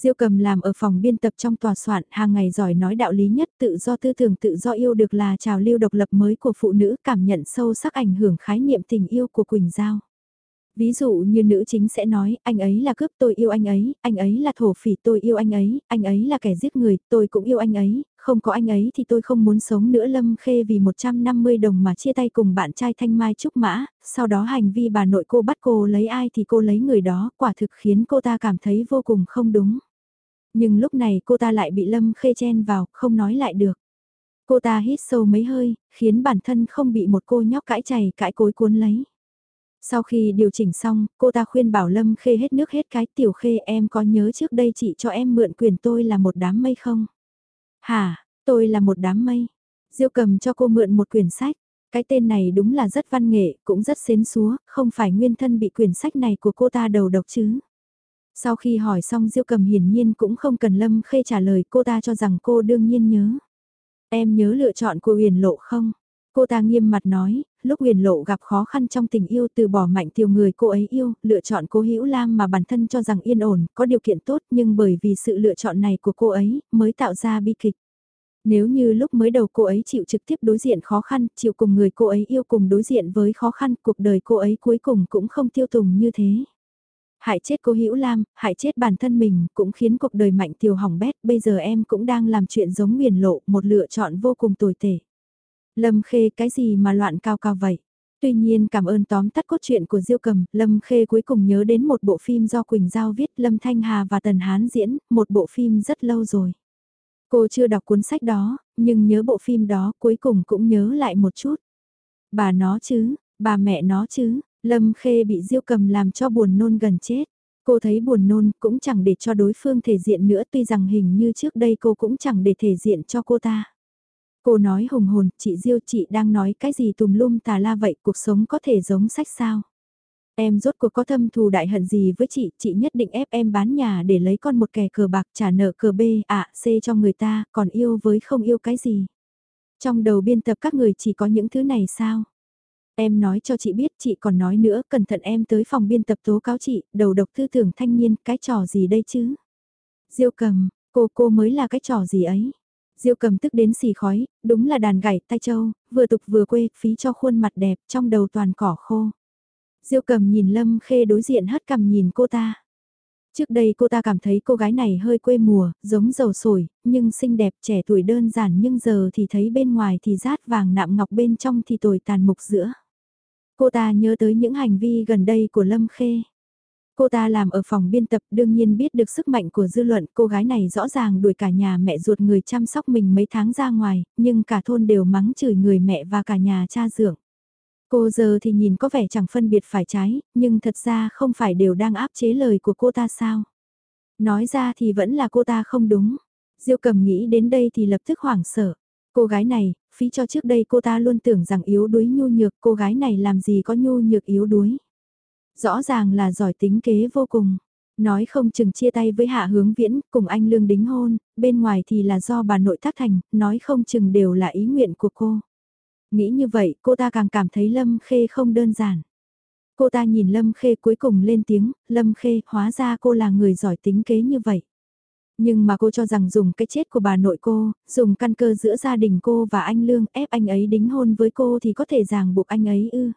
Diêu cầm làm ở phòng biên tập trong tòa soạn, hàng ngày giỏi nói đạo lý nhất tự do tư tưởng tự do yêu được là trào lưu độc lập mới của phụ nữ cảm nhận sâu sắc ảnh hưởng khái niệm tình yêu của Quỳnh Giao. Ví dụ như nữ chính sẽ nói, anh ấy là cướp tôi yêu anh ấy, anh ấy là thổ phỉ tôi yêu anh ấy, anh ấy là kẻ giết người, tôi cũng yêu anh ấy, không có anh ấy thì tôi không muốn sống nữa Lâm Khê vì 150 đồng mà chia tay cùng bạn trai Thanh Mai Trúc Mã, sau đó hành vi bà nội cô bắt cô lấy ai thì cô lấy người đó, quả thực khiến cô ta cảm thấy vô cùng không đúng. Nhưng lúc này cô ta lại bị Lâm Khê chen vào, không nói lại được. Cô ta hít sâu mấy hơi, khiến bản thân không bị một cô nhóc cãi chày cãi cối cuốn lấy. Sau khi điều chỉnh xong, cô ta khuyên bảo Lâm Khê hết nước hết cái tiểu khê em có nhớ trước đây chị cho em mượn quyền tôi là một đám mây không? Hả, tôi là một đám mây. Diêu cầm cho cô mượn một quyển sách. Cái tên này đúng là rất văn nghệ, cũng rất xến xúa, không phải nguyên thân bị quyển sách này của cô ta đầu độc chứ. Sau khi hỏi xong Diêu cầm hiển nhiên cũng không cần Lâm Khê trả lời cô ta cho rằng cô đương nhiên nhớ. Em nhớ lựa chọn của huyền lộ không? Cô ta nghiêm mặt nói, lúc huyền lộ gặp khó khăn trong tình yêu từ bỏ mạnh tiêu người cô ấy yêu, lựa chọn cô Hữu Lam mà bản thân cho rằng yên ổn, có điều kiện tốt nhưng bởi vì sự lựa chọn này của cô ấy mới tạo ra bi kịch. Nếu như lúc mới đầu cô ấy chịu trực tiếp đối diện khó khăn, chịu cùng người cô ấy yêu cùng đối diện với khó khăn, cuộc đời cô ấy cuối cùng cũng không tiêu tùng như thế. Hại chết cô Hữu Lam, hại chết bản thân mình, cũng khiến cuộc đời mạnh tiều hỏng bét, bây giờ em cũng đang làm chuyện giống miền lộ, một lựa chọn vô cùng tồi tệ. Lâm Khê cái gì mà loạn cao cao vậy? Tuy nhiên cảm ơn tóm tắt cốt truyện của Diêu Cầm, Lâm Khê cuối cùng nhớ đến một bộ phim do Quỳnh Giao viết Lâm Thanh Hà và Tần Hán diễn, một bộ phim rất lâu rồi. Cô chưa đọc cuốn sách đó, nhưng nhớ bộ phim đó cuối cùng cũng nhớ lại một chút. Bà nó chứ, bà mẹ nó chứ, Lâm Khê bị Diêu Cầm làm cho buồn nôn gần chết. Cô thấy buồn nôn cũng chẳng để cho đối phương thể diện nữa tuy rằng hình như trước đây cô cũng chẳng để thể diện cho cô ta. Cô nói hùng hồn, chị Diêu chị đang nói cái gì tùm lum tà la vậy, cuộc sống có thể giống sách sao? Em rốt cuộc có thâm thù đại hận gì với chị, chị nhất định ép em bán nhà để lấy con một kẻ cờ bạc trả nợ cờ B, ạ, C cho người ta, còn yêu với không yêu cái gì. Trong đầu biên tập các người chỉ có những thứ này sao? Em nói cho chị biết, chị còn nói nữa, cẩn thận em tới phòng biên tập tố cáo chị, đầu độc tư tưởng thanh niên, cái trò gì đây chứ? Diêu cầm, cô cô mới là cái trò gì ấy? Diêu cầm tức đến xì khói, đúng là đàn gảy tai châu, vừa tục vừa quê, phí cho khuôn mặt đẹp, trong đầu toàn cỏ khô. Diêu cầm nhìn Lâm Khê đối diện hất cằm nhìn cô ta. Trước đây cô ta cảm thấy cô gái này hơi quê mùa, giống dầu sổi, nhưng xinh đẹp trẻ tuổi đơn giản nhưng giờ thì thấy bên ngoài thì rát vàng nạm ngọc bên trong thì tồi tàn mục giữa. Cô ta nhớ tới những hành vi gần đây của Lâm Khê. Cô ta làm ở phòng biên tập đương nhiên biết được sức mạnh của dư luận cô gái này rõ ràng đuổi cả nhà mẹ ruột người chăm sóc mình mấy tháng ra ngoài, nhưng cả thôn đều mắng chửi người mẹ và cả nhà cha dưỡng. Cô giờ thì nhìn có vẻ chẳng phân biệt phải trái, nhưng thật ra không phải đều đang áp chế lời của cô ta sao. Nói ra thì vẫn là cô ta không đúng. Diêu cầm nghĩ đến đây thì lập tức hoảng sợ. Cô gái này, phí cho trước đây cô ta luôn tưởng rằng yếu đuối nhu nhược, cô gái này làm gì có nhu nhược yếu đuối. Rõ ràng là giỏi tính kế vô cùng. Nói không chừng chia tay với hạ hướng viễn, cùng anh lương đính hôn, bên ngoài thì là do bà nội tác thành, nói không chừng đều là ý nguyện của cô. Nghĩ như vậy, cô ta càng cảm thấy Lâm Khê không đơn giản. Cô ta nhìn Lâm Khê cuối cùng lên tiếng, Lâm Khê, hóa ra cô là người giỏi tính kế như vậy. Nhưng mà cô cho rằng dùng cái chết của bà nội cô, dùng căn cơ giữa gia đình cô và anh Lương ép anh ấy đính hôn với cô thì có thể ràng buộc anh ấy ư.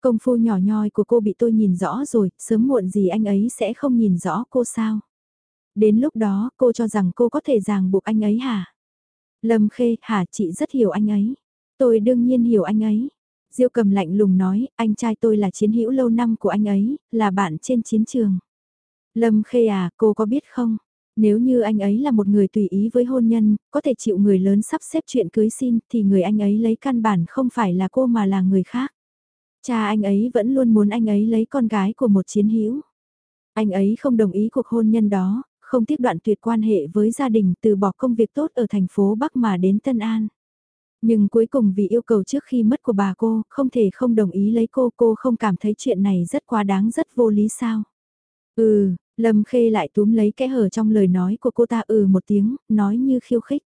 Công phu nhỏ nhoi của cô bị tôi nhìn rõ rồi, sớm muộn gì anh ấy sẽ không nhìn rõ cô sao. Đến lúc đó cô cho rằng cô có thể ràng buộc anh ấy hả? Lâm Khê, hả chị rất hiểu anh ấy. Tôi đương nhiên hiểu anh ấy. Diêu cầm lạnh lùng nói, anh trai tôi là chiến hữu lâu năm của anh ấy, là bạn trên chiến trường. Lâm Khê à, cô có biết không? Nếu như anh ấy là một người tùy ý với hôn nhân, có thể chịu người lớn sắp xếp chuyện cưới xin, thì người anh ấy lấy căn bản không phải là cô mà là người khác. Cha anh ấy vẫn luôn muốn anh ấy lấy con gái của một chiến hữu. Anh ấy không đồng ý cuộc hôn nhân đó, không tiếc đoạn tuyệt quan hệ với gia đình từ bỏ công việc tốt ở thành phố Bắc mà đến Tân An. Nhưng cuối cùng vì yêu cầu trước khi mất của bà cô, không thể không đồng ý lấy cô, cô không cảm thấy chuyện này rất quá đáng rất vô lý sao. Ừ, Lâm Khê lại túm lấy cái hở trong lời nói của cô ta ừ một tiếng, nói như khiêu khích.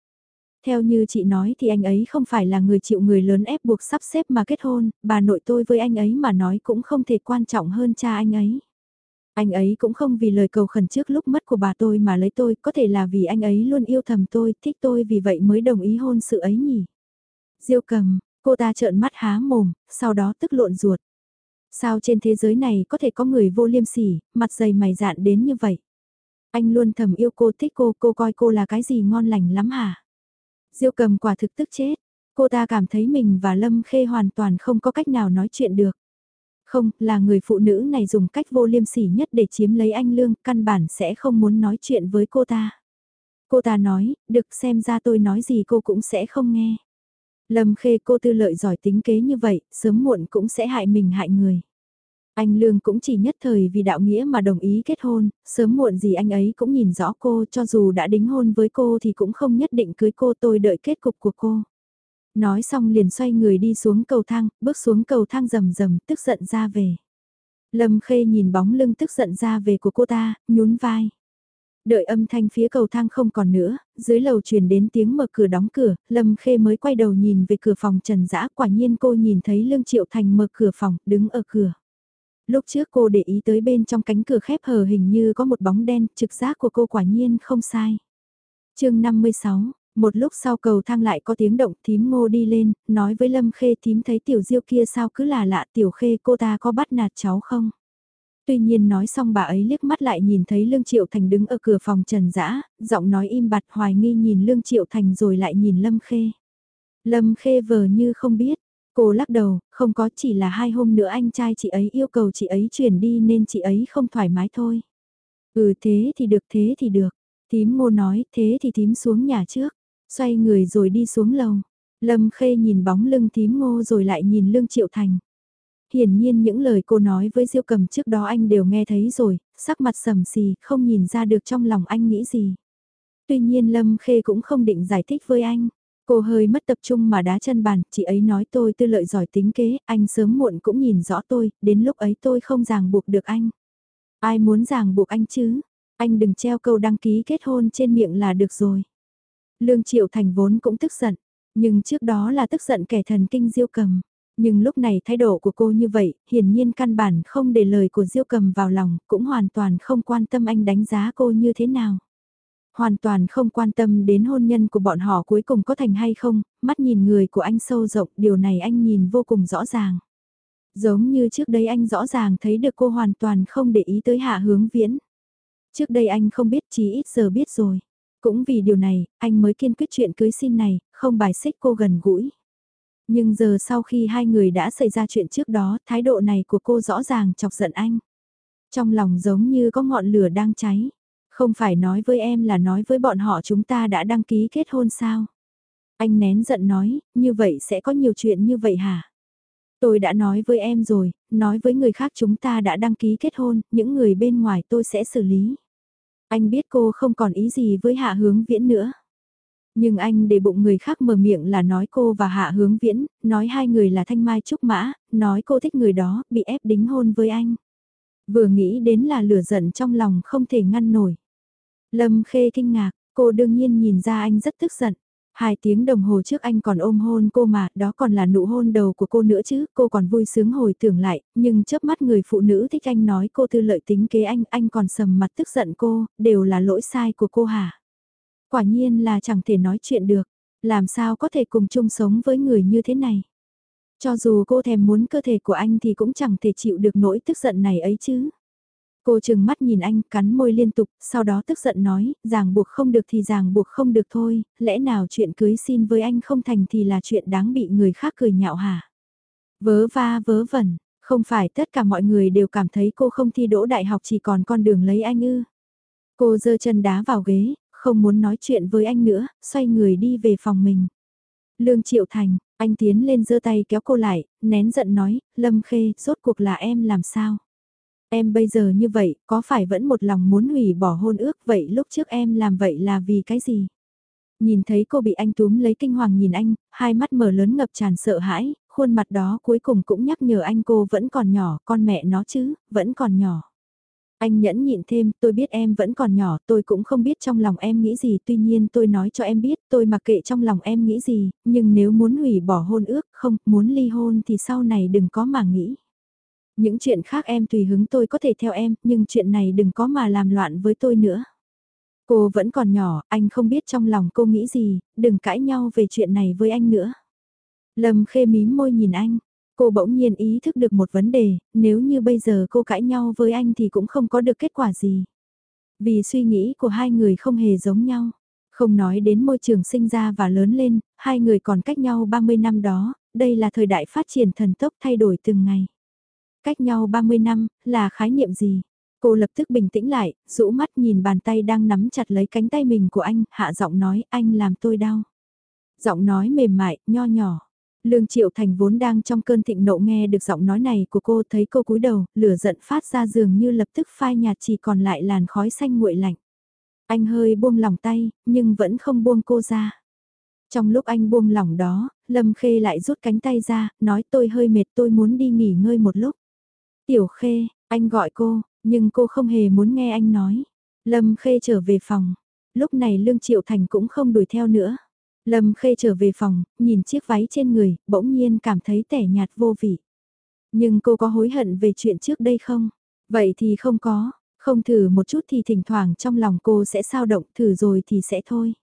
Theo như chị nói thì anh ấy không phải là người chịu người lớn ép buộc sắp xếp mà kết hôn, bà nội tôi với anh ấy mà nói cũng không thể quan trọng hơn cha anh ấy. Anh ấy cũng không vì lời cầu khẩn trước lúc mất của bà tôi mà lấy tôi, có thể là vì anh ấy luôn yêu thầm tôi, thích tôi vì vậy mới đồng ý hôn sự ấy nhỉ. Diêu cầm, cô ta trợn mắt há mồm, sau đó tức lộn ruột. Sao trên thế giới này có thể có người vô liêm sỉ, mặt dày mày dạn đến như vậy? Anh luôn thầm yêu cô thích cô, cô coi cô là cái gì ngon lành lắm hả? Diêu cầm quả thực tức chết, cô ta cảm thấy mình và Lâm Khê hoàn toàn không có cách nào nói chuyện được. Không, là người phụ nữ này dùng cách vô liêm sỉ nhất để chiếm lấy anh Lương, căn bản sẽ không muốn nói chuyện với cô ta. Cô ta nói, được xem ra tôi nói gì cô cũng sẽ không nghe. Lâm Khê cô tư lợi giỏi tính kế như vậy, sớm muộn cũng sẽ hại mình hại người. Anh Lương cũng chỉ nhất thời vì đạo nghĩa mà đồng ý kết hôn, sớm muộn gì anh ấy cũng nhìn rõ cô cho dù đã đính hôn với cô thì cũng không nhất định cưới cô tôi đợi kết cục của cô. Nói xong liền xoay người đi xuống cầu thang, bước xuống cầu thang rầm rầm, tức giận ra về. Lâm Khê nhìn bóng lưng tức giận ra về của cô ta, nhún vai. Đợi âm thanh phía cầu thang không còn nữa, dưới lầu truyền đến tiếng mở cửa đóng cửa, Lâm Khê mới quay đầu nhìn về cửa phòng trần dã quả nhiên cô nhìn thấy Lương Triệu Thành mở cửa phòng, đứng ở cửa. Lúc trước cô để ý tới bên trong cánh cửa khép hờ hình như có một bóng đen, trực giác của cô quả nhiên không sai. chương 56, một lúc sau cầu thang lại có tiếng động thím ngô đi lên, nói với Lâm Khê thím thấy tiểu diêu kia sao cứ là lạ tiểu khê cô ta có bắt nạt cháu không? Tuy nhiên nói xong bà ấy liếc mắt lại nhìn thấy Lương Triệu Thành đứng ở cửa phòng trần dã giọng nói im bặt hoài nghi nhìn Lương Triệu Thành rồi lại nhìn Lâm Khê. Lâm Khê vờ như không biết, cô lắc đầu, không có chỉ là hai hôm nữa anh trai chị ấy yêu cầu chị ấy chuyển đi nên chị ấy không thoải mái thôi. Ừ thế thì được thế thì được, tím ngô nói thế thì tím xuống nhà trước, xoay người rồi đi xuống lầu. Lâm Khê nhìn bóng lưng tím ngô rồi lại nhìn Lương Triệu Thành. Hiển nhiên những lời cô nói với Diêu Cầm trước đó anh đều nghe thấy rồi, sắc mặt sầm xì, không nhìn ra được trong lòng anh nghĩ gì. Tuy nhiên Lâm Khê cũng không định giải thích với anh. Cô hơi mất tập trung mà đá chân bàn, chị ấy nói tôi tư lợi giỏi tính kế, anh sớm muộn cũng nhìn rõ tôi, đến lúc ấy tôi không ràng buộc được anh. Ai muốn ràng buộc anh chứ? Anh đừng treo câu đăng ký kết hôn trên miệng là được rồi. Lương Triệu Thành vốn cũng tức giận, nhưng trước đó là tức giận kẻ thần kinh diêu cầm. Nhưng lúc này thái độ của cô như vậy, hiển nhiên căn bản không để lời của Diêu Cầm vào lòng, cũng hoàn toàn không quan tâm anh đánh giá cô như thế nào. Hoàn toàn không quan tâm đến hôn nhân của bọn họ cuối cùng có thành hay không, mắt nhìn người của anh sâu rộng, điều này anh nhìn vô cùng rõ ràng. Giống như trước đây anh rõ ràng thấy được cô hoàn toàn không để ý tới hạ hướng viễn. Trước đây anh không biết chí ít giờ biết rồi. Cũng vì điều này, anh mới kiên quyết chuyện cưới xin này, không bài xích cô gần gũi. Nhưng giờ sau khi hai người đã xảy ra chuyện trước đó, thái độ này của cô rõ ràng chọc giận anh. Trong lòng giống như có ngọn lửa đang cháy. Không phải nói với em là nói với bọn họ chúng ta đã đăng ký kết hôn sao? Anh nén giận nói, như vậy sẽ có nhiều chuyện như vậy hả? Tôi đã nói với em rồi, nói với người khác chúng ta đã đăng ký kết hôn, những người bên ngoài tôi sẽ xử lý. Anh biết cô không còn ý gì với hạ hướng viễn nữa. Nhưng anh để bụng người khác mở miệng là nói cô và Hạ Hướng Viễn, nói hai người là Thanh Mai Trúc Mã, nói cô thích người đó, bị ép đính hôn với anh. Vừa nghĩ đến là lửa giận trong lòng không thể ngăn nổi. Lâm Khê kinh ngạc, cô đương nhiên nhìn ra anh rất tức giận. Hai tiếng đồng hồ trước anh còn ôm hôn cô mà, đó còn là nụ hôn đầu của cô nữa chứ, cô còn vui sướng hồi tưởng lại, nhưng chớp mắt người phụ nữ thích anh nói cô tư lợi tính kế anh, anh còn sầm mặt tức giận cô, đều là lỗi sai của cô hả? Quả nhiên là chẳng thể nói chuyện được, làm sao có thể cùng chung sống với người như thế này. Cho dù cô thèm muốn cơ thể của anh thì cũng chẳng thể chịu được nỗi tức giận này ấy chứ. Cô chừng mắt nhìn anh, cắn môi liên tục, sau đó tức giận nói, ràng buộc không được thì ràng buộc không được thôi, lẽ nào chuyện cưới xin với anh không thành thì là chuyện đáng bị người khác cười nhạo hả? Vớ va vớ vẩn, không phải tất cả mọi người đều cảm thấy cô không thi đỗ đại học chỉ còn con đường lấy anh ư. Cô giơ chân đá vào ghế, không muốn nói chuyện với anh nữa, xoay người đi về phòng mình. Lương Triệu Thành, anh tiến lên giơ tay kéo cô lại, nén giận nói, Lâm Khê, rốt cuộc là em làm sao? Em bây giờ như vậy, có phải vẫn một lòng muốn hủy bỏ hôn ước vậy lúc trước em làm vậy là vì cái gì? Nhìn thấy cô bị anh túm lấy kinh hoàng nhìn anh, hai mắt mở lớn ngập tràn sợ hãi, khuôn mặt đó cuối cùng cũng nhắc nhở anh cô vẫn còn nhỏ, con mẹ nó chứ, vẫn còn nhỏ. Anh nhẫn nhịn thêm, tôi biết em vẫn còn nhỏ, tôi cũng không biết trong lòng em nghĩ gì, tuy nhiên tôi nói cho em biết, tôi mặc kệ trong lòng em nghĩ gì, nhưng nếu muốn hủy bỏ hôn ước, không, muốn ly hôn thì sau này đừng có mà nghĩ. Những chuyện khác em tùy hứng tôi có thể theo em, nhưng chuyện này đừng có mà làm loạn với tôi nữa. Cô vẫn còn nhỏ, anh không biết trong lòng cô nghĩ gì, đừng cãi nhau về chuyện này với anh nữa. Lâm khê mím môi nhìn anh, cô bỗng nhiên ý thức được một vấn đề, nếu như bây giờ cô cãi nhau với anh thì cũng không có được kết quả gì. Vì suy nghĩ của hai người không hề giống nhau. Không nói đến môi trường sinh ra và lớn lên, hai người còn cách nhau 30 năm đó, đây là thời đại phát triển thần tốc thay đổi từng ngày. Cách nhau 30 năm, là khái niệm gì? Cô lập tức bình tĩnh lại, rũ mắt nhìn bàn tay đang nắm chặt lấy cánh tay mình của anh, hạ giọng nói anh làm tôi đau. Giọng nói mềm mại, nho nhỏ. Lương Triệu Thành vốn đang trong cơn thịnh nộ nghe được giọng nói này của cô thấy cô cúi đầu, lửa giận phát ra giường như lập tức phai nhạt chỉ còn lại làn khói xanh nguội lạnh. Anh hơi buông lỏng tay, nhưng vẫn không buông cô ra. Trong lúc anh buông lỏng đó, Lâm Khê lại rút cánh tay ra, nói tôi hơi mệt tôi muốn đi nghỉ ngơi một lúc. Tiểu Khê, anh gọi cô, nhưng cô không hề muốn nghe anh nói. Lâm Khê trở về phòng. Lúc này Lương Triệu Thành cũng không đuổi theo nữa. Lâm Khê trở về phòng, nhìn chiếc váy trên người, bỗng nhiên cảm thấy tẻ nhạt vô vị. Nhưng cô có hối hận về chuyện trước đây không? Vậy thì không có, không thử một chút thì thỉnh thoảng trong lòng cô sẽ sao động, thử rồi thì sẽ thôi.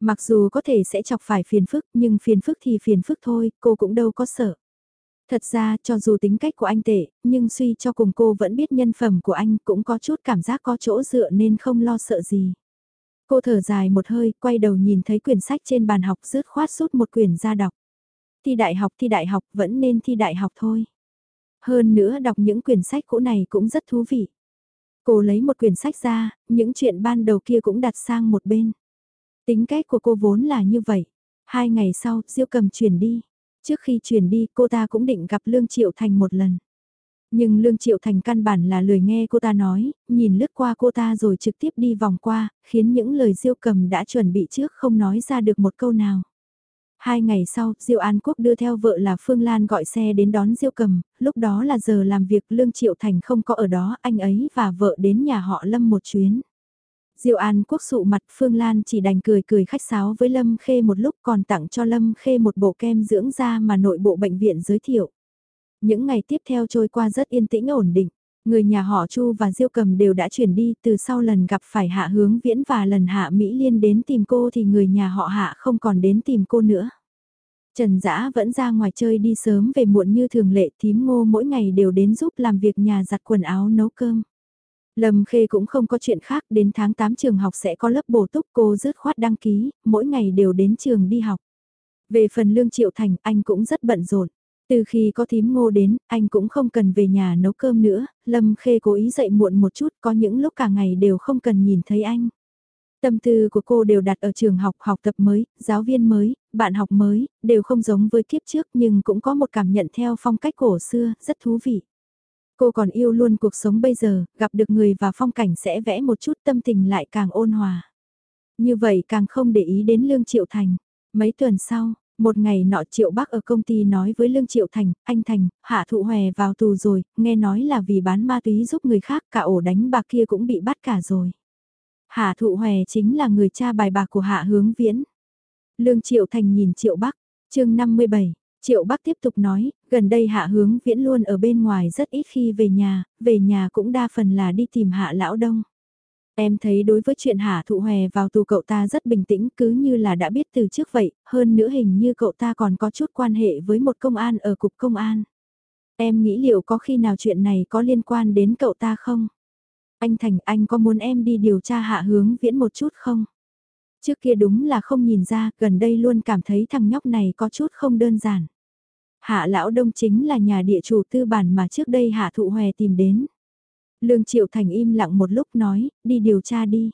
Mặc dù có thể sẽ chọc phải phiền phức, nhưng phiền phức thì phiền phức thôi, cô cũng đâu có sợ. Thật ra cho dù tính cách của anh tệ, nhưng suy cho cùng cô vẫn biết nhân phẩm của anh cũng có chút cảm giác có chỗ dựa nên không lo sợ gì. Cô thở dài một hơi, quay đầu nhìn thấy quyển sách trên bàn học rớt khoát rút một quyển ra đọc. Thi đại học thi đại học vẫn nên thi đại học thôi. Hơn nữa đọc những quyển sách cũ này cũng rất thú vị. Cô lấy một quyển sách ra, những chuyện ban đầu kia cũng đặt sang một bên. Tính cách của cô vốn là như vậy. Hai ngày sau, Diêu cầm chuyển đi. Trước khi chuyển đi cô ta cũng định gặp Lương Triệu Thành một lần. Nhưng Lương Triệu Thành căn bản là lời nghe cô ta nói, nhìn lướt qua cô ta rồi trực tiếp đi vòng qua, khiến những lời Diêu cầm đã chuẩn bị trước không nói ra được một câu nào. Hai ngày sau, Diêu An Quốc đưa theo vợ là Phương Lan gọi xe đến đón Diêu Cầm, lúc đó là giờ làm việc Lương Triệu Thành không có ở đó, anh ấy và vợ đến nhà họ Lâm một chuyến. Diêu An Quốc sụ mặt Phương Lan chỉ đành cười cười khách sáo với Lâm Khê một lúc còn tặng cho Lâm Khê một bộ kem dưỡng da mà nội bộ bệnh viện giới thiệu. Những ngày tiếp theo trôi qua rất yên tĩnh ổn định. Người nhà họ Chu và Diêu Cầm đều đã chuyển đi từ sau lần gặp phải Hạ Hướng Viễn và lần Hạ Mỹ Liên đến tìm cô thì người nhà họ Hạ không còn đến tìm cô nữa. Trần Dã vẫn ra ngoài chơi đi sớm về muộn như thường lệ thím ngô mỗi ngày đều đến giúp làm việc nhà giặt quần áo nấu cơm. Lâm Khê cũng không có chuyện khác, đến tháng 8 trường học sẽ có lớp bổ túc cô rớt khoát đăng ký, mỗi ngày đều đến trường đi học. Về phần Lương Triệu Thành, anh cũng rất bận rộn. Từ khi có thím ngô đến, anh cũng không cần về nhà nấu cơm nữa, Lâm Khê cố ý dậy muộn một chút, có những lúc cả ngày đều không cần nhìn thấy anh. Tâm tư của cô đều đặt ở trường học, học tập mới, giáo viên mới, bạn học mới, đều không giống với kiếp trước nhưng cũng có một cảm nhận theo phong cách cổ xưa, rất thú vị. Cô còn yêu luôn cuộc sống bây giờ, gặp được người và phong cảnh sẽ vẽ một chút tâm tình lại càng ôn hòa. Như vậy càng không để ý đến Lương Triệu Thành. Mấy tuần sau, một ngày nọ Triệu Bắc ở công ty nói với Lương Triệu Thành, anh Thành, Hạ Thụ Hòe vào tù rồi, nghe nói là vì bán ma túy giúp người khác cả ổ đánh bạc kia cũng bị bắt cả rồi. Hạ Thụ Hòe chính là người cha bài bạc của Hạ Hướng Viễn. Lương Triệu Thành nhìn Triệu Bắc, chương 57, Triệu Bắc tiếp tục nói, gần đây Hạ Hướng Viễn luôn ở bên ngoài rất ít khi về nhà, về nhà cũng đa phần là đi tìm Hạ Lão Đông. Em thấy đối với chuyện Hạ Thụ Hòe vào tù cậu ta rất bình tĩnh cứ như là đã biết từ trước vậy, hơn nữa hình như cậu ta còn có chút quan hệ với một công an ở cục công an. Em nghĩ liệu có khi nào chuyện này có liên quan đến cậu ta không? Anh Thành anh có muốn em đi điều tra Hạ Hướng Viễn một chút không? Trước kia đúng là không nhìn ra, gần đây luôn cảm thấy thằng nhóc này có chút không đơn giản. Hạ Lão Đông chính là nhà địa chủ tư bản mà trước đây Hạ Thụ Hòe tìm đến. Lương Triệu Thành im lặng một lúc nói, đi điều tra đi.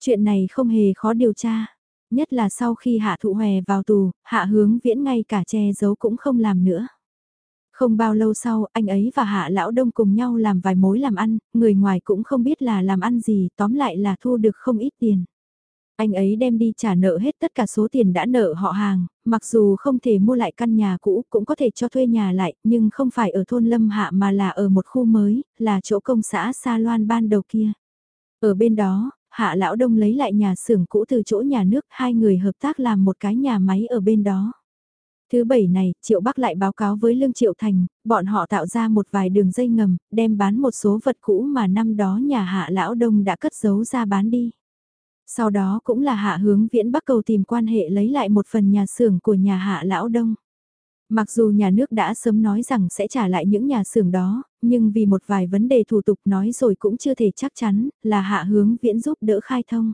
Chuyện này không hề khó điều tra. Nhất là sau khi Hạ Thụ Hòe vào tù, Hạ Hướng Viễn ngay cả che giấu cũng không làm nữa. Không bao lâu sau, anh ấy và Hạ Lão Đông cùng nhau làm vài mối làm ăn, người ngoài cũng không biết là làm ăn gì, tóm lại là thu được không ít tiền. Anh ấy đem đi trả nợ hết tất cả số tiền đã nợ họ hàng, mặc dù không thể mua lại căn nhà cũ cũng có thể cho thuê nhà lại, nhưng không phải ở thôn Lâm Hạ mà là ở một khu mới, là chỗ công xã Sa Loan ban đầu kia. Ở bên đó, Hạ Lão Đông lấy lại nhà xưởng cũ từ chỗ nhà nước, hai người hợp tác làm một cái nhà máy ở bên đó. Thứ bảy này, Triệu Bắc lại báo cáo với Lương Triệu Thành, bọn họ tạo ra một vài đường dây ngầm, đem bán một số vật cũ mà năm đó nhà Hạ Lão Đông đã cất giấu ra bán đi. Sau đó cũng là Hạ Hướng Viễn Bắc cầu tìm quan hệ lấy lại một phần nhà xưởng của nhà Hạ Lão Đông. Mặc dù nhà nước đã sớm nói rằng sẽ trả lại những nhà xưởng đó, nhưng vì một vài vấn đề thủ tục nói rồi cũng chưa thể chắc chắn là Hạ Hướng Viễn giúp đỡ khai thông.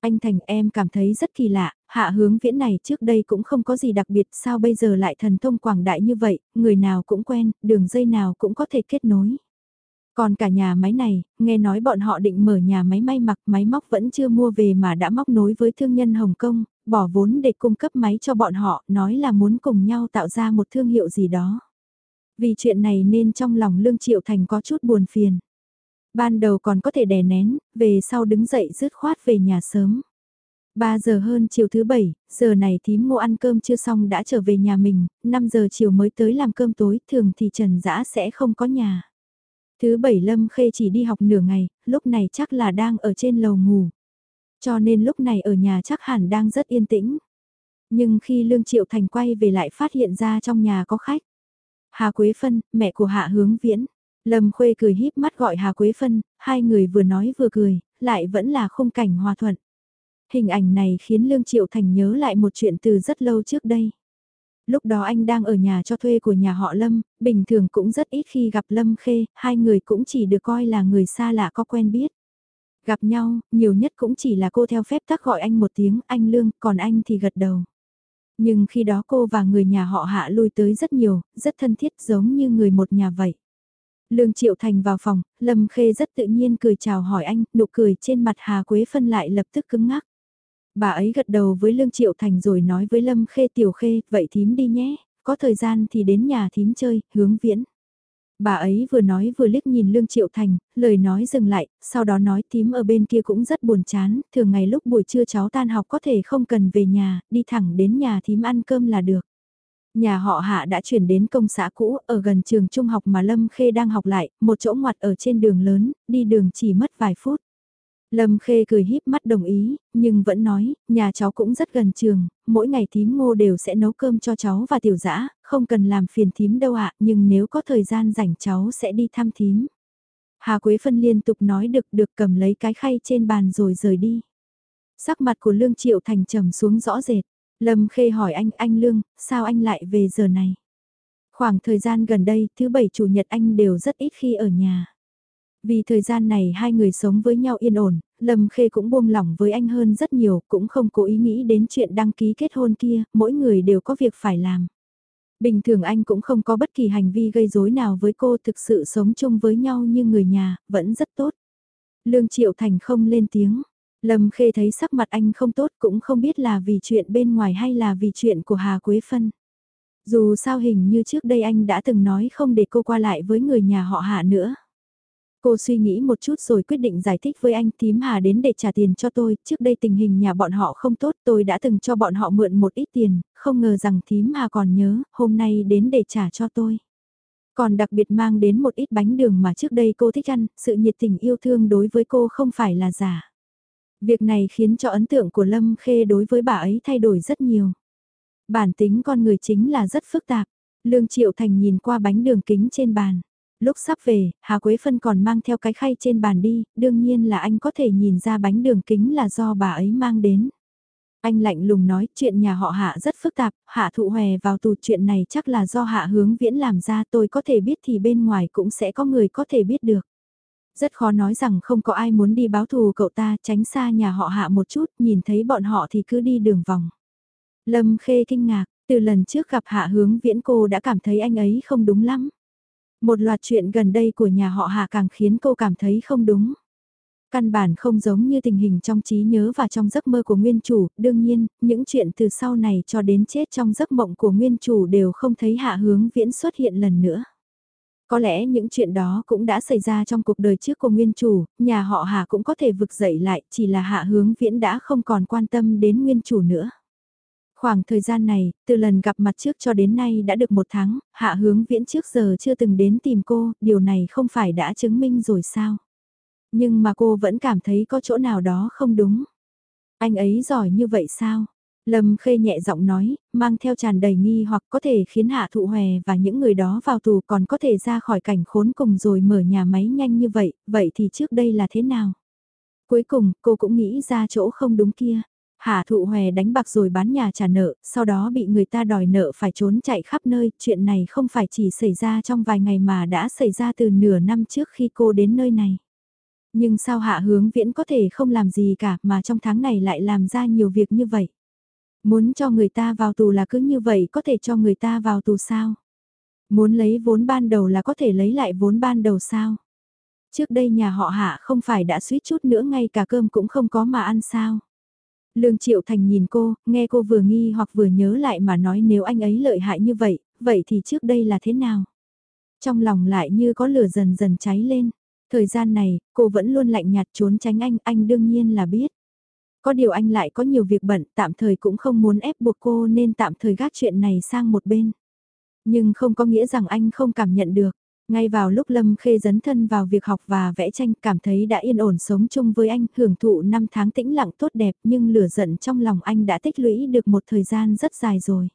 Anh Thành em cảm thấy rất kỳ lạ, hạ hướng viễn này trước đây cũng không có gì đặc biệt sao bây giờ lại thần thông quảng đại như vậy, người nào cũng quen, đường dây nào cũng có thể kết nối. Còn cả nhà máy này, nghe nói bọn họ định mở nhà máy may mặc máy móc vẫn chưa mua về mà đã móc nối với thương nhân Hồng Kông, bỏ vốn để cung cấp máy cho bọn họ, nói là muốn cùng nhau tạo ra một thương hiệu gì đó. Vì chuyện này nên trong lòng Lương Triệu Thành có chút buồn phiền. Ban đầu còn có thể đè nén, về sau đứng dậy dứt khoát về nhà sớm. 3 giờ hơn chiều thứ bảy, giờ này thím ngô ăn cơm chưa xong đã trở về nhà mình, 5 giờ chiều mới tới làm cơm tối, thường thì Trần Dã sẽ không có nhà. Thứ bảy Lâm Khê chỉ đi học nửa ngày, lúc này chắc là đang ở trên lầu ngủ. Cho nên lúc này ở nhà chắc hẳn đang rất yên tĩnh. Nhưng khi Lương Triệu Thành quay về lại phát hiện ra trong nhà có khách. Hà Quế Phân, mẹ của Hạ Hướng Viễn. Lâm Khuê cười híp mắt gọi Hà Quế Phân, hai người vừa nói vừa cười, lại vẫn là khung cảnh hòa thuận. Hình ảnh này khiến Lương Triệu Thành nhớ lại một chuyện từ rất lâu trước đây. Lúc đó anh đang ở nhà cho thuê của nhà họ Lâm, bình thường cũng rất ít khi gặp Lâm Khê, hai người cũng chỉ được coi là người xa lạ có quen biết. Gặp nhau, nhiều nhất cũng chỉ là cô theo phép tắc gọi anh một tiếng anh Lương, còn anh thì gật đầu. Nhưng khi đó cô và người nhà họ hạ lui tới rất nhiều, rất thân thiết giống như người một nhà vậy. Lương Triệu Thành vào phòng, Lâm Khê rất tự nhiên cười chào hỏi anh, nụ cười trên mặt Hà Quế Phân lại lập tức cứng ngắc. Bà ấy gật đầu với Lương Triệu Thành rồi nói với Lâm Khê tiểu khê, vậy thím đi nhé, có thời gian thì đến nhà thím chơi, hướng viễn. Bà ấy vừa nói vừa liếc nhìn Lương Triệu Thành, lời nói dừng lại, sau đó nói thím ở bên kia cũng rất buồn chán, thường ngày lúc buổi trưa cháu tan học có thể không cần về nhà, đi thẳng đến nhà thím ăn cơm là được. Nhà họ Hạ đã chuyển đến công xã cũ ở gần trường trung học mà Lâm Khê đang học lại, một chỗ ngoặt ở trên đường lớn, đi đường chỉ mất vài phút. Lâm Khê cười híp mắt đồng ý, nhưng vẫn nói, nhà cháu cũng rất gần trường, mỗi ngày thím ngô đều sẽ nấu cơm cho cháu và tiểu dã không cần làm phiền thím đâu ạ, nhưng nếu có thời gian rảnh cháu sẽ đi thăm thím. Hà Quế Phân liên tục nói được được cầm lấy cái khay trên bàn rồi rời đi. Sắc mặt của Lương Triệu Thành trầm xuống rõ rệt. Lâm Khê hỏi anh, anh Lương, sao anh lại về giờ này? Khoảng thời gian gần đây, thứ bảy chủ nhật anh đều rất ít khi ở nhà. Vì thời gian này hai người sống với nhau yên ổn, Lâm Khê cũng buông lỏng với anh hơn rất nhiều, cũng không cố ý nghĩ đến chuyện đăng ký kết hôn kia, mỗi người đều có việc phải làm. Bình thường anh cũng không có bất kỳ hành vi gây rối nào với cô thực sự sống chung với nhau như người nhà, vẫn rất tốt. Lương Triệu Thành không lên tiếng, Lâm Khê thấy sắc mặt anh không tốt cũng không biết là vì chuyện bên ngoài hay là vì chuyện của Hà Quế Phân. Dù sao hình như trước đây anh đã từng nói không để cô qua lại với người nhà họ Hạ nữa. Cô suy nghĩ một chút rồi quyết định giải thích với anh tím Hà đến để trả tiền cho tôi, trước đây tình hình nhà bọn họ không tốt tôi đã từng cho bọn họ mượn một ít tiền, không ngờ rằng tím Hà còn nhớ, hôm nay đến để trả cho tôi. Còn đặc biệt mang đến một ít bánh đường mà trước đây cô thích ăn, sự nhiệt tình yêu thương đối với cô không phải là giả. Việc này khiến cho ấn tượng của Lâm Khê đối với bà ấy thay đổi rất nhiều. Bản tính con người chính là rất phức tạp. Lương Triệu Thành nhìn qua bánh đường kính trên bàn. Lúc sắp về, Hà Quế Phân còn mang theo cái khay trên bàn đi, đương nhiên là anh có thể nhìn ra bánh đường kính là do bà ấy mang đến. Anh lạnh lùng nói chuyện nhà họ Hạ rất phức tạp, Hạ thụ hòe vào tù chuyện này chắc là do Hạ hướng viễn làm ra tôi có thể biết thì bên ngoài cũng sẽ có người có thể biết được. Rất khó nói rằng không có ai muốn đi báo thù cậu ta tránh xa nhà họ Hạ một chút, nhìn thấy bọn họ thì cứ đi đường vòng. Lâm Khê kinh ngạc, từ lần trước gặp Hạ hướng viễn cô đã cảm thấy anh ấy không đúng lắm. Một loạt chuyện gần đây của nhà họ Hạ càng khiến cô cảm thấy không đúng. Căn bản không giống như tình hình trong trí nhớ và trong giấc mơ của nguyên chủ, đương nhiên, những chuyện từ sau này cho đến chết trong giấc mộng của nguyên chủ đều không thấy hạ hướng viễn xuất hiện lần nữa. Có lẽ những chuyện đó cũng đã xảy ra trong cuộc đời trước của nguyên chủ, nhà họ Hạ cũng có thể vực dậy lại, chỉ là Hạ Hướng Viễn đã không còn quan tâm đến nguyên chủ nữa. Khoảng thời gian này, từ lần gặp mặt trước cho đến nay đã được một tháng, Hạ Hướng Viễn trước giờ chưa từng đến tìm cô, điều này không phải đã chứng minh rồi sao? Nhưng mà cô vẫn cảm thấy có chỗ nào đó không đúng. Anh ấy giỏi như vậy sao? Lâm Khê nhẹ giọng nói, mang theo tràn đầy nghi hoặc có thể khiến Hạ Thụ Hòe và những người đó vào tù còn có thể ra khỏi cảnh khốn cùng rồi mở nhà máy nhanh như vậy, vậy thì trước đây là thế nào? Cuối cùng, cô cũng nghĩ ra chỗ không đúng kia. Hạ Thụ Hòe đánh bạc rồi bán nhà trả nợ, sau đó bị người ta đòi nợ phải trốn chạy khắp nơi, chuyện này không phải chỉ xảy ra trong vài ngày mà đã xảy ra từ nửa năm trước khi cô đến nơi này. Nhưng sao Hạ Hướng Viễn có thể không làm gì cả mà trong tháng này lại làm ra nhiều việc như vậy? Muốn cho người ta vào tù là cứ như vậy có thể cho người ta vào tù sao? Muốn lấy vốn ban đầu là có thể lấy lại vốn ban đầu sao? Trước đây nhà họ hạ không phải đã suýt chút nữa ngay cả cơm cũng không có mà ăn sao? Lương Triệu Thành nhìn cô, nghe cô vừa nghi hoặc vừa nhớ lại mà nói nếu anh ấy lợi hại như vậy, vậy thì trước đây là thế nào? Trong lòng lại như có lửa dần dần cháy lên. Thời gian này, cô vẫn luôn lạnh nhạt trốn tránh anh, anh đương nhiên là biết. Có điều anh lại có nhiều việc bận, tạm thời cũng không muốn ép buộc cô nên tạm thời gác chuyện này sang một bên. Nhưng không có nghĩa rằng anh không cảm nhận được. Ngay vào lúc Lâm Khê dấn thân vào việc học và vẽ tranh cảm thấy đã yên ổn sống chung với anh, hưởng thụ năm tháng tĩnh lặng tốt đẹp nhưng lửa giận trong lòng anh đã tích lũy được một thời gian rất dài rồi.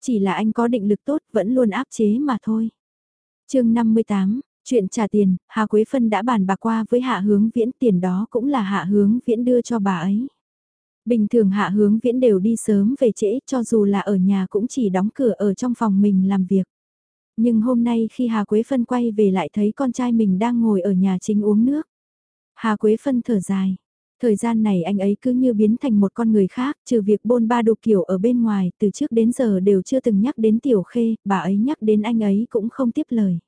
Chỉ là anh có định lực tốt vẫn luôn áp chế mà thôi. chương 58, Chuyện trả tiền, Hà Quế Phân đã bàn bạc qua với Hạ Hướng Viễn tiền đó cũng là Hạ Hướng Viễn đưa cho bà ấy. Bình thường Hạ Hướng Viễn đều đi sớm về trễ cho dù là ở nhà cũng chỉ đóng cửa ở trong phòng mình làm việc. Nhưng hôm nay khi Hà Quế Phân quay về lại thấy con trai mình đang ngồi ở nhà chính uống nước. Hà Quế Phân thở dài. Thời gian này anh ấy cứ như biến thành một con người khác, trừ việc bôn ba đục kiểu ở bên ngoài, từ trước đến giờ đều chưa từng nhắc đến Tiểu Khê, bà ấy nhắc đến anh ấy cũng không tiếp lời.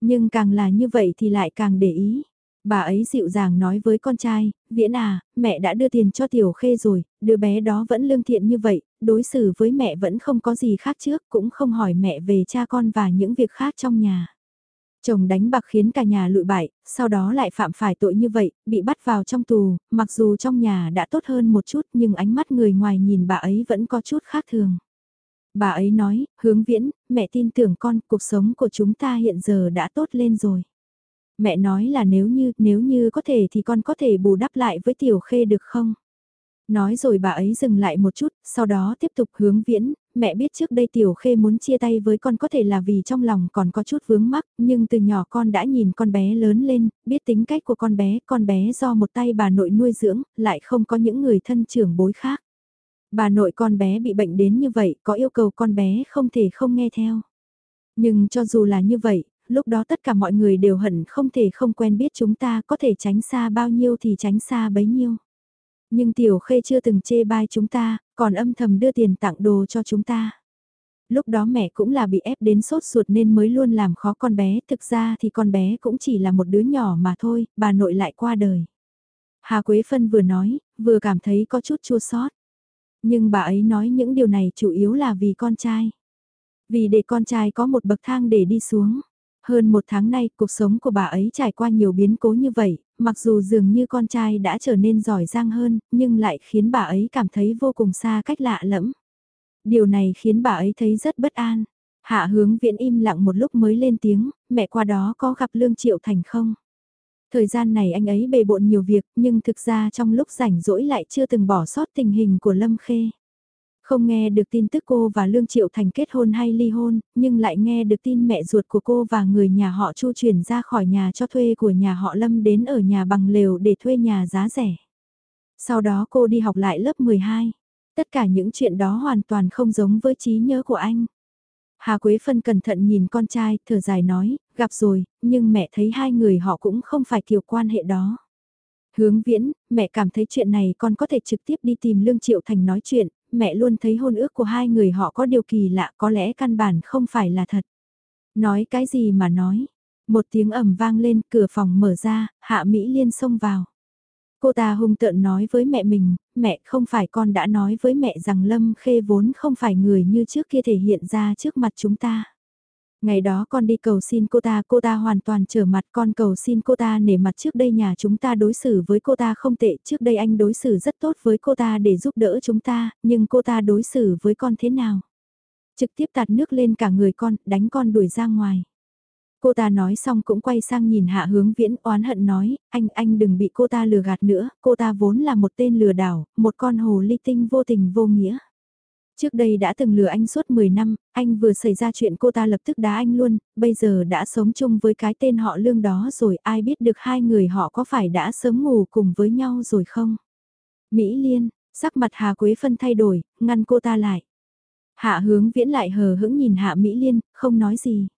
Nhưng càng là như vậy thì lại càng để ý. Bà ấy dịu dàng nói với con trai, Viễn à, mẹ đã đưa tiền cho Tiểu Khê rồi, đứa bé đó vẫn lương thiện như vậy, đối xử với mẹ vẫn không có gì khác trước, cũng không hỏi mẹ về cha con và những việc khác trong nhà. Chồng đánh bạc khiến cả nhà lụi bại, sau đó lại phạm phải tội như vậy, bị bắt vào trong tù, mặc dù trong nhà đã tốt hơn một chút nhưng ánh mắt người ngoài nhìn bà ấy vẫn có chút khác thường. Bà ấy nói, hướng viễn, mẹ tin tưởng con, cuộc sống của chúng ta hiện giờ đã tốt lên rồi. Mẹ nói là nếu như, nếu như có thể thì con có thể bù đắp lại với tiểu khê được không? Nói rồi bà ấy dừng lại một chút, sau đó tiếp tục hướng viễn, mẹ biết trước đây tiểu khê muốn chia tay với con có thể là vì trong lòng còn có chút vướng mắc, nhưng từ nhỏ con đã nhìn con bé lớn lên, biết tính cách của con bé, con bé do một tay bà nội nuôi dưỡng, lại không có những người thân trưởng bối khác. Bà nội con bé bị bệnh đến như vậy, có yêu cầu con bé không thể không nghe theo. Nhưng cho dù là như vậy, lúc đó tất cả mọi người đều hận không thể không quen biết chúng ta có thể tránh xa bao nhiêu thì tránh xa bấy nhiêu. Nhưng Tiểu Khê chưa từng chê bai chúng ta, còn âm thầm đưa tiền tặng đồ cho chúng ta. Lúc đó mẹ cũng là bị ép đến sốt ruột nên mới luôn làm khó con bé, thực ra thì con bé cũng chỉ là một đứa nhỏ mà thôi, bà nội lại qua đời. Hà Quế Phân vừa nói, vừa cảm thấy có chút chua xót. Nhưng bà ấy nói những điều này chủ yếu là vì con trai. Vì để con trai có một bậc thang để đi xuống. Hơn một tháng nay, cuộc sống của bà ấy trải qua nhiều biến cố như vậy, mặc dù dường như con trai đã trở nên giỏi giang hơn, nhưng lại khiến bà ấy cảm thấy vô cùng xa cách lạ lẫm. Điều này khiến bà ấy thấy rất bất an. Hạ hướng viện im lặng một lúc mới lên tiếng, mẹ qua đó có gặp Lương Triệu Thành không? Thời gian này anh ấy bề bộn nhiều việc, nhưng thực ra trong lúc rảnh rỗi lại chưa từng bỏ sót tình hình của Lâm Khê. Không nghe được tin tức cô và Lương Triệu Thành kết hôn hay ly hôn, nhưng lại nghe được tin mẹ ruột của cô và người nhà họ Chu chuyển ra khỏi nhà cho thuê của nhà họ Lâm đến ở nhà bằng lều để thuê nhà giá rẻ. Sau đó cô đi học lại lớp 12. Tất cả những chuyện đó hoàn toàn không giống với trí nhớ của anh. Hà Quế Phân cẩn thận nhìn con trai, thở dài nói, gặp rồi, nhưng mẹ thấy hai người họ cũng không phải kiểu quan hệ đó. Hướng viễn, mẹ cảm thấy chuyện này con có thể trực tiếp đi tìm Lương Triệu Thành nói chuyện, mẹ luôn thấy hôn ước của hai người họ có điều kỳ lạ có lẽ căn bản không phải là thật. Nói cái gì mà nói. Một tiếng ầm vang lên, cửa phòng mở ra, Hạ Mỹ Liên xông vào. Cô ta hung tợn nói với mẹ mình, mẹ không phải con đã nói với mẹ rằng Lâm Khê vốn không phải người như trước kia thể hiện ra trước mặt chúng ta. Ngày đó con đi cầu xin cô ta, cô ta hoàn toàn trở mặt con cầu xin cô ta nể mặt trước đây nhà chúng ta đối xử với cô ta không tệ, trước đây anh đối xử rất tốt với cô ta để giúp đỡ chúng ta, nhưng cô ta đối xử với con thế nào? Trực tiếp tạt nước lên cả người con, đánh con đuổi ra ngoài. Cô ta nói xong cũng quay sang nhìn hạ hướng viễn oán hận nói, anh, anh đừng bị cô ta lừa gạt nữa, cô ta vốn là một tên lừa đảo, một con hồ ly tinh vô tình vô nghĩa. Trước đây đã từng lừa anh suốt 10 năm, anh vừa xảy ra chuyện cô ta lập tức đá anh luôn, bây giờ đã sống chung với cái tên họ lương đó rồi ai biết được hai người họ có phải đã sớm ngủ cùng với nhau rồi không? Mỹ Liên, sắc mặt Hà Quế Phân thay đổi, ngăn cô ta lại. Hạ hướng viễn lại hờ hững nhìn Hạ Mỹ Liên, không nói gì.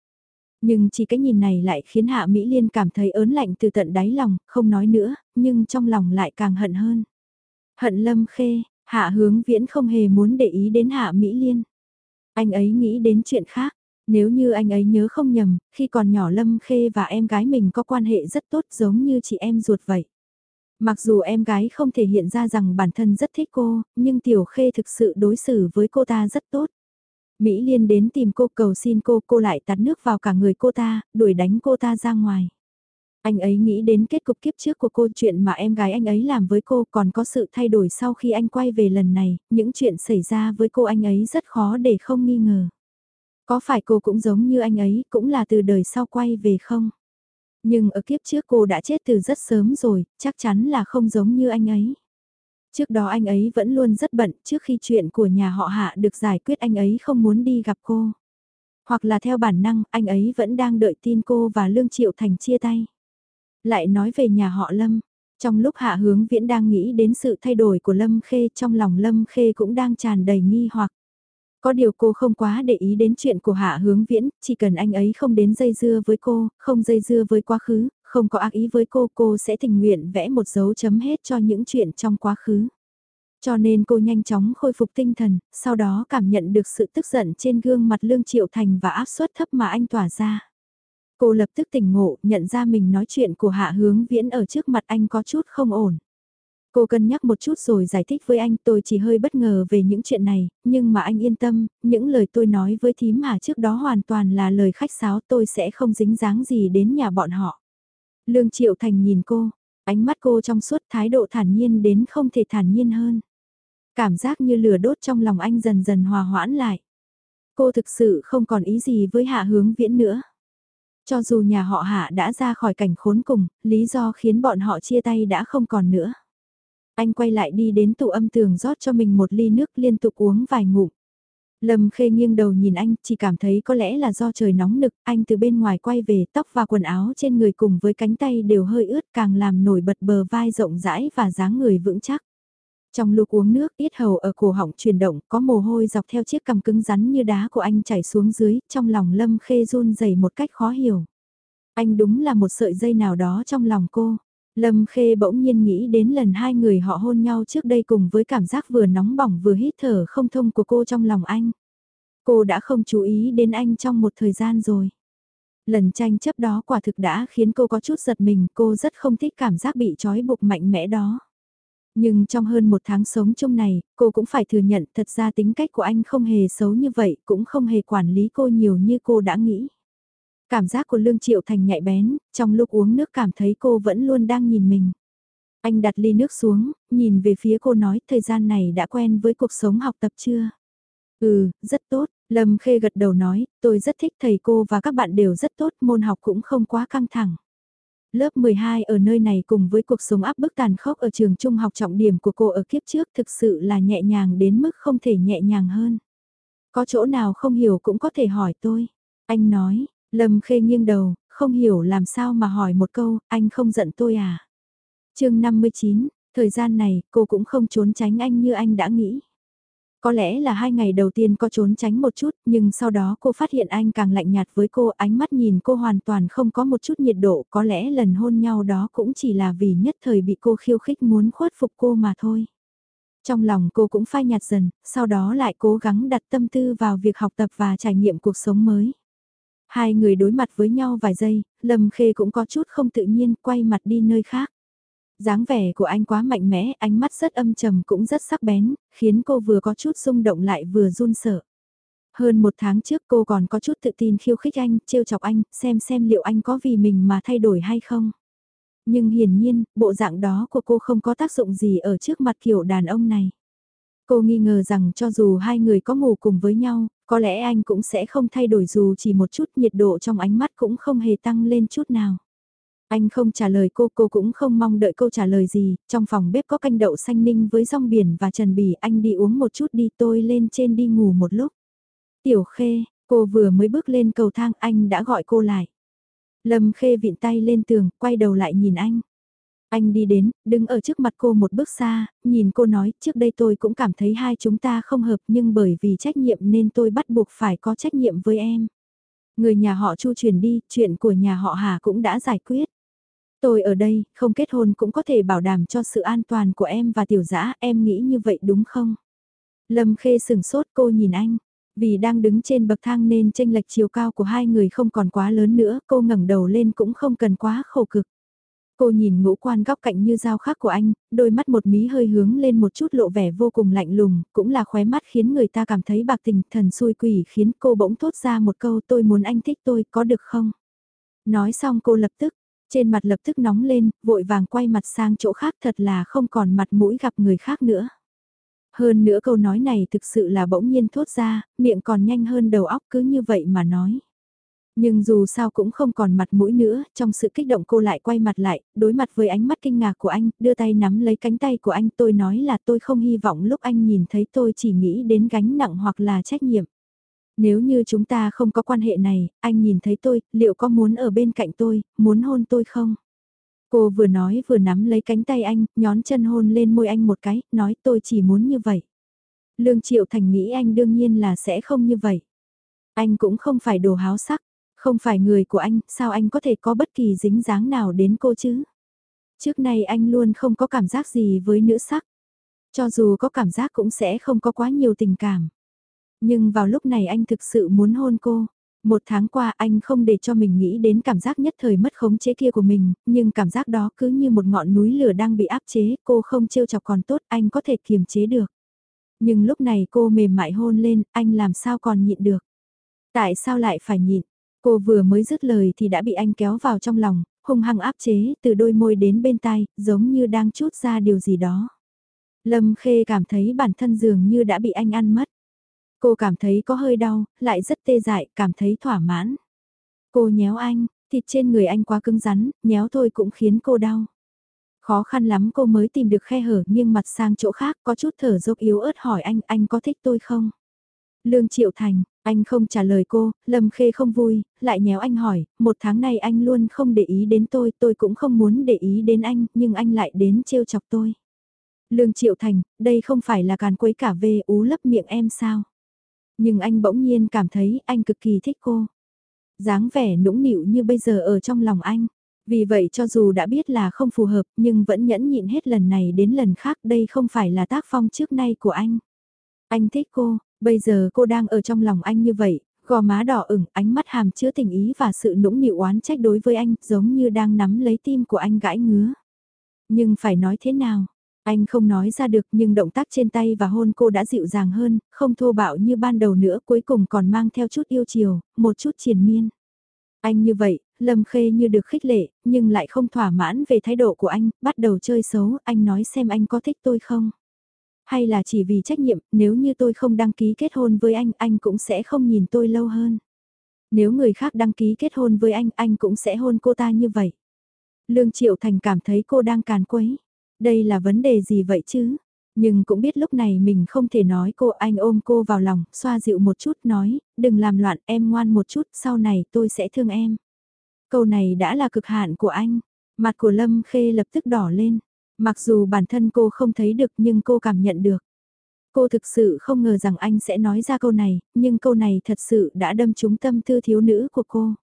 Nhưng chỉ cái nhìn này lại khiến Hạ Mỹ Liên cảm thấy ớn lạnh từ tận đáy lòng, không nói nữa, nhưng trong lòng lại càng hận hơn. Hận Lâm Khê, Hạ hướng viễn không hề muốn để ý đến Hạ Mỹ Liên. Anh ấy nghĩ đến chuyện khác. Nếu như anh ấy nhớ không nhầm, khi còn nhỏ Lâm Khê và em gái mình có quan hệ rất tốt giống như chị em ruột vậy. Mặc dù em gái không thể hiện ra rằng bản thân rất thích cô, nhưng Tiểu Khê thực sự đối xử với cô ta rất tốt. Mỹ Liên đến tìm cô cầu xin cô, cô lại tạt nước vào cả người cô ta, đuổi đánh cô ta ra ngoài. Anh ấy nghĩ đến kết cục kiếp trước của cô chuyện mà em gái anh ấy làm với cô còn có sự thay đổi sau khi anh quay về lần này, những chuyện xảy ra với cô anh ấy rất khó để không nghi ngờ. Có phải cô cũng giống như anh ấy, cũng là từ đời sau quay về không? Nhưng ở kiếp trước cô đã chết từ rất sớm rồi, chắc chắn là không giống như anh ấy. Trước đó anh ấy vẫn luôn rất bận, trước khi chuyện của nhà họ hạ được giải quyết anh ấy không muốn đi gặp cô. Hoặc là theo bản năng, anh ấy vẫn đang đợi tin cô và Lương Triệu Thành chia tay. Lại nói về nhà họ Lâm, trong lúc Hạ Hướng Viễn đang nghĩ đến sự thay đổi của Lâm Khê trong lòng Lâm Khê cũng đang tràn đầy nghi hoặc. Có điều cô không quá để ý đến chuyện của Hạ Hướng Viễn, chỉ cần anh ấy không đến dây dưa với cô, không dây dưa với quá khứ, không có ác ý với cô, cô sẽ tình nguyện vẽ một dấu chấm hết cho những chuyện trong quá khứ. Cho nên cô nhanh chóng khôi phục tinh thần, sau đó cảm nhận được sự tức giận trên gương mặt Lương Triệu Thành và áp suất thấp mà anh tỏa ra. Cô lập tức tỉnh ngộ, nhận ra mình nói chuyện của Hạ Hướng Viễn ở trước mặt anh có chút không ổn. Cô cân nhắc một chút rồi giải thích với anh tôi chỉ hơi bất ngờ về những chuyện này, nhưng mà anh yên tâm, những lời tôi nói với thím Hà trước đó hoàn toàn là lời khách sáo tôi sẽ không dính dáng gì đến nhà bọn họ. Lương Triệu Thành nhìn cô, ánh mắt cô trong suốt thái độ thản nhiên đến không thể thản nhiên hơn. Cảm giác như lửa đốt trong lòng anh dần dần hòa hoãn lại. Cô thực sự không còn ý gì với hạ hướng viễn nữa. Cho dù nhà họ hạ đã ra khỏi cảnh khốn cùng, lý do khiến bọn họ chia tay đã không còn nữa. Anh quay lại đi đến tủ âm tường rót cho mình một ly nước liên tục uống vài ngụm. Lâm khê nghiêng đầu nhìn anh, chỉ cảm thấy có lẽ là do trời nóng nực, anh từ bên ngoài quay về, tóc và quần áo trên người cùng với cánh tay đều hơi ướt càng làm nổi bật bờ vai rộng rãi và dáng người vững chắc. Trong lúc uống nước, ít hầu ở cổ họng chuyển động, có mồ hôi dọc theo chiếc cằm cứng rắn như đá của anh chảy xuống dưới, trong lòng Lâm Khê run rẩy một cách khó hiểu. Anh đúng là một sợi dây nào đó trong lòng cô. Lâm Khê bỗng nhiên nghĩ đến lần hai người họ hôn nhau trước đây cùng với cảm giác vừa nóng bỏng vừa hít thở không thông của cô trong lòng anh. Cô đã không chú ý đến anh trong một thời gian rồi. Lần tranh chấp đó quả thực đã khiến cô có chút giật mình, cô rất không thích cảm giác bị trói buộc mạnh mẽ đó. Nhưng trong hơn một tháng sống chung này, cô cũng phải thừa nhận thật ra tính cách của anh không hề xấu như vậy, cũng không hề quản lý cô nhiều như cô đã nghĩ. Cảm giác của Lương Triệu Thành nhạy bén, trong lúc uống nước cảm thấy cô vẫn luôn đang nhìn mình. Anh đặt ly nước xuống, nhìn về phía cô nói thời gian này đã quen với cuộc sống học tập chưa? Ừ, rất tốt, Lâm Khê gật đầu nói, tôi rất thích thầy cô và các bạn đều rất tốt, môn học cũng không quá căng thẳng. Lớp 12 ở nơi này cùng với cuộc sống áp bức tàn khốc ở trường trung học trọng điểm của cô ở kiếp trước thực sự là nhẹ nhàng đến mức không thể nhẹ nhàng hơn. Có chỗ nào không hiểu cũng có thể hỏi tôi. Anh nói, Lâm Khê nghiêng đầu, không hiểu làm sao mà hỏi một câu, anh không giận tôi à? chương 59, thời gian này cô cũng không trốn tránh anh như anh đã nghĩ. Có lẽ là hai ngày đầu tiên có trốn tránh một chút, nhưng sau đó cô phát hiện anh càng lạnh nhạt với cô, ánh mắt nhìn cô hoàn toàn không có một chút nhiệt độ, có lẽ lần hôn nhau đó cũng chỉ là vì nhất thời bị cô khiêu khích muốn khuất phục cô mà thôi. Trong lòng cô cũng phai nhạt dần, sau đó lại cố gắng đặt tâm tư vào việc học tập và trải nghiệm cuộc sống mới. Hai người đối mặt với nhau vài giây, Lâm Khê cũng có chút không tự nhiên quay mặt đi nơi khác dáng vẻ của anh quá mạnh mẽ, ánh mắt rất âm trầm cũng rất sắc bén, khiến cô vừa có chút rung động lại vừa run sợ. Hơn một tháng trước cô còn có chút tự tin khiêu khích anh, trêu chọc anh, xem xem liệu anh có vì mình mà thay đổi hay không. Nhưng hiển nhiên, bộ dạng đó của cô không có tác dụng gì ở trước mặt kiểu đàn ông này. Cô nghi ngờ rằng cho dù hai người có ngủ cùng với nhau, có lẽ anh cũng sẽ không thay đổi dù chỉ một chút nhiệt độ trong ánh mắt cũng không hề tăng lên chút nào. Anh không trả lời cô, cô cũng không mong đợi câu trả lời gì, trong phòng bếp có canh đậu xanh ninh với rong biển và trần bì, anh đi uống một chút đi tôi lên trên đi ngủ một lúc. Tiểu khê, cô vừa mới bước lên cầu thang anh đã gọi cô lại. Lâm khê vịn tay lên tường, quay đầu lại nhìn anh. Anh đi đến, đứng ở trước mặt cô một bước xa, nhìn cô nói, trước đây tôi cũng cảm thấy hai chúng ta không hợp nhưng bởi vì trách nhiệm nên tôi bắt buộc phải có trách nhiệm với em. Người nhà họ Chu chuyển đi, chuyện của nhà họ Hà cũng đã giải quyết. Tôi ở đây, không kết hôn cũng có thể bảo đảm cho sự an toàn của em và tiểu dã, em nghĩ như vậy đúng không? Lâm Khê sừng sốt cô nhìn anh, vì đang đứng trên bậc thang nên tranh lệch chiều cao của hai người không còn quá lớn nữa, cô ngẩng đầu lên cũng không cần quá khổ cực. Cô nhìn ngũ quan góc cạnh như dao khắc của anh, đôi mắt một mí hơi hướng lên một chút lộ vẻ vô cùng lạnh lùng, cũng là khóe mắt khiến người ta cảm thấy bạc tình, thần xui quỷ khiến cô bỗng thốt ra một câu tôi muốn anh thích tôi, có được không? Nói xong cô lập tức, trên mặt lập tức nóng lên, vội vàng quay mặt sang chỗ khác thật là không còn mặt mũi gặp người khác nữa. Hơn nữa câu nói này thực sự là bỗng nhiên thốt ra, miệng còn nhanh hơn đầu óc cứ như vậy mà nói. Nhưng dù sao cũng không còn mặt mũi nữa, trong sự kích động cô lại quay mặt lại, đối mặt với ánh mắt kinh ngạc của anh, đưa tay nắm lấy cánh tay của anh tôi nói là tôi không hy vọng lúc anh nhìn thấy tôi chỉ nghĩ đến gánh nặng hoặc là trách nhiệm. Nếu như chúng ta không có quan hệ này, anh nhìn thấy tôi, liệu có muốn ở bên cạnh tôi, muốn hôn tôi không? Cô vừa nói vừa nắm lấy cánh tay anh, nhón chân hôn lên môi anh một cái, nói tôi chỉ muốn như vậy. Lương Triệu Thành nghĩ anh đương nhiên là sẽ không như vậy. Anh cũng không phải đồ háo sắc, không phải người của anh, sao anh có thể có bất kỳ dính dáng nào đến cô chứ? Trước nay anh luôn không có cảm giác gì với nữ sắc. Cho dù có cảm giác cũng sẽ không có quá nhiều tình cảm. Nhưng vào lúc này anh thực sự muốn hôn cô. Một tháng qua anh không để cho mình nghĩ đến cảm giác nhất thời mất khống chế kia của mình, nhưng cảm giác đó cứ như một ngọn núi lửa đang bị áp chế, cô không trêu chọc còn tốt, anh có thể kiềm chế được. Nhưng lúc này cô mềm mại hôn lên, anh làm sao còn nhịn được. Tại sao lại phải nhịn? Cô vừa mới dứt lời thì đã bị anh kéo vào trong lòng, hung hăng áp chế từ đôi môi đến bên tai, giống như đang chút ra điều gì đó. Lâm Khê cảm thấy bản thân dường như đã bị anh ăn mất. Cô cảm thấy có hơi đau, lại rất tê dại, cảm thấy thỏa mãn. Cô nhéo anh, thịt trên người anh quá cứng rắn, nhéo thôi cũng khiến cô đau. Khó khăn lắm cô mới tìm được khe hở nghiêng mặt sang chỗ khác có chút thở dốc yếu ớt hỏi anh, anh có thích tôi không? Lương Triệu Thành, anh không trả lời cô, Lâm Khê không vui, lại nhéo anh hỏi, một tháng này anh luôn không để ý đến tôi, tôi cũng không muốn để ý đến anh, nhưng anh lại đến trêu chọc tôi. Lương Triệu Thành, đây không phải là càn quấy cả về ú lấp miệng em sao? Nhưng anh bỗng nhiên cảm thấy anh cực kỳ thích cô. dáng vẻ nũng nịu như bây giờ ở trong lòng anh. Vì vậy cho dù đã biết là không phù hợp nhưng vẫn nhẫn nhịn hết lần này đến lần khác đây không phải là tác phong trước nay của anh. Anh thích cô, bây giờ cô đang ở trong lòng anh như vậy, gò má đỏ ửng, ánh mắt hàm chứa tình ý và sự nũng nịu oán trách đối với anh, giống như đang nắm lấy tim của anh gãi ngứa. Nhưng phải nói thế nào, anh không nói ra được nhưng động tác trên tay và hôn cô đã dịu dàng hơn, không thô bạo như ban đầu nữa cuối cùng còn mang theo chút yêu chiều, một chút triền miên. Anh như vậy, Lâm Khê như được khích lệ, nhưng lại không thỏa mãn về thái độ của anh, bắt đầu chơi xấu, anh nói xem anh có thích tôi không? Hay là chỉ vì trách nhiệm, nếu như tôi không đăng ký kết hôn với anh, anh cũng sẽ không nhìn tôi lâu hơn. Nếu người khác đăng ký kết hôn với anh, anh cũng sẽ hôn cô ta như vậy. Lương Triệu Thành cảm thấy cô đang càn quấy. Đây là vấn đề gì vậy chứ? Nhưng cũng biết lúc này mình không thể nói cô anh ôm cô vào lòng, xoa dịu một chút nói, đừng làm loạn em ngoan một chút, sau này tôi sẽ thương em. Câu này đã là cực hạn của anh. Mặt của Lâm Khê lập tức đỏ lên. Mặc dù bản thân cô không thấy được nhưng cô cảm nhận được. Cô thực sự không ngờ rằng anh sẽ nói ra câu này, nhưng câu này thật sự đã đâm trúng tâm tư thiếu nữ của cô.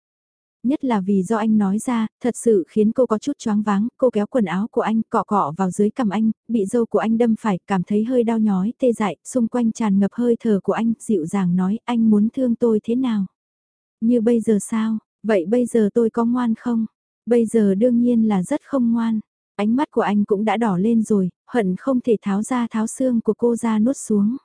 Nhất là vì do anh nói ra, thật sự khiến cô có chút choáng váng, cô kéo quần áo của anh cọ cọ vào dưới cằm anh, bị dâu của anh đâm phải, cảm thấy hơi đau nhói, tê dại, xung quanh tràn ngập hơi thở của anh, dịu dàng nói anh muốn thương tôi thế nào. Như bây giờ sao, vậy bây giờ tôi có ngoan không? Bây giờ đương nhiên là rất không ngoan. Ánh mắt của anh cũng đã đỏ lên rồi, hận không thể tháo ra tháo xương của cô ra nuốt xuống.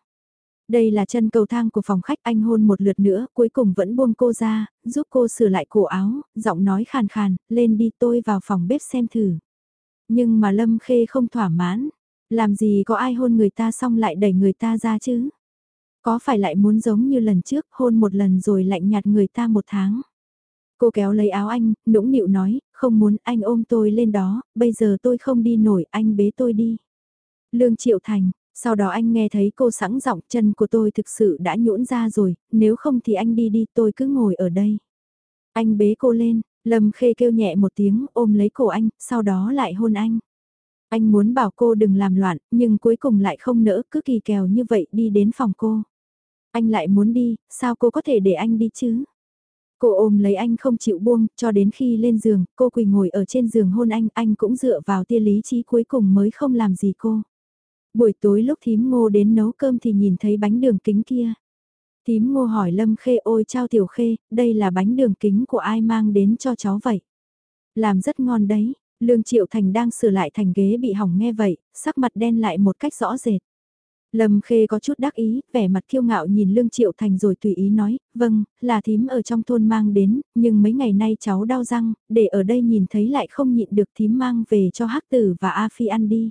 Đây là chân cầu thang của phòng khách anh hôn một lượt nữa, cuối cùng vẫn buông cô ra, giúp cô sửa lại cổ áo, giọng nói khàn khàn, lên đi tôi vào phòng bếp xem thử. Nhưng mà Lâm Khê không thỏa mãn, làm gì có ai hôn người ta xong lại đẩy người ta ra chứ? Có phải lại muốn giống như lần trước hôn một lần rồi lạnh nhạt người ta một tháng? Cô kéo lấy áo anh, nũng nịu nói, không muốn anh ôm tôi lên đó, bây giờ tôi không đi nổi, anh bế tôi đi. Lương Triệu Thành, sau đó anh nghe thấy cô sẵn giọng chân của tôi thực sự đã nhũn ra rồi, nếu không thì anh đi đi tôi cứ ngồi ở đây. Anh bế cô lên, Lâm Khê kêu nhẹ một tiếng ôm lấy cổ anh, sau đó lại hôn anh. Anh muốn bảo cô đừng làm loạn, nhưng cuối cùng lại không nỡ cứ kỳ kèo như vậy đi đến phòng cô. Anh lại muốn đi, sao cô có thể để anh đi chứ? Cô ôm lấy anh không chịu buông, cho đến khi lên giường, cô quỳ ngồi ở trên giường hôn anh, anh cũng dựa vào tia lý trí cuối cùng mới không làm gì cô. Buổi tối lúc thím ngô đến nấu cơm thì nhìn thấy bánh đường kính kia. Thím ngô hỏi Lâm Khê ôi trao tiểu khê, đây là bánh đường kính của ai mang đến cho cháu vậy? Làm rất ngon đấy, Lương Triệu Thành đang sửa lại thành ghế bị hỏng nghe vậy, sắc mặt đen lại một cách rõ rệt. Lâm Khê có chút đắc ý, vẻ mặt kiêu ngạo nhìn Lương Triệu Thành rồi tùy ý nói, vâng, là thím ở trong thôn mang đến, nhưng mấy ngày nay cháu đau răng, để ở đây nhìn thấy lại không nhịn được thím mang về cho Hắc Tử và A Phi ăn đi.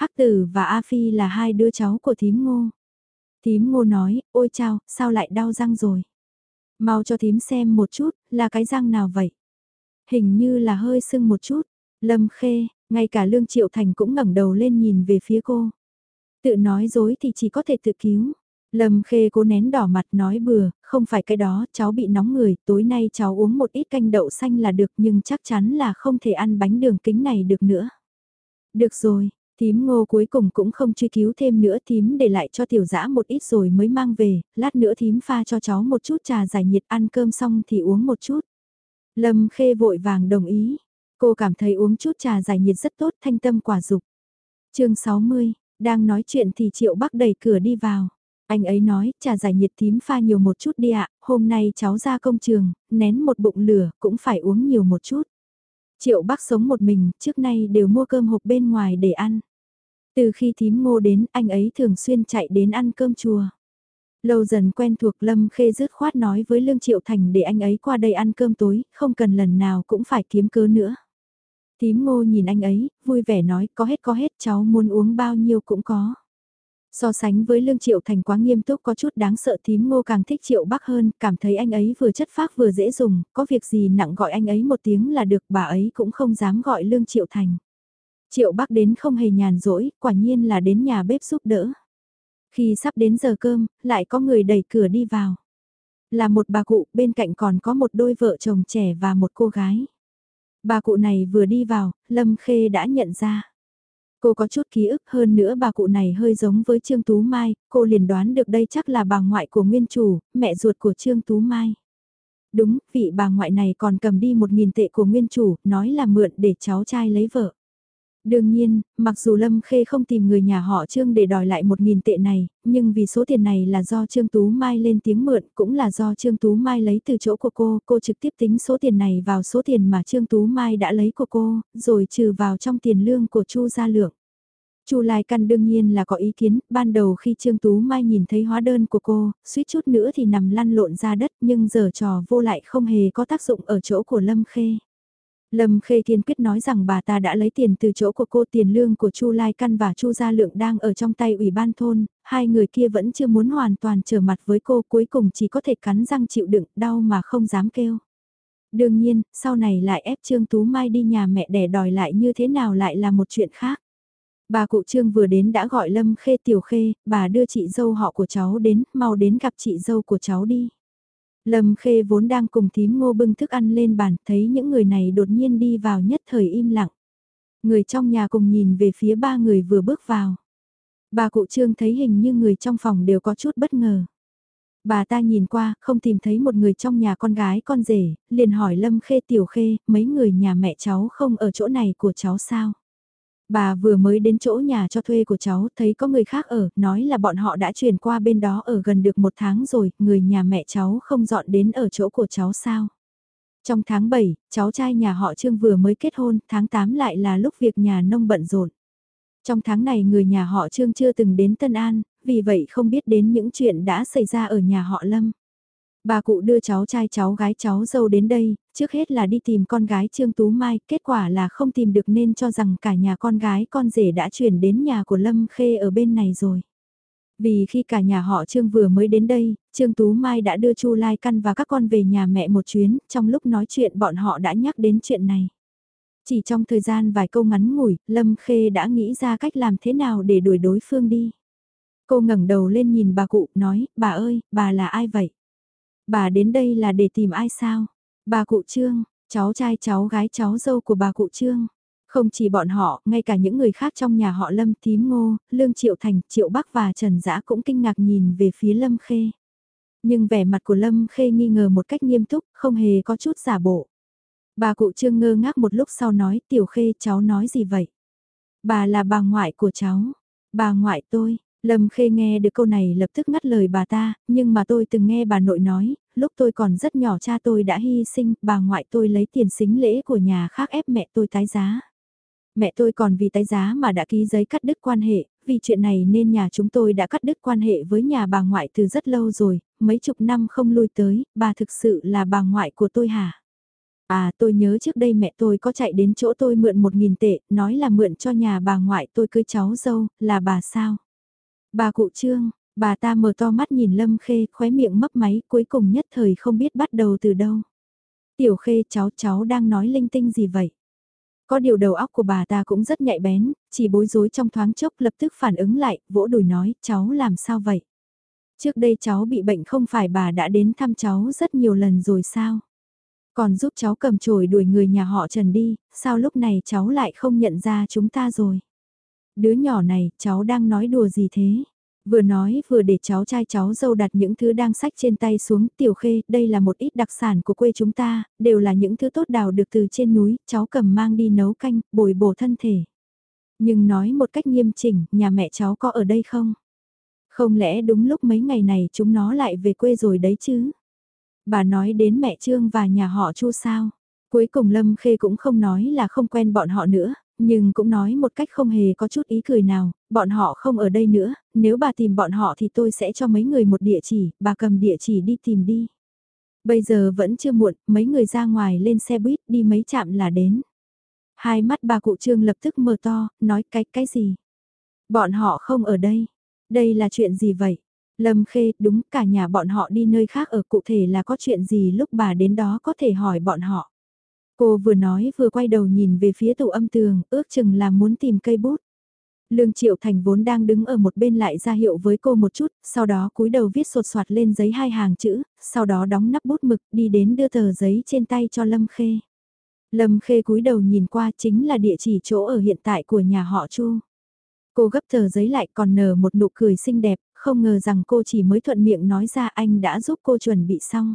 Hắc Tử và A Phi là hai đứa cháu của thím ngô. Thím ngô nói, ôi chao, sao lại đau răng rồi? Mau cho thím xem một chút, là cái răng nào vậy? Hình như là hơi sưng một chút. Lâm Khê, ngay cả Lương Triệu Thành cũng ngẩng đầu lên nhìn về phía cô. Tự nói dối thì chỉ có thể tự cứu. Lâm Khê cố nén đỏ mặt nói bừa, không phải cái đó, cháu bị nóng người, tối nay cháu uống một ít canh đậu xanh là được nhưng chắc chắn là không thể ăn bánh đường kính này được nữa. Được rồi, thím ngô cuối cùng cũng không truy cứu thêm nữa thím để lại cho tiểu dã một ít rồi mới mang về, lát nữa thím pha cho cháu một chút trà giải nhiệt ăn cơm xong thì uống một chút. Lâm Khê vội vàng đồng ý, cô cảm thấy uống chút trà giải nhiệt rất tốt thanh tâm quả dục. chương 60 đang nói chuyện thì Triệu Bắc đẩy cửa đi vào. Anh ấy nói, trà giải nhiệt tím pha nhiều một chút đi ạ, hôm nay cháu ra công trường, nén một bụng lửa, cũng phải uống nhiều một chút. Triệu Bắc sống một mình, trước nay đều mua cơm hộp bên ngoài để ăn. Từ khi thím ngô đến, anh ấy thường xuyên chạy đến ăn cơm chùa. Lâu dần quen thuộc Lâm Khê dứt khoát nói với Lương Triệu Thành để anh ấy qua đây ăn cơm tối, không cần lần nào cũng phải kiếm cớ nữa. Tím ngô nhìn anh ấy, vui vẻ nói có hết có hết cháu muốn uống bao nhiêu cũng có. So sánh với Lương Triệu Thành quá nghiêm túc có chút đáng sợ tím ngô càng thích Triệu Bắc hơn, cảm thấy anh ấy vừa chất phác vừa dễ dùng, có việc gì nặng gọi anh ấy một tiếng là được bà ấy cũng không dám gọi Lương Triệu Thành. Triệu Bắc đến không hề nhàn rỗi, quả nhiên là đến nhà bếp giúp đỡ. Khi sắp đến giờ cơm, lại có người đẩy cửa đi vào. Là một bà cụ, bên cạnh còn có một đôi vợ chồng trẻ và một cô gái. Bà cụ này vừa đi vào, Lâm Khê đã nhận ra. Cô có chút ký ức hơn nữa bà cụ này hơi giống với Trương Tú Mai, cô liền đoán được đây chắc là bà ngoại của nguyên chủ, mẹ ruột của Trương Tú Mai. Đúng, vị bà ngoại này còn cầm đi một nghìn tệ của nguyên chủ, nói là mượn để cháu trai lấy vợ. Đương nhiên, mặc dù Lâm Khê không tìm người nhà họ Trương để đòi lại 1.000 tệ này, nhưng vì số tiền này là do Trương Tú Mai lên tiếng mượn, cũng là do Trương Tú Mai lấy từ chỗ của cô, cô trực tiếp tính số tiền này vào số tiền mà Trương Tú Mai đã lấy của cô, rồi trừ vào trong tiền lương của Chu Gia Lượng. Chu Lai Căn đương nhiên là có ý kiến, ban đầu khi Trương Tú Mai nhìn thấy hóa đơn của cô, suýt chút nữa thì nằm lăn lộn ra đất nhưng giờ trò vô lại không hề có tác dụng ở chỗ của Lâm Khê. Lâm Khê Thiên quyết nói rằng bà ta đã lấy tiền từ chỗ của cô tiền lương của Chu Lai Căn và Chu Gia Lượng đang ở trong tay ủy ban thôn, hai người kia vẫn chưa muốn hoàn toàn trở mặt với cô cuối cùng chỉ có thể cắn răng chịu đựng đau mà không dám kêu. Đương nhiên, sau này lại ép Trương Tú Mai đi nhà mẹ để đòi lại như thế nào lại là một chuyện khác. Bà cụ Trương vừa đến đã gọi Lâm Khê Tiểu Khê, bà đưa chị dâu họ của cháu đến, mau đến gặp chị dâu của cháu đi. Lâm Khê vốn đang cùng thím ngô bưng thức ăn lên bàn, thấy những người này đột nhiên đi vào nhất thời im lặng. Người trong nhà cùng nhìn về phía ba người vừa bước vào. Bà cụ trương thấy hình như người trong phòng đều có chút bất ngờ. Bà ta nhìn qua, không tìm thấy một người trong nhà con gái con rể, liền hỏi Lâm Khê Tiểu Khê, mấy người nhà mẹ cháu không ở chỗ này của cháu sao? Bà vừa mới đến chỗ nhà cho thuê của cháu thấy có người khác ở, nói là bọn họ đã chuyển qua bên đó ở gần được một tháng rồi, người nhà mẹ cháu không dọn đến ở chỗ của cháu sao. Trong tháng 7, cháu trai nhà họ Trương vừa mới kết hôn, tháng 8 lại là lúc việc nhà nông bận rộn. Trong tháng này người nhà họ Trương chưa từng đến Tân An, vì vậy không biết đến những chuyện đã xảy ra ở nhà họ Lâm. Bà cụ đưa cháu trai cháu gái cháu dâu đến đây, trước hết là đi tìm con gái Trương Tú Mai, kết quả là không tìm được nên cho rằng cả nhà con gái con rể đã chuyển đến nhà của Lâm Khê ở bên này rồi. Vì khi cả nhà họ Trương vừa mới đến đây, Trương Tú Mai đã đưa Chu Lai Căn và các con về nhà mẹ một chuyến, trong lúc nói chuyện bọn họ đã nhắc đến chuyện này. Chỉ trong thời gian vài câu ngắn ngủi, Lâm Khê đã nghĩ ra cách làm thế nào để đuổi đối phương đi. Cô ngẩng đầu lên nhìn bà cụ, nói, bà ơi, bà là ai vậy? Bà đến đây là để tìm ai sao? Bà cụ Trương, cháu trai cháu gái cháu dâu của bà cụ Trương. Không chỉ bọn họ, ngay cả những người khác trong nhà họ Lâm Tím Ngô, Lương Triệu Thành, Triệu Bắc và Trần Dã cũng kinh ngạc nhìn về phía Lâm Khê. Nhưng vẻ mặt của Lâm Khê nghi ngờ một cách nghiêm túc, không hề có chút giả bộ. Bà cụ Trương ngơ ngác một lúc sau nói, Tiểu Khê cháu nói gì vậy? Bà là bà ngoại của cháu. Bà ngoại tôi, Lâm Khê nghe được câu này lập tức ngắt lời bà ta, nhưng mà tôi từng nghe bà nội nói, lúc tôi còn rất nhỏ cha tôi đã hy sinh, bà ngoại tôi lấy tiền xính lễ của nhà khác ép mẹ tôi tái giá. Mẹ tôi còn vì tái giá mà đã ký giấy cắt đứt quan hệ, vì chuyện này nên nhà chúng tôi đã cắt đứt quan hệ với nhà bà ngoại từ rất lâu rồi, mấy chục năm không lui tới, bà thực sự là bà ngoại của tôi hả? À tôi nhớ trước đây mẹ tôi có chạy đến chỗ tôi mượn một nghìn tệ, nói là mượn cho nhà bà ngoại tôi cưới cháu dâu, là bà sao? Bà cụ trương, bà ta mở to mắt nhìn Lâm Khê, khóe miệng mấp máy, cuối cùng nhất thời không biết bắt đầu từ đâu. Tiểu Khê cháu cháu đang nói linh tinh gì vậy? Có điều đầu óc của bà ta cũng rất nhạy bén, chỉ bối rối trong thoáng chốc lập tức phản ứng lại, vỗ đùi nói, cháu làm sao vậy? Trước đây cháu bị bệnh không phải bà đã đến thăm cháu rất nhiều lần rồi sao? Còn giúp cháu cầm chổi đuổi người nhà họ Trần đi, sao lúc này cháu lại không nhận ra chúng ta rồi? Đứa nhỏ này, cháu đang nói đùa gì thế? Vừa nói vừa để cháu trai cháu dâu đặt những thứ đang sách trên tay xuống tiểu khê, đây là một ít đặc sản của quê chúng ta, đều là những thứ tốt đào được từ trên núi, cháu cầm mang đi nấu canh, bồi bổ thân thể. Nhưng nói một cách nghiêm chỉnh, nhà mẹ cháu có ở đây không? Không lẽ đúng lúc mấy ngày này chúng nó lại về quê rồi đấy chứ? Bà nói đến mẹ Trương và nhà họ Chu sao? Cuối cùng Lâm Khê cũng không nói là không quen bọn họ nữa, nhưng cũng nói một cách không hề có chút ý cười nào, bọn họ không ở đây nữa, nếu bà tìm bọn họ thì tôi sẽ cho mấy người một địa chỉ, bà cầm địa chỉ đi tìm đi. Bây giờ vẫn chưa muộn, mấy người ra ngoài lên xe buýt đi mấy chạm là đến. Hai mắt bà cụ trương lập tức mở to, nói cái cái gì? Bọn họ không ở đây. Đây là chuyện gì vậy? Lâm Khê, đúng cả nhà bọn họ đi nơi khác ở cụ thể là có chuyện gì lúc bà đến đó có thể hỏi bọn họ. Cô vừa nói vừa quay đầu nhìn về phía tủ âm tường, ước chừng là muốn tìm cây bút. Lương Triệu Thành vốn đang đứng ở một bên lại ra hiệu với cô một chút, sau đó cúi đầu viết sột soạt lên giấy hai hàng chữ, sau đó đóng nắp bút mực đi đến đưa tờ giấy trên tay cho Lâm Khê. Lâm Khê cúi đầu nhìn qua chính là địa chỉ chỗ ở hiện tại của nhà họ Chu. Cô gấp tờ giấy lại còn nở một nụ cười xinh đẹp, không ngờ rằng cô chỉ mới thuận miệng nói ra anh đã giúp cô chuẩn bị xong.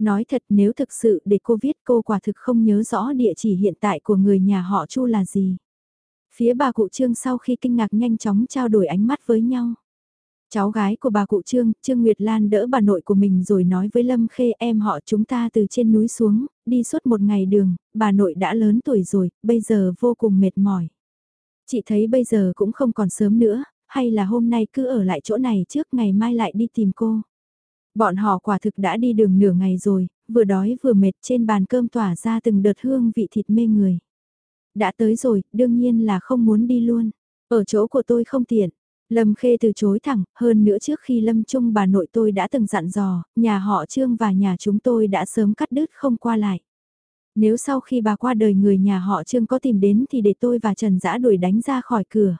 Nói thật nếu thực sự để cô viết cô quả thực không nhớ rõ địa chỉ hiện tại của người nhà họ Chu là gì. Phía bà cụ Trương sau khi kinh ngạc nhanh chóng trao đổi ánh mắt với nhau. Cháu gái của bà cụ Trương, Trương Nguyệt Lan đỡ bà nội của mình rồi nói với Lâm Khê em họ chúng ta từ trên núi xuống, đi suốt một ngày đường, bà nội đã lớn tuổi rồi, bây giờ vô cùng mệt mỏi. Chị thấy bây giờ cũng không còn sớm nữa, hay là hôm nay cứ ở lại chỗ này trước ngày mai lại đi tìm cô. Bọn họ quả thực đã đi đường nửa ngày rồi, vừa đói vừa mệt trên bàn cơm tỏa ra từng đợt hương vị thịt mê người. Đã tới rồi, đương nhiên là không muốn đi luôn. Ở chỗ của tôi không tiện. Lâm Khê từ chối thẳng, hơn nữa trước khi Lâm Trung bà nội tôi đã từng dặn dò, nhà họ Trương và nhà chúng tôi đã sớm cắt đứt không qua lại. Nếu sau khi bà qua đời người nhà họ Trương có tìm đến thì để tôi và Trần Dã đuổi đánh ra khỏi cửa.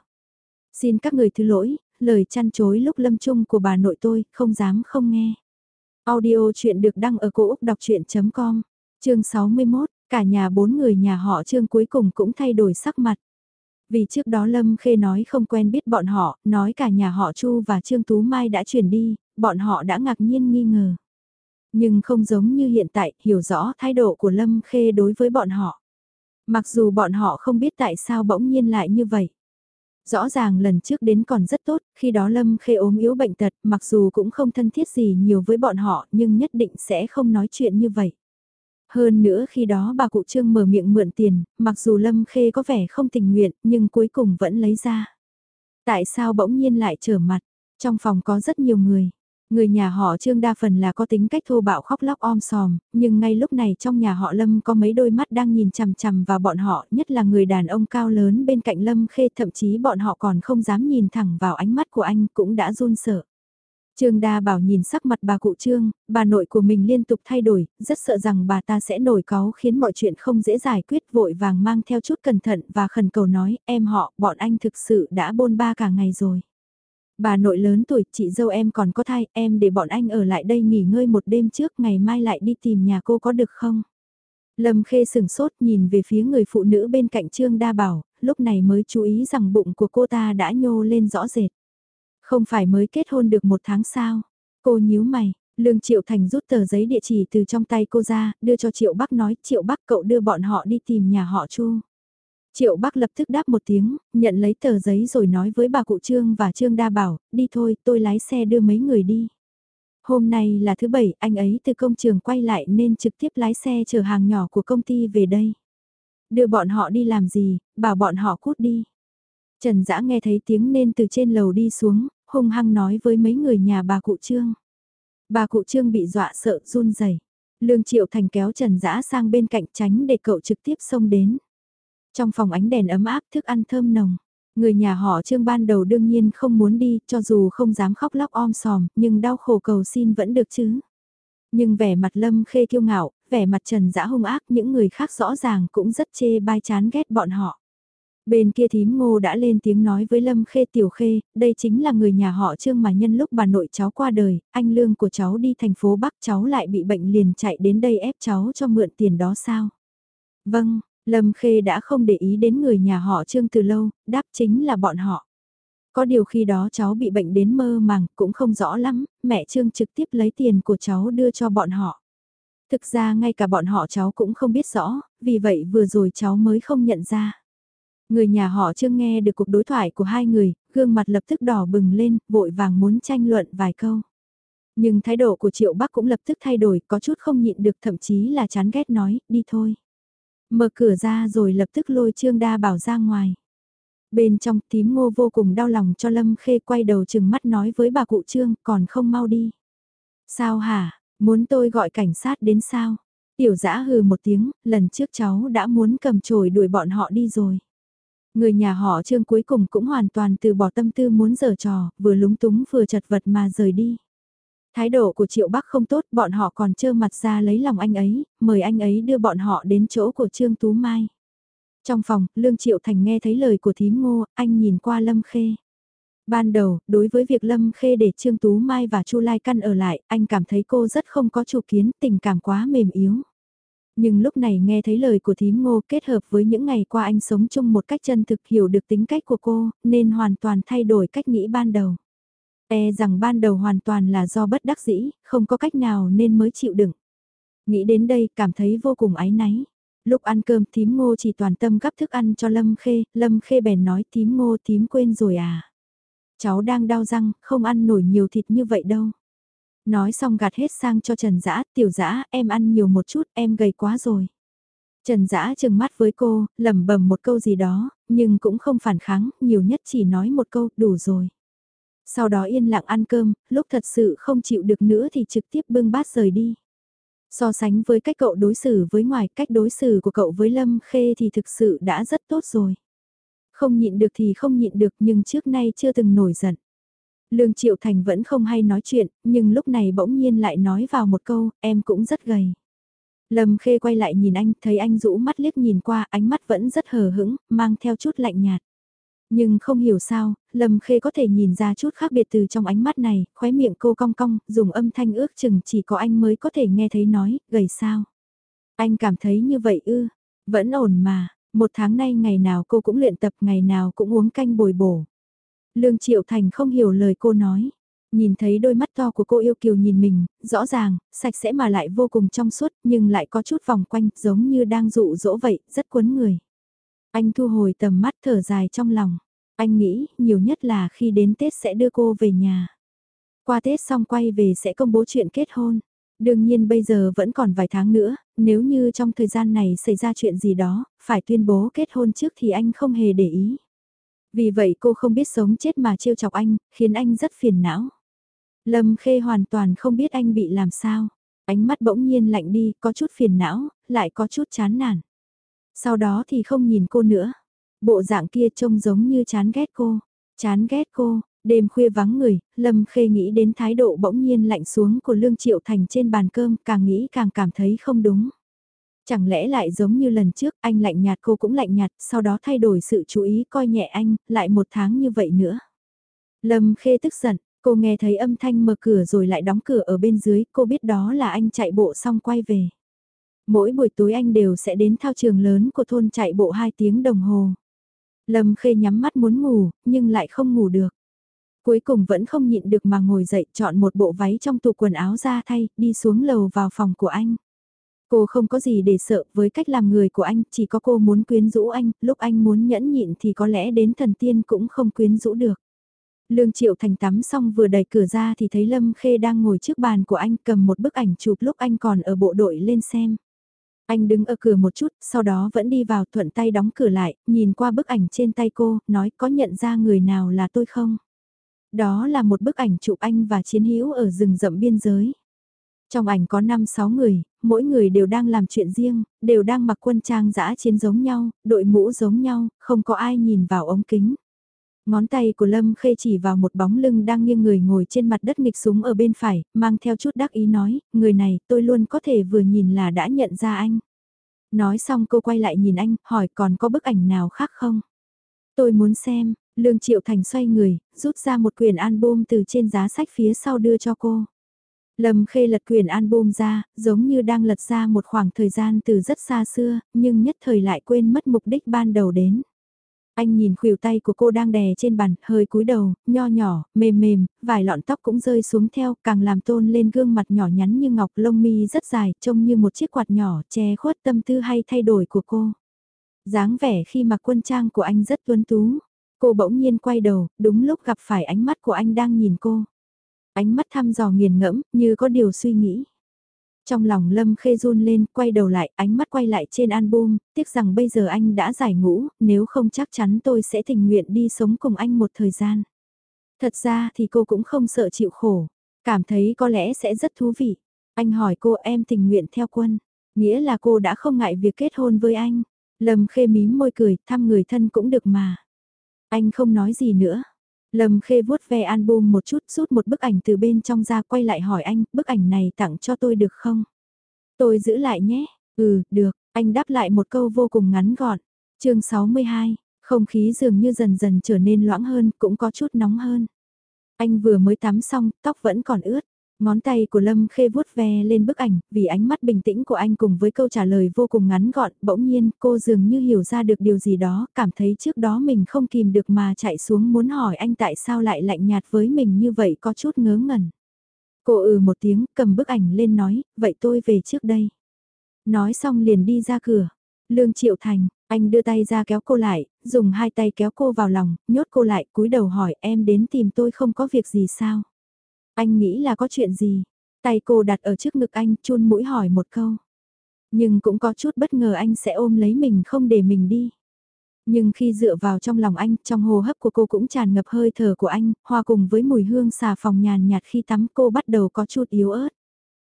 Xin các người thứ lỗi, lời chăn chối lúc lâm chung của bà nội tôi, không dám không nghe. Audio chuyện được đăng ở cổ Úc đọc chuyện.com, chương 61, cả nhà bốn người nhà họ trương cuối cùng cũng thay đổi sắc mặt. Vì trước đó Lâm Khê nói không quen biết bọn họ, nói cả nhà họ Chu và Trương Tú Mai đã chuyển đi, bọn họ đã ngạc nhiên nghi ngờ. Nhưng không giống như hiện tại, hiểu rõ thái độ của Lâm Khê đối với bọn họ. Mặc dù bọn họ không biết tại sao bỗng nhiên lại như vậy. Rõ ràng lần trước đến còn rất tốt, khi đó Lâm Khê ốm yếu bệnh tật, mặc dù cũng không thân thiết gì nhiều với bọn họ nhưng nhất định sẽ không nói chuyện như vậy. Hơn nữa khi đó bà cụ Trương mở miệng mượn tiền, mặc dù Lâm Khê có vẻ không tình nguyện nhưng cuối cùng vẫn lấy ra. Tại sao bỗng nhiên lại trở mặt? Trong phòng có rất nhiều người. Người nhà họ Trương đa phần là có tính cách thô bạo khóc lóc om sòm, nhưng ngay lúc này trong nhà họ Lâm có mấy đôi mắt đang nhìn chằm chằm vào bọn họ, nhất là người đàn ông cao lớn bên cạnh Lâm Khê thậm chí bọn họ còn không dám nhìn thẳng vào ánh mắt của anh cũng đã run sợ. Trương Đa Bảo nhìn sắc mặt bà cụ Trương, bà nội của mình liên tục thay đổi, rất sợ rằng bà ta sẽ nổi cáu khiến mọi chuyện không dễ giải quyết vội vàng mang theo chút cẩn thận và khẩn cầu nói, em họ, bọn anh thực sự đã bôn ba cả ngày rồi. Bà nội lớn tuổi, chị dâu em còn có thai, em để bọn anh ở lại đây nghỉ ngơi một đêm trước, ngày mai lại đi tìm nhà cô có được không? Lâm Khê sừng sốt nhìn về phía người phụ nữ bên cạnh Trương Đa Bảo, lúc này mới chú ý rằng bụng của cô ta đã nhô lên rõ rệt. Không phải mới kết hôn được một tháng sao? Cô nhíu mày, Lương Triệu Thành rút tờ giấy địa chỉ từ trong tay cô ra, đưa cho Triệu Bắc nói, Triệu Bắc cậu đưa bọn họ đi tìm nhà họ Chu. Triệu Bắc lập tức đáp một tiếng, nhận lấy tờ giấy rồi nói với bà cụ Trương và Trương Đa Bảo, đi thôi, tôi lái xe đưa mấy người đi. Hôm nay là thứ bảy, anh ấy từ công trường quay lại nên trực tiếp lái xe chở hàng nhỏ của công ty về đây. Đưa bọn họ đi làm gì, bảo bọn họ cút đi. Trần Dã nghe thấy tiếng nên từ trên lầu đi xuống, hung hăng nói với mấy người nhà bà cụ Trương. Bà cụ Trương bị dọa sợ run rẩy. Lương Triệu Thành kéo Trần Dã sang bên cạnh tránh để cậu trực tiếp xông đến. Trong phòng ánh đèn ấm áp thức ăn thơm nồng. Người nhà họ Trương ban đầu đương nhiên không muốn đi, cho dù không dám khóc lóc om sòm, nhưng đau khổ cầu xin vẫn được chứ. Nhưng vẻ mặt Lâm Khê kiêu ngạo, vẻ mặt Trần Dã hung ác, những người khác rõ ràng cũng rất chê bai chán ghét bọn họ. Bên kia thím ngô đã lên tiếng nói với Lâm Khê Tiểu Khê, đây chính là người nhà họ Trương mà nhân lúc bà nội cháu qua đời, anh lương của cháu đi thành phố Bắc cháu lại bị bệnh liền chạy đến đây ép cháu cho mượn tiền đó sao? Vâng, Lâm Khê đã không để ý đến người nhà họ Trương từ lâu, đáp chính là bọn họ. Có điều khi đó cháu bị bệnh đến mơ màng cũng không rõ lắm, mẹ Trương trực tiếp lấy tiền của cháu đưa cho bọn họ. Thực ra ngay cả bọn họ cháu cũng không biết rõ, vì vậy vừa rồi cháu mới không nhận ra. Người nhà họ Trương nghe được cuộc đối thoại của hai người, gương mặt lập tức đỏ bừng lên, vội vàng muốn tranh luận vài câu. Nhưng thái độ của Triệu Bắc cũng lập tức thay đổi, có chút không nhịn được thậm chí là chán ghét nói, đi thôi. Mở cửa ra rồi lập tức lôi Trương Đa Bảo ra ngoài. Bên trong tím ngô vô cùng đau lòng cho Lâm Khê quay đầu chừng mắt nói với bà cụ Trương còn không mau đi. Sao hả, muốn tôi gọi cảnh sát đến sao? Tiểu giã hừ một tiếng, lần trước cháu đã muốn cầm chổi đuổi bọn họ đi rồi. Người nhà họ Trương cuối cùng cũng hoàn toàn từ bỏ tâm tư muốn giở trò, vừa lúng túng vừa chật vật mà rời đi. Thái độ của Triệu Bắc không tốt, bọn họ còn trơ mặt ra lấy lòng anh ấy, mời anh ấy đưa bọn họ đến chỗ của Trương Tú Mai. Trong phòng, Lương Triệu Thành nghe thấy lời của thím ngô, anh nhìn qua Lâm Khê. Ban đầu, đối với việc Lâm Khê để Trương Tú Mai và Chu Lai Căn ở lại, anh cảm thấy cô rất không có chủ kiến, tình cảm quá mềm yếu. Nhưng lúc này nghe thấy lời của thím ngô kết hợp với những ngày qua anh sống chung một cách chân thực hiểu được tính cách của cô, nên hoàn toàn thay đổi cách nghĩ ban đầu. E rằng ban đầu hoàn toàn là do bất đắc dĩ, không có cách nào nên mới chịu đựng. Nghĩ đến đây cảm thấy vô cùng áy náy. Lúc ăn cơm thím ngô chỉ toàn tâm gắp thức ăn cho Lâm Khê, Lâm Khê bèn nói thím ngô thím quên rồi à. Cháu đang đau răng, không ăn nổi nhiều thịt như vậy đâu. Nói xong gạt hết sang cho Trần Dã, tiểu Dã, em ăn nhiều một chút, em gầy quá rồi. Trần Dã chừng mắt với cô, lẩm bẩm một câu gì đó, nhưng cũng không phản kháng, nhiều nhất chỉ nói một câu, đủ rồi. Sau đó yên lặng ăn cơm, lúc thật sự không chịu được nữa thì trực tiếp bưng bát rời đi. So sánh với cách cậu đối xử với ngoài, cách đối xử của cậu với Lâm Khê thì thực sự đã rất tốt rồi. Không nhịn được thì không nhịn được nhưng trước nay chưa từng nổi giận. Lương Triệu Thành vẫn không hay nói chuyện, nhưng lúc này bỗng nhiên lại nói vào một câu, em cũng rất gầy. Lâm Khê quay lại nhìn anh, thấy anh rũ mắt liếc nhìn qua, ánh mắt vẫn rất hờ hững, mang theo chút lạnh nhạt. Nhưng không hiểu sao, Lâm Khê có thể nhìn ra chút khác biệt từ trong ánh mắt này, khóe miệng cô cong cong, dùng âm thanh ước chừng chỉ có anh mới có thể nghe thấy nói, gầy sao. Anh cảm thấy như vậy ư, vẫn ổn mà, một tháng nay ngày nào cô cũng luyện tập, ngày nào cũng uống canh bồi bổ. Lương Triệu Thành không hiểu lời cô nói. Nhìn thấy đôi mắt to của cô yêu kiều nhìn mình, rõ ràng, sạch sẽ mà lại vô cùng trong suốt nhưng lại có chút vòng quanh giống như đang dụ dỗ vậy, rất cuốn người. Anh thu hồi tầm mắt thở dài trong lòng. Anh nghĩ nhiều nhất là khi đến Tết sẽ đưa cô về nhà. Qua Tết xong quay về sẽ công bố chuyện kết hôn. Đương nhiên bây giờ vẫn còn vài tháng nữa, nếu như trong thời gian này xảy ra chuyện gì đó, phải tuyên bố kết hôn trước thì anh không hề để ý. Vì vậy cô không biết sống chết mà trêu chọc anh, khiến anh rất phiền não. Lâm Khê hoàn toàn không biết anh bị làm sao. Ánh mắt bỗng nhiên lạnh đi, có chút phiền não, lại có chút chán nản. Sau đó thì không nhìn cô nữa. Bộ dạng kia trông giống như chán ghét cô. Chán ghét cô, đêm khuya vắng người, Lâm Khê nghĩ đến thái độ bỗng nhiên lạnh xuống của Lương Triệu Thành trên bàn cơm, càng nghĩ càng cảm thấy không đúng. Chẳng lẽ lại giống như lần trước, anh lạnh nhạt cô cũng lạnh nhạt, sau đó thay đổi sự chú ý coi nhẹ anh, lại một tháng như vậy nữa. Lâm Khê tức giận, cô nghe thấy âm thanh mở cửa rồi lại đóng cửa ở bên dưới, cô biết đó là anh chạy bộ xong quay về. Mỗi buổi tối anh đều sẽ đến thao trường lớn của thôn chạy bộ 2 tiếng đồng hồ. Lâm Khê nhắm mắt muốn ngủ, nhưng lại không ngủ được. Cuối cùng vẫn không nhịn được mà ngồi dậy chọn một bộ váy trong tủ quần áo ra thay, đi xuống lầu vào phòng của anh. Cô không có gì để sợ với cách làm người của anh, chỉ có cô muốn quyến rũ anh, lúc anh muốn nhẫn nhịn thì có lẽ đến thần tiên cũng không quyến rũ được. Lương Triệu Thành tắm xong vừa đẩy cửa ra thì thấy Lâm Khê đang ngồi trước bàn của anh cầm một bức ảnh chụp lúc anh còn ở bộ đội lên xem. Anh đứng ở cửa một chút, sau đó vẫn đi vào thuận tay đóng cửa lại, nhìn qua bức ảnh trên tay cô, nói có nhận ra người nào là tôi không? Đó là một bức ảnh chụp anh và chiến hữu ở rừng rậm biên giới. Trong ảnh có 5-6 người, mỗi người đều đang làm chuyện riêng, đều đang mặc quân trang giã chiến giống nhau, đội mũ giống nhau, không có ai nhìn vào ống kính. Ngón tay của Lâm Khê chỉ vào một bóng lưng đang nghiêng người ngồi trên mặt đất nghịch súng ở bên phải, mang theo chút đắc ý nói, người này tôi luôn có thể vừa nhìn là đã nhận ra anh. Nói xong cô quay lại nhìn anh, hỏi còn có bức ảnh nào khác không? Tôi muốn xem, Lương Triệu Thành xoay người, rút ra một quyển album từ trên giá sách phía sau đưa cho cô. Lâm Khê lật quyển album ra, giống như đang lật ra một khoảng thời gian từ rất xa xưa, nhưng nhất thời lại quên mất mục đích ban đầu đến. Anh nhìn khuỷu tay của cô đang đè trên bàn, hơi cúi đầu, nho nhỏ, mềm mềm, vài lọn tóc cũng rơi xuống theo, càng làm tôn lên gương mặt nhỏ nhắn như ngọc lông mi rất dài, trông như một chiếc quạt nhỏ, che khuất tâm tư hay thay đổi của cô. dáng vẻ khi mặc quân trang của anh rất tuấn tú. Cô bỗng nhiên quay đầu, đúng lúc gặp phải ánh mắt của anh đang nhìn cô. Ánh mắt thăm dò nghiền ngẫm, như có điều suy nghĩ. Trong lòng Lâm Khê run lên, quay đầu lại, ánh mắt quay lại trên album, tiếc rằng bây giờ anh đã giải ngũ, nếu không chắc chắn tôi sẽ tình nguyện đi sống cùng anh một thời gian. Thật ra thì cô cũng không sợ chịu khổ, cảm thấy có lẽ sẽ rất thú vị. Anh hỏi cô em tình nguyện theo quân, nghĩa là cô đã không ngại việc kết hôn với anh. Lâm Khê mím môi cười, thăm người thân cũng được mà. Anh không nói gì nữa. Lâm Khê vuốt ve album một chút rút một bức ảnh từ bên trong ra quay lại hỏi anh, bức ảnh này tặng cho tôi được không? Tôi giữ lại nhé. Ừ, được, anh đáp lại một câu vô cùng ngắn gọn. chương 62, không khí dường như dần dần trở nên loãng hơn, cũng có chút nóng hơn. Anh vừa mới tắm xong, tóc vẫn còn ướt. Ngón tay của Lâm Khê vuốt ve lên bức ảnh, vì ánh mắt bình tĩnh của anh cùng với câu trả lời vô cùng ngắn gọn, bỗng nhiên cô dường như hiểu ra được điều gì đó, cảm thấy trước đó mình không kìm được mà chạy xuống muốn hỏi anh tại sao lại lạnh nhạt với mình như vậy có chút ngớ ngẩn. Cô ừ một tiếng, cầm bức ảnh lên nói, vậy tôi về trước đây. Nói xong liền đi ra cửa. Lương Triệu Thành, anh đưa tay ra kéo cô lại, dùng hai tay kéo cô vào lòng, nhốt cô lại, cúi đầu hỏi em đến tìm tôi không có việc gì sao? Anh nghĩ là có chuyện gì? Tay cô đặt ở trước ngực anh, chun mũi hỏi một câu. Nhưng cũng có chút bất ngờ anh sẽ ôm lấy mình không để mình đi. Nhưng khi dựa vào trong lòng anh, trong hồ hấp của cô cũng tràn ngập hơi thở của anh, hòa cùng với mùi hương xà phòng nhàn nhạt khi tắm cô bắt đầu có chút yếu ớt.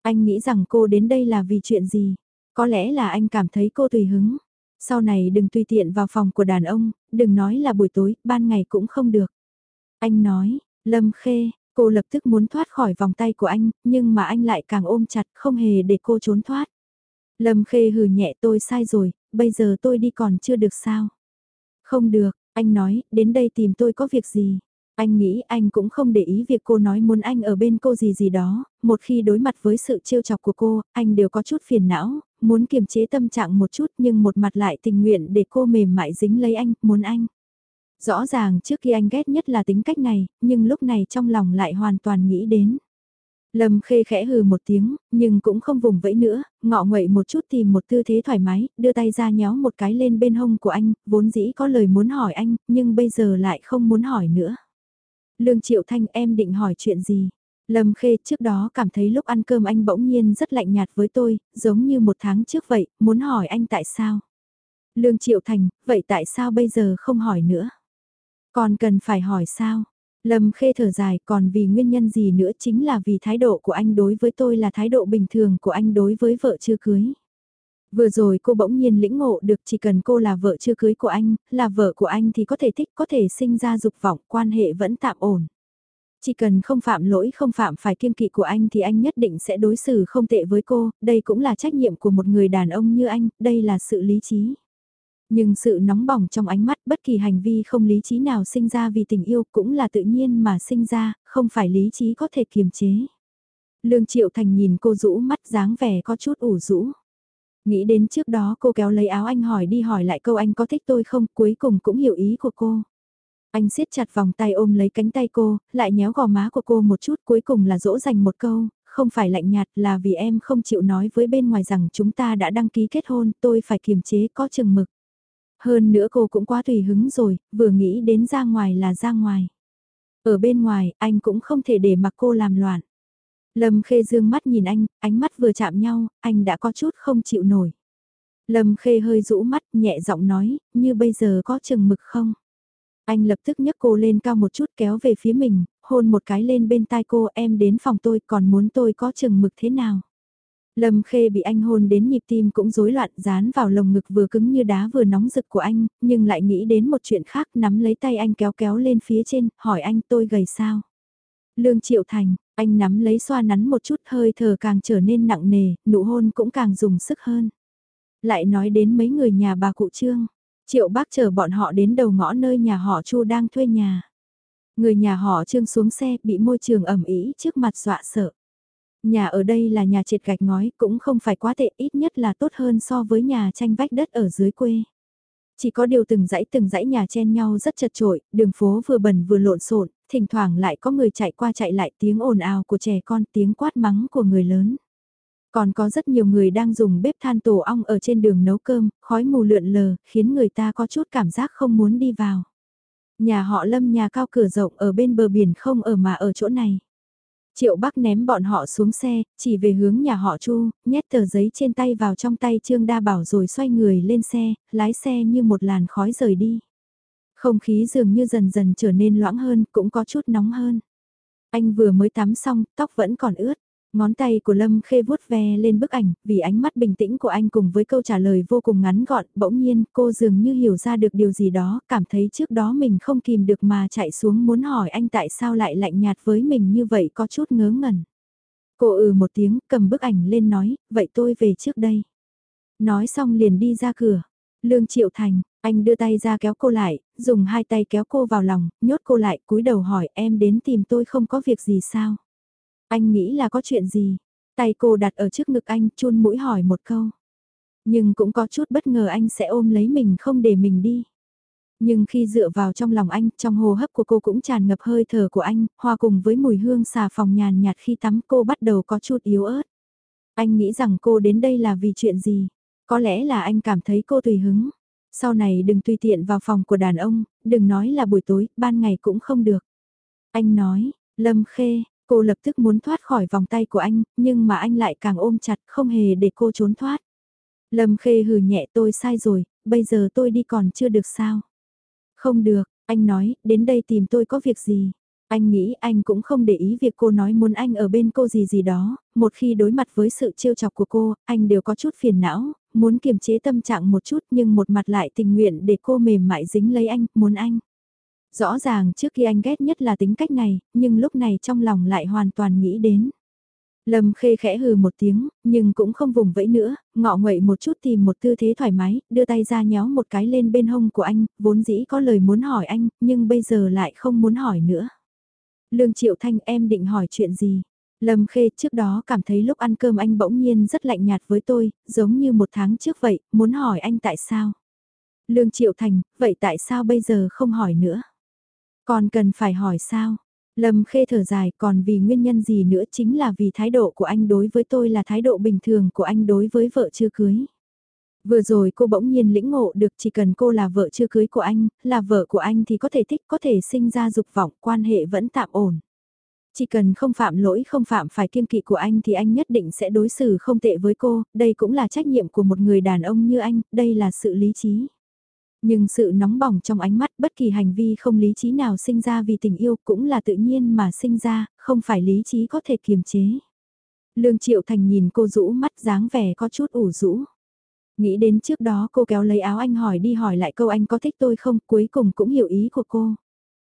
Anh nghĩ rằng cô đến đây là vì chuyện gì? Có lẽ là anh cảm thấy cô tùy hứng. Sau này đừng tùy tiện vào phòng của đàn ông, đừng nói là buổi tối, ban ngày cũng không được. Anh nói, Lâm Khê, Cô lập tức muốn thoát khỏi vòng tay của anh, nhưng mà anh lại càng ôm chặt không hề để cô trốn thoát. Lâm Khê hừ nhẹ tôi sai rồi, bây giờ tôi đi còn chưa được sao. Không được, anh nói, đến đây tìm tôi có việc gì. Anh nghĩ anh cũng không để ý việc cô nói muốn anh ở bên cô gì gì đó, một khi đối mặt với sự trêu chọc của cô, anh đều có chút phiền não, muốn kiềm chế tâm trạng một chút nhưng một mặt lại tình nguyện để cô mềm mại dính lấy anh, muốn anh. Rõ ràng trước khi anh ghét nhất là tính cách này, nhưng lúc này trong lòng lại hoàn toàn nghĩ đến. Lâm khê khẽ hừ một tiếng, nhưng cũng không vùng vẫy nữa, ngọ nguậy một chút tìm một tư thế thoải mái, đưa tay ra nhéo một cái lên bên hông của anh, vốn dĩ có lời muốn hỏi anh, nhưng bây giờ lại không muốn hỏi nữa. Lương Triệu Thanh em định hỏi chuyện gì? Lâm Khê trước đó cảm thấy lúc ăn cơm anh bỗng nhiên rất lạnh nhạt với tôi, giống như một tháng trước vậy, muốn hỏi anh tại sao? Lương Triệu Thành, vậy tại sao bây giờ không hỏi nữa? Còn cần phải hỏi sao? Lâm Khê thở dài còn vì nguyên nhân gì nữa chính là vì thái độ của anh đối với tôi là thái độ bình thường của anh đối với vợ chưa cưới. Vừa rồi cô bỗng nhiên lĩnh ngộ được chỉ cần cô là vợ chưa cưới của anh, là vợ của anh thì có thể thích, có thể sinh ra dục vọng, quan hệ vẫn tạm ổn. Chỉ cần không phạm lỗi không phạm phải kiêng kỵ của anh thì anh nhất định sẽ đối xử không tệ với cô, đây cũng là trách nhiệm của một người đàn ông như anh, đây là sự lý trí. Nhưng sự nóng bỏng trong ánh mắt bất kỳ hành vi không lý trí nào sinh ra vì tình yêu cũng là tự nhiên mà sinh ra, không phải lý trí có thể kiềm chế. Lương Triệu Thành nhìn cô rũ mắt dáng vẻ có chút ủ rũ. Nghĩ đến trước đó cô kéo lấy áo anh hỏi đi hỏi lại câu anh có thích tôi không, cuối cùng cũng hiểu ý của cô. Anh siết chặt vòng tay ôm lấy cánh tay cô, lại nhéo gò má của cô một chút cuối cùng là dỗ dành một câu, không phải lạnh nhạt là vì em không chịu nói với bên ngoài rằng chúng ta đã đăng ký kết hôn, tôi phải kiềm chế có chừng mực. Hơn nữa cô cũng quá tùy hứng rồi, vừa nghĩ đến ra ngoài là ra ngoài. Ở bên ngoài, anh cũng không thể để mặc cô làm loạn. Lâm Khê dương mắt nhìn anh, ánh mắt vừa chạm nhau, anh đã có chút không chịu nổi. Lâm Khê hơi rũ mắt, nhẹ giọng nói, như bây giờ có chừng mực không? Anh lập tức nhấc cô lên cao một chút kéo về phía mình, hôn một cái lên bên tai cô em đến phòng tôi còn muốn tôi có chừng mực thế nào? Lâm Khê bị anh hôn đến nhịp tim cũng rối loạn dán vào lồng ngực vừa cứng như đá vừa nóng rực của anh, nhưng lại nghĩ đến một chuyện khác nắm lấy tay anh kéo kéo lên phía trên, hỏi anh tôi gầy sao? Lương Triệu Thành, anh nắm lấy xoa nắn một chút hơi thở càng trở nên nặng nề, nụ hôn cũng càng dùng sức hơn. Lại nói đến mấy người nhà bà cụ Trương, Triệu bác chờ bọn họ đến đầu ngõ nơi nhà họ Chu đang thuê nhà. Người nhà họ Trương xuống xe bị môi trường ẩm ý trước mặt dọa sợ. Nhà ở đây là nhà triệt gạch ngói cũng không phải quá tệ ít nhất là tốt hơn so với nhà tranh vách đất ở dưới quê. Chỉ có điều từng dãy từng dãy nhà chen nhau rất chật trội, đường phố vừa bẩn vừa lộn xộn, thỉnh thoảng lại có người chạy qua chạy lại tiếng ồn ào của trẻ con tiếng quát mắng của người lớn. Còn có rất nhiều người đang dùng bếp than tổ ong ở trên đường nấu cơm, khói mù lượn lờ, khiến người ta có chút cảm giác không muốn đi vào. Nhà họ lâm nhà cao cửa rộng ở bên bờ biển không ở mà ở chỗ này. Triệu Bắc ném bọn họ xuống xe, chỉ về hướng nhà họ Chu, nhét tờ giấy trên tay vào trong tay Trương Đa Bảo rồi xoay người lên xe, lái xe như một làn khói rời đi. Không khí dường như dần dần trở nên loãng hơn, cũng có chút nóng hơn. Anh vừa mới tắm xong, tóc vẫn còn ướt. Ngón tay của Lâm Khê vuốt ve lên bức ảnh, vì ánh mắt bình tĩnh của anh cùng với câu trả lời vô cùng ngắn gọn, bỗng nhiên cô dường như hiểu ra được điều gì đó, cảm thấy trước đó mình không kìm được mà chạy xuống muốn hỏi anh tại sao lại lạnh nhạt với mình như vậy có chút ngớ ngẩn. Cô ừ một tiếng, cầm bức ảnh lên nói, vậy tôi về trước đây. Nói xong liền đi ra cửa. Lương Triệu Thành, anh đưa tay ra kéo cô lại, dùng hai tay kéo cô vào lòng, nhốt cô lại, cúi đầu hỏi em đến tìm tôi không có việc gì sao? Anh nghĩ là có chuyện gì? Tay cô đặt ở trước ngực anh, chun mũi hỏi một câu. Nhưng cũng có chút bất ngờ anh sẽ ôm lấy mình không để mình đi. Nhưng khi dựa vào trong lòng anh, trong hồ hấp của cô cũng tràn ngập hơi thở của anh, hòa cùng với mùi hương xà phòng nhàn nhạt khi tắm cô bắt đầu có chút yếu ớt. Anh nghĩ rằng cô đến đây là vì chuyện gì? Có lẽ là anh cảm thấy cô tùy hứng. Sau này đừng tùy tiện vào phòng của đàn ông, đừng nói là buổi tối, ban ngày cũng không được. Anh nói, Lâm Khê, Cô lập tức muốn thoát khỏi vòng tay của anh, nhưng mà anh lại càng ôm chặt không hề để cô trốn thoát. Lâm Khê hừ nhẹ tôi sai rồi, bây giờ tôi đi còn chưa được sao. Không được, anh nói, đến đây tìm tôi có việc gì. Anh nghĩ anh cũng không để ý việc cô nói muốn anh ở bên cô gì gì đó, một khi đối mặt với sự trêu chọc của cô, anh đều có chút phiền não, muốn kiềm chế tâm trạng một chút nhưng một mặt lại tình nguyện để cô mềm mại dính lấy anh, muốn anh. Rõ ràng trước khi anh ghét nhất là tính cách này, nhưng lúc này trong lòng lại hoàn toàn nghĩ đến. Lâm khê khẽ hừ một tiếng, nhưng cũng không vùng vẫy nữa, ngọ nguậy một chút tìm một tư thế thoải mái, đưa tay ra nhéo một cái lên bên hông của anh, vốn dĩ có lời muốn hỏi anh, nhưng bây giờ lại không muốn hỏi nữa. Lương Triệu Thanh em định hỏi chuyện gì? Lâm Khê trước đó cảm thấy lúc ăn cơm anh bỗng nhiên rất lạnh nhạt với tôi, giống như một tháng trước vậy, muốn hỏi anh tại sao? Lương Triệu Thành, vậy tại sao bây giờ không hỏi nữa? Còn cần phải hỏi sao? Lâm khê thở dài còn vì nguyên nhân gì nữa chính là vì thái độ của anh đối với tôi là thái độ bình thường của anh đối với vợ chưa cưới. Vừa rồi cô bỗng nhiên lĩnh ngộ được chỉ cần cô là vợ chưa cưới của anh, là vợ của anh thì có thể thích có thể sinh ra dục vọng quan hệ vẫn tạm ổn. Chỉ cần không phạm lỗi không phạm phải kiêng kỵ của anh thì anh nhất định sẽ đối xử không tệ với cô, đây cũng là trách nhiệm của một người đàn ông như anh, đây là sự lý trí. Nhưng sự nóng bỏng trong ánh mắt bất kỳ hành vi không lý trí nào sinh ra vì tình yêu cũng là tự nhiên mà sinh ra, không phải lý trí có thể kiềm chế. Lương Triệu Thành nhìn cô rũ mắt dáng vẻ có chút ủ rũ. Nghĩ đến trước đó cô kéo lấy áo anh hỏi đi hỏi lại câu anh có thích tôi không, cuối cùng cũng hiểu ý của cô.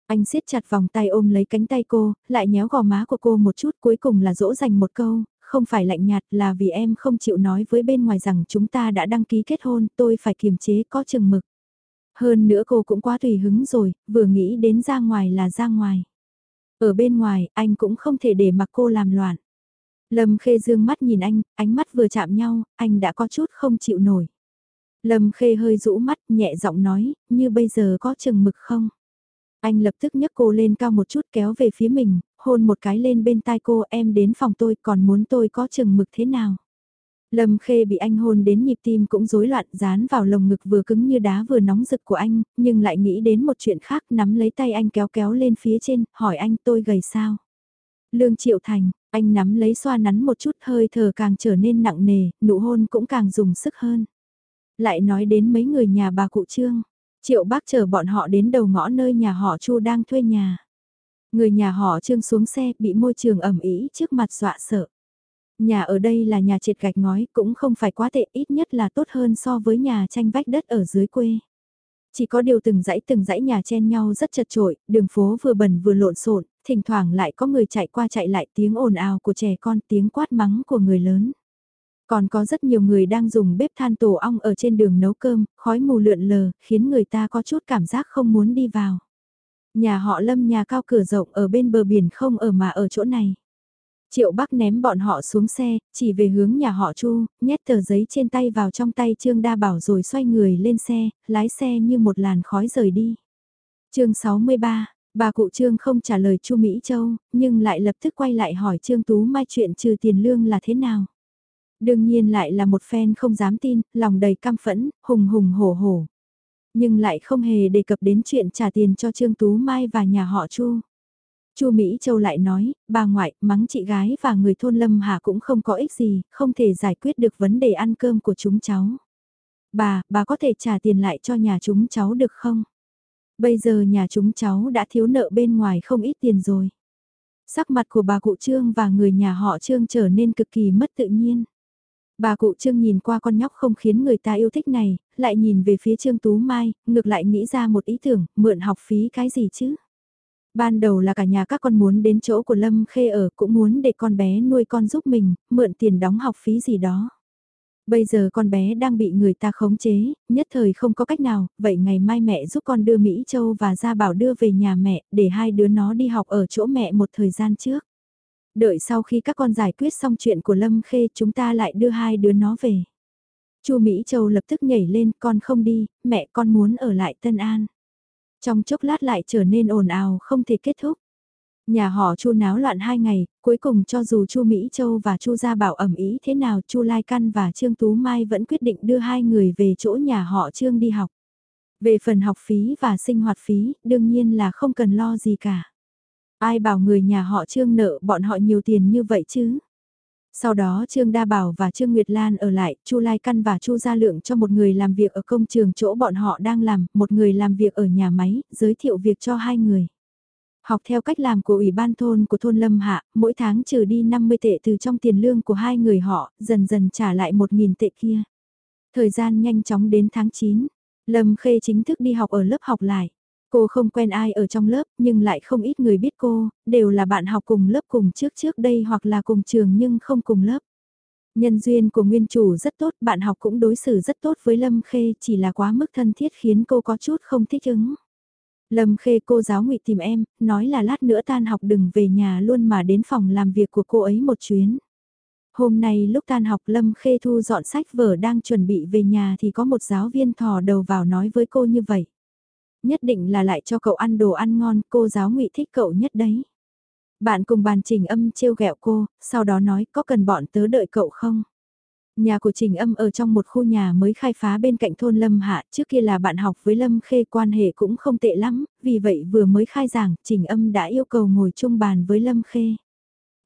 Anh siết chặt vòng tay ôm lấy cánh tay cô, lại nhéo gò má của cô một chút cuối cùng là dỗ dành một câu, không phải lạnh nhạt là vì em không chịu nói với bên ngoài rằng chúng ta đã đăng ký kết hôn, tôi phải kiềm chế có chừng mực. Hơn nữa cô cũng quá tùy hứng rồi, vừa nghĩ đến ra ngoài là ra ngoài. Ở bên ngoài, anh cũng không thể để mặc cô làm loạn. Lâm Khê dương mắt nhìn anh, ánh mắt vừa chạm nhau, anh đã có chút không chịu nổi. Lâm Khê hơi rũ mắt, nhẹ giọng nói, như bây giờ có chừng mực không? Anh lập tức nhấc cô lên cao một chút kéo về phía mình, hôn một cái lên bên tai cô em đến phòng tôi còn muốn tôi có chừng mực thế nào? Lâm Khê bị anh hôn đến nhịp tim cũng rối loạn dán vào lồng ngực vừa cứng như đá vừa nóng rực của anh, nhưng lại nghĩ đến một chuyện khác nắm lấy tay anh kéo kéo lên phía trên, hỏi anh tôi gầy sao? Lương Triệu Thành, anh nắm lấy xoa nắn một chút hơi thở càng trở nên nặng nề, nụ hôn cũng càng dùng sức hơn. Lại nói đến mấy người nhà bà cụ Trương, Triệu bác chờ bọn họ đến đầu ngõ nơi nhà họ Chu đang thuê nhà. Người nhà họ Trương xuống xe bị môi trường ẩm ý trước mặt dọa sợ. Nhà ở đây là nhà triệt gạch ngói cũng không phải quá tệ ít nhất là tốt hơn so với nhà tranh vách đất ở dưới quê. Chỉ có điều từng dãy từng dãy nhà chen nhau rất chật trội, đường phố vừa bẩn vừa lộn xộn, thỉnh thoảng lại có người chạy qua chạy lại tiếng ồn ào của trẻ con tiếng quát mắng của người lớn. Còn có rất nhiều người đang dùng bếp than tổ ong ở trên đường nấu cơm, khói mù lượn lờ, khiến người ta có chút cảm giác không muốn đi vào. Nhà họ lâm nhà cao cửa rộng ở bên bờ biển không ở mà ở chỗ này. Triệu Bắc ném bọn họ xuống xe, chỉ về hướng nhà họ Chu, nhét tờ giấy trên tay vào trong tay Trương Đa Bảo rồi xoay người lên xe, lái xe như một làn khói rời đi. chương 63, bà cụ Trương không trả lời Chu Mỹ Châu, nhưng lại lập tức quay lại hỏi Trương Tú Mai chuyện trừ tiền lương là thế nào. Đương nhiên lại là một fan không dám tin, lòng đầy căm phẫn, hùng hùng hổ hổ. Nhưng lại không hề đề cập đến chuyện trả tiền cho Trương Tú Mai và nhà họ Chu. Chu Mỹ Châu lại nói, bà ngoại, mắng chị gái và người thôn Lâm Hà cũng không có ích gì, không thể giải quyết được vấn đề ăn cơm của chúng cháu. Bà, bà có thể trả tiền lại cho nhà chúng cháu được không? Bây giờ nhà chúng cháu đã thiếu nợ bên ngoài không ít tiền rồi. Sắc mặt của bà cụ Trương và người nhà họ Trương trở nên cực kỳ mất tự nhiên. Bà cụ Trương nhìn qua con nhóc không khiến người ta yêu thích này, lại nhìn về phía Trương Tú Mai, ngược lại nghĩ ra một ý tưởng, mượn học phí cái gì chứ? Ban đầu là cả nhà các con muốn đến chỗ của Lâm Khê ở cũng muốn để con bé nuôi con giúp mình, mượn tiền đóng học phí gì đó. Bây giờ con bé đang bị người ta khống chế, nhất thời không có cách nào, vậy ngày mai mẹ giúp con đưa Mỹ Châu và Gia Bảo đưa về nhà mẹ, để hai đứa nó đi học ở chỗ mẹ một thời gian trước. Đợi sau khi các con giải quyết xong chuyện của Lâm Khê chúng ta lại đưa hai đứa nó về. Chu Mỹ Châu lập tức nhảy lên, con không đi, mẹ con muốn ở lại Tân An. Trong chốc lát lại trở nên ồn ào không thể kết thúc. Nhà họ Chu náo loạn hai ngày, cuối cùng cho dù Chu Mỹ Châu và Chu Gia Bảo ẩm ý thế nào, Chu Lai Căn và Trương Tú Mai vẫn quyết định đưa hai người về chỗ nhà họ Trương đi học. Về phần học phí và sinh hoạt phí, đương nhiên là không cần lo gì cả. Ai bảo người nhà họ Trương nợ bọn họ nhiều tiền như vậy chứ? Sau đó Trương Đa Bảo và Trương Nguyệt Lan ở lại, Chu Lai Căn và Chu Gia Lượng cho một người làm việc ở công trường chỗ bọn họ đang làm, một người làm việc ở nhà máy, giới thiệu việc cho hai người. Học theo cách làm của Ủy ban thôn của thôn Lâm Hạ, mỗi tháng trừ đi 50 tệ từ trong tiền lương của hai người họ, dần dần trả lại 1.000 tệ kia. Thời gian nhanh chóng đến tháng 9, Lâm Khê chính thức đi học ở lớp học lại. Cô không quen ai ở trong lớp nhưng lại không ít người biết cô, đều là bạn học cùng lớp cùng trước trước đây hoặc là cùng trường nhưng không cùng lớp. Nhân duyên của nguyên chủ rất tốt, bạn học cũng đối xử rất tốt với Lâm Khê, chỉ là quá mức thân thiết khiến cô có chút không thích ứng. Lâm Khê cô giáo ngụy tìm em, nói là lát nữa tan học đừng về nhà luôn mà đến phòng làm việc của cô ấy một chuyến. Hôm nay lúc tan học Lâm Khê thu dọn sách vở đang chuẩn bị về nhà thì có một giáo viên thò đầu vào nói với cô như vậy nhất định là lại cho cậu ăn đồ ăn ngon, cô giáo ngụy thích cậu nhất đấy. Bạn cùng bàn trình âm trêu ghẹo cô, sau đó nói có cần bọn tớ đợi cậu không? Nhà của Trình Âm ở trong một khu nhà mới khai phá bên cạnh thôn Lâm Hạ, trước kia là bạn học với Lâm Khê quan hệ cũng không tệ lắm, vì vậy vừa mới khai giảng, Trình Âm đã yêu cầu ngồi chung bàn với Lâm Khê.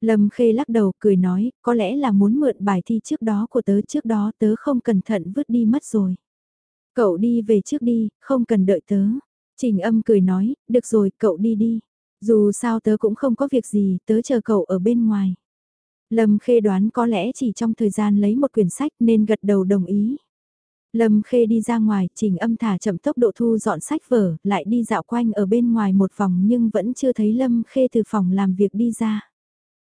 Lâm Khê lắc đầu cười nói, có lẽ là muốn mượn bài thi trước đó của tớ trước đó tớ không cẩn thận vứt đi mất rồi. Cậu đi về trước đi, không cần đợi tớ. Trình âm cười nói, được rồi, cậu đi đi. Dù sao tớ cũng không có việc gì, tớ chờ cậu ở bên ngoài. Lâm Khê đoán có lẽ chỉ trong thời gian lấy một quyển sách nên gật đầu đồng ý. Lâm Khê đi ra ngoài, trình âm thả chậm tốc độ thu dọn sách vở, lại đi dạo quanh ở bên ngoài một vòng nhưng vẫn chưa thấy Lâm Khê từ phòng làm việc đi ra.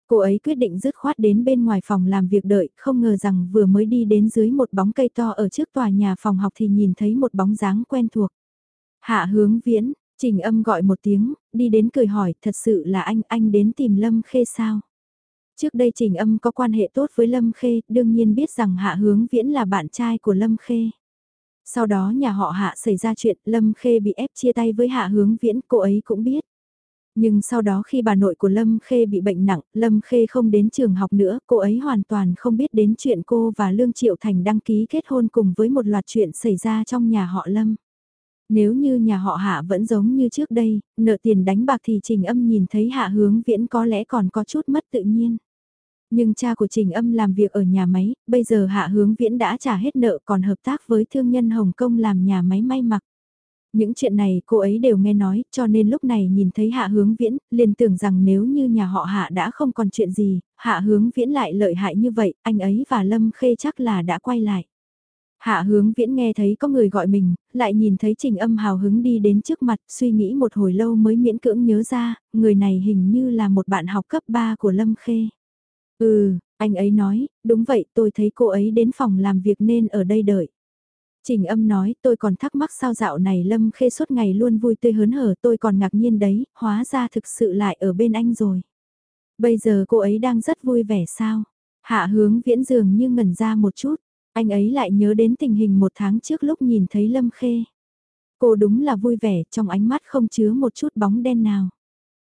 Cô ấy quyết định dứt khoát đến bên ngoài phòng làm việc đợi, không ngờ rằng vừa mới đi đến dưới một bóng cây to ở trước tòa nhà phòng học thì nhìn thấy một bóng dáng quen thuộc. Hạ hướng viễn, trình âm gọi một tiếng, đi đến cười hỏi, thật sự là anh, anh đến tìm Lâm Khê sao? Trước đây Trình Âm có quan hệ tốt với Lâm Khê, đương nhiên biết rằng Hạ Hướng Viễn là bạn trai của Lâm Khê. Sau đó nhà họ Hạ xảy ra chuyện Lâm Khê bị ép chia tay với Hạ Hướng Viễn, cô ấy cũng biết. Nhưng sau đó khi bà nội của Lâm Khê bị bệnh nặng, Lâm Khê không đến trường học nữa, cô ấy hoàn toàn không biết đến chuyện cô và Lương Triệu Thành đăng ký kết hôn cùng với một loạt chuyện xảy ra trong nhà họ Lâm. Nếu như nhà họ Hạ vẫn giống như trước đây, nợ tiền đánh bạc thì Trình Âm nhìn thấy Hạ Hướng Viễn có lẽ còn có chút mất tự nhiên. Nhưng cha của Trình Âm làm việc ở nhà máy, bây giờ Hạ Hướng Viễn đã trả hết nợ còn hợp tác với thương nhân Hồng Kông làm nhà máy may mặc. Những chuyện này cô ấy đều nghe nói, cho nên lúc này nhìn thấy Hạ Hướng Viễn, liền tưởng rằng nếu như nhà họ Hạ đã không còn chuyện gì, Hạ Hướng Viễn lại lợi hại như vậy, anh ấy và Lâm Khê chắc là đã quay lại. Hạ hướng viễn nghe thấy có người gọi mình, lại nhìn thấy trình âm hào hứng đi đến trước mặt, suy nghĩ một hồi lâu mới miễn cưỡng nhớ ra, người này hình như là một bạn học cấp 3 của Lâm Khê. Ừ, anh ấy nói, đúng vậy tôi thấy cô ấy đến phòng làm việc nên ở đây đợi. Trình âm nói tôi còn thắc mắc sao dạo này Lâm Khê suốt ngày luôn vui tươi hớn hở tôi còn ngạc nhiên đấy, hóa ra thực sự lại ở bên anh rồi. Bây giờ cô ấy đang rất vui vẻ sao? Hạ hướng viễn dường như ngẩn ra một chút, anh ấy lại nhớ đến tình hình một tháng trước lúc nhìn thấy Lâm Khê. Cô đúng là vui vẻ, trong ánh mắt không chứa một chút bóng đen nào.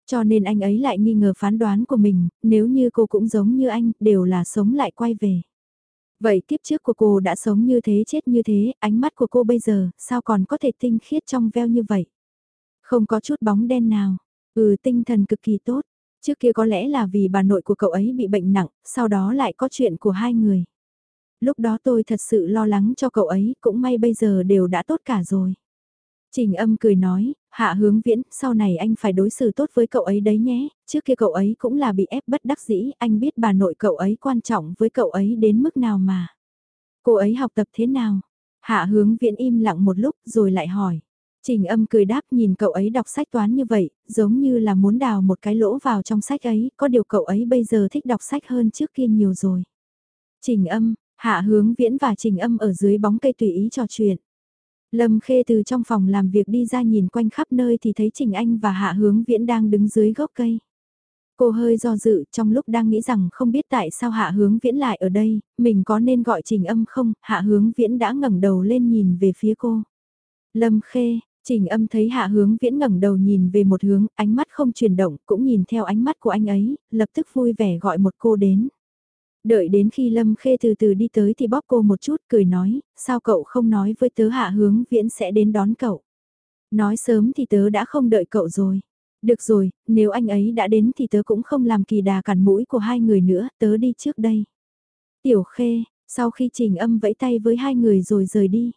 Cho nên anh ấy lại nghi ngờ phán đoán của mình, nếu như cô cũng giống như anh, đều là sống lại quay về. Vậy tiếp trước của cô đã sống như thế chết như thế, ánh mắt của cô bây giờ, sao còn có thể tinh khiết trong veo như vậy? Không có chút bóng đen nào. Ừ tinh thần cực kỳ tốt. Trước kia có lẽ là vì bà nội của cậu ấy bị bệnh nặng, sau đó lại có chuyện của hai người. Lúc đó tôi thật sự lo lắng cho cậu ấy, cũng may bây giờ đều đã tốt cả rồi. Trình âm cười nói, hạ hướng viễn, sau này anh phải đối xử tốt với cậu ấy đấy nhé, trước kia cậu ấy cũng là bị ép bất đắc dĩ, anh biết bà nội cậu ấy quan trọng với cậu ấy đến mức nào mà. Cô ấy học tập thế nào? Hạ hướng viễn im lặng một lúc rồi lại hỏi. Trình âm cười đáp nhìn cậu ấy đọc sách toán như vậy, giống như là muốn đào một cái lỗ vào trong sách ấy, có điều cậu ấy bây giờ thích đọc sách hơn trước kia nhiều rồi. Trình âm, hạ hướng viễn và trình âm ở dưới bóng cây tùy ý trò chuyện. Lâm Khê từ trong phòng làm việc đi ra nhìn quanh khắp nơi thì thấy Trình Anh và Hạ Hướng Viễn đang đứng dưới gốc cây. Cô hơi do dự trong lúc đang nghĩ rằng không biết tại sao Hạ Hướng Viễn lại ở đây, mình có nên gọi Trình âm không, Hạ Hướng Viễn đã ngẩng đầu lên nhìn về phía cô. Lâm Khê, Trình âm thấy Hạ Hướng Viễn ngẩng đầu nhìn về một hướng, ánh mắt không chuyển động, cũng nhìn theo ánh mắt của anh ấy, lập tức vui vẻ gọi một cô đến. Đợi đến khi Lâm Khê từ từ đi tới thì bóp cô một chút cười nói, sao cậu không nói với tớ hạ hướng viễn sẽ đến đón cậu. Nói sớm thì tớ đã không đợi cậu rồi. Được rồi, nếu anh ấy đã đến thì tớ cũng không làm kỳ đà cản mũi của hai người nữa, tớ đi trước đây. Tiểu Khê, sau khi trình âm vẫy tay với hai người rồi rời đi.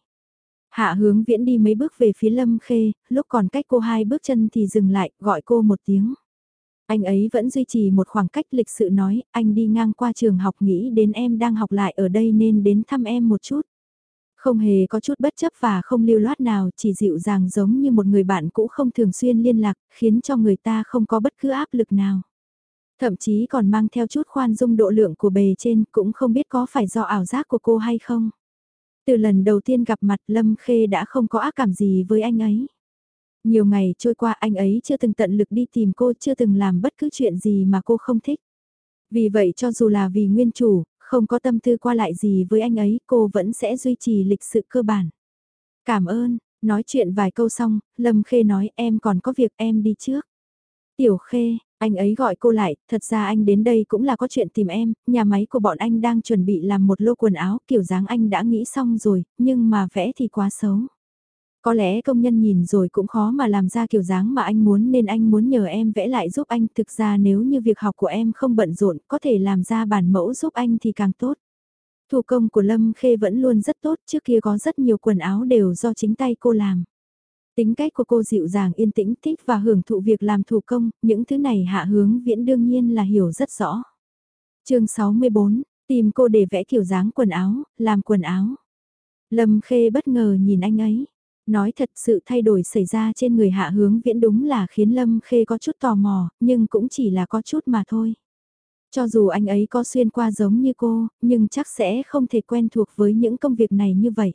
Hạ hướng viễn đi mấy bước về phía Lâm Khê, lúc còn cách cô hai bước chân thì dừng lại, gọi cô một tiếng. Anh ấy vẫn duy trì một khoảng cách lịch sự nói, anh đi ngang qua trường học nghĩ đến em đang học lại ở đây nên đến thăm em một chút. Không hề có chút bất chấp và không lưu loát nào, chỉ dịu dàng giống như một người bạn cũ không thường xuyên liên lạc, khiến cho người ta không có bất cứ áp lực nào. Thậm chí còn mang theo chút khoan dung độ lượng của bề trên, cũng không biết có phải do ảo giác của cô hay không. Từ lần đầu tiên gặp mặt Lâm Khê đã không có ác cảm gì với anh ấy. Nhiều ngày trôi qua anh ấy chưa từng tận lực đi tìm cô, chưa từng làm bất cứ chuyện gì mà cô không thích. Vì vậy cho dù là vì nguyên chủ, không có tâm tư qua lại gì với anh ấy, cô vẫn sẽ duy trì lịch sự cơ bản. Cảm ơn, nói chuyện vài câu xong, Lâm Khê nói em còn có việc em đi trước. Tiểu Khê, anh ấy gọi cô lại, thật ra anh đến đây cũng là có chuyện tìm em, nhà máy của bọn anh đang chuẩn bị làm một lô quần áo, kiểu dáng anh đã nghĩ xong rồi, nhưng mà vẽ thì quá xấu. Có lẽ công nhân nhìn rồi cũng khó mà làm ra kiểu dáng mà anh muốn nên anh muốn nhờ em vẽ lại giúp anh. Thực ra nếu như việc học của em không bận rộn có thể làm ra bản mẫu giúp anh thì càng tốt. Thủ công của Lâm Khê vẫn luôn rất tốt, trước kia có rất nhiều quần áo đều do chính tay cô làm. Tính cách của cô dịu dàng yên tĩnh thích và hưởng thụ việc làm thủ công, những thứ này hạ hướng viễn đương nhiên là hiểu rất rõ. chương 64, tìm cô để vẽ kiểu dáng quần áo, làm quần áo. Lâm Khê bất ngờ nhìn anh ấy. Nói thật sự thay đổi xảy ra trên người hạ hướng viễn đúng là khiến Lâm Khê có chút tò mò, nhưng cũng chỉ là có chút mà thôi. Cho dù anh ấy có xuyên qua giống như cô, nhưng chắc sẽ không thể quen thuộc với những công việc này như vậy.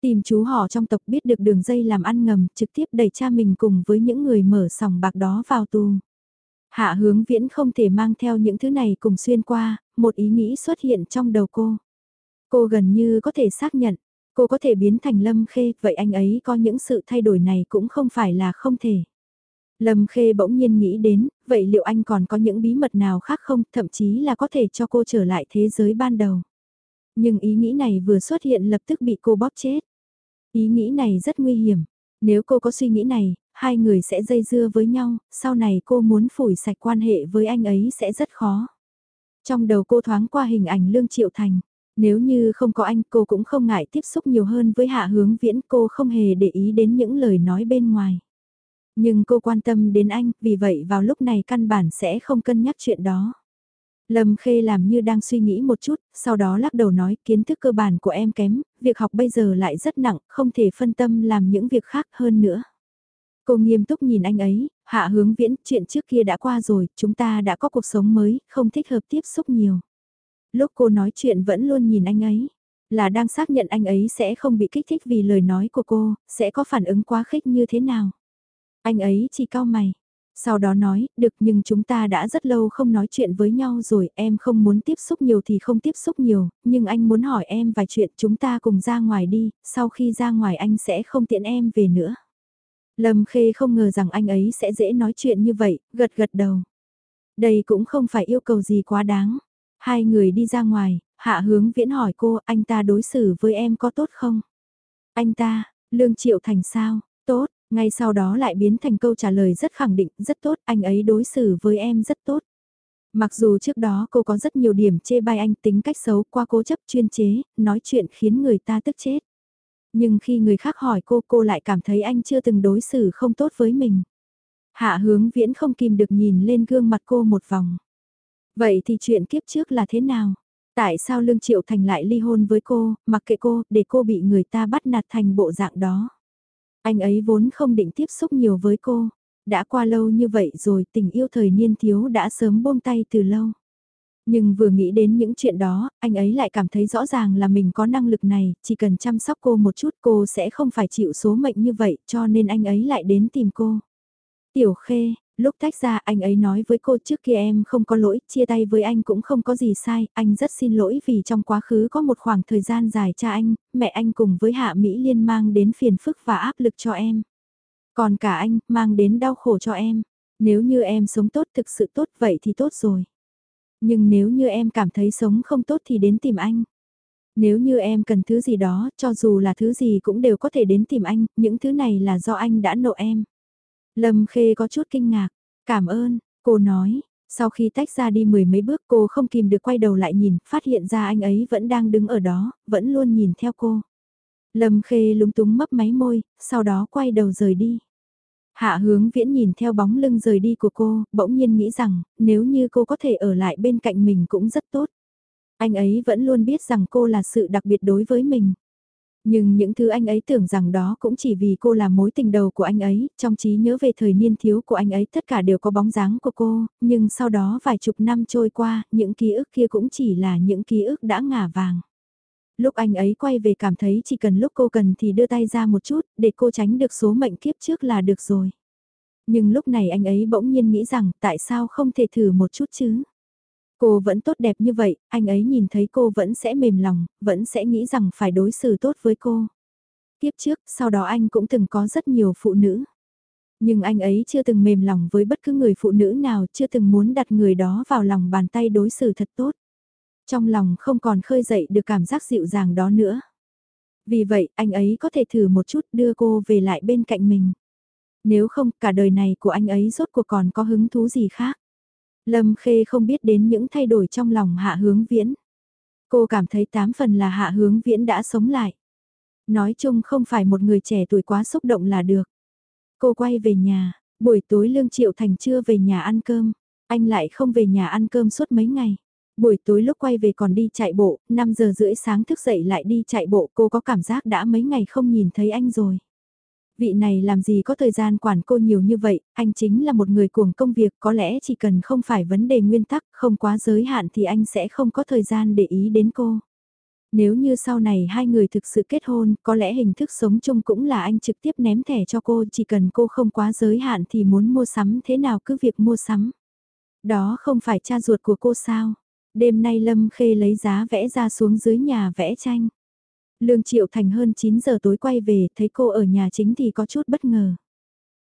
Tìm chú họ trong tộc biết được đường dây làm ăn ngầm, trực tiếp đẩy cha mình cùng với những người mở sòng bạc đó vào tù. Hạ hướng viễn không thể mang theo những thứ này cùng xuyên qua, một ý nghĩ xuất hiện trong đầu cô. Cô gần như có thể xác nhận, cô có thể biến thành lâm khê, vậy anh ấy có những sự thay đổi này cũng không phải là không thể. Lâm Khê bỗng nhiên nghĩ đến, vậy liệu anh còn có những bí mật nào khác không, thậm chí là có thể cho cô trở lại thế giới ban đầu. Nhưng ý nghĩ này vừa xuất hiện lập tức bị cô bóp chết. Ý nghĩ này rất nguy hiểm. Nếu cô có suy nghĩ này, hai người sẽ dây dưa với nhau, sau này cô muốn phủi sạch quan hệ với anh ấy sẽ rất khó. Trong đầu cô thoáng qua hình ảnh Lương Triệu Thành. Nếu như không có anh cô cũng không ngại tiếp xúc nhiều hơn với hạ hướng viễn cô không hề để ý đến những lời nói bên ngoài. Nhưng cô quan tâm đến anh, vì vậy vào lúc này căn bản sẽ không cân nhắc chuyện đó. Lâm Khê làm như đang suy nghĩ một chút, sau đó lắc đầu nói kiến thức cơ bản của em kém, việc học bây giờ lại rất nặng, không thể phân tâm làm những việc khác hơn nữa. Cô nghiêm túc nhìn anh ấy, hạ hướng viễn, chuyện trước kia đã qua rồi, chúng ta đã có cuộc sống mới, không thích hợp tiếp xúc nhiều. Lúc cô nói chuyện vẫn luôn nhìn anh ấy, là đang xác nhận anh ấy sẽ không bị kích thích vì lời nói của cô, sẽ có phản ứng quá khích như thế nào. Anh ấy chỉ cao mày. Sau đó nói, được nhưng chúng ta đã rất lâu không nói chuyện với nhau rồi, em không muốn tiếp xúc nhiều thì không tiếp xúc nhiều, nhưng anh muốn hỏi em vài chuyện chúng ta cùng ra ngoài đi, sau khi ra ngoài anh sẽ không tiện em về nữa. Lâm Khê không ngờ rằng anh ấy sẽ dễ nói chuyện như vậy, gật gật đầu. Đây cũng không phải yêu cầu gì quá đáng. Hai người đi ra ngoài, hạ hướng viễn hỏi cô anh ta đối xử với em có tốt không? Anh ta, Lương Triệu Thành sao? Tốt, ngay sau đó lại biến thành câu trả lời rất khẳng định, rất tốt, anh ấy đối xử với em rất tốt. Mặc dù trước đó cô có rất nhiều điểm chê bai anh tính cách xấu qua cố chấp chuyên chế, nói chuyện khiến người ta tức chết. Nhưng khi người khác hỏi cô cô lại cảm thấy anh chưa từng đối xử không tốt với mình. Hạ hướng viễn không kìm được nhìn lên gương mặt cô một vòng. Vậy thì chuyện kiếp trước là thế nào? Tại sao Lương Triệu Thành lại ly hôn với cô, mặc kệ cô, để cô bị người ta bắt nạt thành bộ dạng đó? Anh ấy vốn không định tiếp xúc nhiều với cô. Đã qua lâu như vậy rồi tình yêu thời niên thiếu đã sớm buông tay từ lâu. Nhưng vừa nghĩ đến những chuyện đó, anh ấy lại cảm thấy rõ ràng là mình có năng lực này, chỉ cần chăm sóc cô một chút cô sẽ không phải chịu số mệnh như vậy cho nên anh ấy lại đến tìm cô. Tiểu Khê, Lúc tách ra anh ấy nói với cô trước kia em không có lỗi, chia tay với anh cũng không có gì sai, anh rất xin lỗi vì trong quá khứ có một khoảng thời gian dài cha anh, mẹ anh cùng với Hạ Mỹ Liên mang đến phiền phức và áp lực cho em. Còn cả anh, mang đến đau khổ cho em. Nếu như em sống tốt thực sự tốt vậy thì tốt rồi. Nhưng nếu như em cảm thấy sống không tốt thì đến tìm anh. Nếu như em cần thứ gì đó, cho dù là thứ gì cũng đều có thể đến tìm anh, những thứ này là do anh đã nộ em. Lâm Khê có chút kinh ngạc, cảm ơn, cô nói, sau khi tách ra đi mười mấy bước cô không kìm được quay đầu lại nhìn, phát hiện ra anh ấy vẫn đang đứng ở đó, vẫn luôn nhìn theo cô. Lâm Khê lúng túng mấp máy môi, sau đó quay đầu rời đi. Hạ hướng viễn nhìn theo bóng lưng rời đi của cô, bỗng nhiên nghĩ rằng, nếu như cô có thể ở lại bên cạnh mình cũng rất tốt. Anh ấy vẫn luôn biết rằng cô là sự đặc biệt đối với mình. Nhưng những thứ anh ấy tưởng rằng đó cũng chỉ vì cô là mối tình đầu của anh ấy, trong trí nhớ về thời niên thiếu của anh ấy tất cả đều có bóng dáng của cô, nhưng sau đó vài chục năm trôi qua, những ký ức kia cũng chỉ là những ký ức đã ngả vàng. Lúc anh ấy quay về cảm thấy chỉ cần lúc cô cần thì đưa tay ra một chút, để cô tránh được số mệnh kiếp trước là được rồi. Nhưng lúc này anh ấy bỗng nhiên nghĩ rằng tại sao không thể thử một chút chứ? Cô vẫn tốt đẹp như vậy, anh ấy nhìn thấy cô vẫn sẽ mềm lòng, vẫn sẽ nghĩ rằng phải đối xử tốt với cô. Tiếp trước, sau đó anh cũng từng có rất nhiều phụ nữ. Nhưng anh ấy chưa từng mềm lòng với bất cứ người phụ nữ nào, chưa từng muốn đặt người đó vào lòng bàn tay đối xử thật tốt. Trong lòng không còn khơi dậy được cảm giác dịu dàng đó nữa. Vì vậy, anh ấy có thể thử một chút đưa cô về lại bên cạnh mình. Nếu không, cả đời này của anh ấy rốt cuộc còn có hứng thú gì khác. Lâm Khê không biết đến những thay đổi trong lòng hạ hướng viễn. Cô cảm thấy tám phần là hạ hướng viễn đã sống lại. Nói chung không phải một người trẻ tuổi quá xúc động là được. Cô quay về nhà, buổi tối Lương Triệu Thành chưa về nhà ăn cơm, anh lại không về nhà ăn cơm suốt mấy ngày. Buổi tối lúc quay về còn đi chạy bộ, 5 giờ rưỡi sáng thức dậy lại đi chạy bộ cô có cảm giác đã mấy ngày không nhìn thấy anh rồi. Vị này làm gì có thời gian quản cô nhiều như vậy, anh chính là một người cuồng công việc có lẽ chỉ cần không phải vấn đề nguyên tắc, không quá giới hạn thì anh sẽ không có thời gian để ý đến cô. Nếu như sau này hai người thực sự kết hôn, có lẽ hình thức sống chung cũng là anh trực tiếp ném thẻ cho cô, chỉ cần cô không quá giới hạn thì muốn mua sắm thế nào cứ việc mua sắm. Đó không phải cha ruột của cô sao? Đêm nay Lâm Khê lấy giá vẽ ra xuống dưới nhà vẽ tranh. Lương Triệu Thành hơn 9 giờ tối quay về, thấy cô ở nhà chính thì có chút bất ngờ.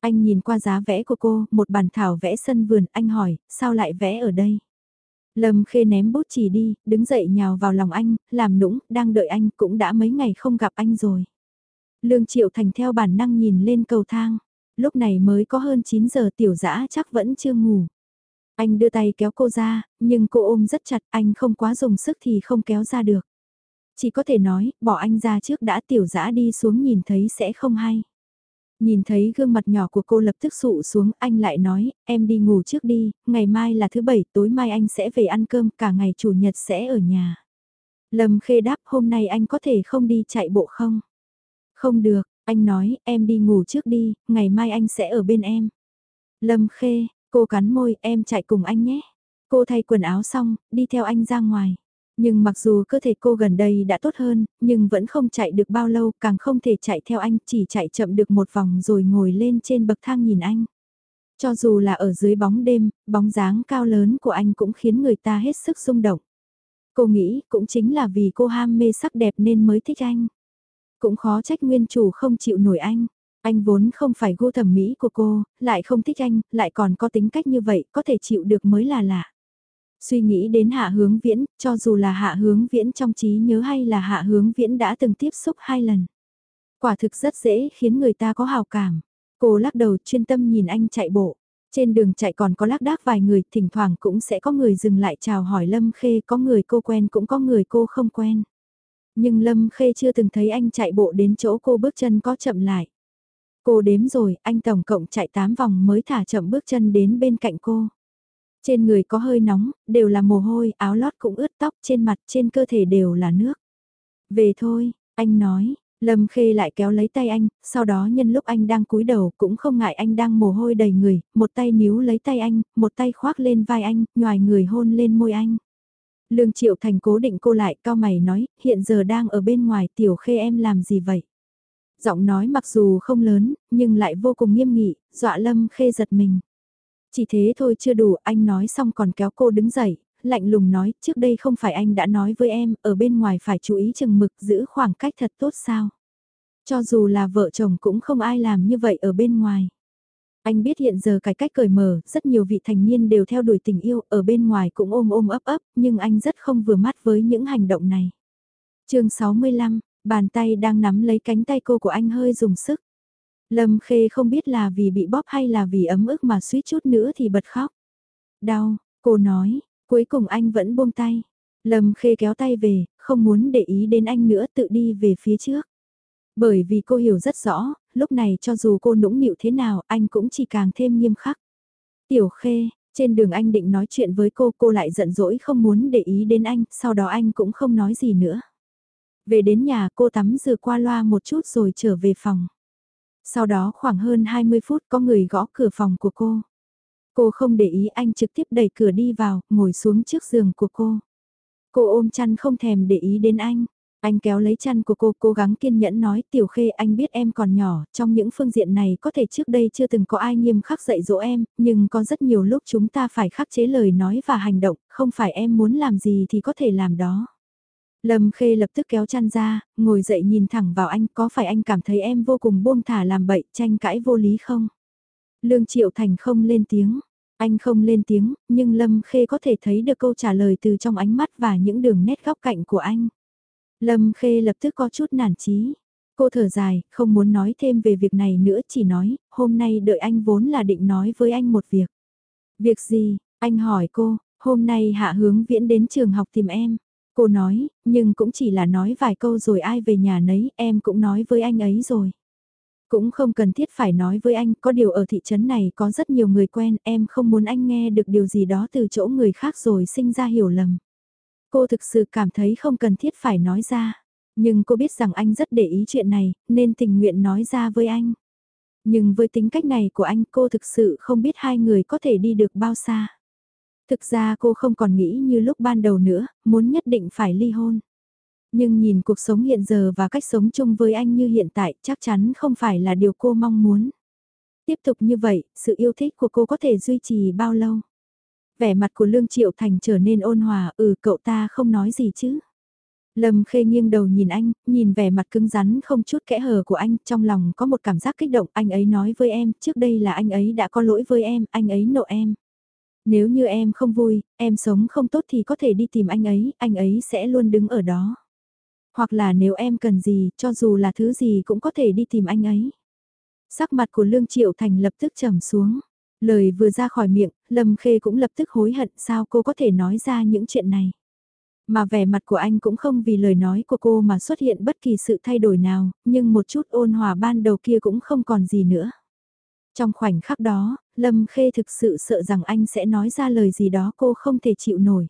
Anh nhìn qua giá vẽ của cô, một bản thảo vẽ sân vườn, anh hỏi, sao lại vẽ ở đây? Lâm Khê ném bút chỉ đi, đứng dậy nhào vào lòng anh, làm nũng, đang đợi anh, cũng đã mấy ngày không gặp anh rồi. Lương Triệu Thành theo bản năng nhìn lên cầu thang, lúc này mới có hơn 9 giờ tiểu dã chắc vẫn chưa ngủ. Anh đưa tay kéo cô ra, nhưng cô ôm rất chặt, anh không quá dùng sức thì không kéo ra được. Chỉ có thể nói, bỏ anh ra trước đã tiểu dã đi xuống nhìn thấy sẽ không hay. Nhìn thấy gương mặt nhỏ của cô lập tức sụ xuống, anh lại nói, em đi ngủ trước đi, ngày mai là thứ bảy, tối mai anh sẽ về ăn cơm, cả ngày chủ nhật sẽ ở nhà. Lâm khê đáp hôm nay anh có thể không đi chạy bộ không? Không được, anh nói, em đi ngủ trước đi, ngày mai anh sẽ ở bên em. Lâm khê, cô cắn môi, em chạy cùng anh nhé. Cô thay quần áo xong, đi theo anh ra ngoài. Nhưng mặc dù cơ thể cô gần đây đã tốt hơn, nhưng vẫn không chạy được bao lâu, càng không thể chạy theo anh, chỉ chạy chậm được một vòng rồi ngồi lên trên bậc thang nhìn anh. Cho dù là ở dưới bóng đêm, bóng dáng cao lớn của anh cũng khiến người ta hết sức rung động. Cô nghĩ cũng chính là vì cô ham mê sắc đẹp nên mới thích anh. Cũng khó trách nguyên chủ không chịu nổi anh. Anh vốn không phải gu thẩm mỹ của cô, lại không thích anh, lại còn có tính cách như vậy, có thể chịu được mới là lạ. Suy nghĩ đến hạ hướng viễn, cho dù là hạ hướng viễn trong trí nhớ hay là hạ hướng viễn đã từng tiếp xúc hai lần. Quả thực rất dễ khiến người ta có hào cảm. Cô lắc đầu chuyên tâm nhìn anh chạy bộ. Trên đường chạy còn có lác đác vài người, thỉnh thoảng cũng sẽ có người dừng lại chào hỏi Lâm Khê, có người cô quen cũng có người cô không quen. Nhưng Lâm Khê chưa từng thấy anh chạy bộ đến chỗ cô bước chân có chậm lại. Cô đếm rồi, anh tổng cộng chạy 8 vòng mới thả chậm bước chân đến bên cạnh cô. Trên người có hơi nóng, đều là mồ hôi, áo lót cũng ướt tóc, trên mặt, trên cơ thể đều là nước. Về thôi, anh nói, Lâm Khê lại kéo lấy tay anh, sau đó nhân lúc anh đang cúi đầu cũng không ngại anh đang mồ hôi đầy người, một tay níu lấy tay anh, một tay khoác lên vai anh, nhòi người hôn lên môi anh. Lương Triệu Thành cố định cô lại, cao mày nói, hiện giờ đang ở bên ngoài tiểu khê em làm gì vậy? Giọng nói mặc dù không lớn, nhưng lại vô cùng nghiêm nghị, dọa Lâm Khê giật mình. Chỉ thế thôi chưa đủ, anh nói xong còn kéo cô đứng dậy, lạnh lùng nói, trước đây không phải anh đã nói với em, ở bên ngoài phải chú ý chừng mực, giữ khoảng cách thật tốt sao. Cho dù là vợ chồng cũng không ai làm như vậy ở bên ngoài. Anh biết hiện giờ cái cách cởi mở, rất nhiều vị thành niên đều theo đuổi tình yêu, ở bên ngoài cũng ôm ôm ấp ấp, nhưng anh rất không vừa mắt với những hành động này. chương 65, bàn tay đang nắm lấy cánh tay cô của anh hơi dùng sức. Lâm Khê không biết là vì bị bóp hay là vì ấm ức mà suýt chút nữa thì bật khóc. Đau, cô nói, cuối cùng anh vẫn buông tay. Lâm Khê kéo tay về, không muốn để ý đến anh nữa tự đi về phía trước. Bởi vì cô hiểu rất rõ, lúc này cho dù cô nũng nịu thế nào anh cũng chỉ càng thêm nghiêm khắc. Tiểu Khê, trên đường anh định nói chuyện với cô cô lại giận dỗi không muốn để ý đến anh, sau đó anh cũng không nói gì nữa. Về đến nhà cô tắm rửa qua loa một chút rồi trở về phòng. Sau đó khoảng hơn 20 phút có người gõ cửa phòng của cô. Cô không để ý anh trực tiếp đẩy cửa đi vào, ngồi xuống trước giường của cô. Cô ôm chăn không thèm để ý đến anh. Anh kéo lấy chăn của cô cố gắng kiên nhẫn nói tiểu khê anh biết em còn nhỏ, trong những phương diện này có thể trước đây chưa từng có ai nghiêm khắc dạy dỗ em, nhưng có rất nhiều lúc chúng ta phải khắc chế lời nói và hành động, không phải em muốn làm gì thì có thể làm đó. Lâm Khê lập tức kéo chăn ra, ngồi dậy nhìn thẳng vào anh, có phải anh cảm thấy em vô cùng buông thả làm bậy, tranh cãi vô lý không? Lương Triệu Thành không lên tiếng, anh không lên tiếng, nhưng Lâm Khê có thể thấy được câu trả lời từ trong ánh mắt và những đường nét góc cạnh của anh. Lâm Khê lập tức có chút nản chí. Cô thở dài, không muốn nói thêm về việc này nữa, chỉ nói, hôm nay đợi anh vốn là định nói với anh một việc. Việc gì? Anh hỏi cô, hôm nay hạ hướng viễn đến trường học tìm em. Cô nói, nhưng cũng chỉ là nói vài câu rồi ai về nhà nấy, em cũng nói với anh ấy rồi. Cũng không cần thiết phải nói với anh, có điều ở thị trấn này có rất nhiều người quen, em không muốn anh nghe được điều gì đó từ chỗ người khác rồi sinh ra hiểu lầm. Cô thực sự cảm thấy không cần thiết phải nói ra, nhưng cô biết rằng anh rất để ý chuyện này, nên tình nguyện nói ra với anh. Nhưng với tính cách này của anh cô thực sự không biết hai người có thể đi được bao xa. Thực ra cô không còn nghĩ như lúc ban đầu nữa, muốn nhất định phải ly hôn. Nhưng nhìn cuộc sống hiện giờ và cách sống chung với anh như hiện tại chắc chắn không phải là điều cô mong muốn. Tiếp tục như vậy, sự yêu thích của cô có thể duy trì bao lâu? Vẻ mặt của Lương Triệu Thành trở nên ôn hòa, ừ cậu ta không nói gì chứ. Lâm Khê nghiêng đầu nhìn anh, nhìn vẻ mặt cứng rắn không chút kẽ hở của anh, trong lòng có một cảm giác kích động, anh ấy nói với em, trước đây là anh ấy đã có lỗi với em, anh ấy nộ em. Nếu như em không vui, em sống không tốt thì có thể đi tìm anh ấy, anh ấy sẽ luôn đứng ở đó. Hoặc là nếu em cần gì, cho dù là thứ gì cũng có thể đi tìm anh ấy. Sắc mặt của Lương Triệu Thành lập tức trầm xuống. Lời vừa ra khỏi miệng, Lâm Khê cũng lập tức hối hận sao cô có thể nói ra những chuyện này. Mà vẻ mặt của anh cũng không vì lời nói của cô mà xuất hiện bất kỳ sự thay đổi nào, nhưng một chút ôn hòa ban đầu kia cũng không còn gì nữa. Trong khoảnh khắc đó, Lâm Khê thực sự sợ rằng anh sẽ nói ra lời gì đó cô không thể chịu nổi.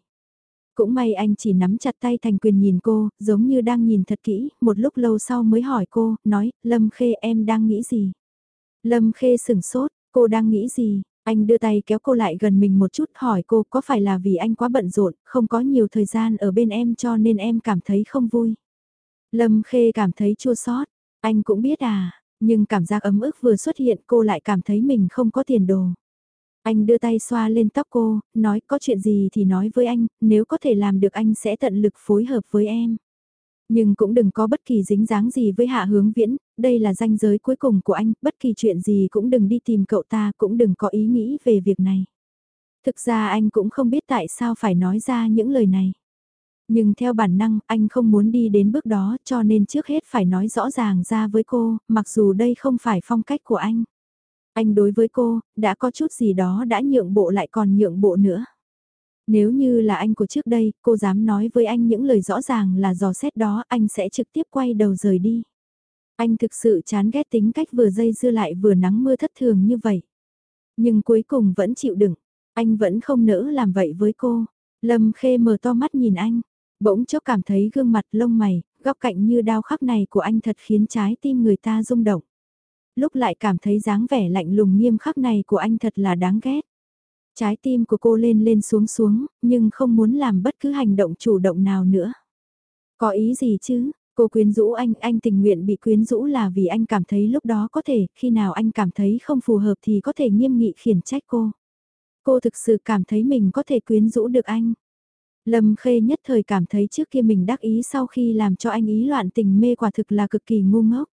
Cũng may anh chỉ nắm chặt tay thành quyền nhìn cô, giống như đang nhìn thật kỹ, một lúc lâu sau mới hỏi cô, nói, Lâm Khê em đang nghĩ gì? Lâm Khê sửng sốt, cô đang nghĩ gì? Anh đưa tay kéo cô lại gần mình một chút hỏi cô có phải là vì anh quá bận rộn, không có nhiều thời gian ở bên em cho nên em cảm thấy không vui. Lâm Khê cảm thấy chua xót anh cũng biết à, nhưng cảm giác ấm ức vừa xuất hiện cô lại cảm thấy mình không có tiền đồ. Anh đưa tay xoa lên tóc cô, nói có chuyện gì thì nói với anh, nếu có thể làm được anh sẽ tận lực phối hợp với em. Nhưng cũng đừng có bất kỳ dính dáng gì với hạ hướng viễn, đây là ranh giới cuối cùng của anh, bất kỳ chuyện gì cũng đừng đi tìm cậu ta, cũng đừng có ý nghĩ về việc này. Thực ra anh cũng không biết tại sao phải nói ra những lời này. Nhưng theo bản năng, anh không muốn đi đến bước đó cho nên trước hết phải nói rõ ràng ra với cô, mặc dù đây không phải phong cách của anh. Anh đối với cô, đã có chút gì đó đã nhượng bộ lại còn nhượng bộ nữa. Nếu như là anh của trước đây, cô dám nói với anh những lời rõ ràng là dò xét đó, anh sẽ trực tiếp quay đầu rời đi. Anh thực sự chán ghét tính cách vừa dây dưa lại vừa nắng mưa thất thường như vậy. Nhưng cuối cùng vẫn chịu đựng, anh vẫn không nỡ làm vậy với cô. Lâm Khê mở to mắt nhìn anh, bỗng chốc cảm thấy gương mặt lông mày, góc cạnh như đao khắc này của anh thật khiến trái tim người ta rung động. Lúc lại cảm thấy dáng vẻ lạnh lùng nghiêm khắc này của anh thật là đáng ghét. Trái tim của cô lên lên xuống xuống, nhưng không muốn làm bất cứ hành động chủ động nào nữa. Có ý gì chứ? Cô quyến rũ anh, anh tình nguyện bị quyến rũ là vì anh cảm thấy lúc đó có thể, khi nào anh cảm thấy không phù hợp thì có thể nghiêm nghị khiển trách cô. Cô thực sự cảm thấy mình có thể quyến rũ được anh. Lâm Khê nhất thời cảm thấy trước kia mình đắc ý sau khi làm cho anh ý loạn tình mê quả thực là cực kỳ ngu ngốc.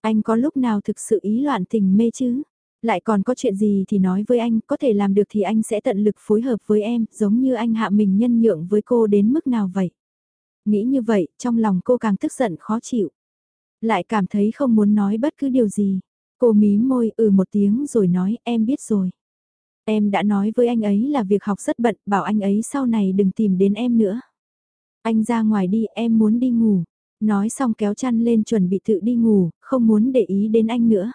Anh có lúc nào thực sự ý loạn tình mê chứ? Lại còn có chuyện gì thì nói với anh, có thể làm được thì anh sẽ tận lực phối hợp với em, giống như anh hạ mình nhân nhượng với cô đến mức nào vậy. Nghĩ như vậy, trong lòng cô càng tức giận khó chịu. Lại cảm thấy không muốn nói bất cứ điều gì. Cô mí môi ừ một tiếng rồi nói em biết rồi. Em đã nói với anh ấy là việc học rất bận, bảo anh ấy sau này đừng tìm đến em nữa. Anh ra ngoài đi, em muốn đi ngủ. Nói xong kéo chăn lên chuẩn bị tự đi ngủ, không muốn để ý đến anh nữa.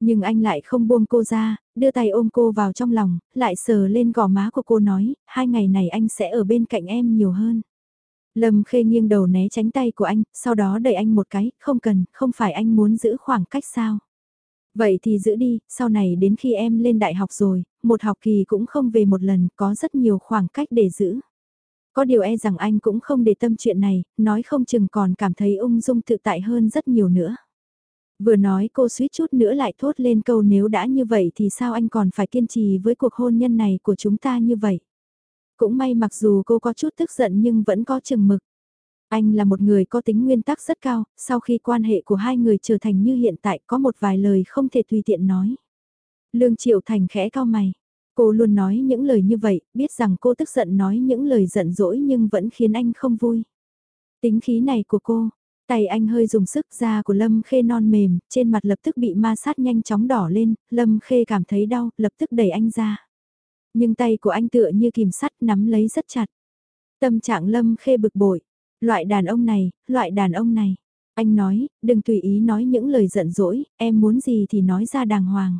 Nhưng anh lại không buông cô ra, đưa tay ôm cô vào trong lòng, lại sờ lên gò má của cô nói, hai ngày này anh sẽ ở bên cạnh em nhiều hơn. Lâm khê nghiêng đầu né tránh tay của anh, sau đó đẩy anh một cái, không cần, không phải anh muốn giữ khoảng cách sao. Vậy thì giữ đi, sau này đến khi em lên đại học rồi, một học kỳ cũng không về một lần, có rất nhiều khoảng cách để giữ. Có điều e rằng anh cũng không để tâm chuyện này, nói không chừng còn cảm thấy ung dung tự tại hơn rất nhiều nữa. Vừa nói cô suýt chút nữa lại thốt lên câu nếu đã như vậy thì sao anh còn phải kiên trì với cuộc hôn nhân này của chúng ta như vậy. Cũng may mặc dù cô có chút tức giận nhưng vẫn có chừng mực. Anh là một người có tính nguyên tắc rất cao, sau khi quan hệ của hai người trở thành như hiện tại có một vài lời không thể tùy tiện nói. Lương Triệu Thành khẽ cao mày. Cô luôn nói những lời như vậy, biết rằng cô tức giận nói những lời giận dỗi nhưng vẫn khiến anh không vui. Tính khí này của cô, tay anh hơi dùng sức da của Lâm Khê non mềm, trên mặt lập tức bị ma sát nhanh chóng đỏ lên, Lâm Khê cảm thấy đau, lập tức đẩy anh ra. Nhưng tay của anh tựa như kìm sắt nắm lấy rất chặt. Tâm trạng Lâm Khê bực bội. Loại đàn ông này, loại đàn ông này. Anh nói, đừng tùy ý nói những lời giận dỗi, em muốn gì thì nói ra đàng hoàng.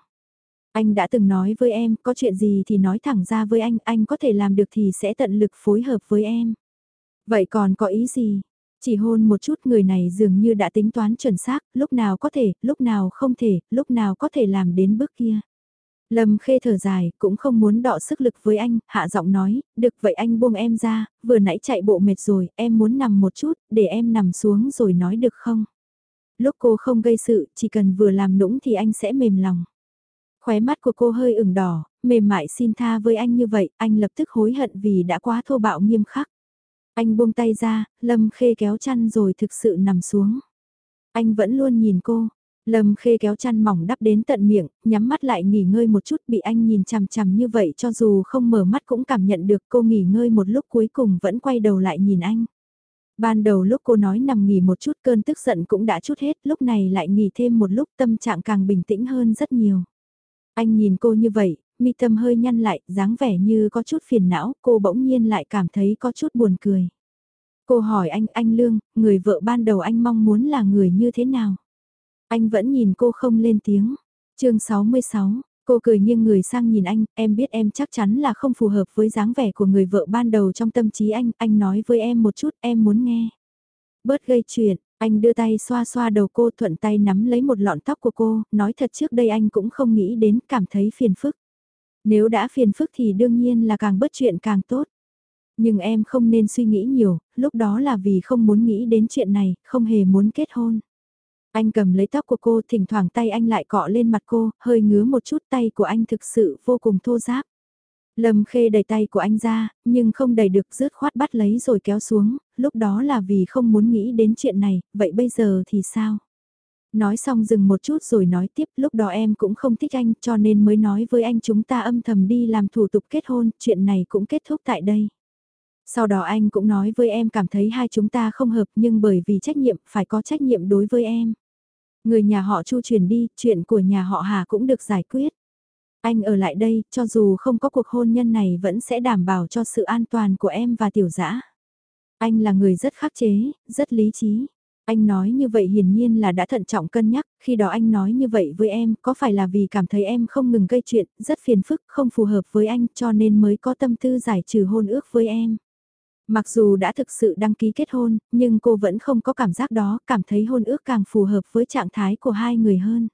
Anh đã từng nói với em, có chuyện gì thì nói thẳng ra với anh, anh có thể làm được thì sẽ tận lực phối hợp với em. Vậy còn có ý gì? Chỉ hôn một chút người này dường như đã tính toán chuẩn xác, lúc nào có thể, lúc nào không thể, lúc nào có thể làm đến bước kia. Lâm khê thở dài, cũng không muốn đọ sức lực với anh, hạ giọng nói, được vậy anh buông em ra, vừa nãy chạy bộ mệt rồi, em muốn nằm một chút, để em nằm xuống rồi nói được không? Lúc cô không gây sự, chỉ cần vừa làm nũng thì anh sẽ mềm lòng. Khóe mắt của cô hơi ửng đỏ, mềm mại xin tha với anh như vậy, anh lập tức hối hận vì đã quá thô bạo nghiêm khắc. Anh buông tay ra, Lâm Khê kéo chăn rồi thực sự nằm xuống. Anh vẫn luôn nhìn cô. Lâm Khê kéo chăn mỏng đắp đến tận miệng, nhắm mắt lại nghỉ ngơi một chút bị anh nhìn chằm chằm như vậy cho dù không mở mắt cũng cảm nhận được cô nghỉ ngơi một lúc cuối cùng vẫn quay đầu lại nhìn anh. Ban đầu lúc cô nói nằm nghỉ một chút cơn tức giận cũng đã chút hết, lúc này lại nghỉ thêm một lúc tâm trạng càng bình tĩnh hơn rất nhiều. Anh nhìn cô như vậy, mi tâm hơi nhăn lại, dáng vẻ như có chút phiền não, cô bỗng nhiên lại cảm thấy có chút buồn cười. Cô hỏi anh, anh Lương, người vợ ban đầu anh mong muốn là người như thế nào? Anh vẫn nhìn cô không lên tiếng. chương 66, cô cười nghiêng người sang nhìn anh, em biết em chắc chắn là không phù hợp với dáng vẻ của người vợ ban đầu trong tâm trí anh, anh nói với em một chút, em muốn nghe. Bớt gây chuyện, anh đưa tay xoa xoa đầu cô thuận tay nắm lấy một lọn tóc của cô, nói thật trước đây anh cũng không nghĩ đến cảm thấy phiền phức. Nếu đã phiền phức thì đương nhiên là càng bớt chuyện càng tốt. Nhưng em không nên suy nghĩ nhiều, lúc đó là vì không muốn nghĩ đến chuyện này, không hề muốn kết hôn. Anh cầm lấy tóc của cô, thỉnh thoảng tay anh lại cọ lên mặt cô, hơi ngứa một chút tay của anh thực sự vô cùng thô giáp. Lâm khê đẩy tay của anh ra, nhưng không đẩy được rớt khoát bắt lấy rồi kéo xuống, lúc đó là vì không muốn nghĩ đến chuyện này, vậy bây giờ thì sao? Nói xong dừng một chút rồi nói tiếp, lúc đó em cũng không thích anh cho nên mới nói với anh chúng ta âm thầm đi làm thủ tục kết hôn, chuyện này cũng kết thúc tại đây. Sau đó anh cũng nói với em cảm thấy hai chúng ta không hợp nhưng bởi vì trách nhiệm phải có trách nhiệm đối với em. Người nhà họ Chu chuyển đi, chuyện của nhà họ Hà cũng được giải quyết. Anh ở lại đây, cho dù không có cuộc hôn nhân này vẫn sẽ đảm bảo cho sự an toàn của em và tiểu dã. Anh là người rất khắc chế, rất lý trí. Anh nói như vậy hiển nhiên là đã thận trọng cân nhắc, khi đó anh nói như vậy với em, có phải là vì cảm thấy em không ngừng gây chuyện, rất phiền phức, không phù hợp với anh cho nên mới có tâm tư giải trừ hôn ước với em. Mặc dù đã thực sự đăng ký kết hôn, nhưng cô vẫn không có cảm giác đó, cảm thấy hôn ước càng phù hợp với trạng thái của hai người hơn.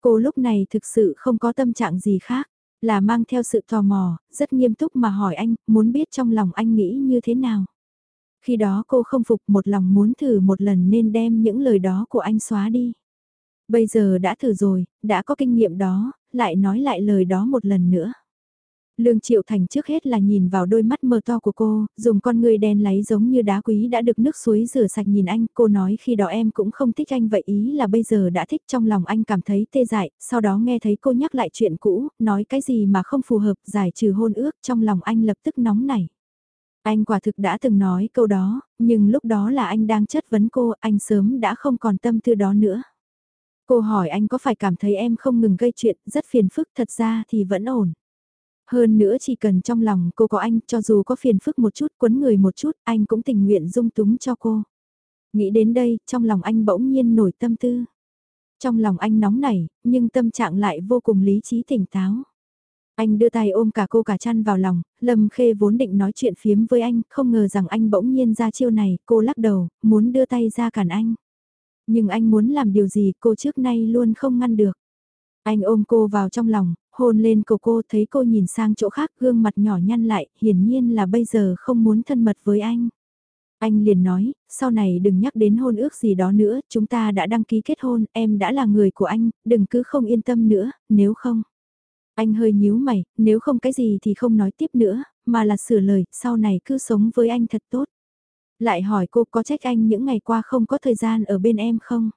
Cô lúc này thực sự không có tâm trạng gì khác, là mang theo sự tò mò, rất nghiêm túc mà hỏi anh, muốn biết trong lòng anh nghĩ như thế nào. Khi đó cô không phục một lòng muốn thử một lần nên đem những lời đó của anh xóa đi. Bây giờ đã thử rồi, đã có kinh nghiệm đó, lại nói lại lời đó một lần nữa. Lương Triệu Thành trước hết là nhìn vào đôi mắt mờ to của cô, dùng con người đen láy giống như đá quý đã được nước suối rửa sạch nhìn anh, cô nói khi đó em cũng không thích anh vậy ý là bây giờ đã thích trong lòng anh cảm thấy tê dại, sau đó nghe thấy cô nhắc lại chuyện cũ, nói cái gì mà không phù hợp, giải trừ hôn ước, trong lòng anh lập tức nóng nảy. Anh quả thực đã từng nói câu đó, nhưng lúc đó là anh đang chất vấn cô, anh sớm đã không còn tâm tư đó nữa. Cô hỏi anh có phải cảm thấy em không ngừng gây chuyện, rất phiền phức, thật ra thì vẫn ổn. Hơn nữa chỉ cần trong lòng cô có anh, cho dù có phiền phức một chút, quấn người một chút, anh cũng tình nguyện dung túng cho cô. Nghĩ đến đây, trong lòng anh bỗng nhiên nổi tâm tư. Trong lòng anh nóng nảy, nhưng tâm trạng lại vô cùng lý trí tỉnh táo. Anh đưa tay ôm cả cô cả chăn vào lòng, Lâm Khê vốn định nói chuyện phiếm với anh, không ngờ rằng anh bỗng nhiên ra chiêu này, cô lắc đầu, muốn đưa tay ra cản anh. Nhưng anh muốn làm điều gì cô trước nay luôn không ngăn được. Anh ôm cô vào trong lòng, hôn lên cổ cô thấy cô nhìn sang chỗ khác gương mặt nhỏ nhăn lại, hiển nhiên là bây giờ không muốn thân mật với anh. Anh liền nói, sau này đừng nhắc đến hôn ước gì đó nữa, chúng ta đã đăng ký kết hôn, em đã là người của anh, đừng cứ không yên tâm nữa, nếu không. Anh hơi nhíu mày, nếu không cái gì thì không nói tiếp nữa, mà là sửa lời, sau này cứ sống với anh thật tốt. Lại hỏi cô có trách anh những ngày qua không có thời gian ở bên em không?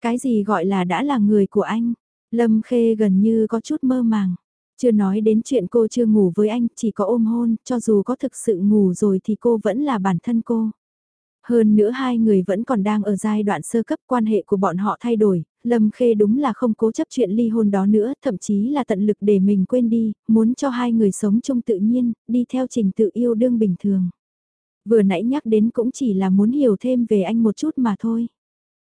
Cái gì gọi là đã là người của anh? Lâm Khê gần như có chút mơ màng. Chưa nói đến chuyện cô chưa ngủ với anh, chỉ có ôm hôn, cho dù có thực sự ngủ rồi thì cô vẫn là bản thân cô. Hơn nữa hai người vẫn còn đang ở giai đoạn sơ cấp quan hệ của bọn họ thay đổi, Lâm Khê đúng là không cố chấp chuyện ly hôn đó nữa, thậm chí là tận lực để mình quên đi, muốn cho hai người sống chung tự nhiên, đi theo trình tự yêu đương bình thường. Vừa nãy nhắc đến cũng chỉ là muốn hiểu thêm về anh một chút mà thôi.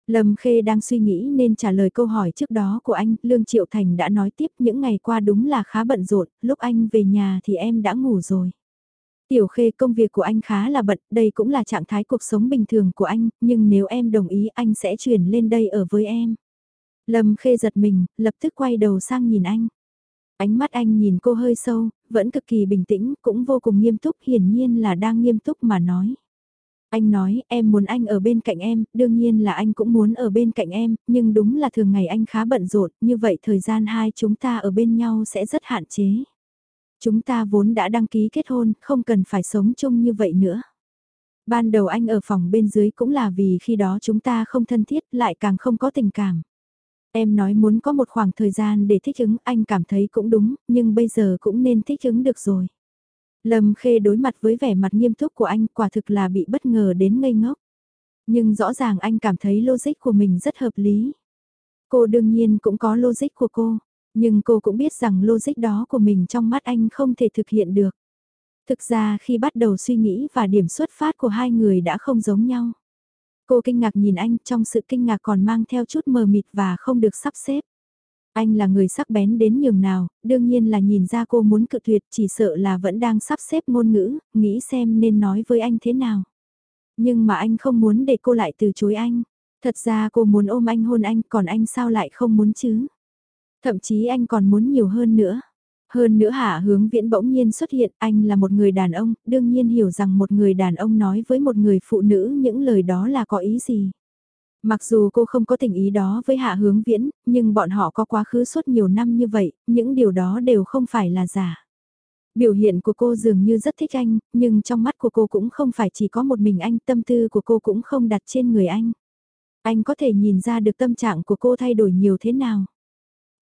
Lâm Khê đang suy nghĩ nên trả lời câu hỏi trước đó của anh, Lương Triệu Thành đã nói tiếp những ngày qua đúng là khá bận rộn, lúc anh về nhà thì em đã ngủ rồi. Tiểu Khê công việc của anh khá là bận, đây cũng là trạng thái cuộc sống bình thường của anh, nhưng nếu em đồng ý anh sẽ chuyển lên đây ở với em. Lâm Khê giật mình, lập tức quay đầu sang nhìn anh. Ánh mắt anh nhìn cô hơi sâu, vẫn cực kỳ bình tĩnh, cũng vô cùng nghiêm túc, hiển nhiên là đang nghiêm túc mà nói. Anh nói, em muốn anh ở bên cạnh em, đương nhiên là anh cũng muốn ở bên cạnh em, nhưng đúng là thường ngày anh khá bận rộn, như vậy thời gian hai chúng ta ở bên nhau sẽ rất hạn chế. Chúng ta vốn đã đăng ký kết hôn, không cần phải sống chung như vậy nữa. Ban đầu anh ở phòng bên dưới cũng là vì khi đó chúng ta không thân thiết, lại càng không có tình cảm. Em nói muốn có một khoảng thời gian để thích ứng, anh cảm thấy cũng đúng, nhưng bây giờ cũng nên thích ứng được rồi. Lâm Khê đối mặt với vẻ mặt nghiêm túc của anh quả thực là bị bất ngờ đến ngây ngốc. Nhưng rõ ràng anh cảm thấy logic của mình rất hợp lý. Cô đương nhiên cũng có logic của cô, nhưng cô cũng biết rằng logic đó của mình trong mắt anh không thể thực hiện được. Thực ra khi bắt đầu suy nghĩ và điểm xuất phát của hai người đã không giống nhau. Cô kinh ngạc nhìn anh trong sự kinh ngạc còn mang theo chút mờ mịt và không được sắp xếp. Anh là người sắc bén đến nhường nào, đương nhiên là nhìn ra cô muốn cự tuyệt chỉ sợ là vẫn đang sắp xếp ngôn ngữ, nghĩ xem nên nói với anh thế nào. Nhưng mà anh không muốn để cô lại từ chối anh. Thật ra cô muốn ôm anh hôn anh còn anh sao lại không muốn chứ? Thậm chí anh còn muốn nhiều hơn nữa. Hơn nữa hạ hướng viễn bỗng nhiên xuất hiện, anh là một người đàn ông, đương nhiên hiểu rằng một người đàn ông nói với một người phụ nữ những lời đó là có ý gì. Mặc dù cô không có tình ý đó với hạ hướng viễn, nhưng bọn họ có quá khứ suốt nhiều năm như vậy, những điều đó đều không phải là giả. Biểu hiện của cô dường như rất thích anh, nhưng trong mắt của cô cũng không phải chỉ có một mình anh, tâm tư của cô cũng không đặt trên người anh. Anh có thể nhìn ra được tâm trạng của cô thay đổi nhiều thế nào.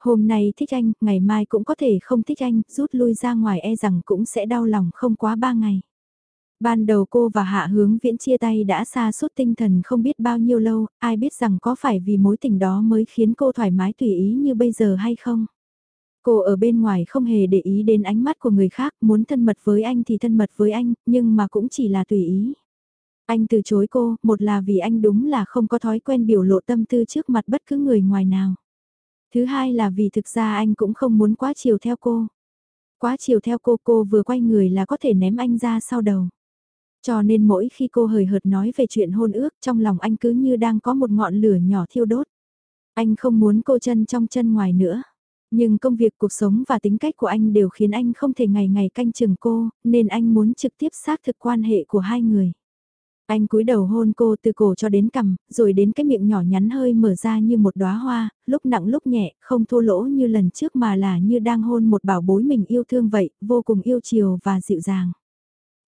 Hôm nay thích anh, ngày mai cũng có thể không thích anh, rút lui ra ngoài e rằng cũng sẽ đau lòng không quá ba ngày. Ban đầu cô và Hạ Hướng Viễn chia tay đã xa suốt tinh thần không biết bao nhiêu lâu, ai biết rằng có phải vì mối tình đó mới khiến cô thoải mái tùy ý như bây giờ hay không? Cô ở bên ngoài không hề để ý đến ánh mắt của người khác, muốn thân mật với anh thì thân mật với anh, nhưng mà cũng chỉ là tùy ý. Anh từ chối cô, một là vì anh đúng là không có thói quen biểu lộ tâm tư trước mặt bất cứ người ngoài nào. Thứ hai là vì thực ra anh cũng không muốn quá chiều theo cô. Quá chiều theo cô cô vừa quay người là có thể ném anh ra sau đầu. Cho nên mỗi khi cô hời hợt nói về chuyện hôn ước trong lòng anh cứ như đang có một ngọn lửa nhỏ thiêu đốt. Anh không muốn cô chân trong chân ngoài nữa. Nhưng công việc cuộc sống và tính cách của anh đều khiến anh không thể ngày ngày canh chừng cô, nên anh muốn trực tiếp xác thực quan hệ của hai người. Anh cúi đầu hôn cô từ cổ cho đến cằm, rồi đến cái miệng nhỏ nhắn hơi mở ra như một đóa hoa, lúc nặng lúc nhẹ, không thô lỗ như lần trước mà là như đang hôn một bảo bối mình yêu thương vậy, vô cùng yêu chiều và dịu dàng.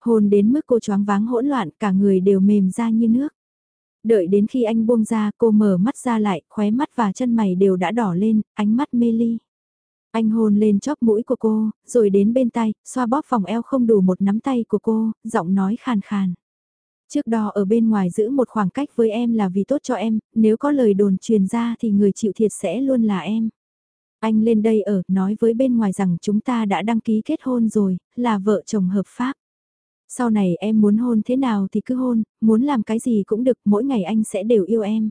Hôn đến mức cô choáng váng hỗn loạn, cả người đều mềm ra như nước. Đợi đến khi anh buông ra, cô mở mắt ra lại, khóe mắt và chân mày đều đã đỏ lên, ánh mắt mê ly. Anh hôn lên chóp mũi của cô, rồi đến bên tay, xoa bóp vòng eo không đủ một nắm tay của cô, giọng nói khàn khàn. Trước đó ở bên ngoài giữ một khoảng cách với em là vì tốt cho em, nếu có lời đồn truyền ra thì người chịu thiệt sẽ luôn là em. Anh lên đây ở, nói với bên ngoài rằng chúng ta đã đăng ký kết hôn rồi, là vợ chồng hợp pháp. Sau này em muốn hôn thế nào thì cứ hôn, muốn làm cái gì cũng được, mỗi ngày anh sẽ đều yêu em.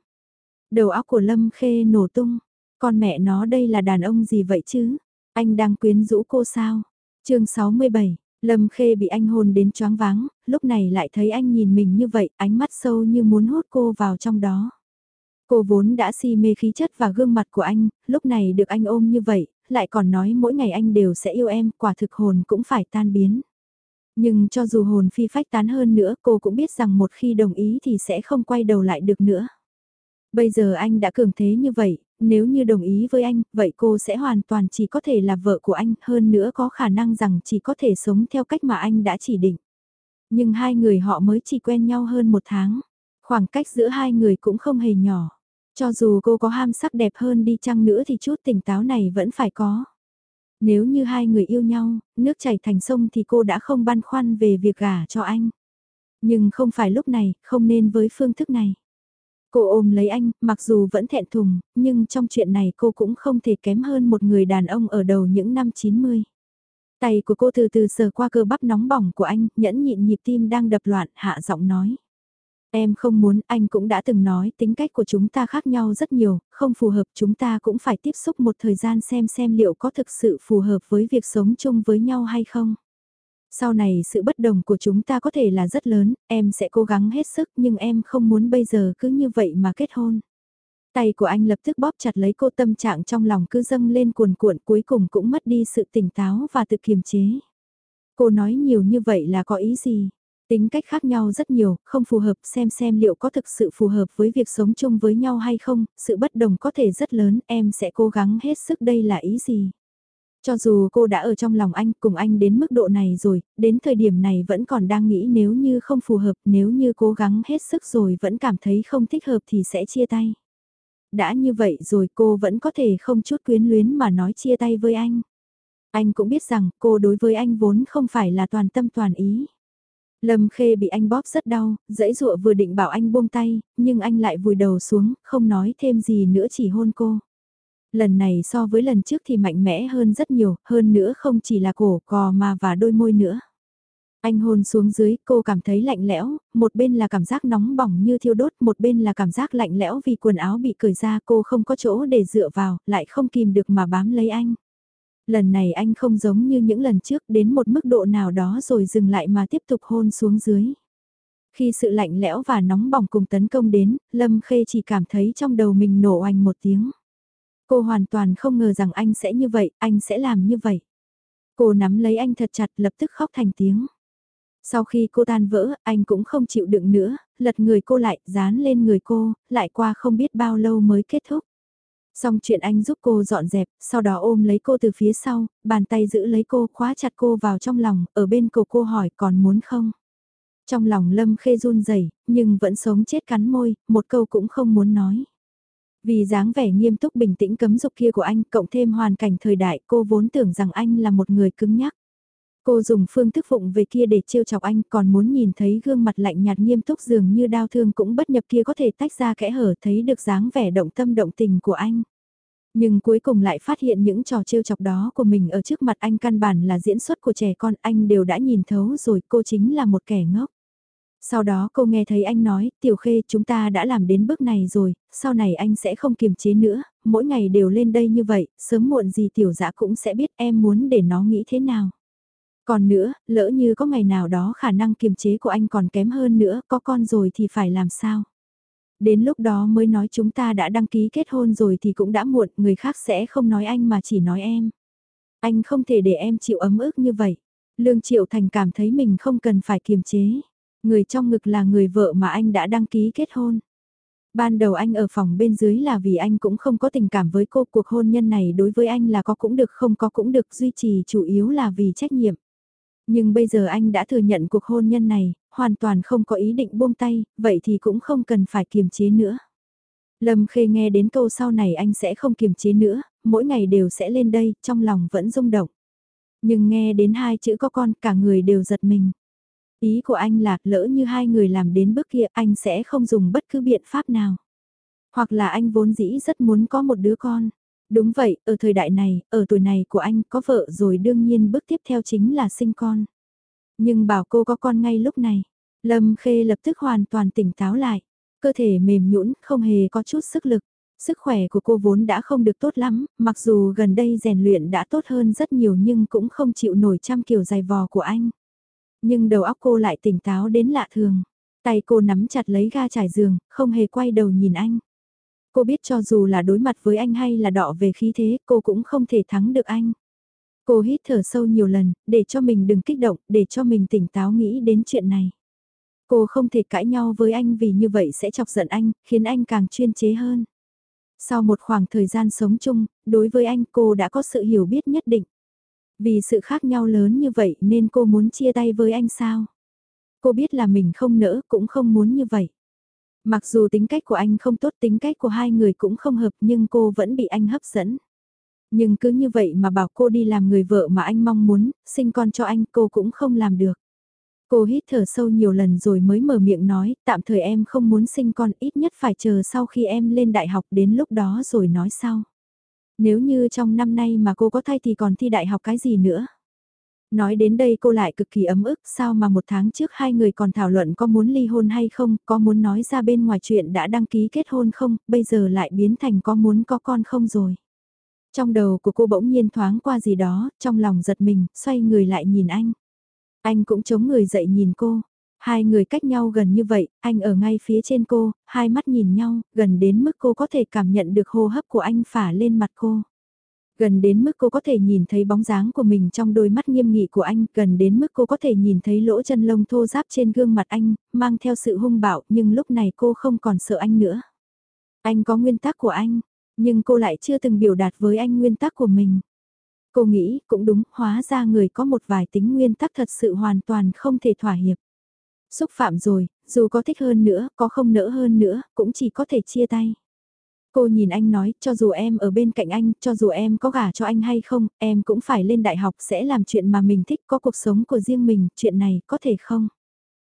Đầu óc của Lâm Khê nổ tung, con mẹ nó đây là đàn ông gì vậy chứ? Anh đang quyến rũ cô sao? chương 67, Lâm Khê bị anh hôn đến choáng váng, lúc này lại thấy anh nhìn mình như vậy, ánh mắt sâu như muốn hút cô vào trong đó. Cô vốn đã si mê khí chất và gương mặt của anh, lúc này được anh ôm như vậy, lại còn nói mỗi ngày anh đều sẽ yêu em, quả thực hồn cũng phải tan biến. Nhưng cho dù hồn phi phách tán hơn nữa cô cũng biết rằng một khi đồng ý thì sẽ không quay đầu lại được nữa. Bây giờ anh đã cường thế như vậy, nếu như đồng ý với anh, vậy cô sẽ hoàn toàn chỉ có thể là vợ của anh, hơn nữa có khả năng rằng chỉ có thể sống theo cách mà anh đã chỉ định. Nhưng hai người họ mới chỉ quen nhau hơn một tháng, khoảng cách giữa hai người cũng không hề nhỏ. Cho dù cô có ham sắc đẹp hơn đi chăng nữa thì chút tỉnh táo này vẫn phải có. Nếu như hai người yêu nhau, nước chảy thành sông thì cô đã không băn khoăn về việc gả cho anh. Nhưng không phải lúc này, không nên với phương thức này. Cô ôm lấy anh, mặc dù vẫn thẹn thùng, nhưng trong chuyện này cô cũng không thể kém hơn một người đàn ông ở đầu những năm 90. Tay của cô từ từ sờ qua cơ bắp nóng bỏng của anh, nhẫn nhịn nhịp tim đang đập loạn, hạ giọng nói. Em không muốn, anh cũng đã từng nói tính cách của chúng ta khác nhau rất nhiều, không phù hợp chúng ta cũng phải tiếp xúc một thời gian xem xem liệu có thực sự phù hợp với việc sống chung với nhau hay không. Sau này sự bất đồng của chúng ta có thể là rất lớn, em sẽ cố gắng hết sức nhưng em không muốn bây giờ cứ như vậy mà kết hôn. Tay của anh lập tức bóp chặt lấy cô tâm trạng trong lòng cứ dâng lên cuồn cuộn cuối cùng cũng mất đi sự tỉnh táo và tự kiềm chế. Cô nói nhiều như vậy là có ý gì? Tính cách khác nhau rất nhiều, không phù hợp xem xem liệu có thực sự phù hợp với việc sống chung với nhau hay không, sự bất đồng có thể rất lớn, em sẽ cố gắng hết sức đây là ý gì. Cho dù cô đã ở trong lòng anh, cùng anh đến mức độ này rồi, đến thời điểm này vẫn còn đang nghĩ nếu như không phù hợp, nếu như cố gắng hết sức rồi vẫn cảm thấy không thích hợp thì sẽ chia tay. Đã như vậy rồi cô vẫn có thể không chút quyến luyến mà nói chia tay với anh. Anh cũng biết rằng cô đối với anh vốn không phải là toàn tâm toàn ý. Lâm Khê bị anh bóp rất đau, dãy dụa vừa định bảo anh buông tay, nhưng anh lại vùi đầu xuống, không nói thêm gì nữa chỉ hôn cô. Lần này so với lần trước thì mạnh mẽ hơn rất nhiều, hơn nữa không chỉ là cổ, cò mà và đôi môi nữa. Anh hôn xuống dưới, cô cảm thấy lạnh lẽo, một bên là cảm giác nóng bỏng như thiêu đốt, một bên là cảm giác lạnh lẽo vì quần áo bị cởi ra cô không có chỗ để dựa vào, lại không kìm được mà bám lấy anh. Lần này anh không giống như những lần trước đến một mức độ nào đó rồi dừng lại mà tiếp tục hôn xuống dưới. Khi sự lạnh lẽo và nóng bỏng cùng tấn công đến, Lâm Khê chỉ cảm thấy trong đầu mình nổ oanh một tiếng. Cô hoàn toàn không ngờ rằng anh sẽ như vậy, anh sẽ làm như vậy. Cô nắm lấy anh thật chặt lập tức khóc thành tiếng. Sau khi cô tan vỡ, anh cũng không chịu đựng nữa, lật người cô lại, dán lên người cô, lại qua không biết bao lâu mới kết thúc. Xong chuyện anh giúp cô dọn dẹp, sau đó ôm lấy cô từ phía sau, bàn tay giữ lấy cô khóa chặt cô vào trong lòng, ở bên cổ cô hỏi còn muốn không? Trong lòng Lâm Khê run rẩy nhưng vẫn sống chết cắn môi, một câu cũng không muốn nói. Vì dáng vẻ nghiêm túc bình tĩnh cấm dục kia của anh, cộng thêm hoàn cảnh thời đại, cô vốn tưởng rằng anh là một người cứng nhắc. Cô dùng phương thức phụng về kia để trêu chọc anh còn muốn nhìn thấy gương mặt lạnh nhạt nghiêm túc dường như đau thương cũng bất nhập kia có thể tách ra kẽ hở thấy được dáng vẻ động tâm động tình của anh. Nhưng cuối cùng lại phát hiện những trò trêu chọc đó của mình ở trước mặt anh căn bản là diễn xuất của trẻ con anh đều đã nhìn thấu rồi cô chính là một kẻ ngốc. Sau đó cô nghe thấy anh nói, Tiểu Khê chúng ta đã làm đến bước này rồi, sau này anh sẽ không kiềm chế nữa, mỗi ngày đều lên đây như vậy, sớm muộn gì Tiểu Dã cũng sẽ biết em muốn để nó nghĩ thế nào. Còn nữa, lỡ như có ngày nào đó khả năng kiềm chế của anh còn kém hơn nữa, có con rồi thì phải làm sao? Đến lúc đó mới nói chúng ta đã đăng ký kết hôn rồi thì cũng đã muộn, người khác sẽ không nói anh mà chỉ nói em. Anh không thể để em chịu ấm ức như vậy. Lương Triệu Thành cảm thấy mình không cần phải kiềm chế. Người trong ngực là người vợ mà anh đã đăng ký kết hôn. Ban đầu anh ở phòng bên dưới là vì anh cũng không có tình cảm với cô cuộc hôn nhân này đối với anh là có cũng được không có cũng được duy trì chủ yếu là vì trách nhiệm. Nhưng bây giờ anh đã thừa nhận cuộc hôn nhân này, hoàn toàn không có ý định buông tay, vậy thì cũng không cần phải kiềm chế nữa. Lâm Khê nghe đến câu sau này anh sẽ không kiềm chế nữa, mỗi ngày đều sẽ lên đây, trong lòng vẫn rung động. Nhưng nghe đến hai chữ có con, cả người đều giật mình. Ý của anh là lỡ như hai người làm đến bước kia anh sẽ không dùng bất cứ biện pháp nào. Hoặc là anh vốn dĩ rất muốn có một đứa con. Đúng vậy, ở thời đại này, ở tuổi này của anh có vợ rồi đương nhiên bước tiếp theo chính là sinh con. Nhưng bảo cô có con ngay lúc này, Lâm Khê lập tức hoàn toàn tỉnh táo lại. Cơ thể mềm nhũn, không hề có chút sức lực. Sức khỏe của cô vốn đã không được tốt lắm, mặc dù gần đây rèn luyện đã tốt hơn rất nhiều nhưng cũng không chịu nổi trăm kiểu dài vò của anh. Nhưng đầu óc cô lại tỉnh táo đến lạ thường. Tay cô nắm chặt lấy ga trải giường, không hề quay đầu nhìn anh. Cô biết cho dù là đối mặt với anh hay là đọ về khí thế, cô cũng không thể thắng được anh. Cô hít thở sâu nhiều lần, để cho mình đừng kích động, để cho mình tỉnh táo nghĩ đến chuyện này. Cô không thể cãi nhau với anh vì như vậy sẽ chọc giận anh, khiến anh càng chuyên chế hơn. Sau một khoảng thời gian sống chung, đối với anh cô đã có sự hiểu biết nhất định. Vì sự khác nhau lớn như vậy nên cô muốn chia tay với anh sao? Cô biết là mình không nỡ cũng không muốn như vậy. Mặc dù tính cách của anh không tốt tính cách của hai người cũng không hợp nhưng cô vẫn bị anh hấp dẫn. Nhưng cứ như vậy mà bảo cô đi làm người vợ mà anh mong muốn, sinh con cho anh cô cũng không làm được. Cô hít thở sâu nhiều lần rồi mới mở miệng nói, tạm thời em không muốn sinh con ít nhất phải chờ sau khi em lên đại học đến lúc đó rồi nói sau. Nếu như trong năm nay mà cô có thai thì còn thi đại học cái gì nữa? Nói đến đây cô lại cực kỳ ấm ức, sao mà một tháng trước hai người còn thảo luận có muốn ly hôn hay không, có muốn nói ra bên ngoài chuyện đã đăng ký kết hôn không, bây giờ lại biến thành có muốn có con không rồi. Trong đầu của cô bỗng nhiên thoáng qua gì đó, trong lòng giật mình, xoay người lại nhìn anh. Anh cũng chống người dậy nhìn cô. Hai người cách nhau gần như vậy, anh ở ngay phía trên cô, hai mắt nhìn nhau, gần đến mức cô có thể cảm nhận được hô hấp của anh phả lên mặt cô. Gần đến mức cô có thể nhìn thấy bóng dáng của mình trong đôi mắt nghiêm nghị của anh, gần đến mức cô có thể nhìn thấy lỗ chân lông thô ráp trên gương mặt anh, mang theo sự hung bạo, nhưng lúc này cô không còn sợ anh nữa. Anh có nguyên tắc của anh, nhưng cô lại chưa từng biểu đạt với anh nguyên tắc của mình. Cô nghĩ, cũng đúng, hóa ra người có một vài tính nguyên tắc thật sự hoàn toàn không thể thỏa hiệp. Xúc phạm rồi, dù có thích hơn nữa, có không nỡ hơn nữa, cũng chỉ có thể chia tay. Cô nhìn anh nói, cho dù em ở bên cạnh anh, cho dù em có gả cho anh hay không, em cũng phải lên đại học sẽ làm chuyện mà mình thích, có cuộc sống của riêng mình, chuyện này có thể không?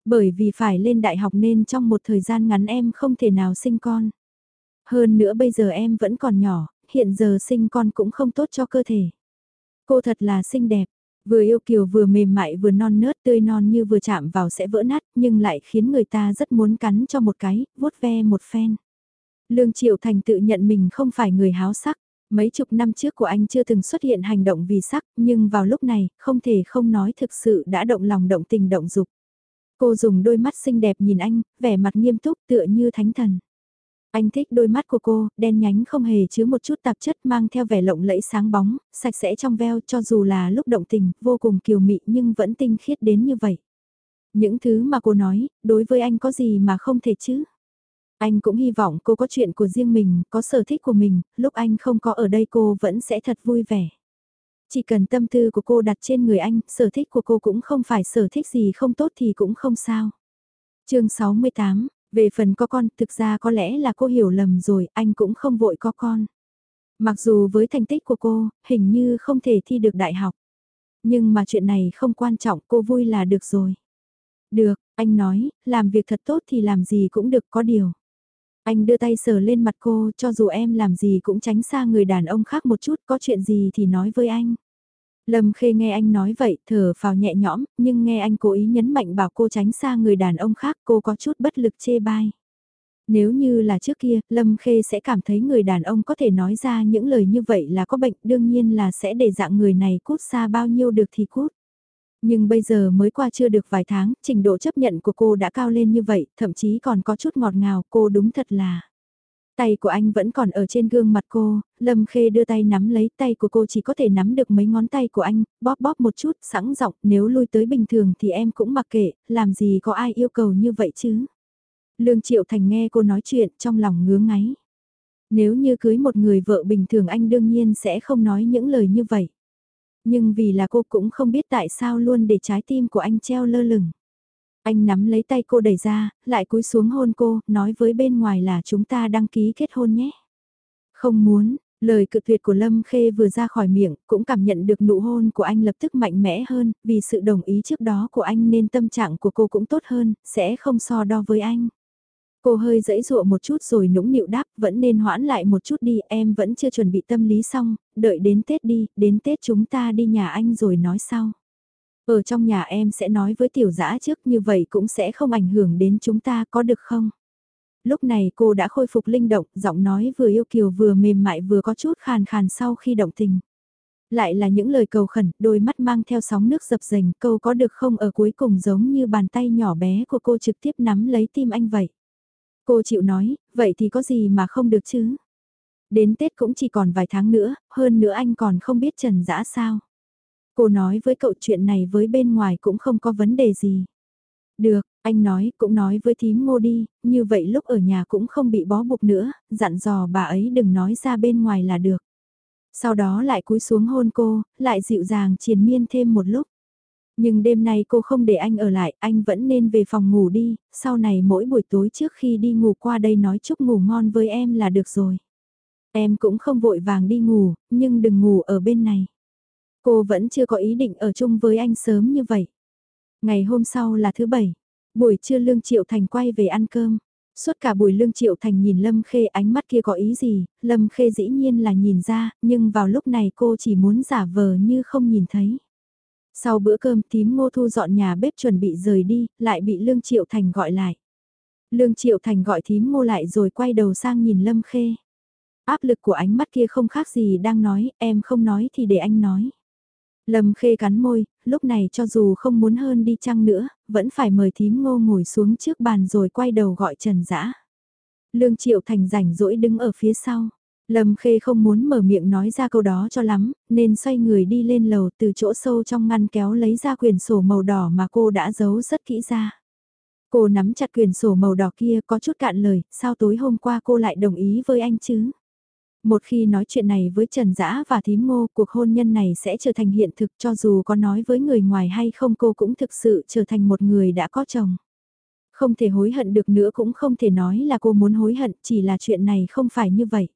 Bởi vì phải lên đại học nên trong một thời gian ngắn em không thể nào sinh con. Hơn nữa bây giờ em vẫn còn nhỏ, hiện giờ sinh con cũng không tốt cho cơ thể. Cô thật là xinh đẹp, vừa yêu kiều vừa mềm mại vừa non nớt tươi non như vừa chạm vào sẽ vỡ nát nhưng lại khiến người ta rất muốn cắn cho một cái, vuốt ve một phen. Lương Triệu Thành tự nhận mình không phải người háo sắc. Mấy chục năm trước của anh chưa từng xuất hiện hành động vì sắc, nhưng vào lúc này, không thể không nói thực sự đã động lòng động tình động dục. Cô dùng đôi mắt xinh đẹp nhìn anh, vẻ mặt nghiêm túc tựa như thánh thần. Anh thích đôi mắt của cô, đen nhánh không hề chứa một chút tạp chất mang theo vẻ lộng lẫy sáng bóng, sạch sẽ trong veo cho dù là lúc động tình, vô cùng kiều mị nhưng vẫn tinh khiết đến như vậy. Những thứ mà cô nói, đối với anh có gì mà không thể chứ? Anh cũng hy vọng cô có chuyện của riêng mình, có sở thích của mình, lúc anh không có ở đây cô vẫn sẽ thật vui vẻ. Chỉ cần tâm tư của cô đặt trên người anh, sở thích của cô cũng không phải sở thích gì không tốt thì cũng không sao. chương 68, về phần có con, thực ra có lẽ là cô hiểu lầm rồi, anh cũng không vội có con. Mặc dù với thành tích của cô, hình như không thể thi được đại học. Nhưng mà chuyện này không quan trọng, cô vui là được rồi. Được, anh nói, làm việc thật tốt thì làm gì cũng được có điều. Anh đưa tay sờ lên mặt cô, cho dù em làm gì cũng tránh xa người đàn ông khác một chút, có chuyện gì thì nói với anh. Lâm Khê nghe anh nói vậy, thở phào nhẹ nhõm, nhưng nghe anh cố ý nhấn mạnh bảo cô tránh xa người đàn ông khác, cô có chút bất lực chê bai. Nếu như là trước kia, Lâm Khê sẽ cảm thấy người đàn ông có thể nói ra những lời như vậy là có bệnh, đương nhiên là sẽ để dạng người này cút xa bao nhiêu được thì cút. Nhưng bây giờ mới qua chưa được vài tháng, trình độ chấp nhận của cô đã cao lên như vậy, thậm chí còn có chút ngọt ngào, cô đúng thật là. Tay của anh vẫn còn ở trên gương mặt cô, Lâm Khê đưa tay nắm lấy tay của cô chỉ có thể nắm được mấy ngón tay của anh, bóp bóp một chút, sẵn giọng nếu lui tới bình thường thì em cũng mặc kệ, làm gì có ai yêu cầu như vậy chứ. Lương Triệu Thành nghe cô nói chuyện trong lòng ngứa ngáy. Nếu như cưới một người vợ bình thường anh đương nhiên sẽ không nói những lời như vậy. Nhưng vì là cô cũng không biết tại sao luôn để trái tim của anh treo lơ lửng. Anh nắm lấy tay cô đẩy ra, lại cúi xuống hôn cô, nói với bên ngoài là chúng ta đăng ký kết hôn nhé. Không muốn, lời cự tuyệt của Lâm Khê vừa ra khỏi miệng, cũng cảm nhận được nụ hôn của anh lập tức mạnh mẽ hơn, vì sự đồng ý trước đó của anh nên tâm trạng của cô cũng tốt hơn, sẽ không so đo với anh. Cô hơi dẫy dụa một chút rồi nũng nịu đáp, vẫn nên hoãn lại một chút đi, em vẫn chưa chuẩn bị tâm lý xong, đợi đến Tết đi, đến Tết chúng ta đi nhà anh rồi nói sau. Ở trong nhà em sẽ nói với tiểu dã trước như vậy cũng sẽ không ảnh hưởng đến chúng ta có được không? Lúc này cô đã khôi phục linh động, giọng nói vừa yêu kiều vừa mềm mại vừa có chút khàn khàn sau khi động tình. Lại là những lời cầu khẩn, đôi mắt mang theo sóng nước dập dềnh câu có được không ở cuối cùng giống như bàn tay nhỏ bé của cô trực tiếp nắm lấy tim anh vậy. Cô chịu nói, vậy thì có gì mà không được chứ? Đến Tết cũng chỉ còn vài tháng nữa, hơn nữa anh còn không biết Trần Dã sao. Cô nói với cậu chuyện này với bên ngoài cũng không có vấn đề gì. Được, anh nói, cũng nói với thím ngô đi, như vậy lúc ở nhà cũng không bị bó buộc nữa, dặn dò bà ấy đừng nói ra bên ngoài là được. Sau đó lại cúi xuống hôn cô, lại dịu dàng triền miên thêm một lúc. Nhưng đêm nay cô không để anh ở lại, anh vẫn nên về phòng ngủ đi, sau này mỗi buổi tối trước khi đi ngủ qua đây nói chúc ngủ ngon với em là được rồi. Em cũng không vội vàng đi ngủ, nhưng đừng ngủ ở bên này. Cô vẫn chưa có ý định ở chung với anh sớm như vậy. Ngày hôm sau là thứ bảy, buổi trưa Lương Triệu Thành quay về ăn cơm. Suốt cả buổi Lương Triệu Thành nhìn Lâm Khê ánh mắt kia có ý gì, Lâm Khê dĩ nhiên là nhìn ra, nhưng vào lúc này cô chỉ muốn giả vờ như không nhìn thấy. Sau bữa cơm tím ngô thu dọn nhà bếp chuẩn bị rời đi, lại bị Lương Triệu Thành gọi lại. Lương Triệu Thành gọi thím ngô lại rồi quay đầu sang nhìn Lâm Khê. Áp lực của ánh mắt kia không khác gì đang nói, em không nói thì để anh nói. Lâm Khê cắn môi, lúc này cho dù không muốn hơn đi chăng nữa, vẫn phải mời thím ngô ngồi xuống trước bàn rồi quay đầu gọi Trần Dã. Lương Triệu Thành rảnh rỗi đứng ở phía sau. Lâm Khê không muốn mở miệng nói ra câu đó cho lắm, nên xoay người đi lên lầu từ chỗ sâu trong ngăn kéo lấy ra quyển sổ màu đỏ mà cô đã giấu rất kỹ ra. Cô nắm chặt quyển sổ màu đỏ kia có chút cạn lời, sao tối hôm qua cô lại đồng ý với anh chứ? Một khi nói chuyện này với Trần Dã và Thím Ngô, cuộc hôn nhân này sẽ trở thành hiện thực cho dù có nói với người ngoài hay không cô cũng thực sự trở thành một người đã có chồng. Không thể hối hận được nữa cũng không thể nói là cô muốn hối hận, chỉ là chuyện này không phải như vậy.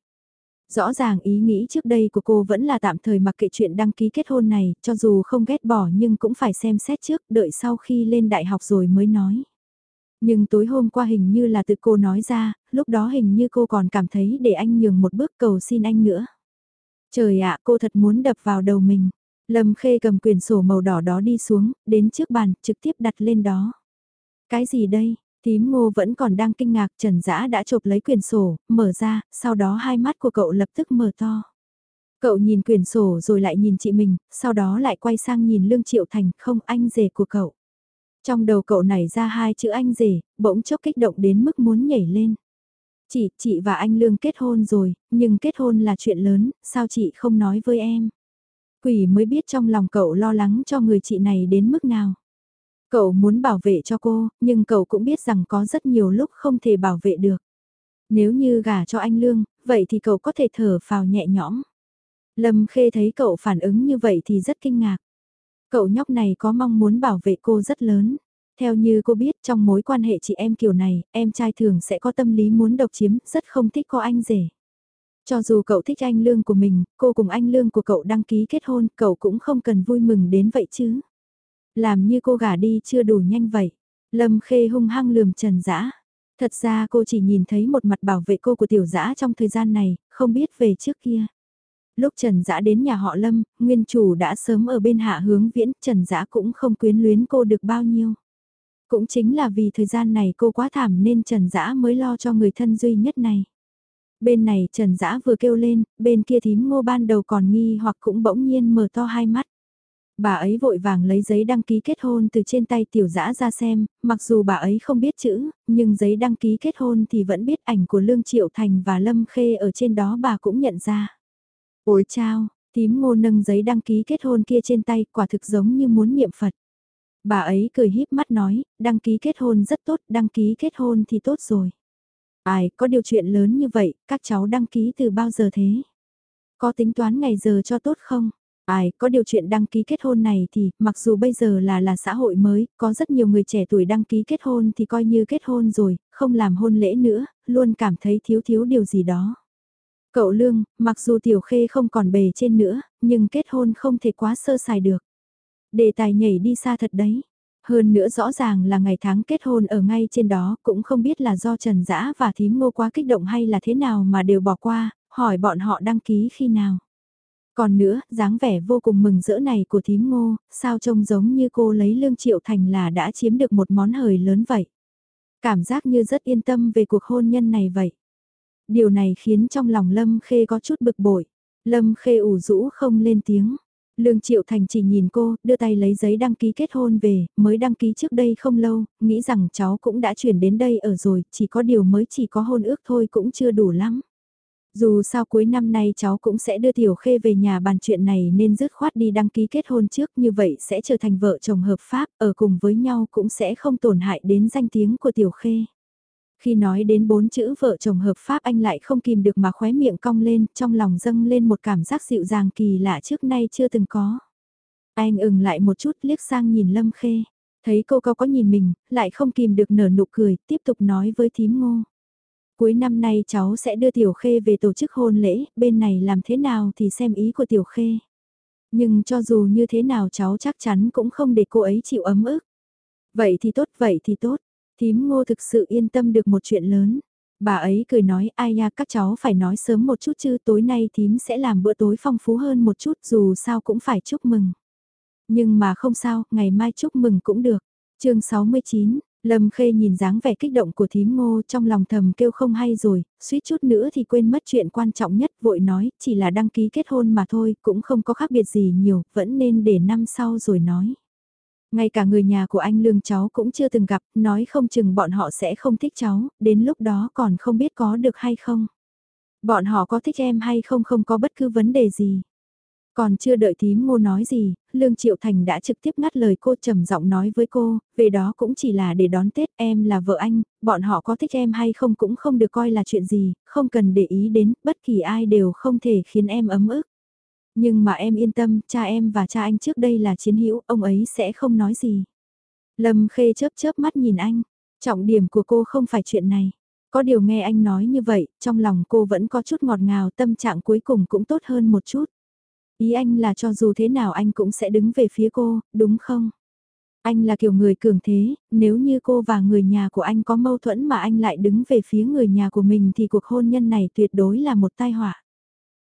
Rõ ràng ý nghĩ trước đây của cô vẫn là tạm thời mặc kệ chuyện đăng ký kết hôn này, cho dù không ghét bỏ nhưng cũng phải xem xét trước, đợi sau khi lên đại học rồi mới nói. Nhưng tối hôm qua hình như là tự cô nói ra, lúc đó hình như cô còn cảm thấy để anh nhường một bước cầu xin anh nữa. Trời ạ, cô thật muốn đập vào đầu mình. Lâm Khê cầm quyển sổ màu đỏ đó đi xuống, đến trước bàn, trực tiếp đặt lên đó. Cái gì đây? Tím ngô vẫn còn đang kinh ngạc Trần Dã đã chộp lấy quyển sổ, mở ra, sau đó hai mắt của cậu lập tức mở to. Cậu nhìn quyển sổ rồi lại nhìn chị mình, sau đó lại quay sang nhìn Lương Triệu Thành, không anh rể của cậu. Trong đầu cậu nảy ra hai chữ anh rể, bỗng chốc kích động đến mức muốn nhảy lên. Chị, chị và anh Lương kết hôn rồi, nhưng kết hôn là chuyện lớn, sao chị không nói với em? Quỷ mới biết trong lòng cậu lo lắng cho người chị này đến mức nào. Cậu muốn bảo vệ cho cô, nhưng cậu cũng biết rằng có rất nhiều lúc không thể bảo vệ được. Nếu như gả cho anh Lương, vậy thì cậu có thể thở phào nhẹ nhõm. Lâm Khê thấy cậu phản ứng như vậy thì rất kinh ngạc. Cậu nhóc này có mong muốn bảo vệ cô rất lớn. Theo như cô biết trong mối quan hệ chị em kiểu này, em trai thường sẽ có tâm lý muốn độc chiếm, rất không thích có anh rể. Cho dù cậu thích anh lương của mình, cô cùng anh lương của cậu đăng ký kết hôn, cậu cũng không cần vui mừng đến vậy chứ. Làm như cô gả đi chưa đủ nhanh vậy. Lâm Khê hung hăng lườm Trần Dã. Thật ra cô chỉ nhìn thấy một mặt bảo vệ cô của tiểu dã trong thời gian này, không biết về trước kia. Lúc Trần Dã đến nhà họ Lâm, nguyên chủ đã sớm ở bên hạ hướng viễn, Trần Dã cũng không quyến luyến cô được bao nhiêu. Cũng chính là vì thời gian này cô quá thảm nên Trần Dã mới lo cho người thân duy nhất này. Bên này Trần Dã vừa kêu lên, bên kia thím ngô ban đầu còn nghi hoặc cũng bỗng nhiên mở to hai mắt. Bà ấy vội vàng lấy giấy đăng ký kết hôn từ trên tay tiểu dã ra xem, mặc dù bà ấy không biết chữ, nhưng giấy đăng ký kết hôn thì vẫn biết ảnh của Lương Triệu Thành và Lâm Khê ở trên đó bà cũng nhận ra. Ôi chao, tím ngô nâng giấy đăng ký kết hôn kia trên tay quả thực giống như muốn niệm Phật. Bà ấy cười híp mắt nói, đăng ký kết hôn rất tốt, đăng ký kết hôn thì tốt rồi. Ai, có điều chuyện lớn như vậy, các cháu đăng ký từ bao giờ thế? Có tính toán ngày giờ cho tốt không? Ai, có điều chuyện đăng ký kết hôn này thì, mặc dù bây giờ là là xã hội mới, có rất nhiều người trẻ tuổi đăng ký kết hôn thì coi như kết hôn rồi, không làm hôn lễ nữa, luôn cảm thấy thiếu thiếu điều gì đó. Cậu Lương, mặc dù Tiểu Khê không còn bề trên nữa, nhưng kết hôn không thể quá sơ sài được. Đề tài nhảy đi xa thật đấy. Hơn nữa rõ ràng là ngày tháng kết hôn ở ngay trên đó, cũng không biết là do Trần Dã và Thím Ngô quá kích động hay là thế nào mà đều bỏ qua, hỏi bọn họ đăng ký khi nào. Còn nữa, dáng vẻ vô cùng mừng rỡ này của thím ngô, sao trông giống như cô lấy lương triệu thành là đã chiếm được một món hời lớn vậy. Cảm giác như rất yên tâm về cuộc hôn nhân này vậy. Điều này khiến trong lòng Lâm Khê có chút bực bội. Lâm Khê ủ rũ không lên tiếng. Lương Triệu Thành chỉ nhìn cô, đưa tay lấy giấy đăng ký kết hôn về, mới đăng ký trước đây không lâu, nghĩ rằng cháu cũng đã chuyển đến đây ở rồi, chỉ có điều mới chỉ có hôn ước thôi cũng chưa đủ lắm. Dù sao cuối năm nay cháu cũng sẽ đưa Tiểu Khê về nhà bàn chuyện này nên dứt khoát đi đăng ký kết hôn trước như vậy sẽ trở thành vợ chồng hợp pháp, ở cùng với nhau cũng sẽ không tổn hại đến danh tiếng của Tiểu Khê. Khi nói đến bốn chữ vợ chồng hợp pháp anh lại không kìm được mà khóe miệng cong lên, trong lòng dâng lên một cảm giác dịu dàng kỳ lạ trước nay chưa từng có. Anh ừng lại một chút liếc sang nhìn Lâm Khê, thấy cô cao có nhìn mình, lại không kìm được nở nụ cười, tiếp tục nói với thím ngô. Cuối năm nay cháu sẽ đưa Tiểu Khê về tổ chức hôn lễ, bên này làm thế nào thì xem ý của Tiểu Khê. Nhưng cho dù như thế nào cháu chắc chắn cũng không để cô ấy chịu ấm ức. Vậy thì tốt, vậy thì tốt. Thím ngô thực sự yên tâm được một chuyện lớn. Bà ấy cười nói ai nha các cháu phải nói sớm một chút chứ tối nay thím sẽ làm bữa tối phong phú hơn một chút dù sao cũng phải chúc mừng. Nhưng mà không sao, ngày mai chúc mừng cũng được. chương 69, Lâm Khê nhìn dáng vẻ kích động của thím ngô trong lòng thầm kêu không hay rồi, suýt chút nữa thì quên mất chuyện quan trọng nhất vội nói, chỉ là đăng ký kết hôn mà thôi, cũng không có khác biệt gì nhiều, vẫn nên để năm sau rồi nói. Ngay cả người nhà của anh Lương cháu cũng chưa từng gặp, nói không chừng bọn họ sẽ không thích cháu, đến lúc đó còn không biết có được hay không. Bọn họ có thích em hay không không có bất cứ vấn đề gì. Còn chưa đợi thím ngô nói gì, Lương Triệu Thành đã trực tiếp ngắt lời cô trầm giọng nói với cô, về đó cũng chỉ là để đón Tết em là vợ anh, bọn họ có thích em hay không cũng không được coi là chuyện gì, không cần để ý đến, bất kỳ ai đều không thể khiến em ấm ức. Nhưng mà em yên tâm, cha em và cha anh trước đây là chiến hữu, ông ấy sẽ không nói gì. Lâm Khê chớp chớp mắt nhìn anh, trọng điểm của cô không phải chuyện này. Có điều nghe anh nói như vậy, trong lòng cô vẫn có chút ngọt ngào tâm trạng cuối cùng cũng tốt hơn một chút. Ý anh là cho dù thế nào anh cũng sẽ đứng về phía cô, đúng không? Anh là kiểu người cường thế, nếu như cô và người nhà của anh có mâu thuẫn mà anh lại đứng về phía người nhà của mình thì cuộc hôn nhân này tuyệt đối là một tai họa.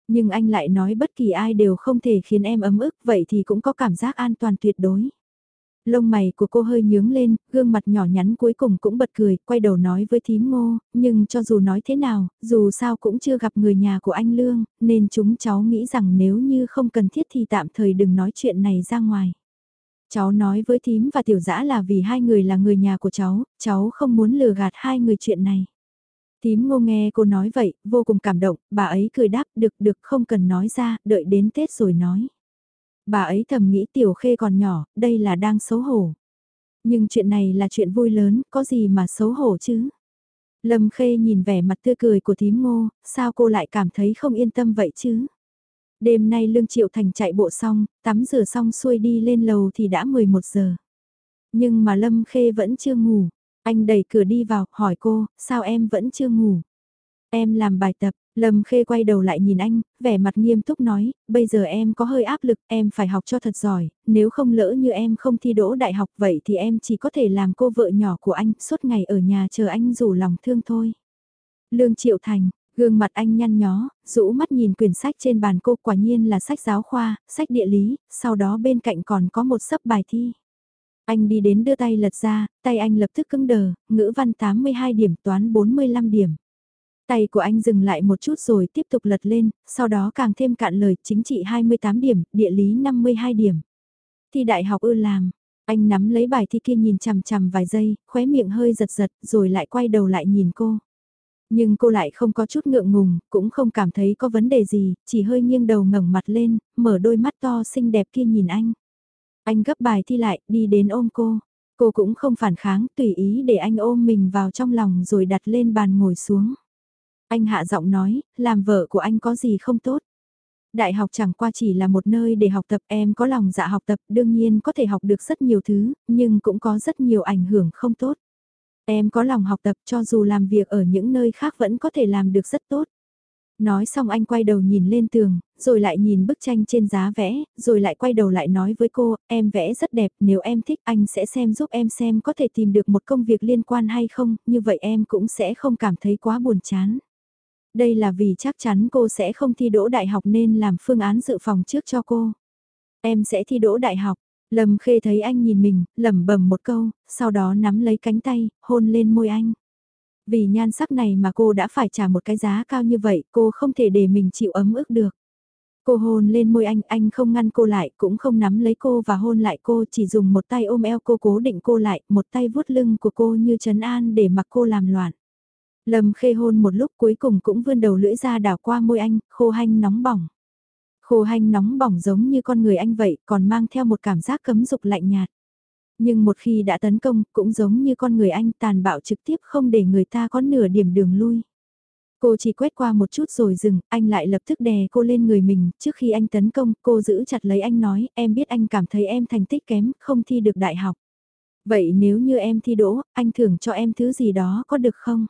Nhưng anh lại nói bất kỳ ai đều không thể khiến em ấm ức vậy thì cũng có cảm giác an toàn tuyệt đối. Lông mày của cô hơi nhướng lên, gương mặt nhỏ nhắn cuối cùng cũng bật cười, quay đầu nói với thím ngô, nhưng cho dù nói thế nào, dù sao cũng chưa gặp người nhà của anh Lương, nên chúng cháu nghĩ rằng nếu như không cần thiết thì tạm thời đừng nói chuyện này ra ngoài. Cháu nói với thím và tiểu dã là vì hai người là người nhà của cháu, cháu không muốn lừa gạt hai người chuyện này. Thím ngô nghe cô nói vậy, vô cùng cảm động, bà ấy cười đáp được được không cần nói ra, đợi đến Tết rồi nói. Bà ấy thầm nghĩ tiểu khê còn nhỏ, đây là đang xấu hổ. Nhưng chuyện này là chuyện vui lớn, có gì mà xấu hổ chứ? Lâm khê nhìn vẻ mặt tươi cười của thím ngô, sao cô lại cảm thấy không yên tâm vậy chứ? Đêm nay Lương Triệu Thành chạy bộ xong, tắm rửa xong xuôi đi lên lầu thì đã 11 giờ. Nhưng mà Lâm Khê vẫn chưa ngủ. Anh đẩy cửa đi vào, hỏi cô, sao em vẫn chưa ngủ? Em làm bài tập, Lâm Khê quay đầu lại nhìn anh, vẻ mặt nghiêm túc nói, bây giờ em có hơi áp lực, em phải học cho thật giỏi, nếu không lỡ như em không thi đỗ đại học vậy thì em chỉ có thể làm cô vợ nhỏ của anh, suốt ngày ở nhà chờ anh rủ lòng thương thôi. Lương Triệu Thành, gương mặt anh nhăn nhó, rũ mắt nhìn quyển sách trên bàn cô quả nhiên là sách giáo khoa, sách địa lý, sau đó bên cạnh còn có một sấp bài thi. Anh đi đến đưa tay lật ra, tay anh lập tức cứng đờ, ngữ văn 82 điểm, toán 45 điểm. Tay của anh dừng lại một chút rồi tiếp tục lật lên, sau đó càng thêm cạn lời chính trị 28 điểm, địa lý 52 điểm. Thi đại học ư làm, anh nắm lấy bài thi kia nhìn chằm chằm vài giây, khóe miệng hơi giật giật rồi lại quay đầu lại nhìn cô. Nhưng cô lại không có chút ngượng ngùng, cũng không cảm thấy có vấn đề gì, chỉ hơi nghiêng đầu ngẩng mặt lên, mở đôi mắt to xinh đẹp kia nhìn anh. Anh gấp bài thi lại, đi đến ôm cô. Cô cũng không phản kháng, tùy ý để anh ôm mình vào trong lòng rồi đặt lên bàn ngồi xuống. Anh hạ giọng nói, làm vợ của anh có gì không tốt. Đại học chẳng qua chỉ là một nơi để học tập em có lòng dạ học tập đương nhiên có thể học được rất nhiều thứ, nhưng cũng có rất nhiều ảnh hưởng không tốt. Em có lòng học tập cho dù làm việc ở những nơi khác vẫn có thể làm được rất tốt. Nói xong anh quay đầu nhìn lên tường, rồi lại nhìn bức tranh trên giá vẽ, rồi lại quay đầu lại nói với cô, em vẽ rất đẹp, nếu em thích anh sẽ xem giúp em xem có thể tìm được một công việc liên quan hay không, như vậy em cũng sẽ không cảm thấy quá buồn chán. Đây là vì chắc chắn cô sẽ không thi đỗ đại học nên làm phương án dự phòng trước cho cô. Em sẽ thi đỗ đại học. Lâm Khê thấy anh nhìn mình, lẩm bẩm một câu, sau đó nắm lấy cánh tay, hôn lên môi anh. Vì nhan sắc này mà cô đã phải trả một cái giá cao như vậy, cô không thể để mình chịu ấm ức được. Cô hôn lên môi anh, anh không ngăn cô lại, cũng không nắm lấy cô và hôn lại cô, chỉ dùng một tay ôm eo cô cố định cô lại, một tay vuốt lưng của cô như trấn an để mặc cô làm loạn. Lâm khê hôn một lúc cuối cùng cũng vươn đầu lưỡi ra đảo qua môi anh, khô hanh nóng bỏng. Khô hanh nóng bỏng giống như con người anh vậy, còn mang theo một cảm giác cấm dục lạnh nhạt. Nhưng một khi đã tấn công, cũng giống như con người anh tàn bạo trực tiếp không để người ta có nửa điểm đường lui. Cô chỉ quét qua một chút rồi dừng, anh lại lập tức đè cô lên người mình, trước khi anh tấn công, cô giữ chặt lấy anh nói, em biết anh cảm thấy em thành tích kém, không thi được đại học. Vậy nếu như em thi đỗ, anh thưởng cho em thứ gì đó có được không?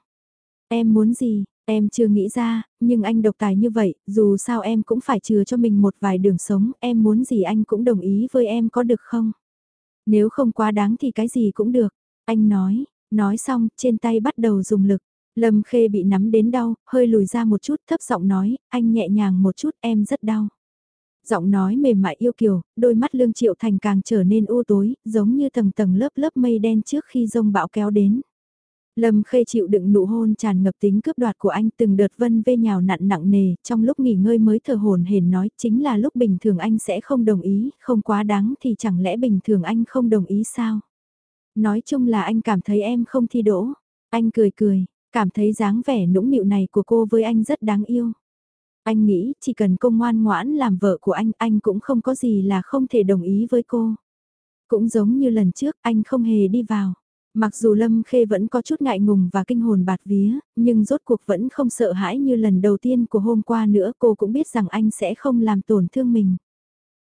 Em muốn gì, em chưa nghĩ ra, nhưng anh độc tài như vậy, dù sao em cũng phải chừa cho mình một vài đường sống, em muốn gì anh cũng đồng ý với em có được không? Nếu không quá đáng thì cái gì cũng được, anh nói, nói xong, trên tay bắt đầu dùng lực. Lâm Khê bị nắm đến đau, hơi lùi ra một chút thấp giọng nói, anh nhẹ nhàng một chút em rất đau. Giọng nói mềm mại yêu kiều, đôi mắt Lương Triệu Thành càng trở nên u tối, giống như tầng tầng lớp lớp mây đen trước khi rông bão kéo đến. Lâm Khê chịu đựng nụ hôn tràn ngập tính cướp đoạt của anh từng đợt vân vê nhào nặn nặng nề, trong lúc nghỉ ngơi mới thở hồn hển nói chính là lúc bình thường anh sẽ không đồng ý, không quá đáng thì chẳng lẽ bình thường anh không đồng ý sao? Nói chung là anh cảm thấy em không thi đỗ. Anh cười cười, cảm thấy dáng vẻ nũng nịu này của cô với anh rất đáng yêu. Anh nghĩ chỉ cần cô ngoan ngoãn làm vợ của anh, anh cũng không có gì là không thể đồng ý với cô. Cũng giống như lần trước, anh không hề đi vào. Mặc dù Lâm Khê vẫn có chút ngại ngùng và kinh hồn bạt vía, nhưng rốt cuộc vẫn không sợ hãi như lần đầu tiên của hôm qua nữa cô cũng biết rằng anh sẽ không làm tổn thương mình.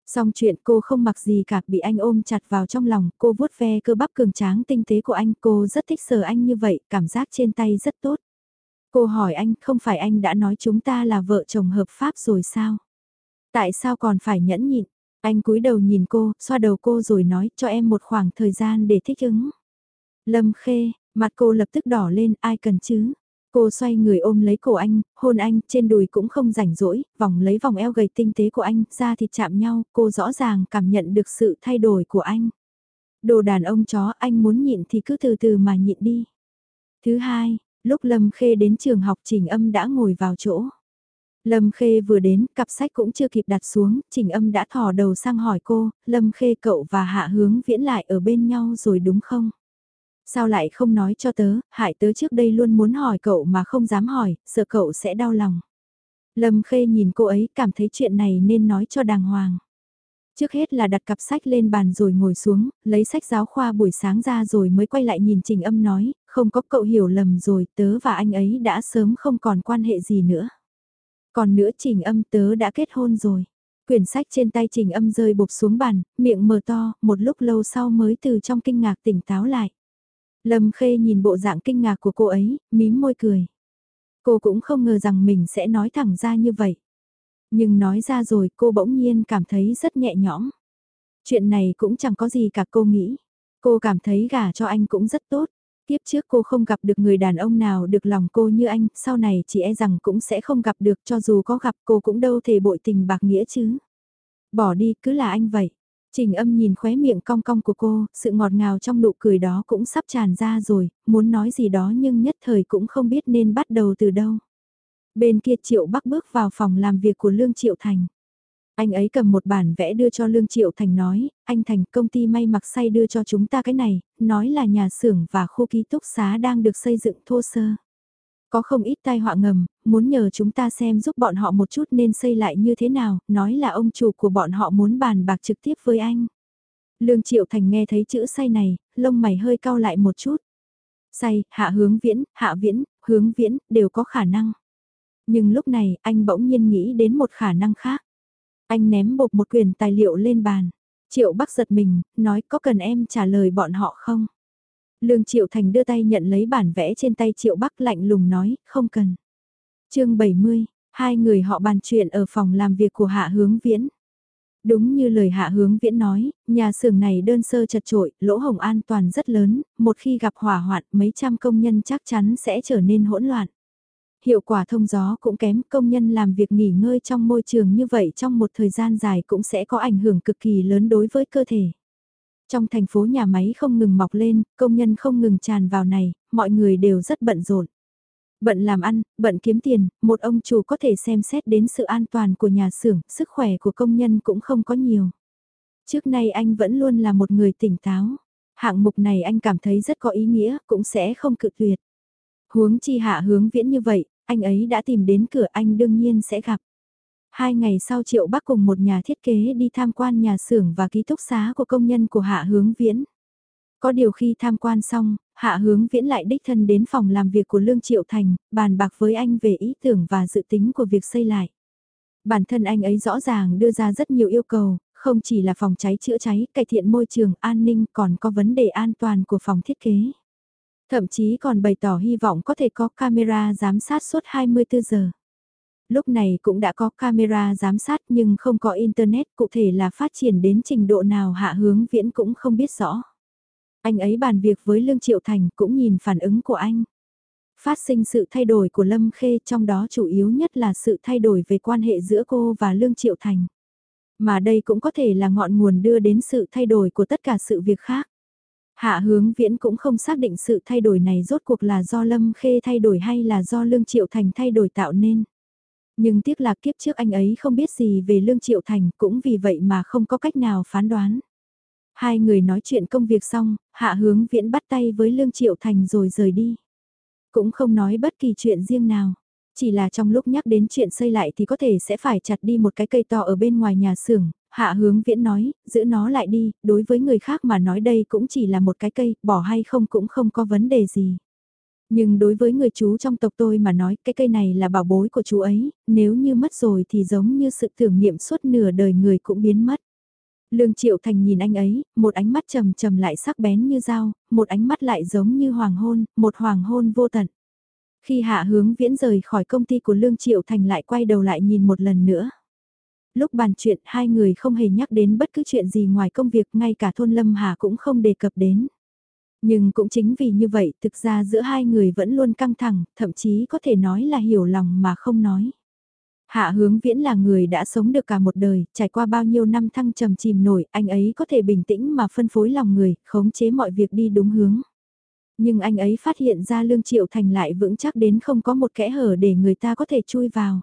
Xong chuyện cô không mặc gì cả bị anh ôm chặt vào trong lòng, cô vuốt ve cơ bắp cường tráng tinh tế của anh, cô rất thích sờ anh như vậy, cảm giác trên tay rất tốt. Cô hỏi anh, không phải anh đã nói chúng ta là vợ chồng hợp pháp rồi sao? Tại sao còn phải nhẫn nhịn? Anh cúi đầu nhìn cô, xoa đầu cô rồi nói cho em một khoảng thời gian để thích ứng. Lâm Khê, mặt cô lập tức đỏ lên, ai cần chứ? Cô xoay người ôm lấy cổ anh, hôn anh, trên đùi cũng không rảnh rỗi, vòng lấy vòng eo gầy tinh tế của anh, ra thịt chạm nhau, cô rõ ràng cảm nhận được sự thay đổi của anh. Đồ đàn ông chó anh muốn nhịn thì cứ từ từ mà nhịn đi. Thứ hai, lúc Lâm Khê đến trường học Trình Âm đã ngồi vào chỗ. Lâm Khê vừa đến, cặp sách cũng chưa kịp đặt xuống, Trình Âm đã thò đầu sang hỏi cô, Lâm Khê cậu và Hạ Hướng Viễn lại ở bên nhau rồi đúng không? Sao lại không nói cho tớ, hại tớ trước đây luôn muốn hỏi cậu mà không dám hỏi, sợ cậu sẽ đau lòng. Lâm Khê nhìn cô ấy cảm thấy chuyện này nên nói cho đàng hoàng. Trước hết là đặt cặp sách lên bàn rồi ngồi xuống, lấy sách giáo khoa buổi sáng ra rồi mới quay lại nhìn Trình Âm nói, không có cậu hiểu lầm rồi, tớ và anh ấy đã sớm không còn quan hệ gì nữa. Còn nữa Trình Âm tớ đã kết hôn rồi. Quyển sách trên tay Trình Âm rơi bục xuống bàn, miệng mở to, một lúc lâu sau mới từ trong kinh ngạc tỉnh táo lại. Lâm Khê nhìn bộ dạng kinh ngạc của cô ấy, mím môi cười. Cô cũng không ngờ rằng mình sẽ nói thẳng ra như vậy. Nhưng nói ra rồi cô bỗng nhiên cảm thấy rất nhẹ nhõm. Chuyện này cũng chẳng có gì cả cô nghĩ. Cô cảm thấy gả cho anh cũng rất tốt. Tiếp trước cô không gặp được người đàn ông nào được lòng cô như anh, sau này chỉ e rằng cũng sẽ không gặp được cho dù có gặp cô cũng đâu thể bội tình bạc nghĩa chứ. Bỏ đi cứ là anh vậy. Trình âm nhìn khóe miệng cong cong của cô, sự ngọt ngào trong nụ cười đó cũng sắp tràn ra rồi, muốn nói gì đó nhưng nhất thời cũng không biết nên bắt đầu từ đâu. Bên kia Triệu Bắc bước vào phòng làm việc của Lương Triệu Thành. Anh ấy cầm một bản vẽ đưa cho Lương Triệu Thành nói, anh Thành công ty may mặc say đưa cho chúng ta cái này, nói là nhà xưởng và khu ký túc xá đang được xây dựng thô sơ. Có không ít tai họa ngầm, muốn nhờ chúng ta xem giúp bọn họ một chút nên xây lại như thế nào, nói là ông chủ của bọn họ muốn bàn bạc trực tiếp với anh. Lương Triệu Thành nghe thấy chữ say này, lông mày hơi cau lại một chút. Say, hạ hướng viễn, hạ viễn, hướng viễn, đều có khả năng. Nhưng lúc này, anh bỗng nhiên nghĩ đến một khả năng khác. Anh ném bột một quyền tài liệu lên bàn. Triệu Bắc giật mình, nói có cần em trả lời bọn họ không? Lương Triệu Thành đưa tay nhận lấy bản vẽ trên tay Triệu Bắc lạnh lùng nói, không cần. chương 70, hai người họ bàn chuyện ở phòng làm việc của Hạ Hướng Viễn. Đúng như lời Hạ Hướng Viễn nói, nhà xưởng này đơn sơ chật trội, lỗ hồng an toàn rất lớn, một khi gặp hỏa hoạn mấy trăm công nhân chắc chắn sẽ trở nên hỗn loạn. Hiệu quả thông gió cũng kém, công nhân làm việc nghỉ ngơi trong môi trường như vậy trong một thời gian dài cũng sẽ có ảnh hưởng cực kỳ lớn đối với cơ thể. Trong thành phố nhà máy không ngừng mọc lên, công nhân không ngừng tràn vào này, mọi người đều rất bận rộn. Bận làm ăn, bận kiếm tiền, một ông chủ có thể xem xét đến sự an toàn của nhà xưởng, sức khỏe của công nhân cũng không có nhiều. Trước nay anh vẫn luôn là một người tỉnh táo. Hạng mục này anh cảm thấy rất có ý nghĩa, cũng sẽ không cự tuyệt. Huống chi hạ hướng viễn như vậy, anh ấy đã tìm đến cửa anh đương nhiên sẽ gặp. Hai ngày sau Triệu Bắc cùng một nhà thiết kế đi tham quan nhà xưởng và ký túc xá của công nhân của Hạ Hướng Viễn. Có điều khi tham quan xong, Hạ Hướng Viễn lại đích thân đến phòng làm việc của Lương Triệu Thành, bàn bạc với anh về ý tưởng và dự tính của việc xây lại. Bản thân anh ấy rõ ràng đưa ra rất nhiều yêu cầu, không chỉ là phòng cháy chữa cháy, cải thiện môi trường an ninh còn có vấn đề an toàn của phòng thiết kế. Thậm chí còn bày tỏ hy vọng có thể có camera giám sát suốt 24 giờ lúc này cũng đã có camera giám sát nhưng không có internet, cụ thể là phát triển đến trình độ nào hạ hướng viễn cũng không biết rõ. Anh ấy bàn việc với Lương Triệu Thành cũng nhìn phản ứng của anh. Phát sinh sự thay đổi của Lâm Khê trong đó chủ yếu nhất là sự thay đổi về quan hệ giữa cô và Lương Triệu Thành. Mà đây cũng có thể là ngọn nguồn đưa đến sự thay đổi của tất cả sự việc khác. Hạ hướng viễn cũng không xác định sự thay đổi này rốt cuộc là do Lâm Khê thay đổi hay là do Lương Triệu Thành thay đổi tạo nên. Nhưng tiếc là kiếp trước anh ấy không biết gì về Lương Triệu Thành cũng vì vậy mà không có cách nào phán đoán. Hai người nói chuyện công việc xong, hạ hướng viễn bắt tay với Lương Triệu Thành rồi rời đi. Cũng không nói bất kỳ chuyện riêng nào. Chỉ là trong lúc nhắc đến chuyện xây lại thì có thể sẽ phải chặt đi một cái cây to ở bên ngoài nhà xưởng, hạ hướng viễn nói, giữ nó lại đi, đối với người khác mà nói đây cũng chỉ là một cái cây, bỏ hay không cũng không có vấn đề gì. Nhưng đối với người chú trong tộc tôi mà nói cái cây này là bảo bối của chú ấy, nếu như mất rồi thì giống như sự tưởng niệm suốt nửa đời người cũng biến mất. Lương Triệu Thành nhìn anh ấy, một ánh mắt trầm trầm lại sắc bén như dao, một ánh mắt lại giống như hoàng hôn, một hoàng hôn vô tận. Khi hạ hướng viễn rời khỏi công ty của Lương Triệu Thành lại quay đầu lại nhìn một lần nữa. Lúc bàn chuyện hai người không hề nhắc đến bất cứ chuyện gì ngoài công việc ngay cả thôn Lâm Hà cũng không đề cập đến. Nhưng cũng chính vì như vậy thực ra giữa hai người vẫn luôn căng thẳng, thậm chí có thể nói là hiểu lòng mà không nói. Hạ hướng viễn là người đã sống được cả một đời, trải qua bao nhiêu năm thăng trầm chìm nổi, anh ấy có thể bình tĩnh mà phân phối lòng người, khống chế mọi việc đi đúng hướng. Nhưng anh ấy phát hiện ra Lương Triệu Thành lại vững chắc đến không có một kẽ hở để người ta có thể chui vào.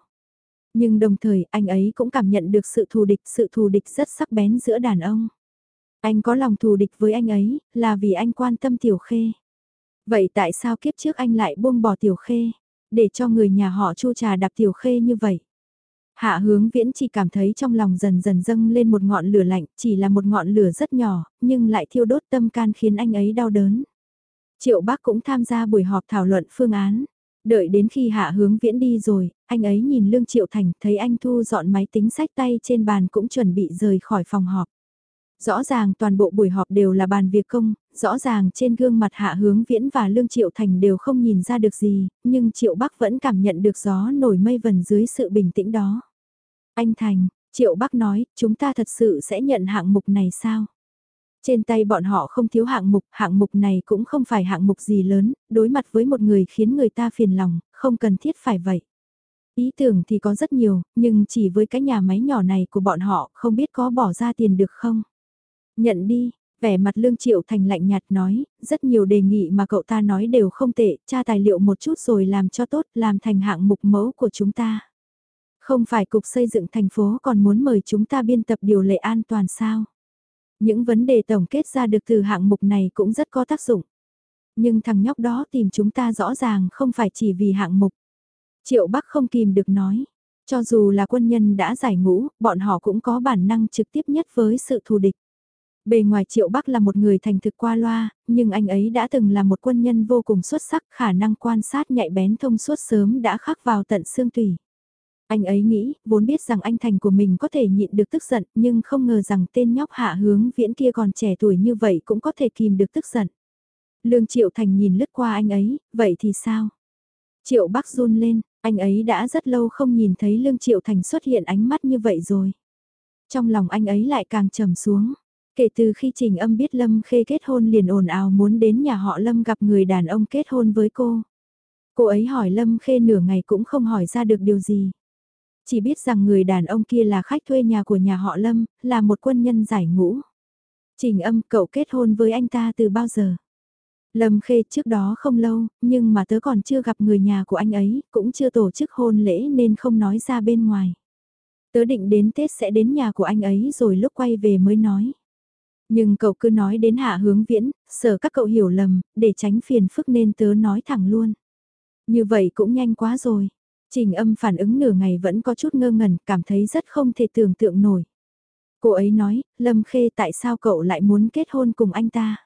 Nhưng đồng thời anh ấy cũng cảm nhận được sự thù địch, sự thù địch rất sắc bén giữa đàn ông. Anh có lòng thù địch với anh ấy, là vì anh quan tâm Tiểu Khê. Vậy tại sao kiếp trước anh lại buông bỏ Tiểu Khê, để cho người nhà họ chu trà đạp Tiểu Khê như vậy? Hạ hướng viễn chỉ cảm thấy trong lòng dần dần dâng lên một ngọn lửa lạnh, chỉ là một ngọn lửa rất nhỏ, nhưng lại thiêu đốt tâm can khiến anh ấy đau đớn. Triệu bác cũng tham gia buổi họp thảo luận phương án. Đợi đến khi hạ hướng viễn đi rồi, anh ấy nhìn Lương Triệu Thành thấy anh thu dọn máy tính sách tay trên bàn cũng chuẩn bị rời khỏi phòng họp. Rõ ràng toàn bộ buổi họp đều là bàn việc công, rõ ràng trên gương mặt hạ hướng viễn và Lương Triệu Thành đều không nhìn ra được gì, nhưng Triệu Bắc vẫn cảm nhận được gió nổi mây vần dưới sự bình tĩnh đó. Anh Thành, Triệu Bắc nói, chúng ta thật sự sẽ nhận hạng mục này sao? Trên tay bọn họ không thiếu hạng mục, hạng mục này cũng không phải hạng mục gì lớn, đối mặt với một người khiến người ta phiền lòng, không cần thiết phải vậy. Ý tưởng thì có rất nhiều, nhưng chỉ với cái nhà máy nhỏ này của bọn họ không biết có bỏ ra tiền được không? Nhận đi, vẻ mặt Lương Triệu Thành lạnh nhạt nói, rất nhiều đề nghị mà cậu ta nói đều không tệ, tra tài liệu một chút rồi làm cho tốt, làm thành hạng mục mẫu của chúng ta. Không phải cục xây dựng thành phố còn muốn mời chúng ta biên tập điều lệ an toàn sao? Những vấn đề tổng kết ra được từ hạng mục này cũng rất có tác dụng. Nhưng thằng nhóc đó tìm chúng ta rõ ràng không phải chỉ vì hạng mục. Triệu Bắc không kìm được nói. Cho dù là quân nhân đã giải ngũ, bọn họ cũng có bản năng trực tiếp nhất với sự thù địch. Bề ngoài Triệu Bắc là một người thành thực qua loa, nhưng anh ấy đã từng là một quân nhân vô cùng xuất sắc, khả năng quan sát nhạy bén thông suốt sớm đã khắc vào tận xương tủy. Anh ấy nghĩ, vốn biết rằng anh Thành của mình có thể nhịn được tức giận, nhưng không ngờ rằng tên nhóc hạ hướng viễn kia còn trẻ tuổi như vậy cũng có thể kìm được tức giận. Lương Triệu Thành nhìn lướt qua anh ấy, vậy thì sao? Triệu Bắc run lên, anh ấy đã rất lâu không nhìn thấy Lương Triệu Thành xuất hiện ánh mắt như vậy rồi. Trong lòng anh ấy lại càng trầm xuống. Kể từ khi Trình Âm biết Lâm Khê kết hôn liền ồn ào muốn đến nhà họ Lâm gặp người đàn ông kết hôn với cô. Cô ấy hỏi Lâm Khê nửa ngày cũng không hỏi ra được điều gì. Chỉ biết rằng người đàn ông kia là khách thuê nhà của nhà họ Lâm, là một quân nhân giải ngũ. Trình âm cậu kết hôn với anh ta từ bao giờ? Lâm Khê trước đó không lâu, nhưng mà tớ còn chưa gặp người nhà của anh ấy, cũng chưa tổ chức hôn lễ nên không nói ra bên ngoài. Tớ định đến Tết sẽ đến nhà của anh ấy rồi lúc quay về mới nói. Nhưng cậu cứ nói đến hạ hướng viễn, sợ các cậu hiểu lầm, để tránh phiền phức nên tớ nói thẳng luôn. Như vậy cũng nhanh quá rồi. Trình âm phản ứng nửa ngày vẫn có chút ngơ ngẩn, cảm thấy rất không thể tưởng tượng nổi. Cô ấy nói, Lâm Khê tại sao cậu lại muốn kết hôn cùng anh ta?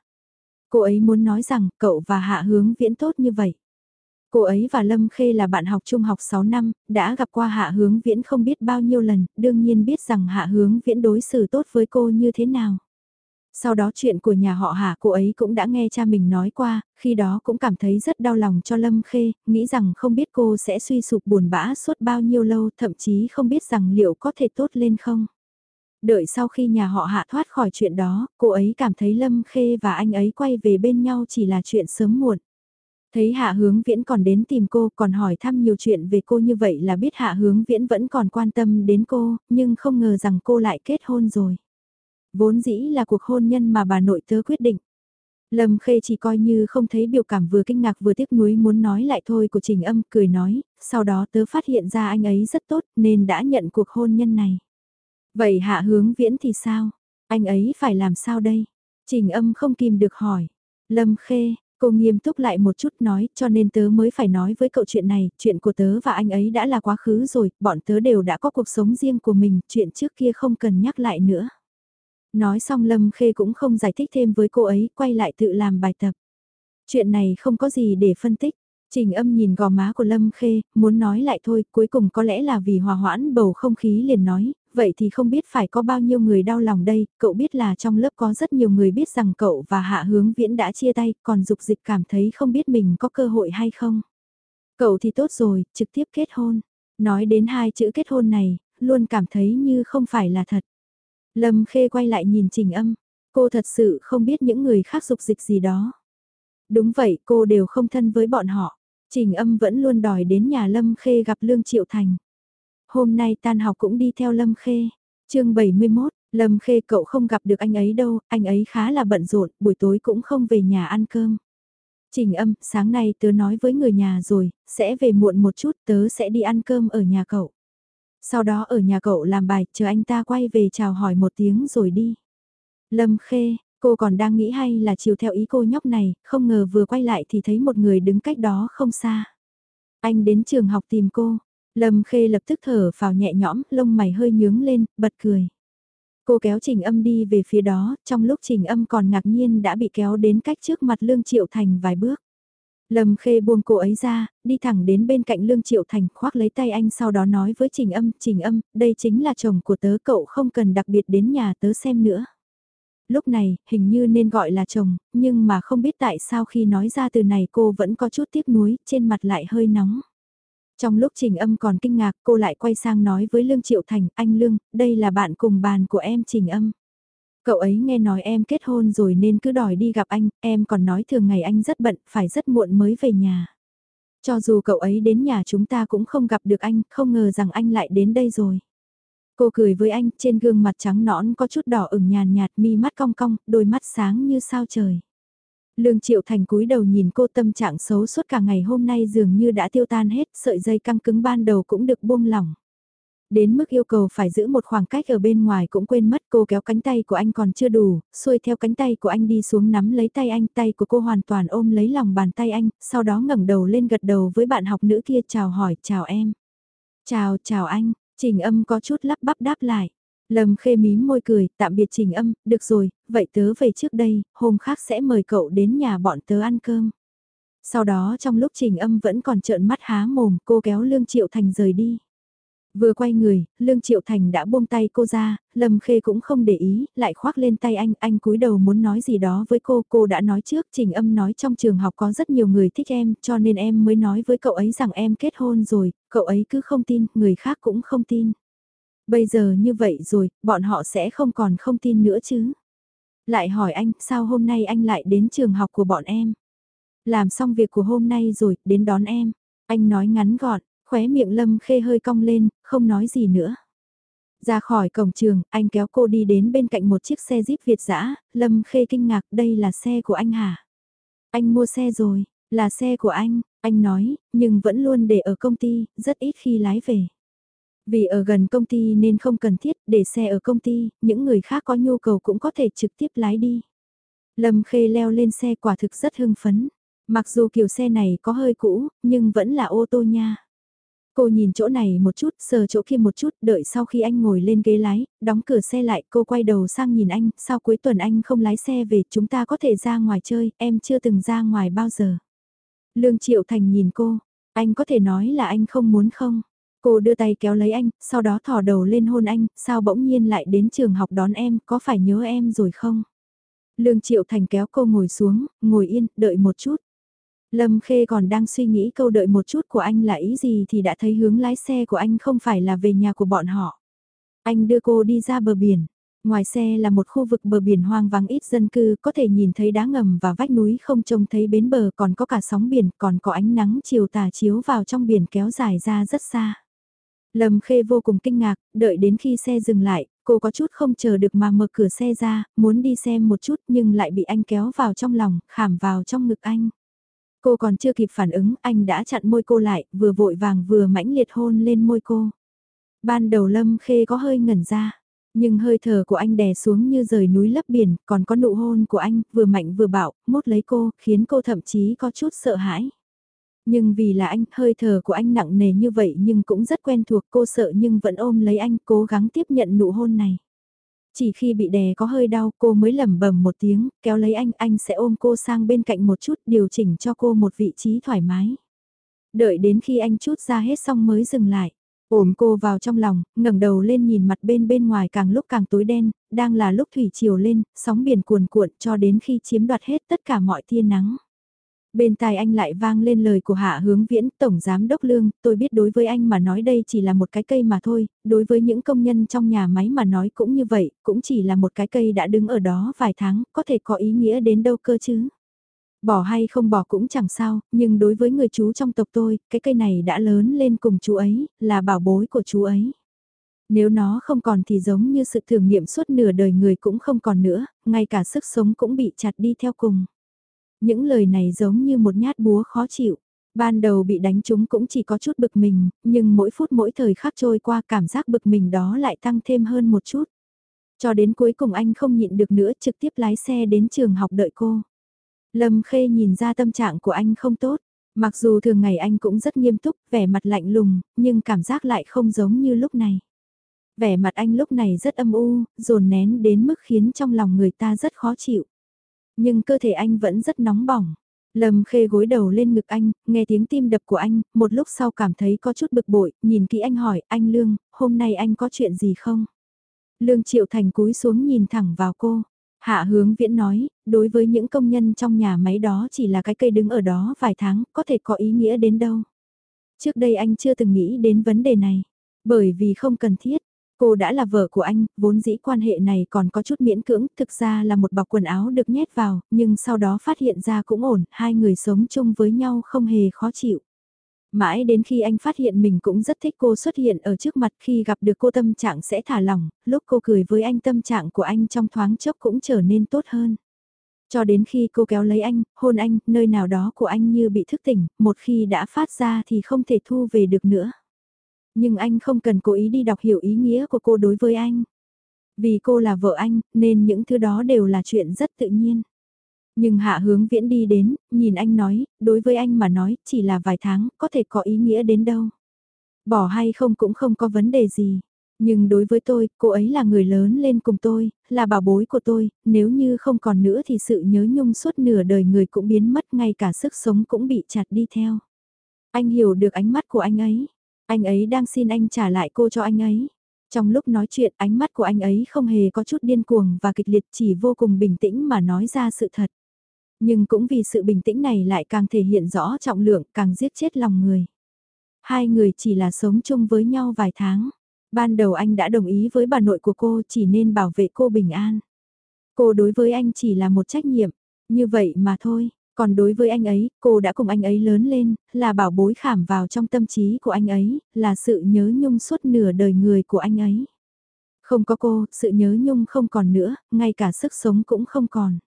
Cô ấy muốn nói rằng cậu và Hạ Hướng Viễn tốt như vậy. Cô ấy và Lâm Khê là bạn học trung học 6 năm, đã gặp qua Hạ Hướng Viễn không biết bao nhiêu lần, đương nhiên biết rằng Hạ Hướng Viễn đối xử tốt với cô như thế nào. Sau đó chuyện của nhà họ Hạ cô ấy cũng đã nghe cha mình nói qua, khi đó cũng cảm thấy rất đau lòng cho Lâm Khê, nghĩ rằng không biết cô sẽ suy sụp buồn bã suốt bao nhiêu lâu, thậm chí không biết rằng liệu có thể tốt lên không. Đợi sau khi nhà họ Hạ thoát khỏi chuyện đó, cô ấy cảm thấy Lâm Khê và anh ấy quay về bên nhau chỉ là chuyện sớm muộn. Thấy Hạ Hướng Viễn còn đến tìm cô còn hỏi thăm nhiều chuyện về cô như vậy là biết Hạ Hướng Viễn vẫn còn quan tâm đến cô, nhưng không ngờ rằng cô lại kết hôn rồi. Vốn dĩ là cuộc hôn nhân mà bà nội tớ quyết định. Lâm Khê chỉ coi như không thấy biểu cảm vừa kinh ngạc vừa tiếc nuối muốn nói lại thôi của Trình Âm cười nói, sau đó tớ phát hiện ra anh ấy rất tốt nên đã nhận cuộc hôn nhân này. Vậy Hạ Hướng Viễn thì sao? Anh ấy phải làm sao đây? Trình Âm không kìm được hỏi. Lâm Khê, Cô nghiêm túc lại một chút nói cho nên tớ mới phải nói với cậu chuyện này, chuyện của tớ và anh ấy đã là quá khứ rồi, bọn tớ đều đã có cuộc sống riêng của mình, chuyện trước kia không cần nhắc lại nữa. Nói xong Lâm Khê cũng không giải thích thêm với cô ấy, quay lại tự làm bài tập. Chuyện này không có gì để phân tích. Trình âm nhìn gò má của Lâm Khê, muốn nói lại thôi, cuối cùng có lẽ là vì hòa hoãn bầu không khí liền nói, vậy thì không biết phải có bao nhiêu người đau lòng đây, cậu biết là trong lớp có rất nhiều người biết rằng cậu và Hạ Hướng Viễn đã chia tay, còn dục dịch cảm thấy không biết mình có cơ hội hay không. Cậu thì tốt rồi, trực tiếp kết hôn. Nói đến hai chữ kết hôn này, luôn cảm thấy như không phải là thật. Lâm Khê quay lại nhìn Trình Âm, cô thật sự không biết những người khác dục dịch gì đó. Đúng vậy, cô đều không thân với bọn họ. Trình Âm vẫn luôn đòi đến nhà Lâm Khê gặp Lương Triệu Thành. Hôm nay tan học cũng đi theo Lâm Khê. chương 71, Lâm Khê cậu không gặp được anh ấy đâu, anh ấy khá là bận rộn, buổi tối cũng không về nhà ăn cơm. Trình âm, sáng nay tớ nói với người nhà rồi, sẽ về muộn một chút tớ sẽ đi ăn cơm ở nhà cậu. Sau đó ở nhà cậu làm bài, chờ anh ta quay về chào hỏi một tiếng rồi đi. Lâm Khê, cô còn đang nghĩ hay là chiều theo ý cô nhóc này, không ngờ vừa quay lại thì thấy một người đứng cách đó không xa. Anh đến trường học tìm cô, Lâm Khê lập tức thở vào nhẹ nhõm, lông mày hơi nhướng lên, bật cười. Cô kéo Trình Âm đi về phía đó, trong lúc Trình Âm còn ngạc nhiên đã bị kéo đến cách trước mặt Lương Triệu Thành vài bước. Lâm Khê buông cô ấy ra, đi thẳng đến bên cạnh Lương Triệu Thành, khoác lấy tay anh sau đó nói với Trình Âm, Trình Âm, đây chính là chồng của tớ cậu không cần đặc biệt đến nhà tớ xem nữa. Lúc này, hình như nên gọi là chồng, nhưng mà không biết tại sao khi nói ra từ này cô vẫn có chút tiếc nuối, trên mặt lại hơi nóng. Trong lúc Trình Âm còn kinh ngạc cô lại quay sang nói với Lương Triệu Thành, anh Lương, đây là bạn cùng bàn của em Trình Âm. Cậu ấy nghe nói em kết hôn rồi nên cứ đòi đi gặp anh, em còn nói thường ngày anh rất bận, phải rất muộn mới về nhà. Cho dù cậu ấy đến nhà chúng ta cũng không gặp được anh, không ngờ rằng anh lại đến đây rồi. Cô cười với anh, trên gương mặt trắng nõn có chút đỏ ửng nhàn nhạt, mi mắt cong cong, đôi mắt sáng như sao trời. Lương Triệu Thành cúi đầu nhìn cô tâm trạng xấu suốt cả ngày hôm nay dường như đã tiêu tan hết, sợi dây căng cứng ban đầu cũng được buông lỏng. Đến mức yêu cầu phải giữ một khoảng cách ở bên ngoài cũng quên mất cô kéo cánh tay của anh còn chưa đủ, xuôi theo cánh tay của anh đi xuống nắm lấy tay anh, tay của cô hoàn toàn ôm lấy lòng bàn tay anh, sau đó ngẩng đầu lên gật đầu với bạn học nữ kia chào hỏi, chào em. Chào, chào anh, trình âm có chút lắp bắp đáp lại. Lâm khê mím môi cười, tạm biệt trình âm, được rồi, vậy tớ về trước đây, hôm khác sẽ mời cậu đến nhà bọn tớ ăn cơm. Sau đó trong lúc trình âm vẫn còn trợn mắt há mồm, cô kéo Lương Triệu Thành rời đi. Vừa quay người, Lương Triệu Thành đã buông tay cô ra, Lâm Khê cũng không để ý, lại khoác lên tay anh, anh cúi đầu muốn nói gì đó với cô, cô đã nói trước, Trình Âm nói trong trường học có rất nhiều người thích em, cho nên em mới nói với cậu ấy rằng em kết hôn rồi, cậu ấy cứ không tin, người khác cũng không tin. Bây giờ như vậy rồi, bọn họ sẽ không còn không tin nữa chứ. Lại hỏi anh, sao hôm nay anh lại đến trường học của bọn em? Làm xong việc của hôm nay rồi, đến đón em. Anh nói ngắn gọn, khóe miệng Lâm Khê hơi cong lên, không nói gì nữa. Ra khỏi cổng trường, anh kéo cô đi đến bên cạnh một chiếc xe Jeep Việt dã Lâm Khê kinh ngạc, đây là xe của anh hả? Anh mua xe rồi, là xe của anh, anh nói, nhưng vẫn luôn để ở công ty, rất ít khi lái về. Vì ở gần công ty nên không cần thiết để xe ở công ty, những người khác có nhu cầu cũng có thể trực tiếp lái đi. Lâm Khê leo lên xe quả thực rất hưng phấn. Mặc dù kiểu xe này có hơi cũ, nhưng vẫn là ô tô nha. Cô nhìn chỗ này một chút, sờ chỗ kia một chút, đợi sau khi anh ngồi lên ghế lái, đóng cửa xe lại, cô quay đầu sang nhìn anh, sau cuối tuần anh không lái xe về, chúng ta có thể ra ngoài chơi, em chưa từng ra ngoài bao giờ. Lương Triệu Thành nhìn cô, anh có thể nói là anh không muốn không? Cô đưa tay kéo lấy anh, sau đó thò đầu lên hôn anh, sao bỗng nhiên lại đến trường học đón em, có phải nhớ em rồi không? Lương Triệu Thành kéo cô ngồi xuống, ngồi yên, đợi một chút. Lâm Khê còn đang suy nghĩ câu đợi một chút của anh là ý gì thì đã thấy hướng lái xe của anh không phải là về nhà của bọn họ. Anh đưa cô đi ra bờ biển. Ngoài xe là một khu vực bờ biển hoang vắng ít dân cư, có thể nhìn thấy đá ngầm và vách núi không trông thấy bến bờ còn có cả sóng biển, còn có ánh nắng chiều tà chiếu vào trong biển kéo dài ra rất xa. Lâm Khê vô cùng kinh ngạc, đợi đến khi xe dừng lại, cô có chút không chờ được mà mở cửa xe ra, muốn đi xem một chút nhưng lại bị anh kéo vào trong lòng, khảm vào trong ngực anh. Cô còn chưa kịp phản ứng, anh đã chặn môi cô lại, vừa vội vàng vừa mãnh liệt hôn lên môi cô. Ban đầu Lâm Khê có hơi ngẩn ra, nhưng hơi thở của anh đè xuống như rời núi lấp biển, còn có nụ hôn của anh, vừa mạnh vừa bạo, mốt lấy cô, khiến cô thậm chí có chút sợ hãi. Nhưng vì là anh, hơi thở của anh nặng nề như vậy nhưng cũng rất quen thuộc cô sợ nhưng vẫn ôm lấy anh cố gắng tiếp nhận nụ hôn này. Chỉ khi bị đè có hơi đau cô mới lẩm bẩm một tiếng, kéo lấy anh, anh sẽ ôm cô sang bên cạnh một chút điều chỉnh cho cô một vị trí thoải mái. Đợi đến khi anh chút ra hết xong mới dừng lại. Ôm cô vào trong lòng, ngẩng đầu lên nhìn mặt bên bên ngoài càng lúc càng tối đen, đang là lúc thủy chiều lên, sóng biển cuồn cuộn cho đến khi chiếm đoạt hết tất cả mọi tia nắng. Bên tai anh lại vang lên lời của Hạ Hướng Viễn, Tổng Giám Đốc Lương, tôi biết đối với anh mà nói đây chỉ là một cái cây mà thôi, đối với những công nhân trong nhà máy mà nói cũng như vậy, cũng chỉ là một cái cây đã đứng ở đó vài tháng, có thể có ý nghĩa đến đâu cơ chứ. Bỏ hay không bỏ cũng chẳng sao, nhưng đối với người chú trong tộc tôi, cái cây này đã lớn lên cùng chú ấy, là bảo bối của chú ấy. Nếu nó không còn thì giống như sự thử nghiệm suốt nửa đời người cũng không còn nữa, ngay cả sức sống cũng bị chặt đi theo cùng. Những lời này giống như một nhát búa khó chịu. Ban đầu bị đánh chúng cũng chỉ có chút bực mình, nhưng mỗi phút mỗi thời khắc trôi qua cảm giác bực mình đó lại tăng thêm hơn một chút. Cho đến cuối cùng anh không nhịn được nữa trực tiếp lái xe đến trường học đợi cô. Lâm Khê nhìn ra tâm trạng của anh không tốt. Mặc dù thường ngày anh cũng rất nghiêm túc, vẻ mặt lạnh lùng, nhưng cảm giác lại không giống như lúc này. Vẻ mặt anh lúc này rất âm u, dồn nén đến mức khiến trong lòng người ta rất khó chịu. Nhưng cơ thể anh vẫn rất nóng bỏng. Lâm khê gối đầu lên ngực anh, nghe tiếng tim đập của anh, một lúc sau cảm thấy có chút bực bội, nhìn kỹ anh hỏi, anh Lương, hôm nay anh có chuyện gì không? Lương Triệu Thành cúi xuống nhìn thẳng vào cô. Hạ hướng viễn nói, đối với những công nhân trong nhà máy đó chỉ là cái cây đứng ở đó vài tháng, có thể có ý nghĩa đến đâu. Trước đây anh chưa từng nghĩ đến vấn đề này, bởi vì không cần thiết. Cô đã là vợ của anh, vốn dĩ quan hệ này còn có chút miễn cưỡng, thực ra là một bọc quần áo được nhét vào, nhưng sau đó phát hiện ra cũng ổn, hai người sống chung với nhau không hề khó chịu. Mãi đến khi anh phát hiện mình cũng rất thích cô xuất hiện ở trước mặt khi gặp được cô tâm trạng sẽ thả lỏng, lúc cô cười với anh tâm trạng của anh trong thoáng chốc cũng trở nên tốt hơn. Cho đến khi cô kéo lấy anh, hôn anh, nơi nào đó của anh như bị thức tỉnh, một khi đã phát ra thì không thể thu về được nữa. Nhưng anh không cần cố ý đi đọc hiểu ý nghĩa của cô đối với anh. Vì cô là vợ anh, nên những thứ đó đều là chuyện rất tự nhiên. Nhưng hạ hướng viễn đi đến, nhìn anh nói, đối với anh mà nói, chỉ là vài tháng, có thể có ý nghĩa đến đâu. Bỏ hay không cũng không có vấn đề gì. Nhưng đối với tôi, cô ấy là người lớn lên cùng tôi, là bảo bối của tôi, nếu như không còn nữa thì sự nhớ nhung suốt nửa đời người cũng biến mất ngay cả sức sống cũng bị chặt đi theo. Anh hiểu được ánh mắt của anh ấy. Anh ấy đang xin anh trả lại cô cho anh ấy. Trong lúc nói chuyện ánh mắt của anh ấy không hề có chút điên cuồng và kịch liệt chỉ vô cùng bình tĩnh mà nói ra sự thật. Nhưng cũng vì sự bình tĩnh này lại càng thể hiện rõ trọng lượng càng giết chết lòng người. Hai người chỉ là sống chung với nhau vài tháng. Ban đầu anh đã đồng ý với bà nội của cô chỉ nên bảo vệ cô bình an. Cô đối với anh chỉ là một trách nhiệm, như vậy mà thôi. Còn đối với anh ấy, cô đã cùng anh ấy lớn lên, là bảo bối khảm vào trong tâm trí của anh ấy, là sự nhớ nhung suốt nửa đời người của anh ấy. Không có cô, sự nhớ nhung không còn nữa, ngay cả sức sống cũng không còn.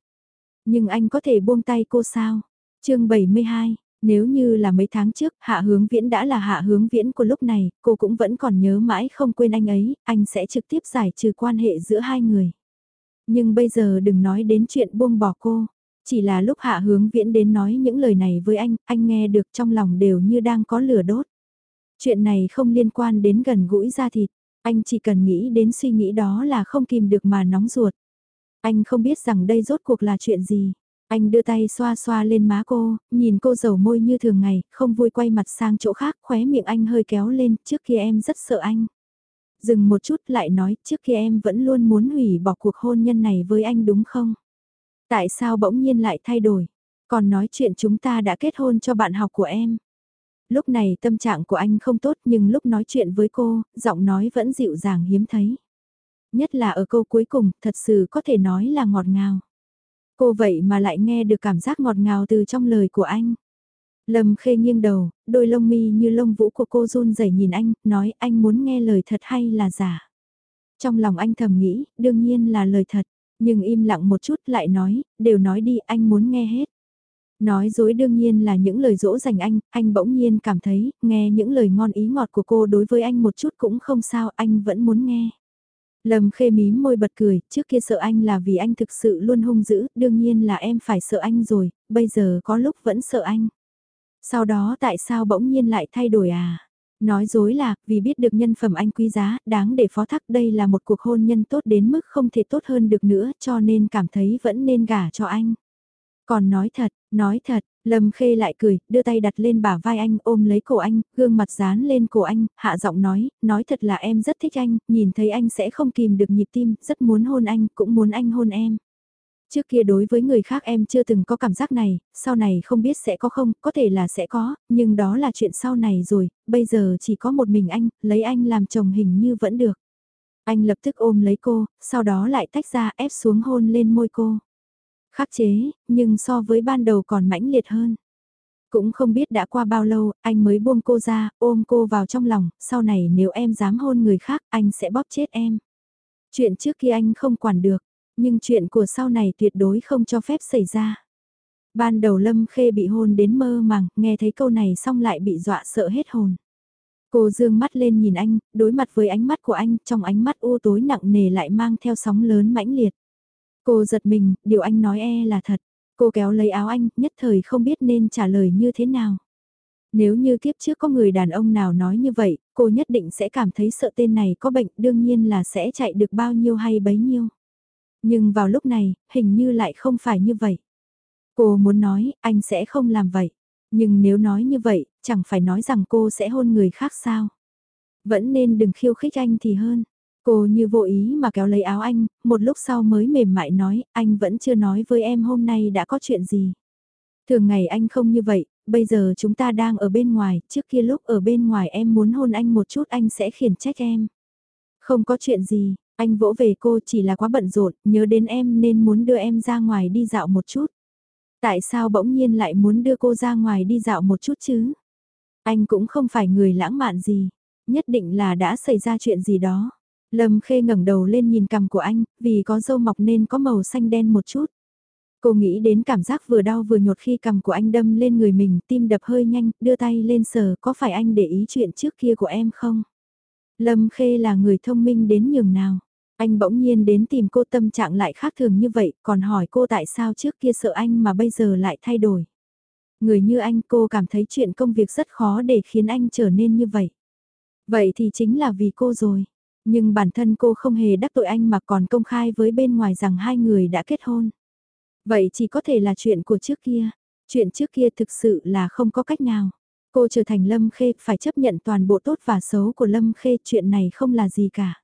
Nhưng anh có thể buông tay cô sao? chương 72, nếu như là mấy tháng trước, hạ hướng viễn đã là hạ hướng viễn của lúc này, cô cũng vẫn còn nhớ mãi không quên anh ấy, anh sẽ trực tiếp giải trừ quan hệ giữa hai người. Nhưng bây giờ đừng nói đến chuyện buông bỏ cô, chỉ là lúc hạ hướng viễn đến nói những lời này với anh, anh nghe được trong lòng đều như đang có lửa đốt. Chuyện này không liên quan đến gần gũi ra thịt, anh chỉ cần nghĩ đến suy nghĩ đó là không kìm được mà nóng ruột. Anh không biết rằng đây rốt cuộc là chuyện gì. Anh đưa tay xoa xoa lên má cô, nhìn cô dầu môi như thường ngày, không vui quay mặt sang chỗ khác, khóe miệng anh hơi kéo lên, trước kia em rất sợ anh. Dừng một chút lại nói, trước kia em vẫn luôn muốn hủy bỏ cuộc hôn nhân này với anh đúng không? Tại sao bỗng nhiên lại thay đổi? Còn nói chuyện chúng ta đã kết hôn cho bạn học của em. Lúc này tâm trạng của anh không tốt nhưng lúc nói chuyện với cô, giọng nói vẫn dịu dàng hiếm thấy. Nhất là ở câu cuối cùng, thật sự có thể nói là ngọt ngào. Cô vậy mà lại nghe được cảm giác ngọt ngào từ trong lời của anh. Lâm khê nghiêng đầu, đôi lông mi như lông vũ của cô run rẩy nhìn anh, nói anh muốn nghe lời thật hay là giả. Trong lòng anh thầm nghĩ, đương nhiên là lời thật, nhưng im lặng một chút lại nói, đều nói đi anh muốn nghe hết. Nói dối đương nhiên là những lời dỗ dành anh, anh bỗng nhiên cảm thấy, nghe những lời ngon ý ngọt của cô đối với anh một chút cũng không sao, anh vẫn muốn nghe. Lâm khê mím môi bật cười, trước kia sợ anh là vì anh thực sự luôn hung dữ, đương nhiên là em phải sợ anh rồi, bây giờ có lúc vẫn sợ anh. Sau đó tại sao bỗng nhiên lại thay đổi à? Nói dối là, vì biết được nhân phẩm anh quý giá, đáng để phó thác đây là một cuộc hôn nhân tốt đến mức không thể tốt hơn được nữa cho nên cảm thấy vẫn nên gả cho anh. Còn nói thật, nói thật, Lâm Khê lại cười, đưa tay đặt lên bả vai anh, ôm lấy cổ anh, gương mặt dán lên cổ anh, hạ giọng nói, nói thật là em rất thích anh, nhìn thấy anh sẽ không kìm được nhịp tim, rất muốn hôn anh, cũng muốn anh hôn em. Trước kia đối với người khác em chưa từng có cảm giác này, sau này không biết sẽ có không, có thể là sẽ có, nhưng đó là chuyện sau này rồi, bây giờ chỉ có một mình anh, lấy anh làm chồng hình như vẫn được. Anh lập tức ôm lấy cô, sau đó lại tách ra ép xuống hôn lên môi cô. Khắc chế, nhưng so với ban đầu còn mãnh liệt hơn. Cũng không biết đã qua bao lâu, anh mới buông cô ra, ôm cô vào trong lòng, sau này nếu em dám hôn người khác, anh sẽ bóp chết em. Chuyện trước kia anh không quản được, nhưng chuyện của sau này tuyệt đối không cho phép xảy ra. Ban đầu Lâm Khê bị hôn đến mơ màng, nghe thấy câu này xong lại bị dọa sợ hết hồn. Cô dương mắt lên nhìn anh, đối mặt với ánh mắt của anh, trong ánh mắt u tối nặng nề lại mang theo sóng lớn mãnh liệt. Cô giật mình, điều anh nói e là thật. Cô kéo lấy áo anh, nhất thời không biết nên trả lời như thế nào. Nếu như kiếp trước có người đàn ông nào nói như vậy, cô nhất định sẽ cảm thấy sợ tên này có bệnh, đương nhiên là sẽ chạy được bao nhiêu hay bấy nhiêu. Nhưng vào lúc này, hình như lại không phải như vậy. Cô muốn nói, anh sẽ không làm vậy. Nhưng nếu nói như vậy, chẳng phải nói rằng cô sẽ hôn người khác sao. Vẫn nên đừng khiêu khích anh thì hơn. Cô như vô ý mà kéo lấy áo anh, một lúc sau mới mềm mại nói, anh vẫn chưa nói với em hôm nay đã có chuyện gì. Thường ngày anh không như vậy, bây giờ chúng ta đang ở bên ngoài, trước kia lúc ở bên ngoài em muốn hôn anh một chút anh sẽ khiển trách em. Không có chuyện gì, anh vỗ về cô chỉ là quá bận rộn, nhớ đến em nên muốn đưa em ra ngoài đi dạo một chút. Tại sao bỗng nhiên lại muốn đưa cô ra ngoài đi dạo một chút chứ? Anh cũng không phải người lãng mạn gì, nhất định là đã xảy ra chuyện gì đó. Lâm Khê ngẩng đầu lên nhìn cằm của anh, vì có dâu mọc nên có màu xanh đen một chút. Cô nghĩ đến cảm giác vừa đau vừa nhột khi cằm của anh đâm lên người mình, tim đập hơi nhanh, đưa tay lên sờ, có phải anh để ý chuyện trước kia của em không? Lâm Khê là người thông minh đến nhường nào. Anh bỗng nhiên đến tìm cô tâm trạng lại khác thường như vậy, còn hỏi cô tại sao trước kia sợ anh mà bây giờ lại thay đổi. Người như anh cô cảm thấy chuyện công việc rất khó để khiến anh trở nên như vậy. Vậy thì chính là vì cô rồi. Nhưng bản thân cô không hề đắc tội anh mà còn công khai với bên ngoài rằng hai người đã kết hôn. Vậy chỉ có thể là chuyện của trước kia. Chuyện trước kia thực sự là không có cách nào. Cô trở thành Lâm Khê phải chấp nhận toàn bộ tốt và xấu của Lâm Khê chuyện này không là gì cả.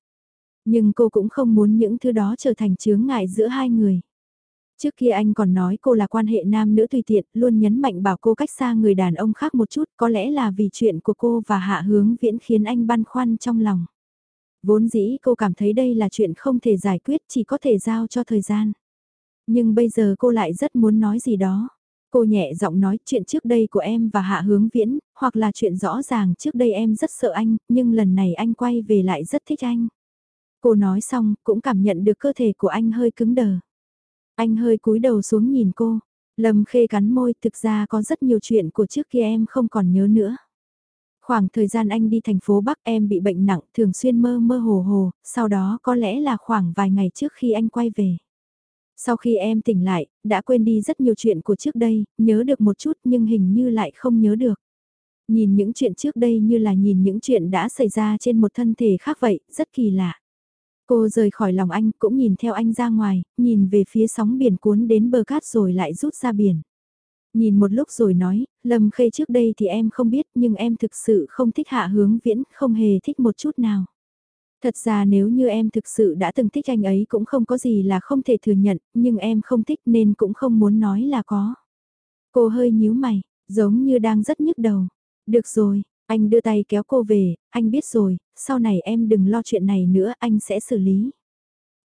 Nhưng cô cũng không muốn những thứ đó trở thành chướng ngại giữa hai người. Trước kia anh còn nói cô là quan hệ nam nữ tùy tiện, luôn nhấn mạnh bảo cô cách xa người đàn ông khác một chút, có lẽ là vì chuyện của cô và hạ hướng viễn khiến anh băn khoăn trong lòng. Vốn dĩ cô cảm thấy đây là chuyện không thể giải quyết chỉ có thể giao cho thời gian. Nhưng bây giờ cô lại rất muốn nói gì đó. Cô nhẹ giọng nói chuyện trước đây của em và Hạ Hướng Viễn, hoặc là chuyện rõ ràng trước đây em rất sợ anh, nhưng lần này anh quay về lại rất thích anh. Cô nói xong, cũng cảm nhận được cơ thể của anh hơi cứng đờ. Anh hơi cúi đầu xuống nhìn cô. Lâm khê cắn môi, thực ra có rất nhiều chuyện của trước kia em không còn nhớ nữa. Khoảng thời gian anh đi thành phố Bắc em bị bệnh nặng, thường xuyên mơ mơ hồ hồ, sau đó có lẽ là khoảng vài ngày trước khi anh quay về. Sau khi em tỉnh lại, đã quên đi rất nhiều chuyện của trước đây, nhớ được một chút nhưng hình như lại không nhớ được. Nhìn những chuyện trước đây như là nhìn những chuyện đã xảy ra trên một thân thể khác vậy, rất kỳ lạ. Cô rời khỏi lòng anh cũng nhìn theo anh ra ngoài, nhìn về phía sóng biển cuốn đến bờ cát rồi lại rút ra biển. Nhìn một lúc rồi nói, Lâm Khê trước đây thì em không biết nhưng em thực sự không thích hạ hướng viễn, không hề thích một chút nào. Thật ra nếu như em thực sự đã từng thích anh ấy cũng không có gì là không thể thừa nhận, nhưng em không thích nên cũng không muốn nói là có. Cô hơi nhíu mày, giống như đang rất nhức đầu. Được rồi, anh đưa tay kéo cô về, anh biết rồi, sau này em đừng lo chuyện này nữa, anh sẽ xử lý.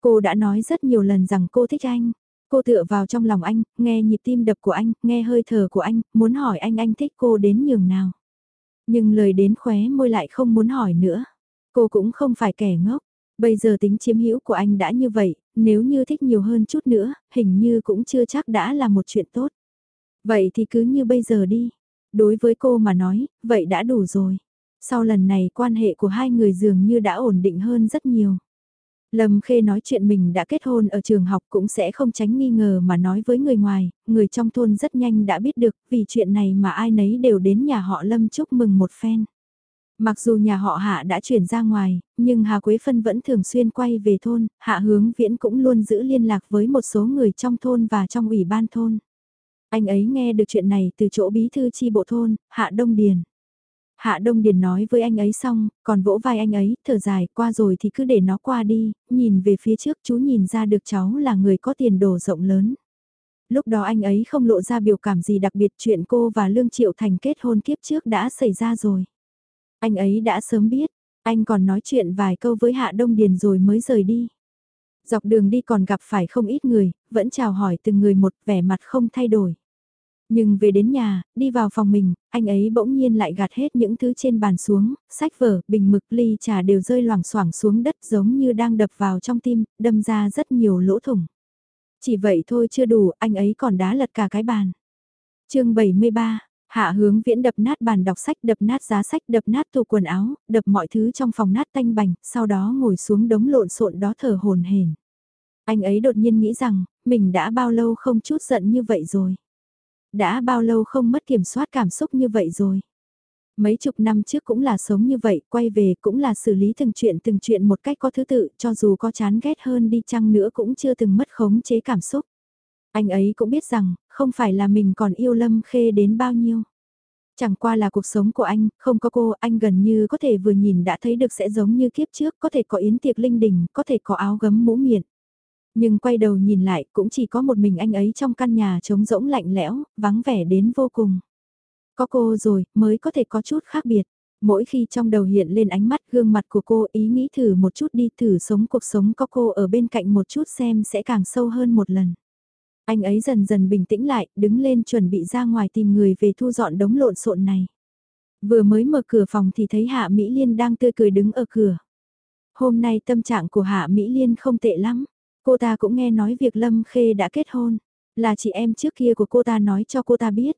Cô đã nói rất nhiều lần rằng cô thích anh. Cô tựa vào trong lòng anh, nghe nhịp tim đập của anh, nghe hơi thở của anh, muốn hỏi anh anh thích cô đến nhường nào. Nhưng lời đến khóe môi lại không muốn hỏi nữa. Cô cũng không phải kẻ ngốc. Bây giờ tính chiếm hữu của anh đã như vậy, nếu như thích nhiều hơn chút nữa, hình như cũng chưa chắc đã là một chuyện tốt. Vậy thì cứ như bây giờ đi. Đối với cô mà nói, vậy đã đủ rồi. Sau lần này quan hệ của hai người dường như đã ổn định hơn rất nhiều. Lâm Khê nói chuyện mình đã kết hôn ở trường học cũng sẽ không tránh nghi ngờ mà nói với người ngoài, người trong thôn rất nhanh đã biết được vì chuyện này mà ai nấy đều đến nhà họ Lâm chúc mừng một phen. Mặc dù nhà họ Hạ đã chuyển ra ngoài, nhưng Hà Quế Phân vẫn thường xuyên quay về thôn, Hạ Hướng Viễn cũng luôn giữ liên lạc với một số người trong thôn và trong ủy ban thôn. Anh ấy nghe được chuyện này từ chỗ bí thư chi bộ thôn, Hạ Đông Điền. Hạ Đông Điền nói với anh ấy xong, còn vỗ vai anh ấy, thở dài, qua rồi thì cứ để nó qua đi, nhìn về phía trước chú nhìn ra được cháu là người có tiền đồ rộng lớn. Lúc đó anh ấy không lộ ra biểu cảm gì đặc biệt chuyện cô và Lương Triệu Thành kết hôn kiếp trước đã xảy ra rồi. Anh ấy đã sớm biết, anh còn nói chuyện vài câu với Hạ Đông Điền rồi mới rời đi. Dọc đường đi còn gặp phải không ít người, vẫn chào hỏi từng người một vẻ mặt không thay đổi. Nhưng về đến nhà, đi vào phòng mình, anh ấy bỗng nhiên lại gạt hết những thứ trên bàn xuống, sách vở, bình mực, ly trà đều rơi loảng xoảng xuống đất giống như đang đập vào trong tim, đâm ra rất nhiều lỗ thủng. Chỉ vậy thôi chưa đủ, anh ấy còn đá lật cả cái bàn. chương 73, Hạ hướng viễn đập nát bàn đọc sách, đập nát giá sách, đập nát tủ quần áo, đập mọi thứ trong phòng nát tanh bành, sau đó ngồi xuống đống lộn xộn đó thở hồn hển. Anh ấy đột nhiên nghĩ rằng, mình đã bao lâu không chút giận như vậy rồi. Đã bao lâu không mất kiểm soát cảm xúc như vậy rồi. Mấy chục năm trước cũng là sống như vậy, quay về cũng là xử lý từng chuyện từng chuyện một cách có thứ tự, cho dù có chán ghét hơn đi chăng nữa cũng chưa từng mất khống chế cảm xúc. Anh ấy cũng biết rằng, không phải là mình còn yêu Lâm Khê đến bao nhiêu. Chẳng qua là cuộc sống của anh, không có cô, anh gần như có thể vừa nhìn đã thấy được sẽ giống như kiếp trước, có thể có yến tiệc linh đình, có thể có áo gấm mũ miệng. Nhưng quay đầu nhìn lại cũng chỉ có một mình anh ấy trong căn nhà trống rỗng lạnh lẽo, vắng vẻ đến vô cùng. Có cô rồi, mới có thể có chút khác biệt. Mỗi khi trong đầu hiện lên ánh mắt gương mặt của cô ý nghĩ thử một chút đi thử sống cuộc sống có cô ở bên cạnh một chút xem sẽ càng sâu hơn một lần. Anh ấy dần dần bình tĩnh lại, đứng lên chuẩn bị ra ngoài tìm người về thu dọn đống lộn xộn này. Vừa mới mở cửa phòng thì thấy Hạ Mỹ Liên đang tươi cười đứng ở cửa. Hôm nay tâm trạng của Hạ Mỹ Liên không tệ lắm. Cô ta cũng nghe nói việc Lâm Khê đã kết hôn. Là chị em trước kia của cô ta nói cho cô ta biết.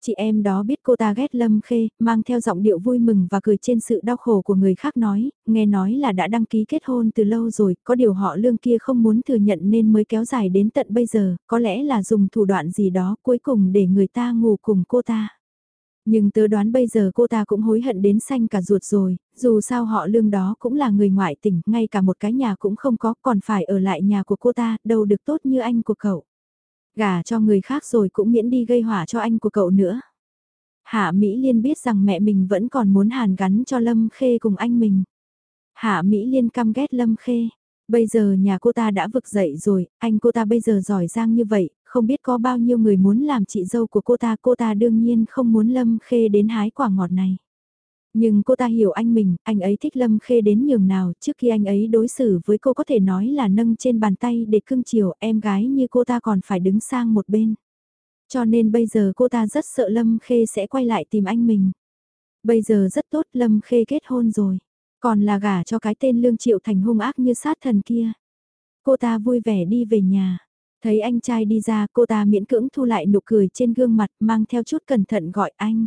Chị em đó biết cô ta ghét Lâm Khê, mang theo giọng điệu vui mừng và cười trên sự đau khổ của người khác nói, nghe nói là đã đăng ký kết hôn từ lâu rồi, có điều họ lương kia không muốn thừa nhận nên mới kéo dài đến tận bây giờ, có lẽ là dùng thủ đoạn gì đó cuối cùng để người ta ngủ cùng cô ta. Nhưng tớ đoán bây giờ cô ta cũng hối hận đến xanh cả ruột rồi, dù sao họ lương đó cũng là người ngoại tỉnh, ngay cả một cái nhà cũng không có, còn phải ở lại nhà của cô ta, đâu được tốt như anh của cậu. Gả cho người khác rồi cũng miễn đi gây hỏa cho anh của cậu nữa. Hạ Mỹ Liên biết rằng mẹ mình vẫn còn muốn hàn gắn cho Lâm Khê cùng anh mình. Hạ Mỹ Liên căm ghét Lâm Khê. Bây giờ nhà cô ta đã vực dậy rồi, anh cô ta bây giờ giỏi giang như vậy, không biết có bao nhiêu người muốn làm chị dâu của cô ta. Cô ta đương nhiên không muốn Lâm Khê đến hái quả ngọt này. Nhưng cô ta hiểu anh mình, anh ấy thích Lâm Khê đến nhường nào, trước khi anh ấy đối xử với cô có thể nói là nâng trên bàn tay để cưng chiều, em gái như cô ta còn phải đứng sang một bên. Cho nên bây giờ cô ta rất sợ Lâm Khê sẽ quay lại tìm anh mình. Bây giờ rất tốt Lâm Khê kết hôn rồi, còn là gả cho cái tên Lương Triệu Thành hung ác như sát thần kia. Cô ta vui vẻ đi về nhà. Thấy anh trai đi ra cô ta miễn cưỡng thu lại nụ cười trên gương mặt mang theo chút cẩn thận gọi anh.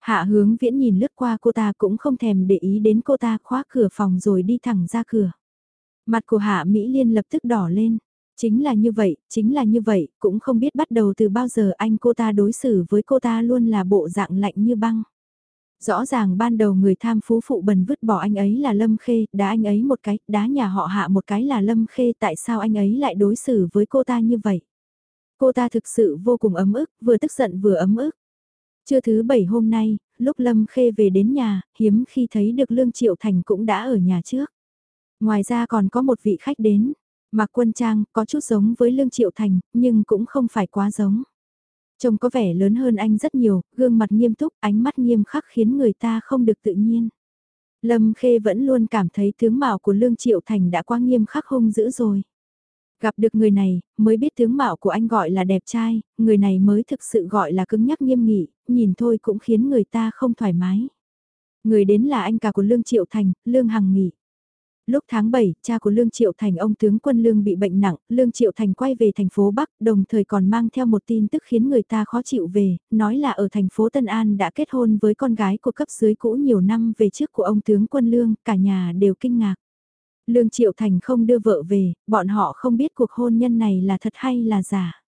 Hạ hướng viễn nhìn lướt qua cô ta cũng không thèm để ý đến cô ta khóa cửa phòng rồi đi thẳng ra cửa. Mặt của Hạ Mỹ Liên lập tức đỏ lên. Chính là như vậy, chính là như vậy, cũng không biết bắt đầu từ bao giờ anh cô ta đối xử với cô ta luôn là bộ dạng lạnh như băng. Rõ ràng ban đầu người tham phú phụ bần vứt bỏ anh ấy là Lâm Khê, đá anh ấy một cái, đá nhà họ hạ một cái là Lâm Khê, tại sao anh ấy lại đối xử với cô ta như vậy? Cô ta thực sự vô cùng ấm ức, vừa tức giận vừa ấm ức. Trưa thứ bảy hôm nay, lúc Lâm Khê về đến nhà, hiếm khi thấy được Lương Triệu Thành cũng đã ở nhà trước. Ngoài ra còn có một vị khách đến, mặc quân trang có chút giống với Lương Triệu Thành, nhưng cũng không phải quá giống. Trông có vẻ lớn hơn anh rất nhiều, gương mặt nghiêm túc, ánh mắt nghiêm khắc khiến người ta không được tự nhiên. Lâm Khê vẫn luôn cảm thấy tướng mạo của Lương Triệu Thành đã quá nghiêm khắc hung dữ rồi. Gặp được người này, mới biết tướng mạo của anh gọi là đẹp trai, người này mới thực sự gọi là cứng nhắc nghiêm nghị, nhìn thôi cũng khiến người ta không thoải mái. Người đến là anh cả của Lương Triệu Thành, Lương Hằng Nghị. Lúc tháng 7, cha của Lương Triệu Thành ông tướng quân Lương bị bệnh nặng, Lương Triệu Thành quay về thành phố Bắc, đồng thời còn mang theo một tin tức khiến người ta khó chịu về, nói là ở thành phố Tân An đã kết hôn với con gái của cấp dưới cũ nhiều năm về trước của ông tướng quân Lương, cả nhà đều kinh ngạc. Lương Triệu Thành không đưa vợ về, bọn họ không biết cuộc hôn nhân này là thật hay là giả.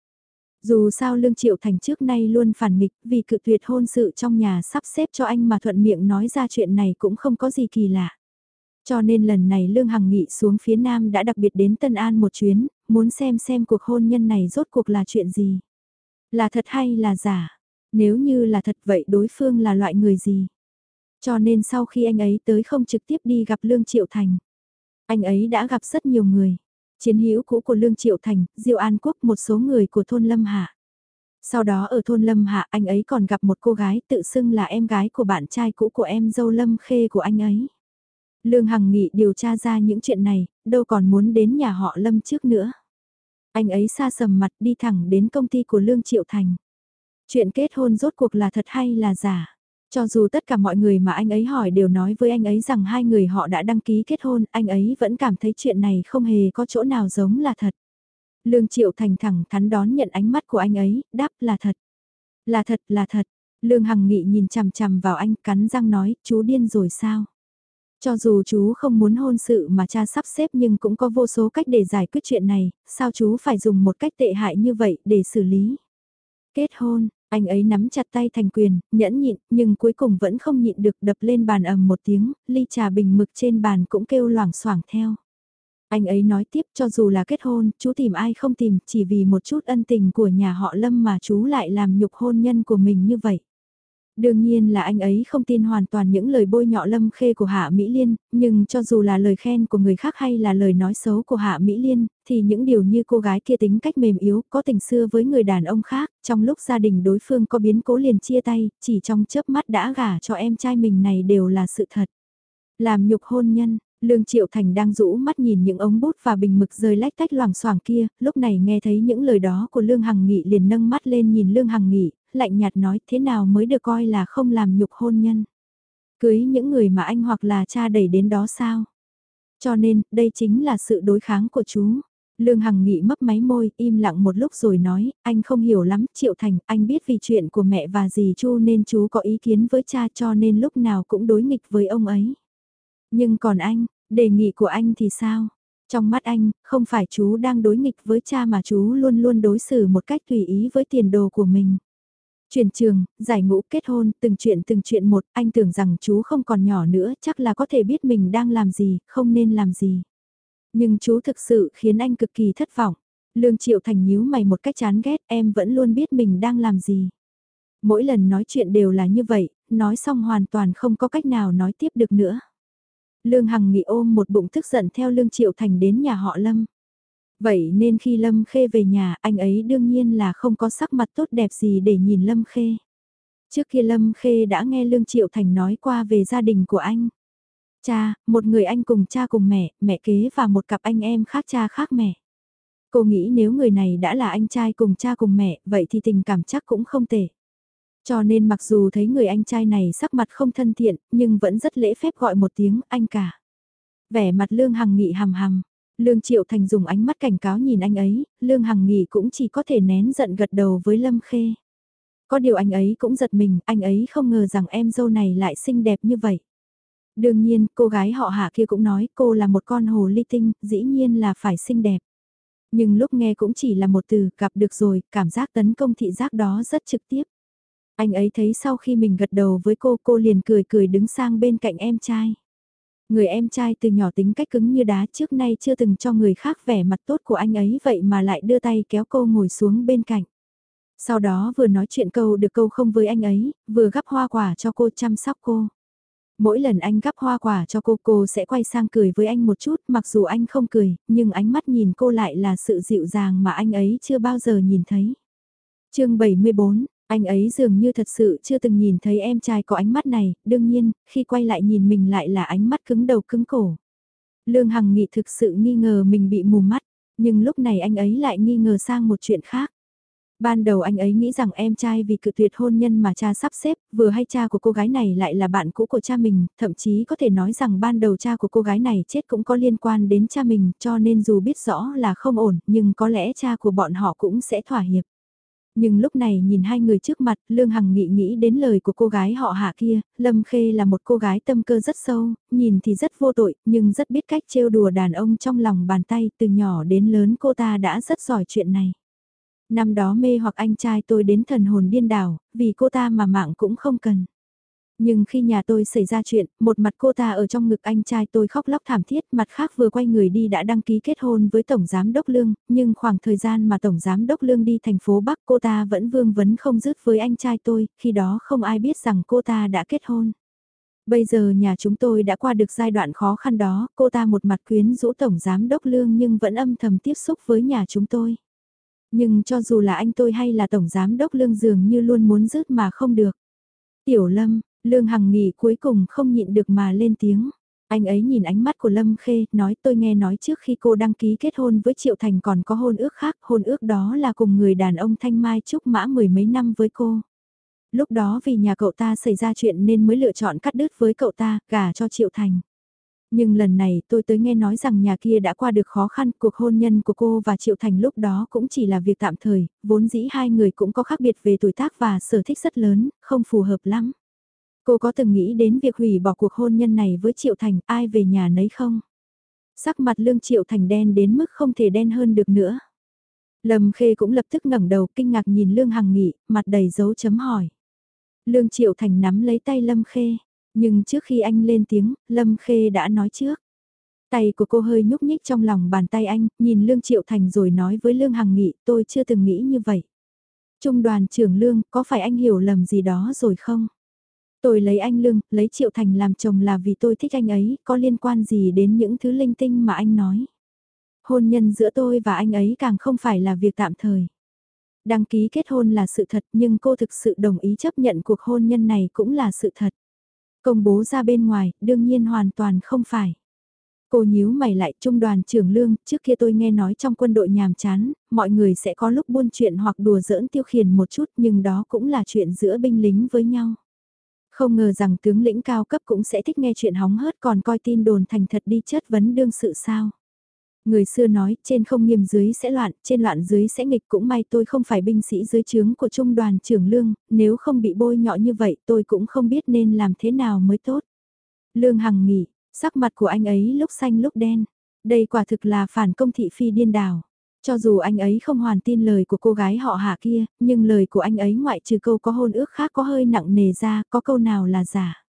Dù sao Lương Triệu Thành trước nay luôn phản nghịch vì cự tuyệt hôn sự trong nhà sắp xếp cho anh mà thuận miệng nói ra chuyện này cũng không có gì kỳ lạ. Cho nên lần này Lương Hằng Nghị xuống phía Nam đã đặc biệt đến Tân An một chuyến, muốn xem xem cuộc hôn nhân này rốt cuộc là chuyện gì. Là thật hay là giả? Nếu như là thật vậy đối phương là loại người gì? Cho nên sau khi anh ấy tới không trực tiếp đi gặp Lương Triệu Thành. Anh ấy đã gặp rất nhiều người. Chiến hữu cũ của Lương Triệu Thành, Diêu An Quốc một số người của thôn Lâm Hạ. Sau đó ở thôn Lâm Hạ anh ấy còn gặp một cô gái tự xưng là em gái của bạn trai cũ của em dâu Lâm Khê của anh ấy. Lương Hằng Nghị điều tra ra những chuyện này, đâu còn muốn đến nhà họ Lâm trước nữa. Anh ấy xa sầm mặt đi thẳng đến công ty của Lương Triệu Thành. Chuyện kết hôn rốt cuộc là thật hay là giả? Cho dù tất cả mọi người mà anh ấy hỏi đều nói với anh ấy rằng hai người họ đã đăng ký kết hôn, anh ấy vẫn cảm thấy chuyện này không hề có chỗ nào giống là thật. Lương Triệu Thành thẳng thắn đón nhận ánh mắt của anh ấy, đáp là thật. Là thật, là thật. Lương Hằng Nghị nhìn chằm chằm vào anh cắn răng nói, chú điên rồi sao? Cho dù chú không muốn hôn sự mà cha sắp xếp nhưng cũng có vô số cách để giải quyết chuyện này, sao chú phải dùng một cách tệ hại như vậy để xử lý? Kết hôn, anh ấy nắm chặt tay thành quyền, nhẫn nhịn, nhưng cuối cùng vẫn không nhịn được đập lên bàn ầm một tiếng, ly trà bình mực trên bàn cũng kêu loảng xoảng theo. Anh ấy nói tiếp cho dù là kết hôn, chú tìm ai không tìm, chỉ vì một chút ân tình của nhà họ Lâm mà chú lại làm nhục hôn nhân của mình như vậy. Đương nhiên là anh ấy không tin hoàn toàn những lời bôi nhọ lâm khê của Hạ Mỹ Liên, nhưng cho dù là lời khen của người khác hay là lời nói xấu của Hạ Mỹ Liên, thì những điều như cô gái kia tính cách mềm yếu, có tình xưa với người đàn ông khác, trong lúc gia đình đối phương có biến cố liền chia tay, chỉ trong chớp mắt đã gả cho em trai mình này đều là sự thật. Làm nhục hôn nhân, Lương Triệu Thành đang rũ mắt nhìn những ống bút và bình mực rơi lách tách loảng xoảng kia, lúc này nghe thấy những lời đó của Lương Hằng Nghị liền nâng mắt lên nhìn Lương Hằng Nghị, lạnh nhạt nói thế nào mới được coi là không làm nhục hôn nhân. Cưới những người mà anh hoặc là cha đẩy đến đó sao? Cho nên, đây chính là sự đối kháng của chú. Lương Hằng Nghị mấp máy môi, im lặng một lúc rồi nói, anh không hiểu lắm, Triệu Thành, anh biết vì chuyện của mẹ và dì Chu nên chú có ý kiến với cha cho nên lúc nào cũng đối nghịch với ông ấy. Nhưng còn anh, đề nghị của anh thì sao? Trong mắt anh, không phải chú đang đối nghịch với cha mà chú luôn luôn đối xử một cách tùy ý với tiền đồ của mình. Chuyển trường, giải ngũ kết hôn, từng chuyện từng chuyện một, anh tưởng rằng chú không còn nhỏ nữa, chắc là có thể biết mình đang làm gì, không nên làm gì. Nhưng chú thực sự khiến anh cực kỳ thất vọng. Lương Triệu Thành nhíu mày một cách chán ghét, em vẫn luôn biết mình đang làm gì. Mỗi lần nói chuyện đều là như vậy, nói xong hoàn toàn không có cách nào nói tiếp được nữa. Lương Hằng nghị ôm một bụng tức giận theo Lương Triệu Thành đến nhà họ Lâm. Vậy nên khi Lâm Khê về nhà, anh ấy đương nhiên là không có sắc mặt tốt đẹp gì để nhìn Lâm Khê. Trước kia Lâm Khê đã nghe Lương Triệu Thành nói qua về gia đình của anh. Cha, một người anh cùng cha cùng mẹ, mẹ kế và một cặp anh em khác cha khác mẹ. Cô nghĩ nếu người này đã là anh trai cùng cha cùng mẹ, vậy thì tình cảm chắc cũng không tệ. Cho nên mặc dù thấy người anh trai này sắc mặt không thân thiện, nhưng vẫn rất lễ phép gọi một tiếng anh cả. Vẻ mặt Lương Hằng nghị hầm hầm, Lương Triệu Thành dùng ánh mắt cảnh cáo nhìn anh ấy, Lương Hằng Nghỉ cũng chỉ có thể nén giận gật đầu với Lâm Khê. Có điều anh ấy cũng giật mình, anh ấy không ngờ rằng em dâu này lại xinh đẹp như vậy. Đương nhiên, cô gái họ hạ kia cũng nói cô là một con hồ ly tinh, dĩ nhiên là phải xinh đẹp. Nhưng lúc nghe cũng chỉ là một từ, gặp được rồi, cảm giác tấn công thị giác đó rất trực tiếp. Anh ấy thấy sau khi mình gật đầu với cô, cô liền cười cười đứng sang bên cạnh em trai. Người em trai từ nhỏ tính cách cứng như đá trước nay chưa từng cho người khác vẻ mặt tốt của anh ấy vậy mà lại đưa tay kéo cô ngồi xuống bên cạnh. Sau đó vừa nói chuyện câu được câu không với anh ấy, vừa gắp hoa quả cho cô chăm sóc cô. Mỗi lần anh gắp hoa quả cho cô cô sẽ quay sang cười với anh một chút mặc dù anh không cười, nhưng ánh mắt nhìn cô lại là sự dịu dàng mà anh ấy chưa bao giờ nhìn thấy. chương 74, anh ấy dường như thật sự chưa từng nhìn thấy em trai có ánh mắt này, đương nhiên, khi quay lại nhìn mình lại là ánh mắt cứng đầu cứng cổ. Lương Hằng Nghị thực sự nghi ngờ mình bị mù mắt, nhưng lúc này anh ấy lại nghi ngờ sang một chuyện khác. Ban đầu anh ấy nghĩ rằng em trai vì cự tuyệt hôn nhân mà cha sắp xếp, vừa hay cha của cô gái này lại là bạn cũ của cha mình, thậm chí có thể nói rằng ban đầu cha của cô gái này chết cũng có liên quan đến cha mình, cho nên dù biết rõ là không ổn, nhưng có lẽ cha của bọn họ cũng sẽ thỏa hiệp. Nhưng lúc này nhìn hai người trước mặt, Lương Hằng nghĩ nghĩ đến lời của cô gái họ hạ kia, Lâm Khê là một cô gái tâm cơ rất sâu, nhìn thì rất vô tội, nhưng rất biết cách trêu đùa đàn ông trong lòng bàn tay, từ nhỏ đến lớn cô ta đã rất giỏi chuyện này. Năm đó mê hoặc anh trai tôi đến thần hồn điên đảo, vì cô ta mà mạng cũng không cần. Nhưng khi nhà tôi xảy ra chuyện, một mặt cô ta ở trong ngực anh trai tôi khóc lóc thảm thiết, mặt khác vừa quay người đi đã đăng ký kết hôn với Tổng Giám Đốc Lương, nhưng khoảng thời gian mà Tổng Giám Đốc Lương đi thành phố Bắc cô ta vẫn vương vấn không dứt với anh trai tôi, khi đó không ai biết rằng cô ta đã kết hôn. Bây giờ nhà chúng tôi đã qua được giai đoạn khó khăn đó, cô ta một mặt quyến rũ Tổng Giám Đốc Lương nhưng vẫn âm thầm tiếp xúc với nhà chúng tôi. Nhưng cho dù là anh tôi hay là Tổng Giám Đốc Lương dường như luôn muốn dứt mà không được. Tiểu Lâm, Lương Hằng nghỉ cuối cùng không nhịn được mà lên tiếng. Anh ấy nhìn ánh mắt của Lâm Khê, nói tôi nghe nói trước khi cô đăng ký kết hôn với Triệu Thành còn có hôn ước khác, hôn ước đó là cùng người đàn ông Thanh Mai Trúc Mã mười mấy năm với cô. Lúc đó vì nhà cậu ta xảy ra chuyện nên mới lựa chọn cắt đứt với cậu ta, gả cho Triệu Thành. Nhưng lần này tôi tới nghe nói rằng nhà kia đã qua được khó khăn, cuộc hôn nhân của cô và Triệu Thành lúc đó cũng chỉ là việc tạm thời, vốn dĩ hai người cũng có khác biệt về tuổi tác và sở thích rất lớn, không phù hợp lắm. Cô có từng nghĩ đến việc hủy bỏ cuộc hôn nhân này với Triệu Thành, ai về nhà nấy không? Sắc mặt lương Triệu Thành đen đến mức không thể đen hơn được nữa. Lâm Khê cũng lập tức ngẩng đầu kinh ngạc nhìn Lương Hằng Nghị, mặt đầy dấu chấm hỏi. Lương Triệu Thành nắm lấy tay Lâm Khê, nhưng trước khi anh lên tiếng, Lâm Khê đã nói trước. Tay của cô hơi nhúc nhích trong lòng bàn tay anh, nhìn Lương Triệu Thành rồi nói với Lương Hằng Nghị, tôi chưa từng nghĩ như vậy. Trung đoàn trưởng Lương, có phải anh hiểu lầm gì đó rồi không? Tôi lấy anh Lương, lấy Triệu Thành làm chồng là vì tôi thích anh ấy, có liên quan gì đến những thứ linh tinh mà anh nói. Hôn nhân giữa tôi và anh ấy càng không phải là việc tạm thời. Đăng ký kết hôn là sự thật nhưng cô thực sự đồng ý chấp nhận cuộc hôn nhân này cũng là sự thật. Công bố ra bên ngoài, đương nhiên hoàn toàn không phải. Cô nhíu mày lại trung đoàn trưởng lương, trước kia tôi nghe nói trong quân đội nhàm chán, mọi người sẽ có lúc buôn chuyện hoặc đùa giỡn tiêu khiển một chút nhưng đó cũng là chuyện giữa binh lính với nhau. Không ngờ rằng tướng lĩnh cao cấp cũng sẽ thích nghe chuyện hóng hớt còn coi tin đồn thành thật đi chất vấn đương sự sao. Người xưa nói, trên không nghiêm dưới sẽ loạn, trên loạn dưới sẽ nghịch cũng may tôi không phải binh sĩ dưới trướng của trung đoàn trưởng lương, nếu không bị bôi nhọ như vậy tôi cũng không biết nên làm thế nào mới tốt. Lương Hằng nghỉ, sắc mặt của anh ấy lúc xanh lúc đen, đây quả thực là phản công thị phi điên đảo. Cho dù anh ấy không hoàn tin lời của cô gái họ hạ kia, nhưng lời của anh ấy ngoại trừ câu có hôn ước khác có hơi nặng nề ra, có câu nào là giả.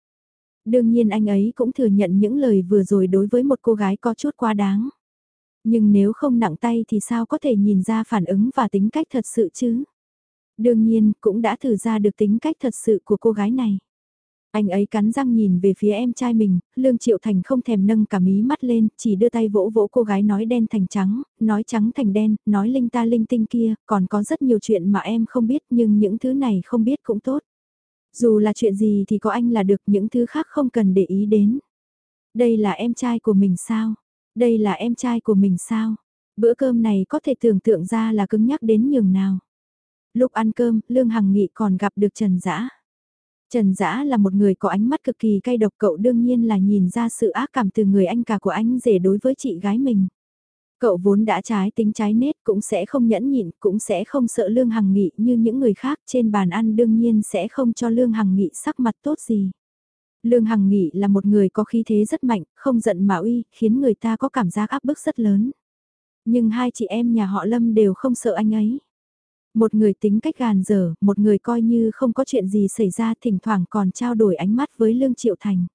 Đương nhiên anh ấy cũng thừa nhận những lời vừa rồi đối với một cô gái có chút quá đáng. Nhưng nếu không nặng tay thì sao có thể nhìn ra phản ứng và tính cách thật sự chứ? Đương nhiên, cũng đã thử ra được tính cách thật sự của cô gái này. Anh ấy cắn răng nhìn về phía em trai mình, Lương Triệu Thành không thèm nâng cả mí mắt lên, chỉ đưa tay vỗ vỗ cô gái nói đen thành trắng, nói trắng thành đen, nói linh ta linh tinh kia, còn có rất nhiều chuyện mà em không biết nhưng những thứ này không biết cũng tốt. Dù là chuyện gì thì có anh là được những thứ khác không cần để ý đến. Đây là em trai của mình sao? Đây là em trai của mình sao? Bữa cơm này có thể tưởng tượng ra là cứng nhắc đến nhường nào. Lúc ăn cơm, Lương Hằng Nghị còn gặp được Trần Dã. Trần Dã là một người có ánh mắt cực kỳ cay độc cậu đương nhiên là nhìn ra sự ác cảm từ người anh cả của anh rể đối với chị gái mình. Cậu vốn đã trái tính trái nết cũng sẽ không nhẫn nhịn, cũng sẽ không sợ Lương Hằng Nghị như những người khác trên bàn ăn đương nhiên sẽ không cho Lương Hằng Nghị sắc mặt tốt gì. Lương Hằng Nghị là một người có khí thế rất mạnh, không giận mà uy, khiến người ta có cảm giác áp bức rất lớn. Nhưng hai chị em nhà họ Lâm đều không sợ anh ấy. Một người tính cách gàn dở, một người coi như không có chuyện gì xảy ra thỉnh thoảng còn trao đổi ánh mắt với Lương Triệu Thành.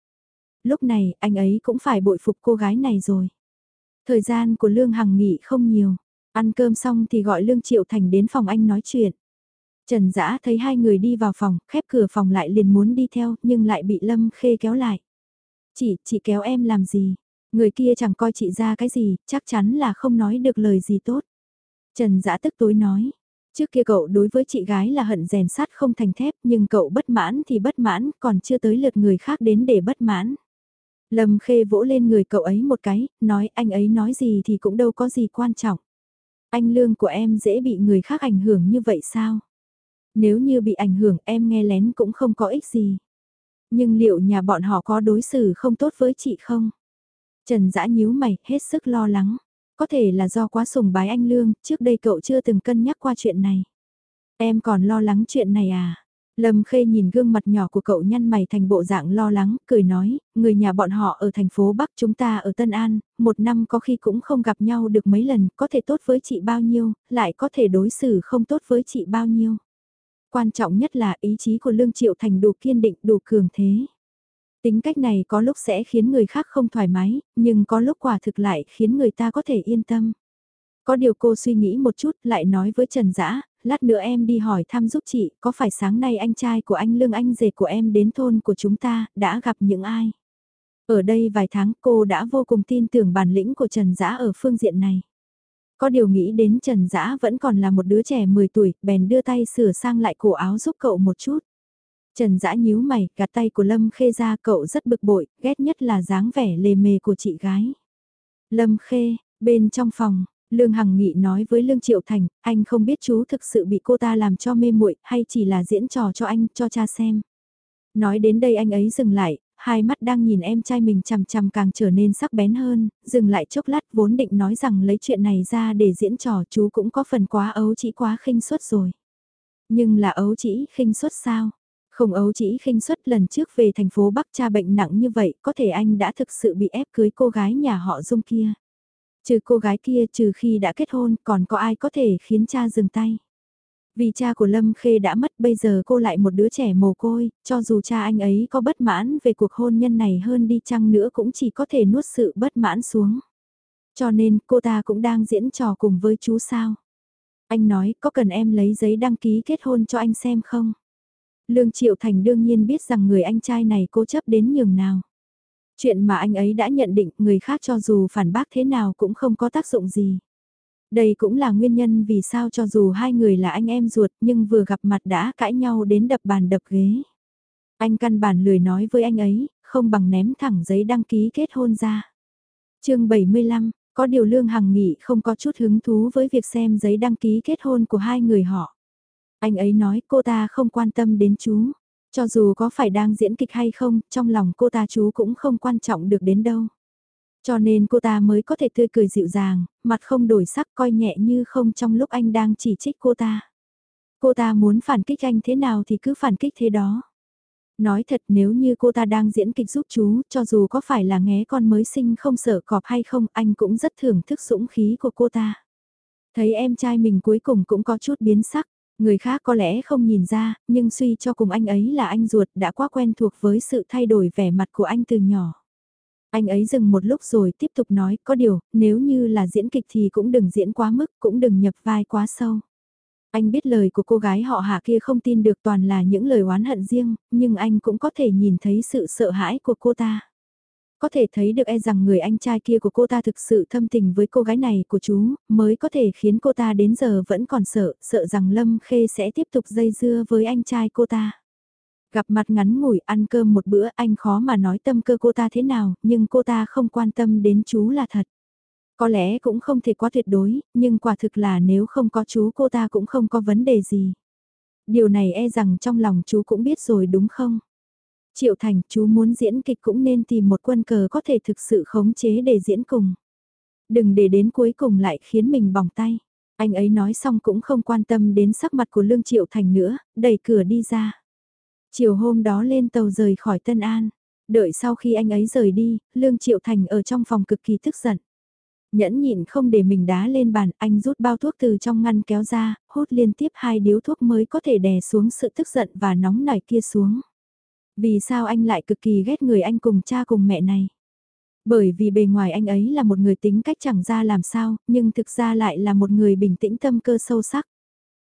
Lúc này, anh ấy cũng phải bội phục cô gái này rồi. Thời gian của Lương Hằng nghỉ không nhiều. Ăn cơm xong thì gọi Lương Triệu Thành đến phòng anh nói chuyện. Trần Dã thấy hai người đi vào phòng, khép cửa phòng lại liền muốn đi theo, nhưng lại bị Lâm Khê kéo lại. Chị, chị kéo em làm gì? Người kia chẳng coi chị ra cái gì, chắc chắn là không nói được lời gì tốt. Trần Dã tức tối nói, Trước kia cậu đối với chị gái là hận rèn sắt không thành thép nhưng cậu bất mãn thì bất mãn còn chưa tới lượt người khác đến để bất mãn. Lâm Khê vỗ lên người cậu ấy một cái, nói anh ấy nói gì thì cũng đâu có gì quan trọng. Anh lương của em dễ bị người khác ảnh hưởng như vậy sao? Nếu như bị ảnh hưởng em nghe lén cũng không có ích gì. Nhưng liệu nhà bọn họ có đối xử không tốt với chị không? Trần Dã nhíu mày, hết sức lo lắng. Có thể là do quá sùng bái anh Lương, trước đây cậu chưa từng cân nhắc qua chuyện này. Em còn lo lắng chuyện này à? Lâm Khê nhìn gương mặt nhỏ của cậu nhăn mày thành bộ dạng lo lắng, cười nói, người nhà bọn họ ở thành phố Bắc chúng ta ở Tân An, một năm có khi cũng không gặp nhau được mấy lần, có thể tốt với chị bao nhiêu, lại có thể đối xử không tốt với chị bao nhiêu. Quan trọng nhất là ý chí của Lương Triệu Thành đủ kiên định, đủ cường thế. Tính cách này có lúc sẽ khiến người khác không thoải mái, nhưng có lúc quả thực lại khiến người ta có thể yên tâm. Có điều cô suy nghĩ một chút lại nói với Trần Dã, lát nữa em đi hỏi thăm giúp chị, có phải sáng nay anh trai của anh Lương anh rể của em đến thôn của chúng ta, đã gặp những ai? Ở đây vài tháng cô đã vô cùng tin tưởng bản lĩnh của Trần Dã ở phương diện này. Có điều nghĩ đến Trần Dã vẫn còn là một đứa trẻ 10 tuổi, bèn đưa tay sửa sang lại cổ áo giúp cậu một chút. Trần Dã nhíu mày, gạt tay của Lâm Khê ra cậu rất bực bội, ghét nhất là dáng vẻ lề mề của chị gái. Lâm Khê, bên trong phòng, Lương Hằng Nghị nói với Lương Triệu Thành, anh không biết chú thực sự bị cô ta làm cho mê muội hay chỉ là diễn trò cho anh, cho cha xem. Nói đến đây anh ấy dừng lại, hai mắt đang nhìn em trai mình chằm chằm càng trở nên sắc bén hơn, dừng lại chốc lát vốn định nói rằng lấy chuyện này ra để diễn trò chú cũng có phần quá ấu chỉ quá khinh suất rồi. Nhưng là ấu chỉ khinh suất sao? Không ấu chỉ khinh suất lần trước về thành phố Bắc cha bệnh nặng như vậy, có thể anh đã thực sự bị ép cưới cô gái nhà họ Dung kia. Trừ cô gái kia trừ khi đã kết hôn còn có ai có thể khiến cha dừng tay. Vì cha của Lâm Khê đã mất bây giờ cô lại một đứa trẻ mồ côi, cho dù cha anh ấy có bất mãn về cuộc hôn nhân này hơn đi chăng nữa cũng chỉ có thể nuốt sự bất mãn xuống. Cho nên cô ta cũng đang diễn trò cùng với chú sao. Anh nói có cần em lấy giấy đăng ký kết hôn cho anh xem không? Lương Triệu Thành đương nhiên biết rằng người anh trai này cố chấp đến nhường nào. Chuyện mà anh ấy đã nhận định người khác cho dù phản bác thế nào cũng không có tác dụng gì. Đây cũng là nguyên nhân vì sao cho dù hai người là anh em ruột nhưng vừa gặp mặt đã cãi nhau đến đập bàn đập ghế. Anh căn bản lười nói với anh ấy, không bằng ném thẳng giấy đăng ký kết hôn ra. chương 75, có điều Lương Hằng Nghị không có chút hứng thú với việc xem giấy đăng ký kết hôn của hai người họ. Anh ấy nói cô ta không quan tâm đến chú. Cho dù có phải đang diễn kịch hay không, trong lòng cô ta chú cũng không quan trọng được đến đâu. Cho nên cô ta mới có thể tươi cười dịu dàng, mặt không đổi sắc coi nhẹ như không trong lúc anh đang chỉ trích cô ta. Cô ta muốn phản kích anh thế nào thì cứ phản kích thế đó. Nói thật nếu như cô ta đang diễn kịch giúp chú, cho dù có phải là nghé con mới sinh không sợ cọp hay không, anh cũng rất thưởng thức dũng khí của cô ta. Thấy em trai mình cuối cùng cũng có chút biến sắc, Người khác có lẽ không nhìn ra, nhưng suy cho cùng anh ấy là anh ruột đã quá quen thuộc với sự thay đổi vẻ mặt của anh từ nhỏ. Anh ấy dừng một lúc rồi tiếp tục nói, có điều, nếu như là diễn kịch thì cũng đừng diễn quá mức, cũng đừng nhập vai quá sâu. Anh biết lời của cô gái họ hạ kia không tin được toàn là những lời oán hận riêng, nhưng anh cũng có thể nhìn thấy sự sợ hãi của cô ta có thể thấy được e rằng người anh trai kia của cô ta thực sự thâm tình với cô gái này của chú, mới có thể khiến cô ta đến giờ vẫn còn sợ, sợ rằng Lâm Khê sẽ tiếp tục dây dưa với anh trai cô ta. Gặp mặt ngắn ngủi ăn cơm một bữa anh khó mà nói tâm cơ cô ta thế nào, nhưng cô ta không quan tâm đến chú là thật. Có lẽ cũng không thể quá tuyệt đối, nhưng quả thực là nếu không có chú cô ta cũng không có vấn đề gì. Điều này e rằng trong lòng chú cũng biết rồi đúng không? Triệu Thành, chú muốn diễn kịch cũng nên tìm một quân cờ có thể thực sự khống chế để diễn cùng. Đừng để đến cuối cùng lại khiến mình bỏng tay. Anh ấy nói xong cũng không quan tâm đến sắc mặt của Lương Triệu Thành nữa, đẩy cửa đi ra. Chiều hôm đó lên tàu rời khỏi Tân An. Đợi sau khi anh ấy rời đi, Lương Triệu Thành ở trong phòng cực kỳ tức giận. Nhẫn nhịn không để mình đá lên bàn, anh rút bao thuốc từ trong ngăn kéo ra, hút liên tiếp hai điếu thuốc mới có thể đè xuống sự tức giận và nóng nảy kia xuống. Vì sao anh lại cực kỳ ghét người anh cùng cha cùng mẹ này? Bởi vì bề ngoài anh ấy là một người tính cách chẳng ra làm sao, nhưng thực ra lại là một người bình tĩnh tâm cơ sâu sắc.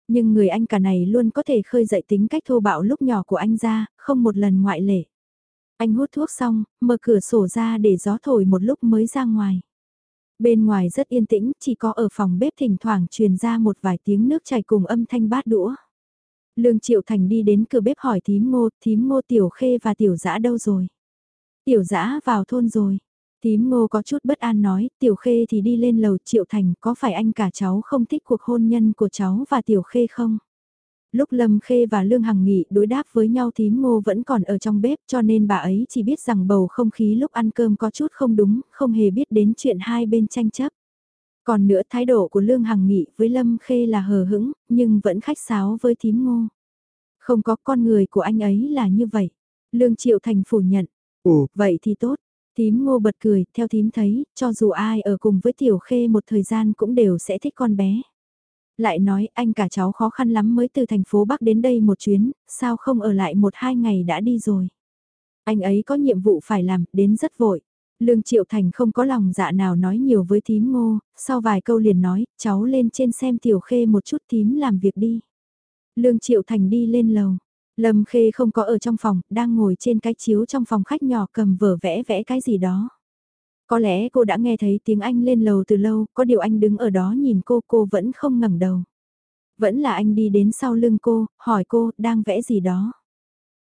Nhưng người anh cả này luôn có thể khơi dậy tính cách thô bạo lúc nhỏ của anh ra, không một lần ngoại lệ. Anh hút thuốc xong, mở cửa sổ ra để gió thổi một lúc mới ra ngoài. Bên ngoài rất yên tĩnh, chỉ có ở phòng bếp thỉnh thoảng truyền ra một vài tiếng nước chảy cùng âm thanh bát đũa. Lương Triệu Thành đi đến cửa bếp hỏi thím ngô, thím ngô tiểu khê và tiểu dã đâu rồi? Tiểu dã vào thôn rồi. Thím ngô có chút bất an nói, tiểu khê thì đi lên lầu Triệu Thành có phải anh cả cháu không thích cuộc hôn nhân của cháu và tiểu khê không? Lúc Lâm Khê và Lương Hằng Nghị đối đáp với nhau thím ngô vẫn còn ở trong bếp cho nên bà ấy chỉ biết rằng bầu không khí lúc ăn cơm có chút không đúng, không hề biết đến chuyện hai bên tranh chấp. Còn nữa thái độ của Lương Hằng Nghị với Lâm Khê là hờ hững, nhưng vẫn khách sáo với thím ngô. Không có con người của anh ấy là như vậy. Lương Triệu Thành phủ nhận. Ồ, vậy thì tốt. Thím ngô bật cười, theo thím thấy, cho dù ai ở cùng với Tiểu Khê một thời gian cũng đều sẽ thích con bé. Lại nói anh cả cháu khó khăn lắm mới từ thành phố Bắc đến đây một chuyến, sao không ở lại một hai ngày đã đi rồi. Anh ấy có nhiệm vụ phải làm, đến rất vội. Lương Triệu Thành không có lòng dạ nào nói nhiều với thím ngô, sau vài câu liền nói, cháu lên trên xem tiểu khê một chút thím làm việc đi. Lương Triệu Thành đi lên lầu. Lâm Khê không có ở trong phòng, đang ngồi trên cái chiếu trong phòng khách nhỏ cầm vở vẽ vẽ cái gì đó. Có lẽ cô đã nghe thấy tiếng anh lên lầu từ lâu, có điều anh đứng ở đó nhìn cô, cô vẫn không ngẩng đầu. Vẫn là anh đi đến sau lưng cô, hỏi cô, đang vẽ gì đó.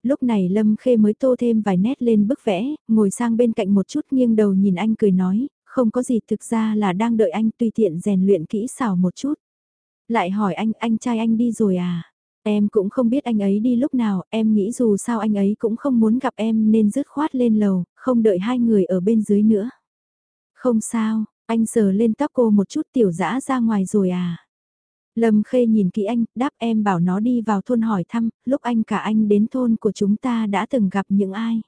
Lúc này Lâm Khê mới tô thêm vài nét lên bức vẽ, ngồi sang bên cạnh một chút nghiêng đầu nhìn anh cười nói, không có gì thực ra là đang đợi anh tùy tiện rèn luyện kỹ xảo một chút. Lại hỏi anh, anh trai anh đi rồi à? Em cũng không biết anh ấy đi lúc nào, em nghĩ dù sao anh ấy cũng không muốn gặp em nên dứt khoát lên lầu, không đợi hai người ở bên dưới nữa. Không sao, anh sờ lên tóc cô một chút tiểu dã ra ngoài rồi à. Lâm Khê nhìn kỹ anh, đáp em bảo nó đi vào thôn hỏi thăm, lúc anh cả anh đến thôn của chúng ta đã từng gặp những ai.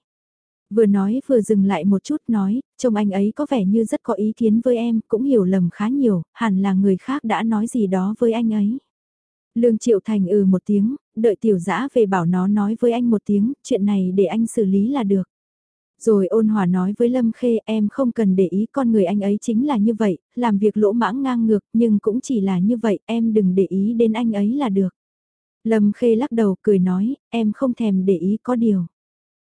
Vừa nói vừa dừng lại một chút nói, trông anh ấy có vẻ như rất có ý kiến với em, cũng hiểu lầm khá nhiều, hẳn là người khác đã nói gì đó với anh ấy. Lương Triệu Thành ừ một tiếng, đợi tiểu dã về bảo nó nói với anh một tiếng, chuyện này để anh xử lý là được. Rồi ôn hòa nói với Lâm Khê em không cần để ý con người anh ấy chính là như vậy, làm việc lỗ mãng ngang ngược nhưng cũng chỉ là như vậy, em đừng để ý đến anh ấy là được. Lâm Khê lắc đầu cười nói, em không thèm để ý có điều.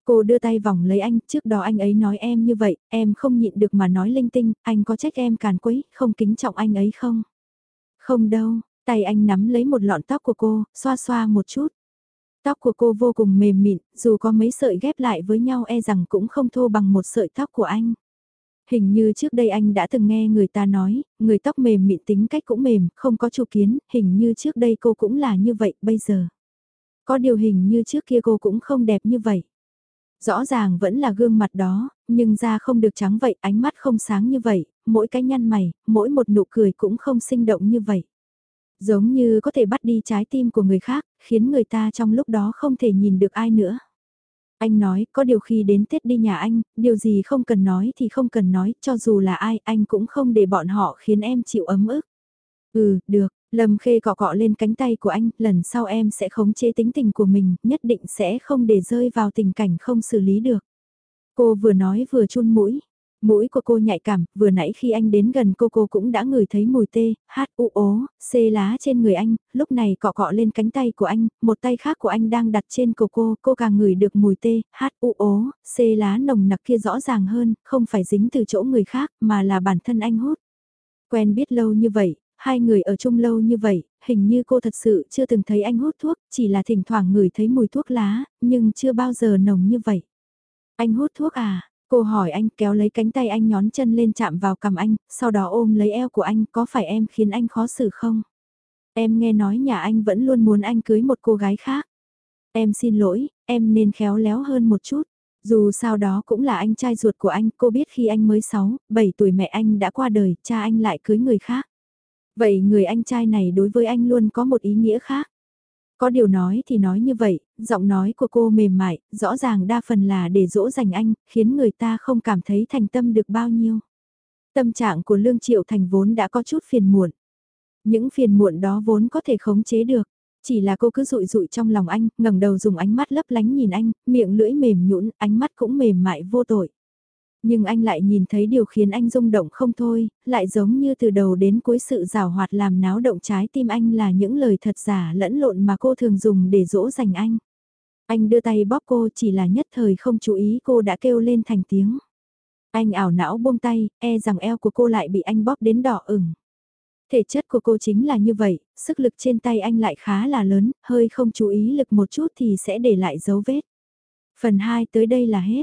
Cô đưa tay vòng lấy anh, trước đó anh ấy nói em như vậy, em không nhịn được mà nói linh tinh, anh có trách em càn quấy, không kính trọng anh ấy không? Không đâu, tay anh nắm lấy một lọn tóc của cô, xoa xoa một chút. Tóc của cô vô cùng mềm mịn, dù có mấy sợi ghép lại với nhau e rằng cũng không thô bằng một sợi tóc của anh. Hình như trước đây anh đã từng nghe người ta nói, người tóc mềm mịn tính cách cũng mềm, không có chủ kiến, hình như trước đây cô cũng là như vậy bây giờ. Có điều hình như trước kia cô cũng không đẹp như vậy. Rõ ràng vẫn là gương mặt đó, nhưng da không được trắng vậy, ánh mắt không sáng như vậy, mỗi cái nhăn mày, mỗi một nụ cười cũng không sinh động như vậy. Giống như có thể bắt đi trái tim của người khác, khiến người ta trong lúc đó không thể nhìn được ai nữa. Anh nói, có điều khi đến Tết đi nhà anh, điều gì không cần nói thì không cần nói, cho dù là ai, anh cũng không để bọn họ khiến em chịu ấm ức. Ừ, được, Lâm Khê cọ cọ lên cánh tay của anh, lần sau em sẽ khống chế tính tình của mình, nhất định sẽ không để rơi vào tình cảnh không xử lý được. Cô vừa nói vừa chun mũi, Mũi của cô nhạy cảm, vừa nãy khi anh đến gần cô cô cũng đã ngửi thấy mùi tê, hát u ố, xê lá trên người anh, lúc này cọ cọ lên cánh tay của anh, một tay khác của anh đang đặt trên cổ cô, cô càng ngửi được mùi tê, hát u ố, xê lá nồng nặc kia rõ ràng hơn, không phải dính từ chỗ người khác, mà là bản thân anh hút. Quen biết lâu như vậy, hai người ở chung lâu như vậy, hình như cô thật sự chưa từng thấy anh hút thuốc, chỉ là thỉnh thoảng ngửi thấy mùi thuốc lá, nhưng chưa bao giờ nồng như vậy. Anh hút thuốc à? Cô hỏi anh kéo lấy cánh tay anh nhón chân lên chạm vào cầm anh, sau đó ôm lấy eo của anh, có phải em khiến anh khó xử không? Em nghe nói nhà anh vẫn luôn muốn anh cưới một cô gái khác. Em xin lỗi, em nên khéo léo hơn một chút. Dù sao đó cũng là anh trai ruột của anh, cô biết khi anh mới 6, 7 tuổi mẹ anh đã qua đời, cha anh lại cưới người khác. Vậy người anh trai này đối với anh luôn có một ý nghĩa khác. Có điều nói thì nói như vậy, giọng nói của cô mềm mại, rõ ràng đa phần là để dỗ dành anh, khiến người ta không cảm thấy thành tâm được bao nhiêu. Tâm trạng của Lương Triệu Thành vốn đã có chút phiền muộn. Những phiền muộn đó vốn có thể khống chế được. Chỉ là cô cứ rụi rụi trong lòng anh, ngẩng đầu dùng ánh mắt lấp lánh nhìn anh, miệng lưỡi mềm nhũn, ánh mắt cũng mềm mại vô tội. Nhưng anh lại nhìn thấy điều khiến anh rung động không thôi, lại giống như từ đầu đến cuối sự rào hoạt làm náo động trái tim anh là những lời thật giả lẫn lộn mà cô thường dùng để dỗ dành anh. Anh đưa tay bóp cô chỉ là nhất thời không chú ý cô đã kêu lên thành tiếng. Anh ảo não buông tay, e rằng eo của cô lại bị anh bóp đến đỏ ửng. Thể chất của cô chính là như vậy, sức lực trên tay anh lại khá là lớn, hơi không chú ý lực một chút thì sẽ để lại dấu vết. Phần 2 tới đây là hết.